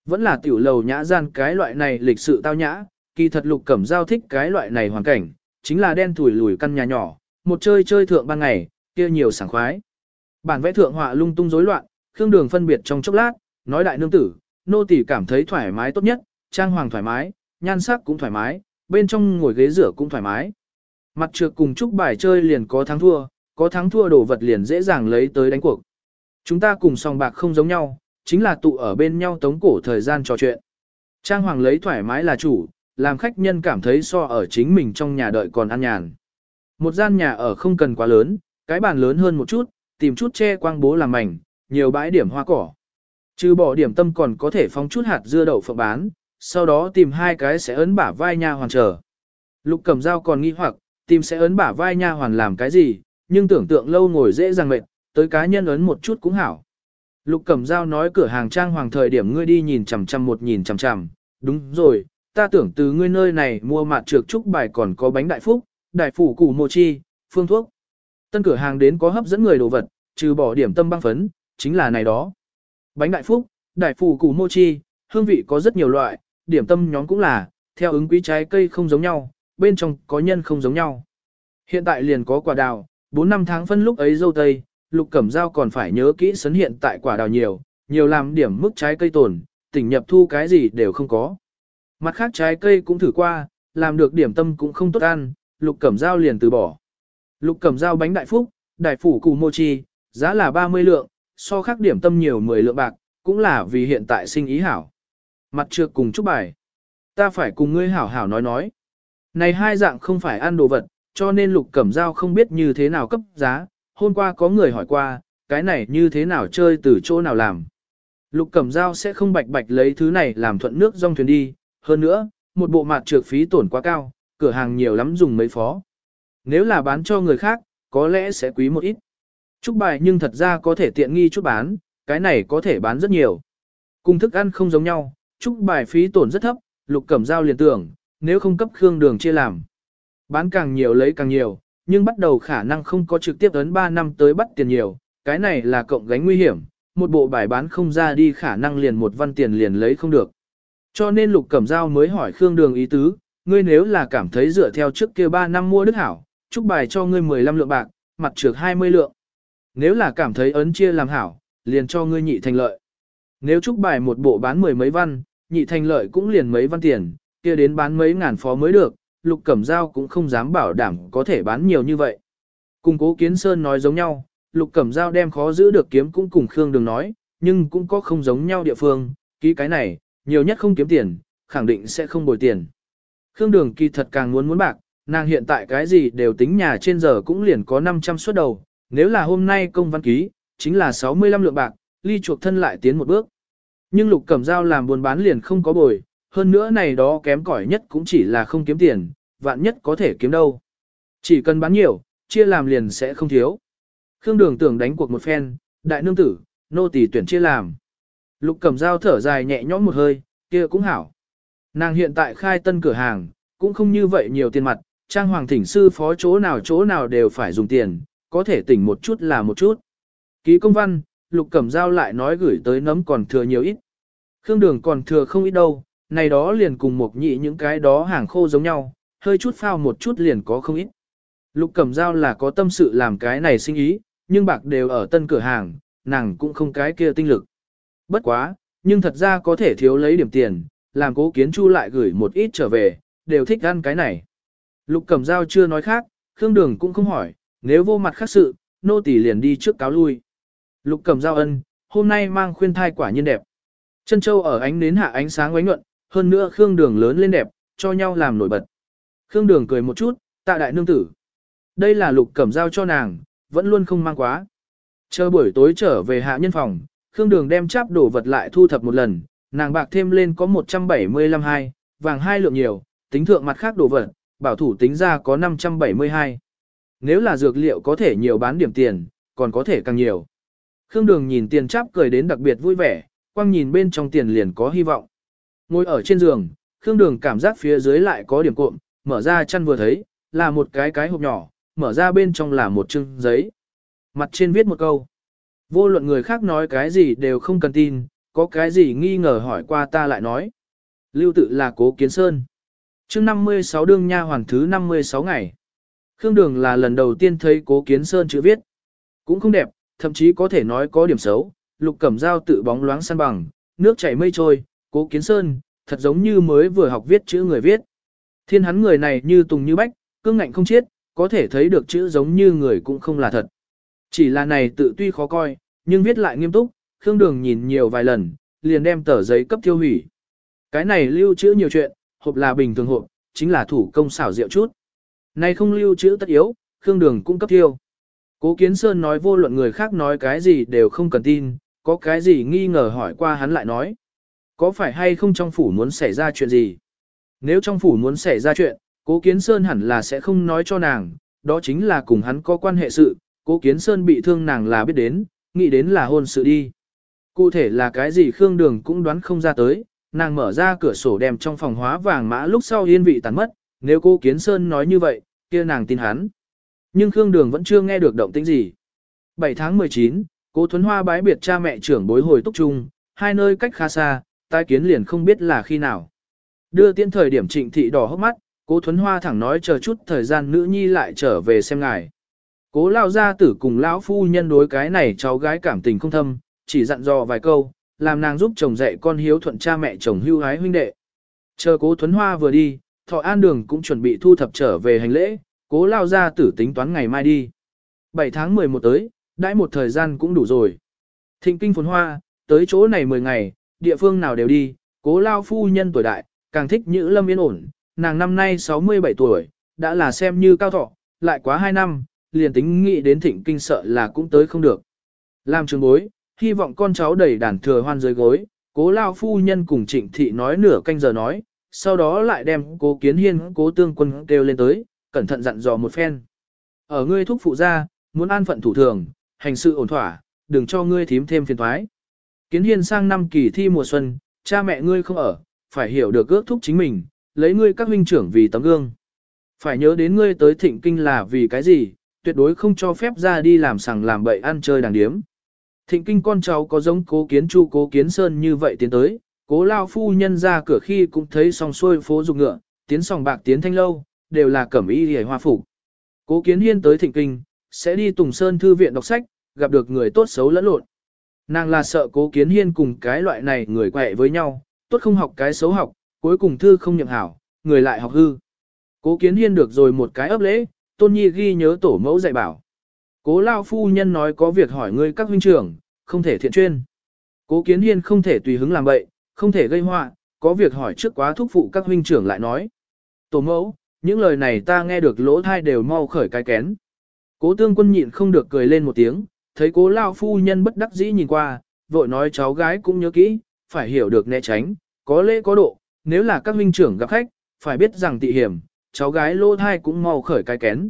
Vẫn là tiểu lầu nhã gian cái loại này lịch sự tao nhã, kỳ thật Lục Cẩm giao thích cái loại này hoàn cảnh, chính là đen thủi lùi căn nhà nhỏ, một chơi chơi thượng ban ngày, kia nhiều sảng khoái. Bản vẽ thượng họa lung tung rối loạn, Khương Đường phân biệt trong chốc lát, nói đại nương tử, nô tỳ cảm thấy thoải mái tốt nhất, trang hoàng thoải mái, nhan sắc cũng thoải mái, bên trong ngồi ghế rửa cũng thoải mái. Mặt trược cùng chúc bài chơi liền có thắng thua, có thắng thua đồ vật liền dễ dàng lấy tới đánh cuộc. Chúng ta cùng song bạc không giống nhau, chính là tụ ở bên nhau tống cổ thời gian trò chuyện. Trang hoàng lấy thoải mái là chủ, làm khách nhân cảm thấy so ở chính mình trong nhà đợi còn an nhàn. Một gian nhà ở không cần quá lớn, cái bàn lớn hơn một chút, tìm chút che quang bố làm mảnh, nhiều bãi điểm hoa cỏ. Trừ bỏ điểm tâm còn có thể phóng chút hạt dưa đậu phộng bán, sau đó tìm hai cái sẽ ấn bả vai nha hoàn chờ. Lục cầm dao còn nghi hoặc, tìm sẽ ấn bả vai nha hoàn làm cái gì, nhưng tưởng tượng lâu ngồi dễ dàng mệt, tới cá nhân ấn một chút cũng hảo. Lục Cẩm Dao nói cửa hàng trang hoàng thời điểm ngươi đi nhìn chằm chằm một nhìn chằm chằm, đúng rồi, ta tưởng từ ngươi nơi này mua mạt trược trúc bài còn có bánh đại phúc, đại phủ củ mô chi, phương thuốc. Tân cửa hàng đến có hấp dẫn người đồ vật, trừ bỏ điểm tâm băng phấn, chính là này đó. Bánh đại phúc, đại phủ củ mô chi, hương vị có rất nhiều loại, điểm tâm nhóm cũng là, theo ứng quý trái cây không giống nhau, bên trong có nhân không giống nhau. Hiện tại liền có quả đào, 4 năm tháng phân lúc ấy dâu tây, lục cẩm Giao còn phải nhớ kỹ sấn hiện tại quả đào nhiều, nhiều làm điểm mức trái cây tồn, tỉnh nhập thu cái gì đều không có. Mặt khác trái cây cũng thử qua, làm được điểm tâm cũng không tốt ăn, lục cẩm Giao liền từ bỏ. Lục cẩm Giao bánh đại phúc, đại phủ củ mochi, giá là 30 lượng, so khác điểm tâm nhiều 10 lượng bạc, cũng là vì hiện tại sinh ý hảo. Mặt trược cùng chúc bài. Ta phải cùng ngươi hảo hảo nói nói. Này hai dạng không phải ăn đồ vật, cho nên lục cẩm dao không biết như thế nào cấp giá. Hôm qua có người hỏi qua, cái này như thế nào chơi từ chỗ nào làm. Lục cẩm dao sẽ không bạch bạch lấy thứ này làm thuận nước dòng thuyền đi, hơn nữa, một bộ mặt trược phí tổn quá cao, cửa hàng nhiều lắm dùng mấy phó. Nếu là bán cho người khác, có lẽ sẽ quý một ít. Trúc bài nhưng thật ra có thể tiện nghi chút bán, cái này có thể bán rất nhiều. Cùng thức ăn không giống nhau, trúc bài phí tổn rất thấp, lục cẩm giao liền tưởng, nếu không cấp khương đường chia làm. Bán càng nhiều lấy càng nhiều, nhưng bắt đầu khả năng không có trực tiếp ấn 3 năm tới bắt tiền nhiều, cái này là cộng gánh nguy hiểm, một bộ bài bán không ra đi khả năng liền một văn tiền liền lấy không được. Cho nên Lục Cẩm Giao mới hỏi Khương Đường ý tứ, ngươi nếu là cảm thấy dựa theo trước kia 3 năm mua đức hảo, chúc bài cho ngươi 15 lượng bạc, mặt trược 20 lượng. Nếu là cảm thấy ấn chia làm hảo, liền cho ngươi nhị thành lợi. Nếu chúc bài một bộ bán mười mấy văn, nhị thành lợi cũng liền mấy văn tiền, kia đến bán mấy ngàn phó mới được, Lục Cẩm Giao cũng không dám bảo đảm có thể bán nhiều như vậy. Cùng cố Kiến Sơn nói giống nhau, Lục Cẩm Giao đem khó giữ được kiếm cũng cùng Khương Đường nói, nhưng cũng có không giống nhau địa phương, ký cái này, nhiều nhất không kiếm tiền, khẳng định sẽ không bồi tiền. Khương Đường kỳ thật càng muốn muốn bạc, nàng hiện tại cái gì đều tính nhà trên giờ cũng liền có 500 suất đầu, nếu là hôm nay công văn ký, chính là 65 lượng bạc, ly chuộc thân lại tiến một bước. Nhưng Lục Cẩm Giao làm buôn bán liền không có bồi, hơn nữa này đó kém cỏi nhất cũng chỉ là không kiếm tiền, vạn nhất có thể kiếm đâu. Chỉ cần bán nhiều, chia làm liền sẽ không thiếu. Khương Đường tưởng đánh cuộc một phen, đại nương tử, nô tỳ tuyển chia làm. Lục Cẩm Dao thở dài nhẹ nhõm một hơi, kia cũng hảo. Nàng hiện tại khai tân cửa hàng, cũng không như vậy nhiều tiền mặt, trang hoàng thỉnh sư phó chỗ nào chỗ nào đều phải dùng tiền, có thể tỉnh một chút là một chút. Ký công văn, Lục Cẩm Giao lại nói gửi tới nấm còn thừa nhiều ít. Khương đường còn thừa không ít đâu, này đó liền cùng một nhị những cái đó hàng khô giống nhau, hơi chút phao một chút liền có không ít. Lục Cẩm Giao là có tâm sự làm cái này sinh ý, nhưng bạc đều ở tân cửa hàng, nàng cũng không cái kia tinh lực. Bất quá, nhưng thật ra có thể thiếu lấy điểm tiền, làm cố kiến chu lại gửi một ít trở về, đều thích ăn cái này. Lục Cẩm Giao chưa nói khác, Khương Đường cũng không hỏi, nếu vô mặt khác sự, nô tỳ liền đi trước cáo lui. Lục Cẩm Giao ân, hôm nay mang khuyên thai quả nhiên đẹp. Chân châu ở ánh nến hạ ánh sáng ánh nhuận, hơn nữa Khương Đường lớn lên đẹp, cho nhau làm nổi bật. Khương Đường cười một chút, tạ đại nương tử. Đây là Lục Cẩm Giao cho nàng, vẫn luôn không mang quá. Chờ buổi tối trở về hạ nhân phòng, Khương Đường đem cháp đổ vật lại thu thập một lần, nàng bạc thêm lên có 175 hai, vàng hai lượng nhiều, tính thượng mặt khác đồ vật, bảo thủ tính ra có 572. Nếu là dược liệu có thể nhiều bán điểm tiền, còn có thể càng nhiều. Khương Đường nhìn tiền cháp cười đến đặc biệt vui vẻ, quang nhìn bên trong tiền liền có hy vọng. Ngồi ở trên giường, Khương Đường cảm giác phía dưới lại có điểm cộm, mở ra chăn vừa thấy, là một cái cái hộp nhỏ, mở ra bên trong là một chương giấy. Mặt trên viết một câu. Vô luận người khác nói cái gì đều không cần tin, có cái gì nghi ngờ hỏi qua ta lại nói. Lưu tự là cố kiến sơn. chương 56 đương nha hoàn thứ 56 ngày. Khương Đường là lần đầu tiên thấy cố kiến sơn chữ viết. Cũng không đẹp, thậm chí có thể nói có điểm xấu. Lục cẩm dao tự bóng loáng săn bằng, nước chảy mây trôi, cố kiến sơn, thật giống như mới vừa học viết chữ người viết. Thiên hắn người này như tùng như bách, cương ngạnh không chết, có thể thấy được chữ giống như người cũng không là thật. Chỉ là này tự tuy khó coi, nhưng viết lại nghiêm túc, Khương Đường nhìn nhiều vài lần, liền đem tờ giấy cấp tiêu hủy. Cái này lưu trữ nhiều chuyện, hộp là bình thường hộp, chính là thủ công xảo diệu chút. Này không lưu trữ tất yếu, Khương Đường cũng cấp tiêu. Cố Kiến Sơn nói vô luận người khác nói cái gì đều không cần tin, có cái gì nghi ngờ hỏi qua hắn lại nói. Có phải hay không trong phủ muốn xảy ra chuyện gì? Nếu trong phủ muốn xảy ra chuyện, Cố Kiến Sơn hẳn là sẽ không nói cho nàng, đó chính là cùng hắn có quan hệ sự, Cố Kiến Sơn bị thương nàng là biết đến, nghĩ đến là hôn sự đi. Cụ thể là cái gì Khương Đường cũng đoán không ra tới, nàng mở ra cửa sổ đem trong phòng hóa vàng mã lúc sau yên vị tàn mất, nếu cô Kiến Sơn nói như vậy, kia nàng tin hắn. Nhưng Khương Đường vẫn chưa nghe được động tĩnh gì. 7 tháng 19, cố Thuấn Hoa bái biệt cha mẹ trưởng bối hồi túc trung, hai nơi cách khá xa, tai kiến liền không biết là khi nào. Đưa tiên thời điểm trịnh thị đỏ hốc mắt, cố Thuấn Hoa thẳng nói chờ chút thời gian nữ nhi lại trở về xem ngài. Cố lao gia tử cùng lão phu nhân đối cái này cháu gái cảm tình không thâm, chỉ dặn dò vài câu, làm nàng giúp chồng dạy con hiếu thuận cha mẹ chồng hưu hái huynh đệ. Chờ cố Thuấn Hoa vừa đi, Thọ An Đường cũng chuẩn bị thu thập trở về hành lễ, cố lao gia tử tính toán ngày mai đi. 7 tháng 11 tới, đãi một thời gian cũng đủ rồi. Thịnh kinh phồn hoa, tới chỗ này 10 ngày, địa phương nào đều đi, cố lao phu nhân tuổi đại, càng thích Nhữ Lâm yên ổn, nàng năm nay 67 tuổi, đã là xem như cao thọ, lại quá 2 năm, liền tính nghĩ đến thịnh kinh sợ là cũng tới không được. Làm trường bối, hy vọng con cháu đầy đàn thừa hoan dưới gối, cố lao phu nhân cùng trịnh thị nói nửa canh giờ nói, sau đó lại đem cố kiến hiên cố tương quân kêu lên tới, cẩn thận dặn dò một phen. Ở ngươi thúc phụ gia, muốn an phận thủ thường, hành sự ổn thỏa, đừng cho ngươi thím thêm phiền thoái. Kiến hiên sang năm kỳ thi mùa xuân, cha mẹ ngươi không ở, phải hiểu được ước thúc chính mình, lấy ngươi các huynh trưởng vì tấm gương. Phải nhớ đến ngươi tới thịnh kinh là vì cái gì, tuyệt đối không cho phép ra đi làm sằng làm bậy ăn chơi đàng điếm. Thịnh kinh con cháu có giống cố kiến chu cố kiến sơn như vậy tiến tới, cố lao phu nhân ra cửa khi cũng thấy song xuôi phố dục ngựa, tiến sòng bạc tiến thanh lâu, đều là cẩm y hề hoa phủ. Cố kiến hiên tới thịnh kinh, sẽ đi Tùng Sơn Thư viện đọc sách, gặp được người tốt xấu lẫn lộn. Nàng là sợ cố kiến hiên cùng cái loại này người quẹ với nhau, tốt không học cái xấu học, cuối cùng thư không nhậm hảo, người lại học hư. Cố kiến hiên được rồi một cái ấp lễ, tôn nhi ghi nhớ tổ mẫu dạy bảo. Cố lao phu nhân nói có việc hỏi ngươi các huynh trưởng, không thể thiện chuyên. Cố kiến hiên không thể tùy hứng làm bậy, không thể gây họa, có việc hỏi trước quá thúc phụ các huynh trưởng lại nói. Tổ mẫu, những lời này ta nghe được lỗ thai đều mau khởi cái kén. Cố tương quân nhịn không được cười lên một tiếng, thấy cố lao phu nhân bất đắc dĩ nhìn qua, vội nói cháu gái cũng nhớ kỹ, phải hiểu được né tránh, có lễ có độ, nếu là các huynh trưởng gặp khách, phải biết rằng tị hiểm, cháu gái lô thai cũng mau khởi cái kén.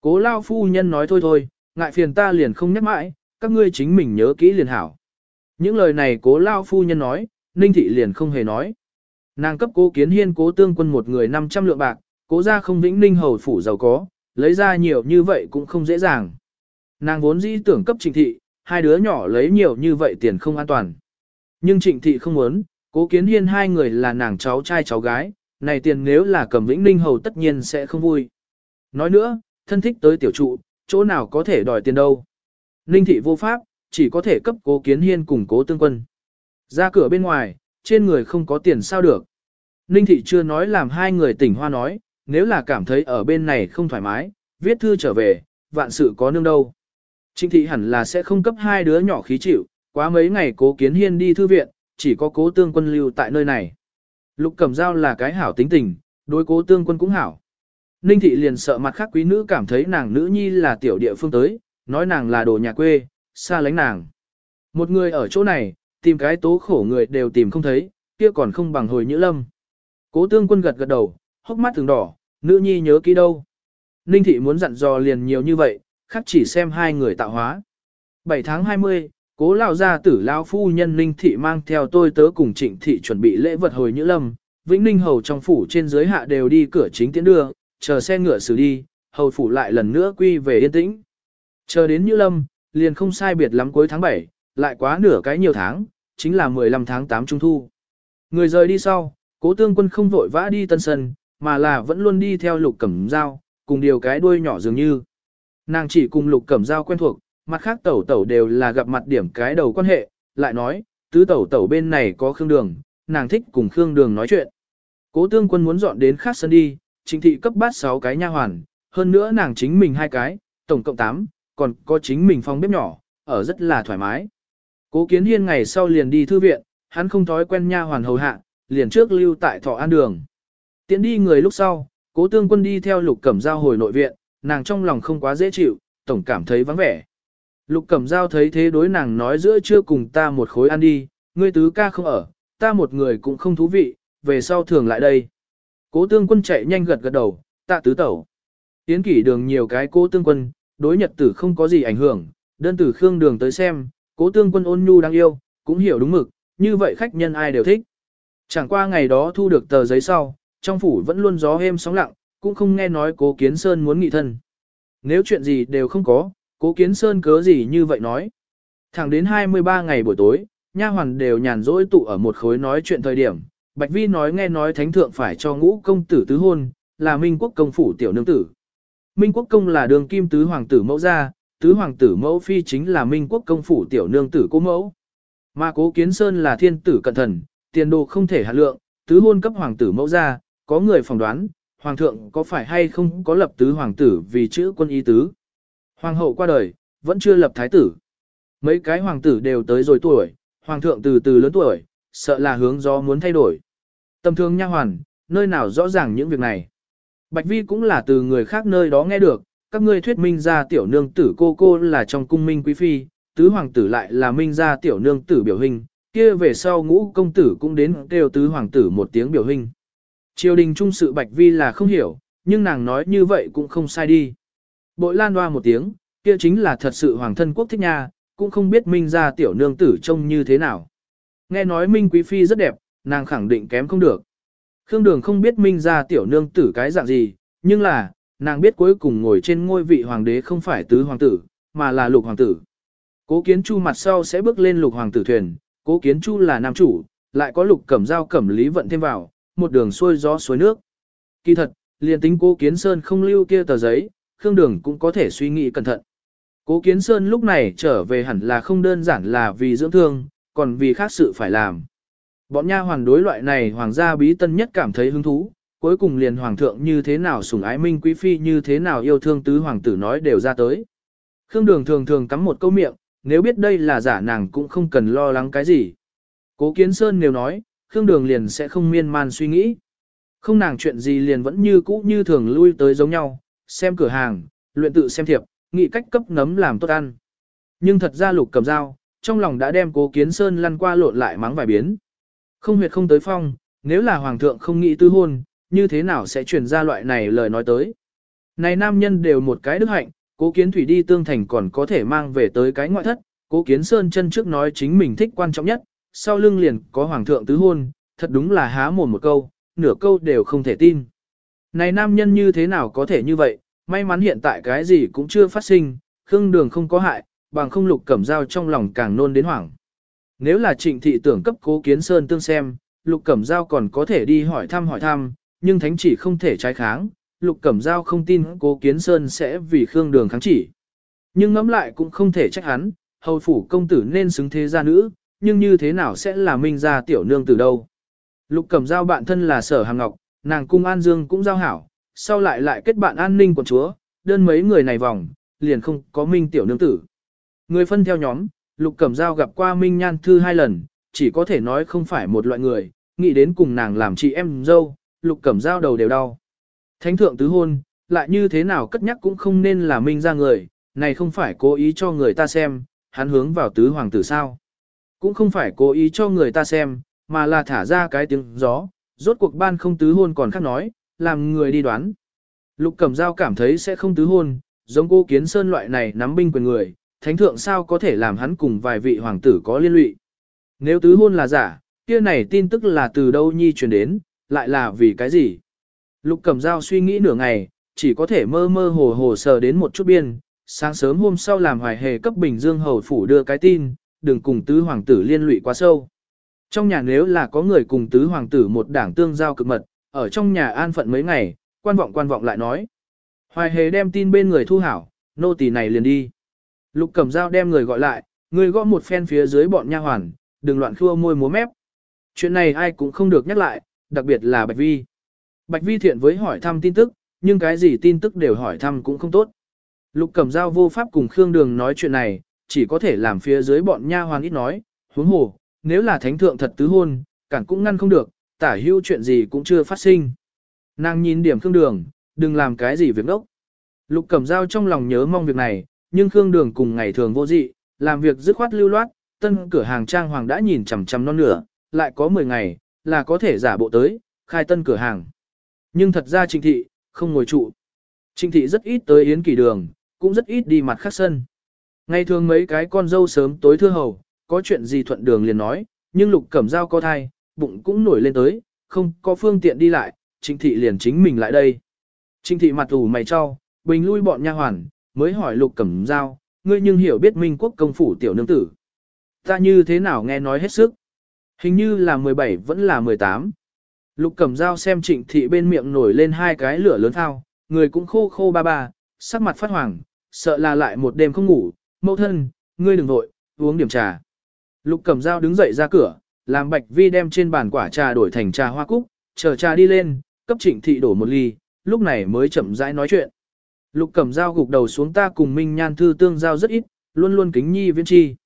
Cố lao phu nhân nói thôi thôi, ngại phiền ta liền không nhắc mãi, các ngươi chính mình nhớ kỹ liền hảo. Những lời này cố lao phu nhân nói, Ninh Thị liền không hề nói. Nàng cấp cố kiến hiên cố tương quân một người 500 lượng bạc, cố ra không vĩnh ninh hầu phủ giàu có, lấy ra nhiều như vậy cũng không dễ dàng. Nàng vốn dĩ tưởng cấp trịnh thị, hai đứa nhỏ lấy nhiều như vậy tiền không an toàn. Nhưng trịnh thị không muốn, cố kiến hiên hai người là nàng cháu trai cháu gái, này tiền nếu là cầm vĩnh ninh hầu tất nhiên sẽ không vui. Nói nữa, thân thích tới tiểu trụ, chỗ nào có thể đòi tiền đâu. Ninh thị vô pháp, chỉ có thể cấp cố kiến hiên cùng cố tương quân. Ra cửa bên ngoài, trên người không có tiền sao được. Ninh thị chưa nói làm hai người tỉnh hoa nói, nếu là cảm thấy ở bên này không thoải mái, viết thư trở về, vạn sự có nương đâu. Trịnh thị hẳn là sẽ không cấp hai đứa nhỏ khí chịu, quá mấy ngày cố kiến hiên đi thư viện, chỉ có cố tương quân lưu tại nơi này. Lục cẩm dao là cái hảo tính tình, đối cố tương quân cũng hảo. Ninh thị liền sợ mặt khác quý nữ cảm thấy nàng nữ nhi là tiểu địa phương tới, nói nàng là đồ nhà quê, xa lánh nàng. Một người ở chỗ này, tìm cái tố khổ người đều tìm không thấy, kia còn không bằng hồi nhữ lâm. Cố tương quân gật gật đầu, hốc mắt từng đỏ, nữ nhi nhớ kỹ đâu. Ninh thị muốn dặn dò liền nhiều như vậy, khác chỉ xem hai người tạo hóa. 7 tháng 20, cố lao gia tử lao phu nhân Ninh thị mang theo tôi tớ cùng trịnh thị chuẩn bị lễ vật hồi nhữ lâm. Vĩnh Ninh hầu trong phủ trên dưới hạ đều đi cửa chính tiến đưa, chờ xe ngựa xử đi, hầu phủ lại lần nữa quy về yên tĩnh. Chờ đến Nhữ Lâm, liền không sai biệt lắm cuối tháng 7, lại quá nửa cái nhiều tháng, chính là 15 tháng 8 trung thu. Người rời đi sau, cố tương quân không vội vã đi tân sân, mà là vẫn luôn đi theo lục cẩm dao, cùng điều cái đuôi nhỏ dường như. Nàng chỉ cùng lục cẩm giao quen thuộc, mặt khác tẩu tẩu đều là gặp mặt điểm cái đầu quan hệ, lại nói, tứ tẩu tẩu bên này có Khương Đường, nàng thích cùng Khương Đường nói chuyện. Cố tương quân muốn dọn đến khác sân đi, chính thị cấp bát 6 cái nha hoàn, hơn nữa nàng chính mình hai cái, tổng cộng 8, còn có chính mình phòng bếp nhỏ, ở rất là thoải mái. Cố kiến hiên ngày sau liền đi thư viện, hắn không thói quen nha hoàn hầu hạ, liền trước lưu tại thọ an đường. Tiến đi người lúc sau, cố tương quân đi theo lục cẩm giao hồi nội viện, nàng trong lòng không quá dễ chịu, tổng cảm thấy vắng vẻ. Lục cẩm giao thấy thế đối nàng nói giữa trưa cùng ta một khối ăn đi, ngươi tứ ca không ở, ta một người cũng không thú vị, về sau thường lại đây. Cố tương quân chạy nhanh gật gật đầu, tạ tứ tẩu. Tiến kỷ đường nhiều cái cố tương quân, đối nhật tử không có gì ảnh hưởng, đơn tử khương đường tới xem, cố tương quân ôn nhu đáng yêu, cũng hiểu đúng mực, như vậy khách nhân ai đều thích. Chẳng qua ngày đó thu được tờ giấy sau, trong phủ vẫn luôn gió êm sóng lặng, cũng không nghe nói cố kiến sơn muốn nghị thân. Nếu chuyện gì đều không có, cố kiến sơn cớ gì như vậy nói. Thẳng đến 23 ngày buổi tối, nha hoàn đều nhàn rỗi tụ ở một khối nói chuyện thời điểm, Bạch Vi nói nghe nói thánh thượng phải cho ngũ công tử tứ hôn, là Minh quốc công phủ tiểu nương tử. Minh quốc công là đường kim tứ hoàng tử mẫu gia, tứ hoàng tử mẫu phi chính là Minh quốc công phủ tiểu nương tử cô mẫu. Mà cố kiến sơn là thiên tử cận thần, tiền đồ không thể hạ lượng, tứ hôn cấp hoàng tử mẫu gia, có người phỏng đoán, hoàng thượng có phải hay không có lập tứ hoàng tử vì chữ quân y tứ. Hoàng hậu qua đời, vẫn chưa lập thái tử. Mấy cái hoàng tử đều tới rồi tuổi, hoàng thượng từ từ lớn tuổi, sợ là hướng gió muốn thay đổi. Tầm thường nha hoàn, nơi nào rõ ràng những việc này. Bạch Vi cũng là từ người khác nơi đó nghe được, các ngươi thuyết minh ra tiểu nương tử cô cô là trong cung minh quý phi, tứ hoàng tử lại là minh ra tiểu nương tử biểu hình, kia về sau ngũ công tử cũng đến kêu tứ hoàng tử một tiếng biểu hình. Triều đình trung sự Bạch Vi là không hiểu, nhưng nàng nói như vậy cũng không sai đi. Bội lan hoa một tiếng, kia chính là thật sự hoàng thân quốc thích nha, cũng không biết minh ra tiểu nương tử trông như thế nào. Nghe nói minh quý phi rất đẹp, nàng khẳng định kém không được. Khương Đường không biết minh ra tiểu nương tử cái dạng gì, nhưng là, nàng biết cuối cùng ngồi trên ngôi vị hoàng đế không phải tứ hoàng tử, mà là lục hoàng tử. Cố kiến chu mặt sau sẽ bước lên lục hoàng tử thuyền, cố kiến chu là nam chủ, lại có lục cẩm dao cẩm lý vận thêm vào, một đường xuôi gió suối nước. Kỳ thật, liền tính cố kiến sơn không lưu kia tờ giấy, Khương Đường cũng có thể suy nghĩ cẩn thận. Cố kiến sơn lúc này trở về hẳn là không đơn giản là vì dưỡng thương, còn vì khác sự phải làm. Bọn nha hoàn đối loại này hoàng gia bí tân nhất cảm thấy hứng thú, cuối cùng liền hoàng thượng như thế nào sủng ái minh quý phi như thế nào yêu thương tứ hoàng tử nói đều ra tới. Khương Đường thường thường cắm một câu miệng, nếu biết đây là giả nàng cũng không cần lo lắng cái gì. Cố Kiến Sơn nếu nói, Khương Đường liền sẽ không miên man suy nghĩ. Không nàng chuyện gì liền vẫn như cũ như thường lui tới giống nhau, xem cửa hàng, luyện tự xem thiệp, nghĩ cách cấp nấm làm tốt ăn. Nhưng thật ra lục cầm dao, trong lòng đã đem cố kiến sơn lăn qua lộn lại mắng vài biến. Không huyệt không tới phong, nếu là hoàng thượng không nghĩ tư hôn, như thế nào sẽ truyền ra loại này lời nói tới. Này nam nhân đều một cái đức hạnh, cố kiến thủy đi tương thành còn có thể mang về tới cái ngoại thất, cố kiến sơn chân trước nói chính mình thích quan trọng nhất, sau lưng liền có hoàng thượng tứ hôn, thật đúng là há mồm một câu, nửa câu đều không thể tin. Này nam nhân như thế nào có thể như vậy, may mắn hiện tại cái gì cũng chưa phát sinh, khương đường không có hại, bằng không lục cẩm dao trong lòng càng nôn đến hoảng. Nếu là trịnh thị tưởng cấp cố kiến sơn tương xem, lục cẩm dao còn có thể đi hỏi thăm hỏi thăm, nhưng thánh chỉ không thể trái kháng, lục cẩm dao không tin cố kiến sơn sẽ vì khương đường kháng chỉ. Nhưng ngẫm lại cũng không thể trách hắn, hầu phủ công tử nên xứng thế gia nữ, nhưng như thế nào sẽ là minh gia tiểu nương từ đâu. Lục cẩm giao bạn thân là sở hàng ngọc, nàng cung an dương cũng giao hảo, sau lại lại kết bạn an ninh quận chúa, đơn mấy người này vòng, liền không có minh tiểu nương tử. Người phân theo nhóm, lục cẩm giao gặp qua minh nhan thư hai lần, chỉ có thể nói không phải một loại người, nghĩ đến cùng nàng làm chị em dâu, lục cẩm giao đầu đều đau. Thánh thượng tứ hôn, lại như thế nào cất nhắc cũng không nên là minh ra người, này không phải cố ý cho người ta xem, hắn hướng vào tứ hoàng tử sao. Cũng không phải cố ý cho người ta xem, mà là thả ra cái tiếng gió, rốt cuộc ban không tứ hôn còn khác nói, làm người đi đoán. Lục Cẩm Giao cảm thấy sẽ không tứ hôn, giống cô Kiến Sơn loại này nắm binh quyền người, thánh thượng sao có thể làm hắn cùng vài vị hoàng tử có liên lụy. Nếu tứ hôn là giả, kia này tin tức là từ đâu nhi truyền đến, lại là vì cái gì? Lục Cẩm Giao suy nghĩ nửa ngày, chỉ có thể mơ mơ hồ hồ sờ đến một chút biên, sáng sớm hôm sau làm hoài hề cấp Bình Dương Hầu Phủ đưa cái tin, đừng cùng tứ hoàng tử liên lụy quá sâu. Trong nhà nếu là có người cùng tứ hoàng tử một đảng tương giao cực mật, ở trong nhà an phận mấy ngày, quan vọng quan vọng lại nói. Hoài hề đem tin bên người thu hảo, nô tỳ này liền đi. Lục cẩm dao đem người gọi lại, người gõ một phen phía dưới bọn nha hoàn, đừng loạn khua môi múa mép. Chuyện này ai cũng không được nhắc lại, đặc biệt là Bạch Vi. Bạch Vi thiện với hỏi thăm tin tức, nhưng cái gì tin tức đều hỏi thăm cũng không tốt. Lục cẩm dao vô pháp cùng Khương Đường nói chuyện này, chỉ có thể làm phía dưới bọn nha hoàn ít nói, huống hồ, nếu là thánh thượng thật tứ hôn, cản cũng ngăn không được, tả hưu chuyện gì cũng chưa phát sinh. Nàng nhìn điểm Khương Đường, đừng làm cái gì việc đốc. Lục Cẩm Dao trong lòng nhớ mong việc này, nhưng Khương Đường cùng ngày thường vô dị, làm việc dứt khoát lưu loát, tân cửa hàng trang hoàng đã nhìn chằm chằm non nửa, lại có 10 ngày, là có thể giả bộ tới, khai tân cửa hàng. Nhưng thật ra Trịnh Thị, không ngồi trụ. Trịnh Thị rất ít tới Yến Kỳ Đường, cũng rất ít đi mặt khác sân. Ngày thường mấy cái con dâu sớm tối thưa hầu, có chuyện gì thuận đường liền nói, nhưng Lục Cẩm Dao có thai, bụng cũng nổi lên tới, không có phương tiện đi lại, Trịnh thị liền chính mình lại đây. Trịnh thị mặt ủ mày cho, bình lui bọn nha hoàn, mới hỏi Lục Cẩm Dao, ngươi nhưng hiểu biết Minh quốc công phủ tiểu nương tử. Ta như thế nào nghe nói hết sức. Hình như là 17 vẫn là 18. Lục Cẩm Dao xem Trịnh thị bên miệng nổi lên hai cái lửa lớn thao, người cũng khô khô ba ba, sắc mặt phát hoàng, sợ là lại một đêm không ngủ, mẫu thân, ngươi đừng vội, uống điểm trà. Lục Cẩm Dao đứng dậy ra cửa, làm Bạch Vi đem trên bàn quả trà đổi thành trà hoa cúc, chờ trà đi lên, cấp trịnh thị đổ một ly, lúc này mới chậm rãi nói chuyện. Lục Cẩm Dao gục đầu xuống ta cùng Minh Nhan Thư tương giao rất ít, luôn luôn kính nhi viên chi.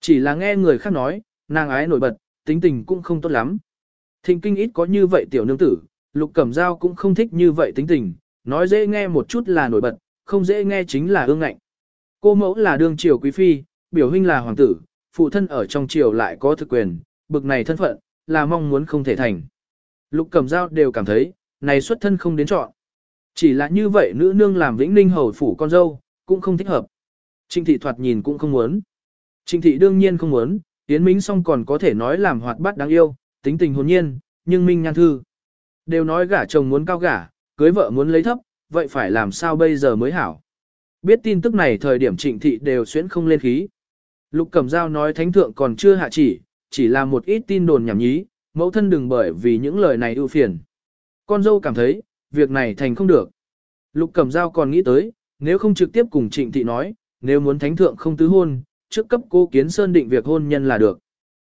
Chỉ là nghe người khác nói, nàng ái nổi bật, tính tình cũng không tốt lắm. Thịnh kinh ít có như vậy tiểu nương tử, Lục Cẩm Dao cũng không thích như vậy tính tình, nói dễ nghe một chút là nổi bật, không dễ nghe chính là ương ngạnh. Cô mẫu là đương triều quý phi, biểu huynh là hoàng tử, phụ thân ở trong triều lại có thực quyền, bực này thân phận, là mong muốn không thể thành. Lục cầm dao đều cảm thấy, này xuất thân không đến chọn. Chỉ là như vậy nữ nương làm vĩnh ninh hầu phủ con dâu, cũng không thích hợp. Trịnh thị thoạt nhìn cũng không muốn. Trịnh thị đương nhiên không muốn, Yến Minh song còn có thể nói làm hoạt bát đáng yêu, tính tình hồn nhiên, nhưng Minh nhan thư. Đều nói gả chồng muốn cao gả, cưới vợ muốn lấy thấp, vậy phải làm sao bây giờ mới hảo. Biết tin tức này thời điểm trịnh thị đều xuyễn không lên khí. Lục Cẩm Giao nói thánh thượng còn chưa hạ chỉ, chỉ là một ít tin đồn nhảm nhí, mẫu thân đừng bởi vì những lời này ưu phiền. Con dâu cảm thấy, việc này thành không được. Lục Cẩm Giao còn nghĩ tới, nếu không trực tiếp cùng trịnh thị nói, nếu muốn thánh thượng không tứ hôn, trước cấp cô kiến sơn định việc hôn nhân là được.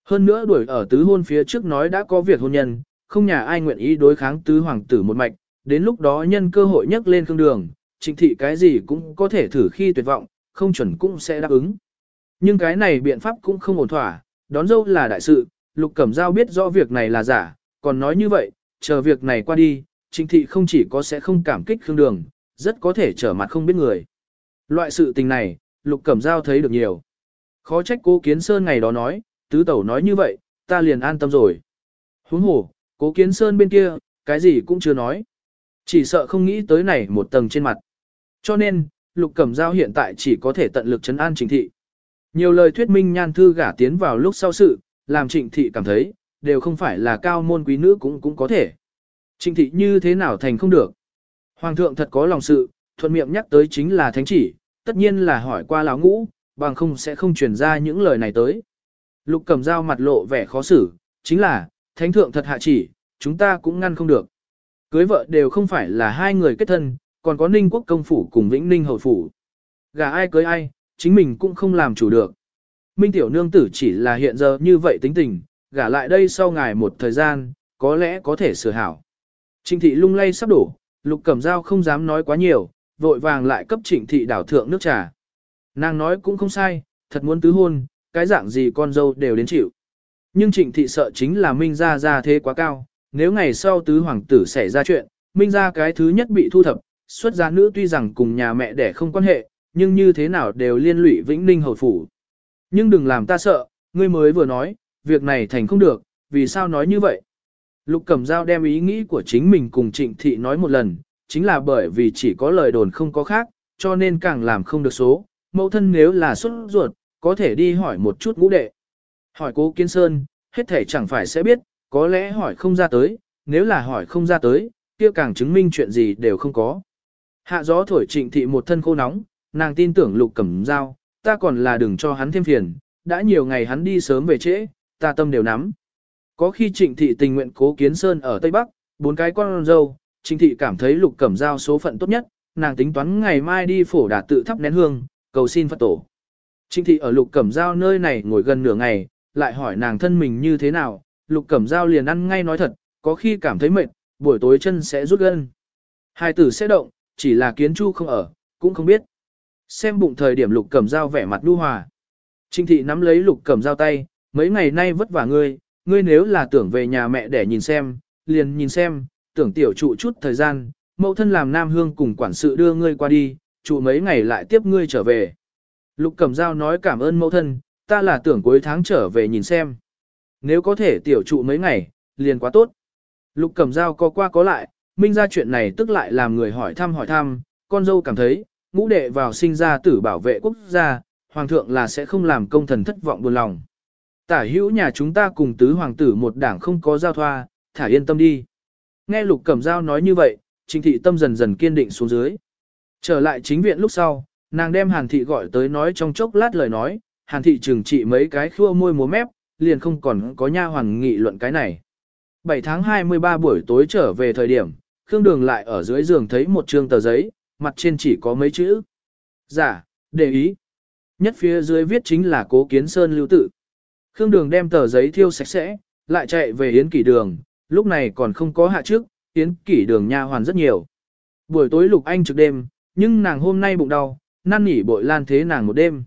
Hơn nữa đuổi ở tứ hôn phía trước nói đã có việc hôn nhân, không nhà ai nguyện ý đối kháng tứ hoàng tử một mạch, đến lúc đó nhân cơ hội nhắc lên khương đường, trịnh thị cái gì cũng có thể thử khi tuyệt vọng, không chuẩn cũng sẽ đáp ứng. Nhưng cái này biện pháp cũng không ổn thỏa, đón dâu là đại sự, Lục Cẩm Giao biết rõ việc này là giả, còn nói như vậy, chờ việc này qua đi, Trịnh Thị không chỉ có sẽ không cảm kích Khương Đường, rất có thể trở mặt không biết người. Loại sự tình này, Lục Cẩm Giao thấy được nhiều. Khó trách cố Kiến Sơn ngày đó nói, tứ tẩu nói như vậy, ta liền an tâm rồi. Huống hồ, cố Kiến Sơn bên kia, cái gì cũng chưa nói. Chỉ sợ không nghĩ tới này một tầng trên mặt. Cho nên, Lục Cẩm Giao hiện tại chỉ có thể tận lực chấn an Trịnh Thị. Nhiều lời thuyết minh nhan thư gả tiến vào lúc sau sự, làm trịnh thị cảm thấy, đều không phải là cao môn quý nữ cũng cũng có thể. Trịnh thị như thế nào thành không được. Hoàng thượng thật có lòng sự, thuận miệng nhắc tới chính là thánh chỉ, tất nhiên là hỏi qua lão ngũ, bằng không sẽ không truyền ra những lời này tới. Lục cẩm giao mặt lộ vẻ khó xử, chính là, thánh thượng thật hạ chỉ, chúng ta cũng ngăn không được. Cưới vợ đều không phải là hai người kết thân, còn có ninh quốc công phủ cùng vĩnh ninh hậu phủ. Gà ai cưới ai, chính mình cũng không làm chủ được. Minh tiểu nương tử chỉ là hiện giờ như vậy tính tình, gả lại đây sau ngài một thời gian, có lẽ có thể sửa hảo. Trịnh thị lung lay sắp đổ, lục cẩm dao không dám nói quá nhiều, vội vàng lại cấp trịnh thị đảo thượng nước trà. Nàng nói cũng không sai, thật muốn tứ hôn, cái dạng gì con dâu đều đến chịu. Nhưng trịnh thị sợ chính là Minh ra ra thế quá cao, nếu ngày sau tứ hoàng tử xảy ra chuyện, Minh ra cái thứ nhất bị thu thập, xuất gia nữ tuy rằng cùng nhà mẹ đẻ không quan hệ, nhưng như thế nào đều liên lụy Vĩnh Ninh hầu phủ. Nhưng đừng làm ta sợ, ngươi mới vừa nói, việc này thành không được, vì sao nói như vậy? Lục Cẩm Dao đem ý nghĩ của chính mình cùng Trịnh Thị nói một lần, chính là bởi vì chỉ có lời đồn không có khác, cho nên càng làm không được số. Mẫu thân nếu là xuất ruột, có thể đi hỏi một chút ngũ đệ. Hỏi cố Kiến Sơn, hết thể chẳng phải sẽ biết, có lẽ hỏi không ra tới, nếu là hỏi không ra tới, kia càng chứng minh chuyện gì đều không có. Hạ gió thổi Trịnh Thị một thân khô nóng, nàng tin tưởng Lục Cẩm Dao, ta còn là đừng cho hắn thêm phiền, đã nhiều ngày hắn đi sớm về trễ, ta tâm đều nắm. Có khi trịnh thị tình nguyện cố kiến sơn ở Tây Bắc, bốn cái con dâu, trịnh thị cảm thấy lục cẩm giao số phận tốt nhất, nàng tính toán ngày mai đi phổ đà tự thắp nén hương, cầu xin Phật tổ. Trịnh thị ở lục cẩm giao nơi này ngồi gần nửa ngày, lại hỏi nàng thân mình như thế nào, lục cẩm giao liền ăn ngay nói thật, có khi cảm thấy mệt, buổi tối chân sẽ rút gân. Hai tử sẽ động, chỉ là kiến chu không ở, cũng không biết. Xem bụng thời điểm lục cẩm dao vẻ mặt đu hòa. Trinh thị nắm lấy lục cẩm dao tay, mấy ngày nay vất vả ngươi, ngươi nếu là tưởng về nhà mẹ để nhìn xem, liền nhìn xem, tưởng tiểu trụ chút thời gian, mẫu thân làm nam hương cùng quản sự đưa ngươi qua đi, trụ mấy ngày lại tiếp ngươi trở về. Lục cẩm dao nói cảm ơn mẫu thân, ta là tưởng cuối tháng trở về nhìn xem. Nếu có thể tiểu trụ mấy ngày, liền quá tốt. Lục cẩm dao có qua có lại, minh ra chuyện này tức lại làm người hỏi thăm hỏi thăm, con dâu cảm thấy, ngũ đệ vào sinh ra tử bảo vệ quốc gia, hoàng thượng là sẽ không làm công thần thất vọng buồn lòng. Tả hữu nhà chúng ta cùng tứ hoàng tử một đảng không có giao thoa, thả yên tâm đi. Nghe lục cẩm giao nói như vậy, trình thị tâm dần dần kiên định xuống dưới. Trở lại chính viện lúc sau, nàng đem hàn thị gọi tới nói trong chốc lát lời nói, hàn thị trừng trị mấy cái khua môi múa mép, liền không còn có nha hoàng nghị luận cái này. 7 tháng 23 buổi tối trở về thời điểm, Khương Đường lại ở dưới giường thấy một trương tờ giấy, mặt trên chỉ có mấy chữ. Giả, để ý. Nhất phía dưới viết chính là cố kiến sơn lưu tự. Khương Đường đem tờ giấy thiêu sạch sẽ, lại chạy về Yến Kỷ Đường, lúc này còn không có hạ trước, Yến Kỷ Đường nha hoàn rất nhiều. Buổi tối Lục Anh trực đêm, nhưng nàng hôm nay bụng đau, năn nỉ bội lan thế nàng một đêm.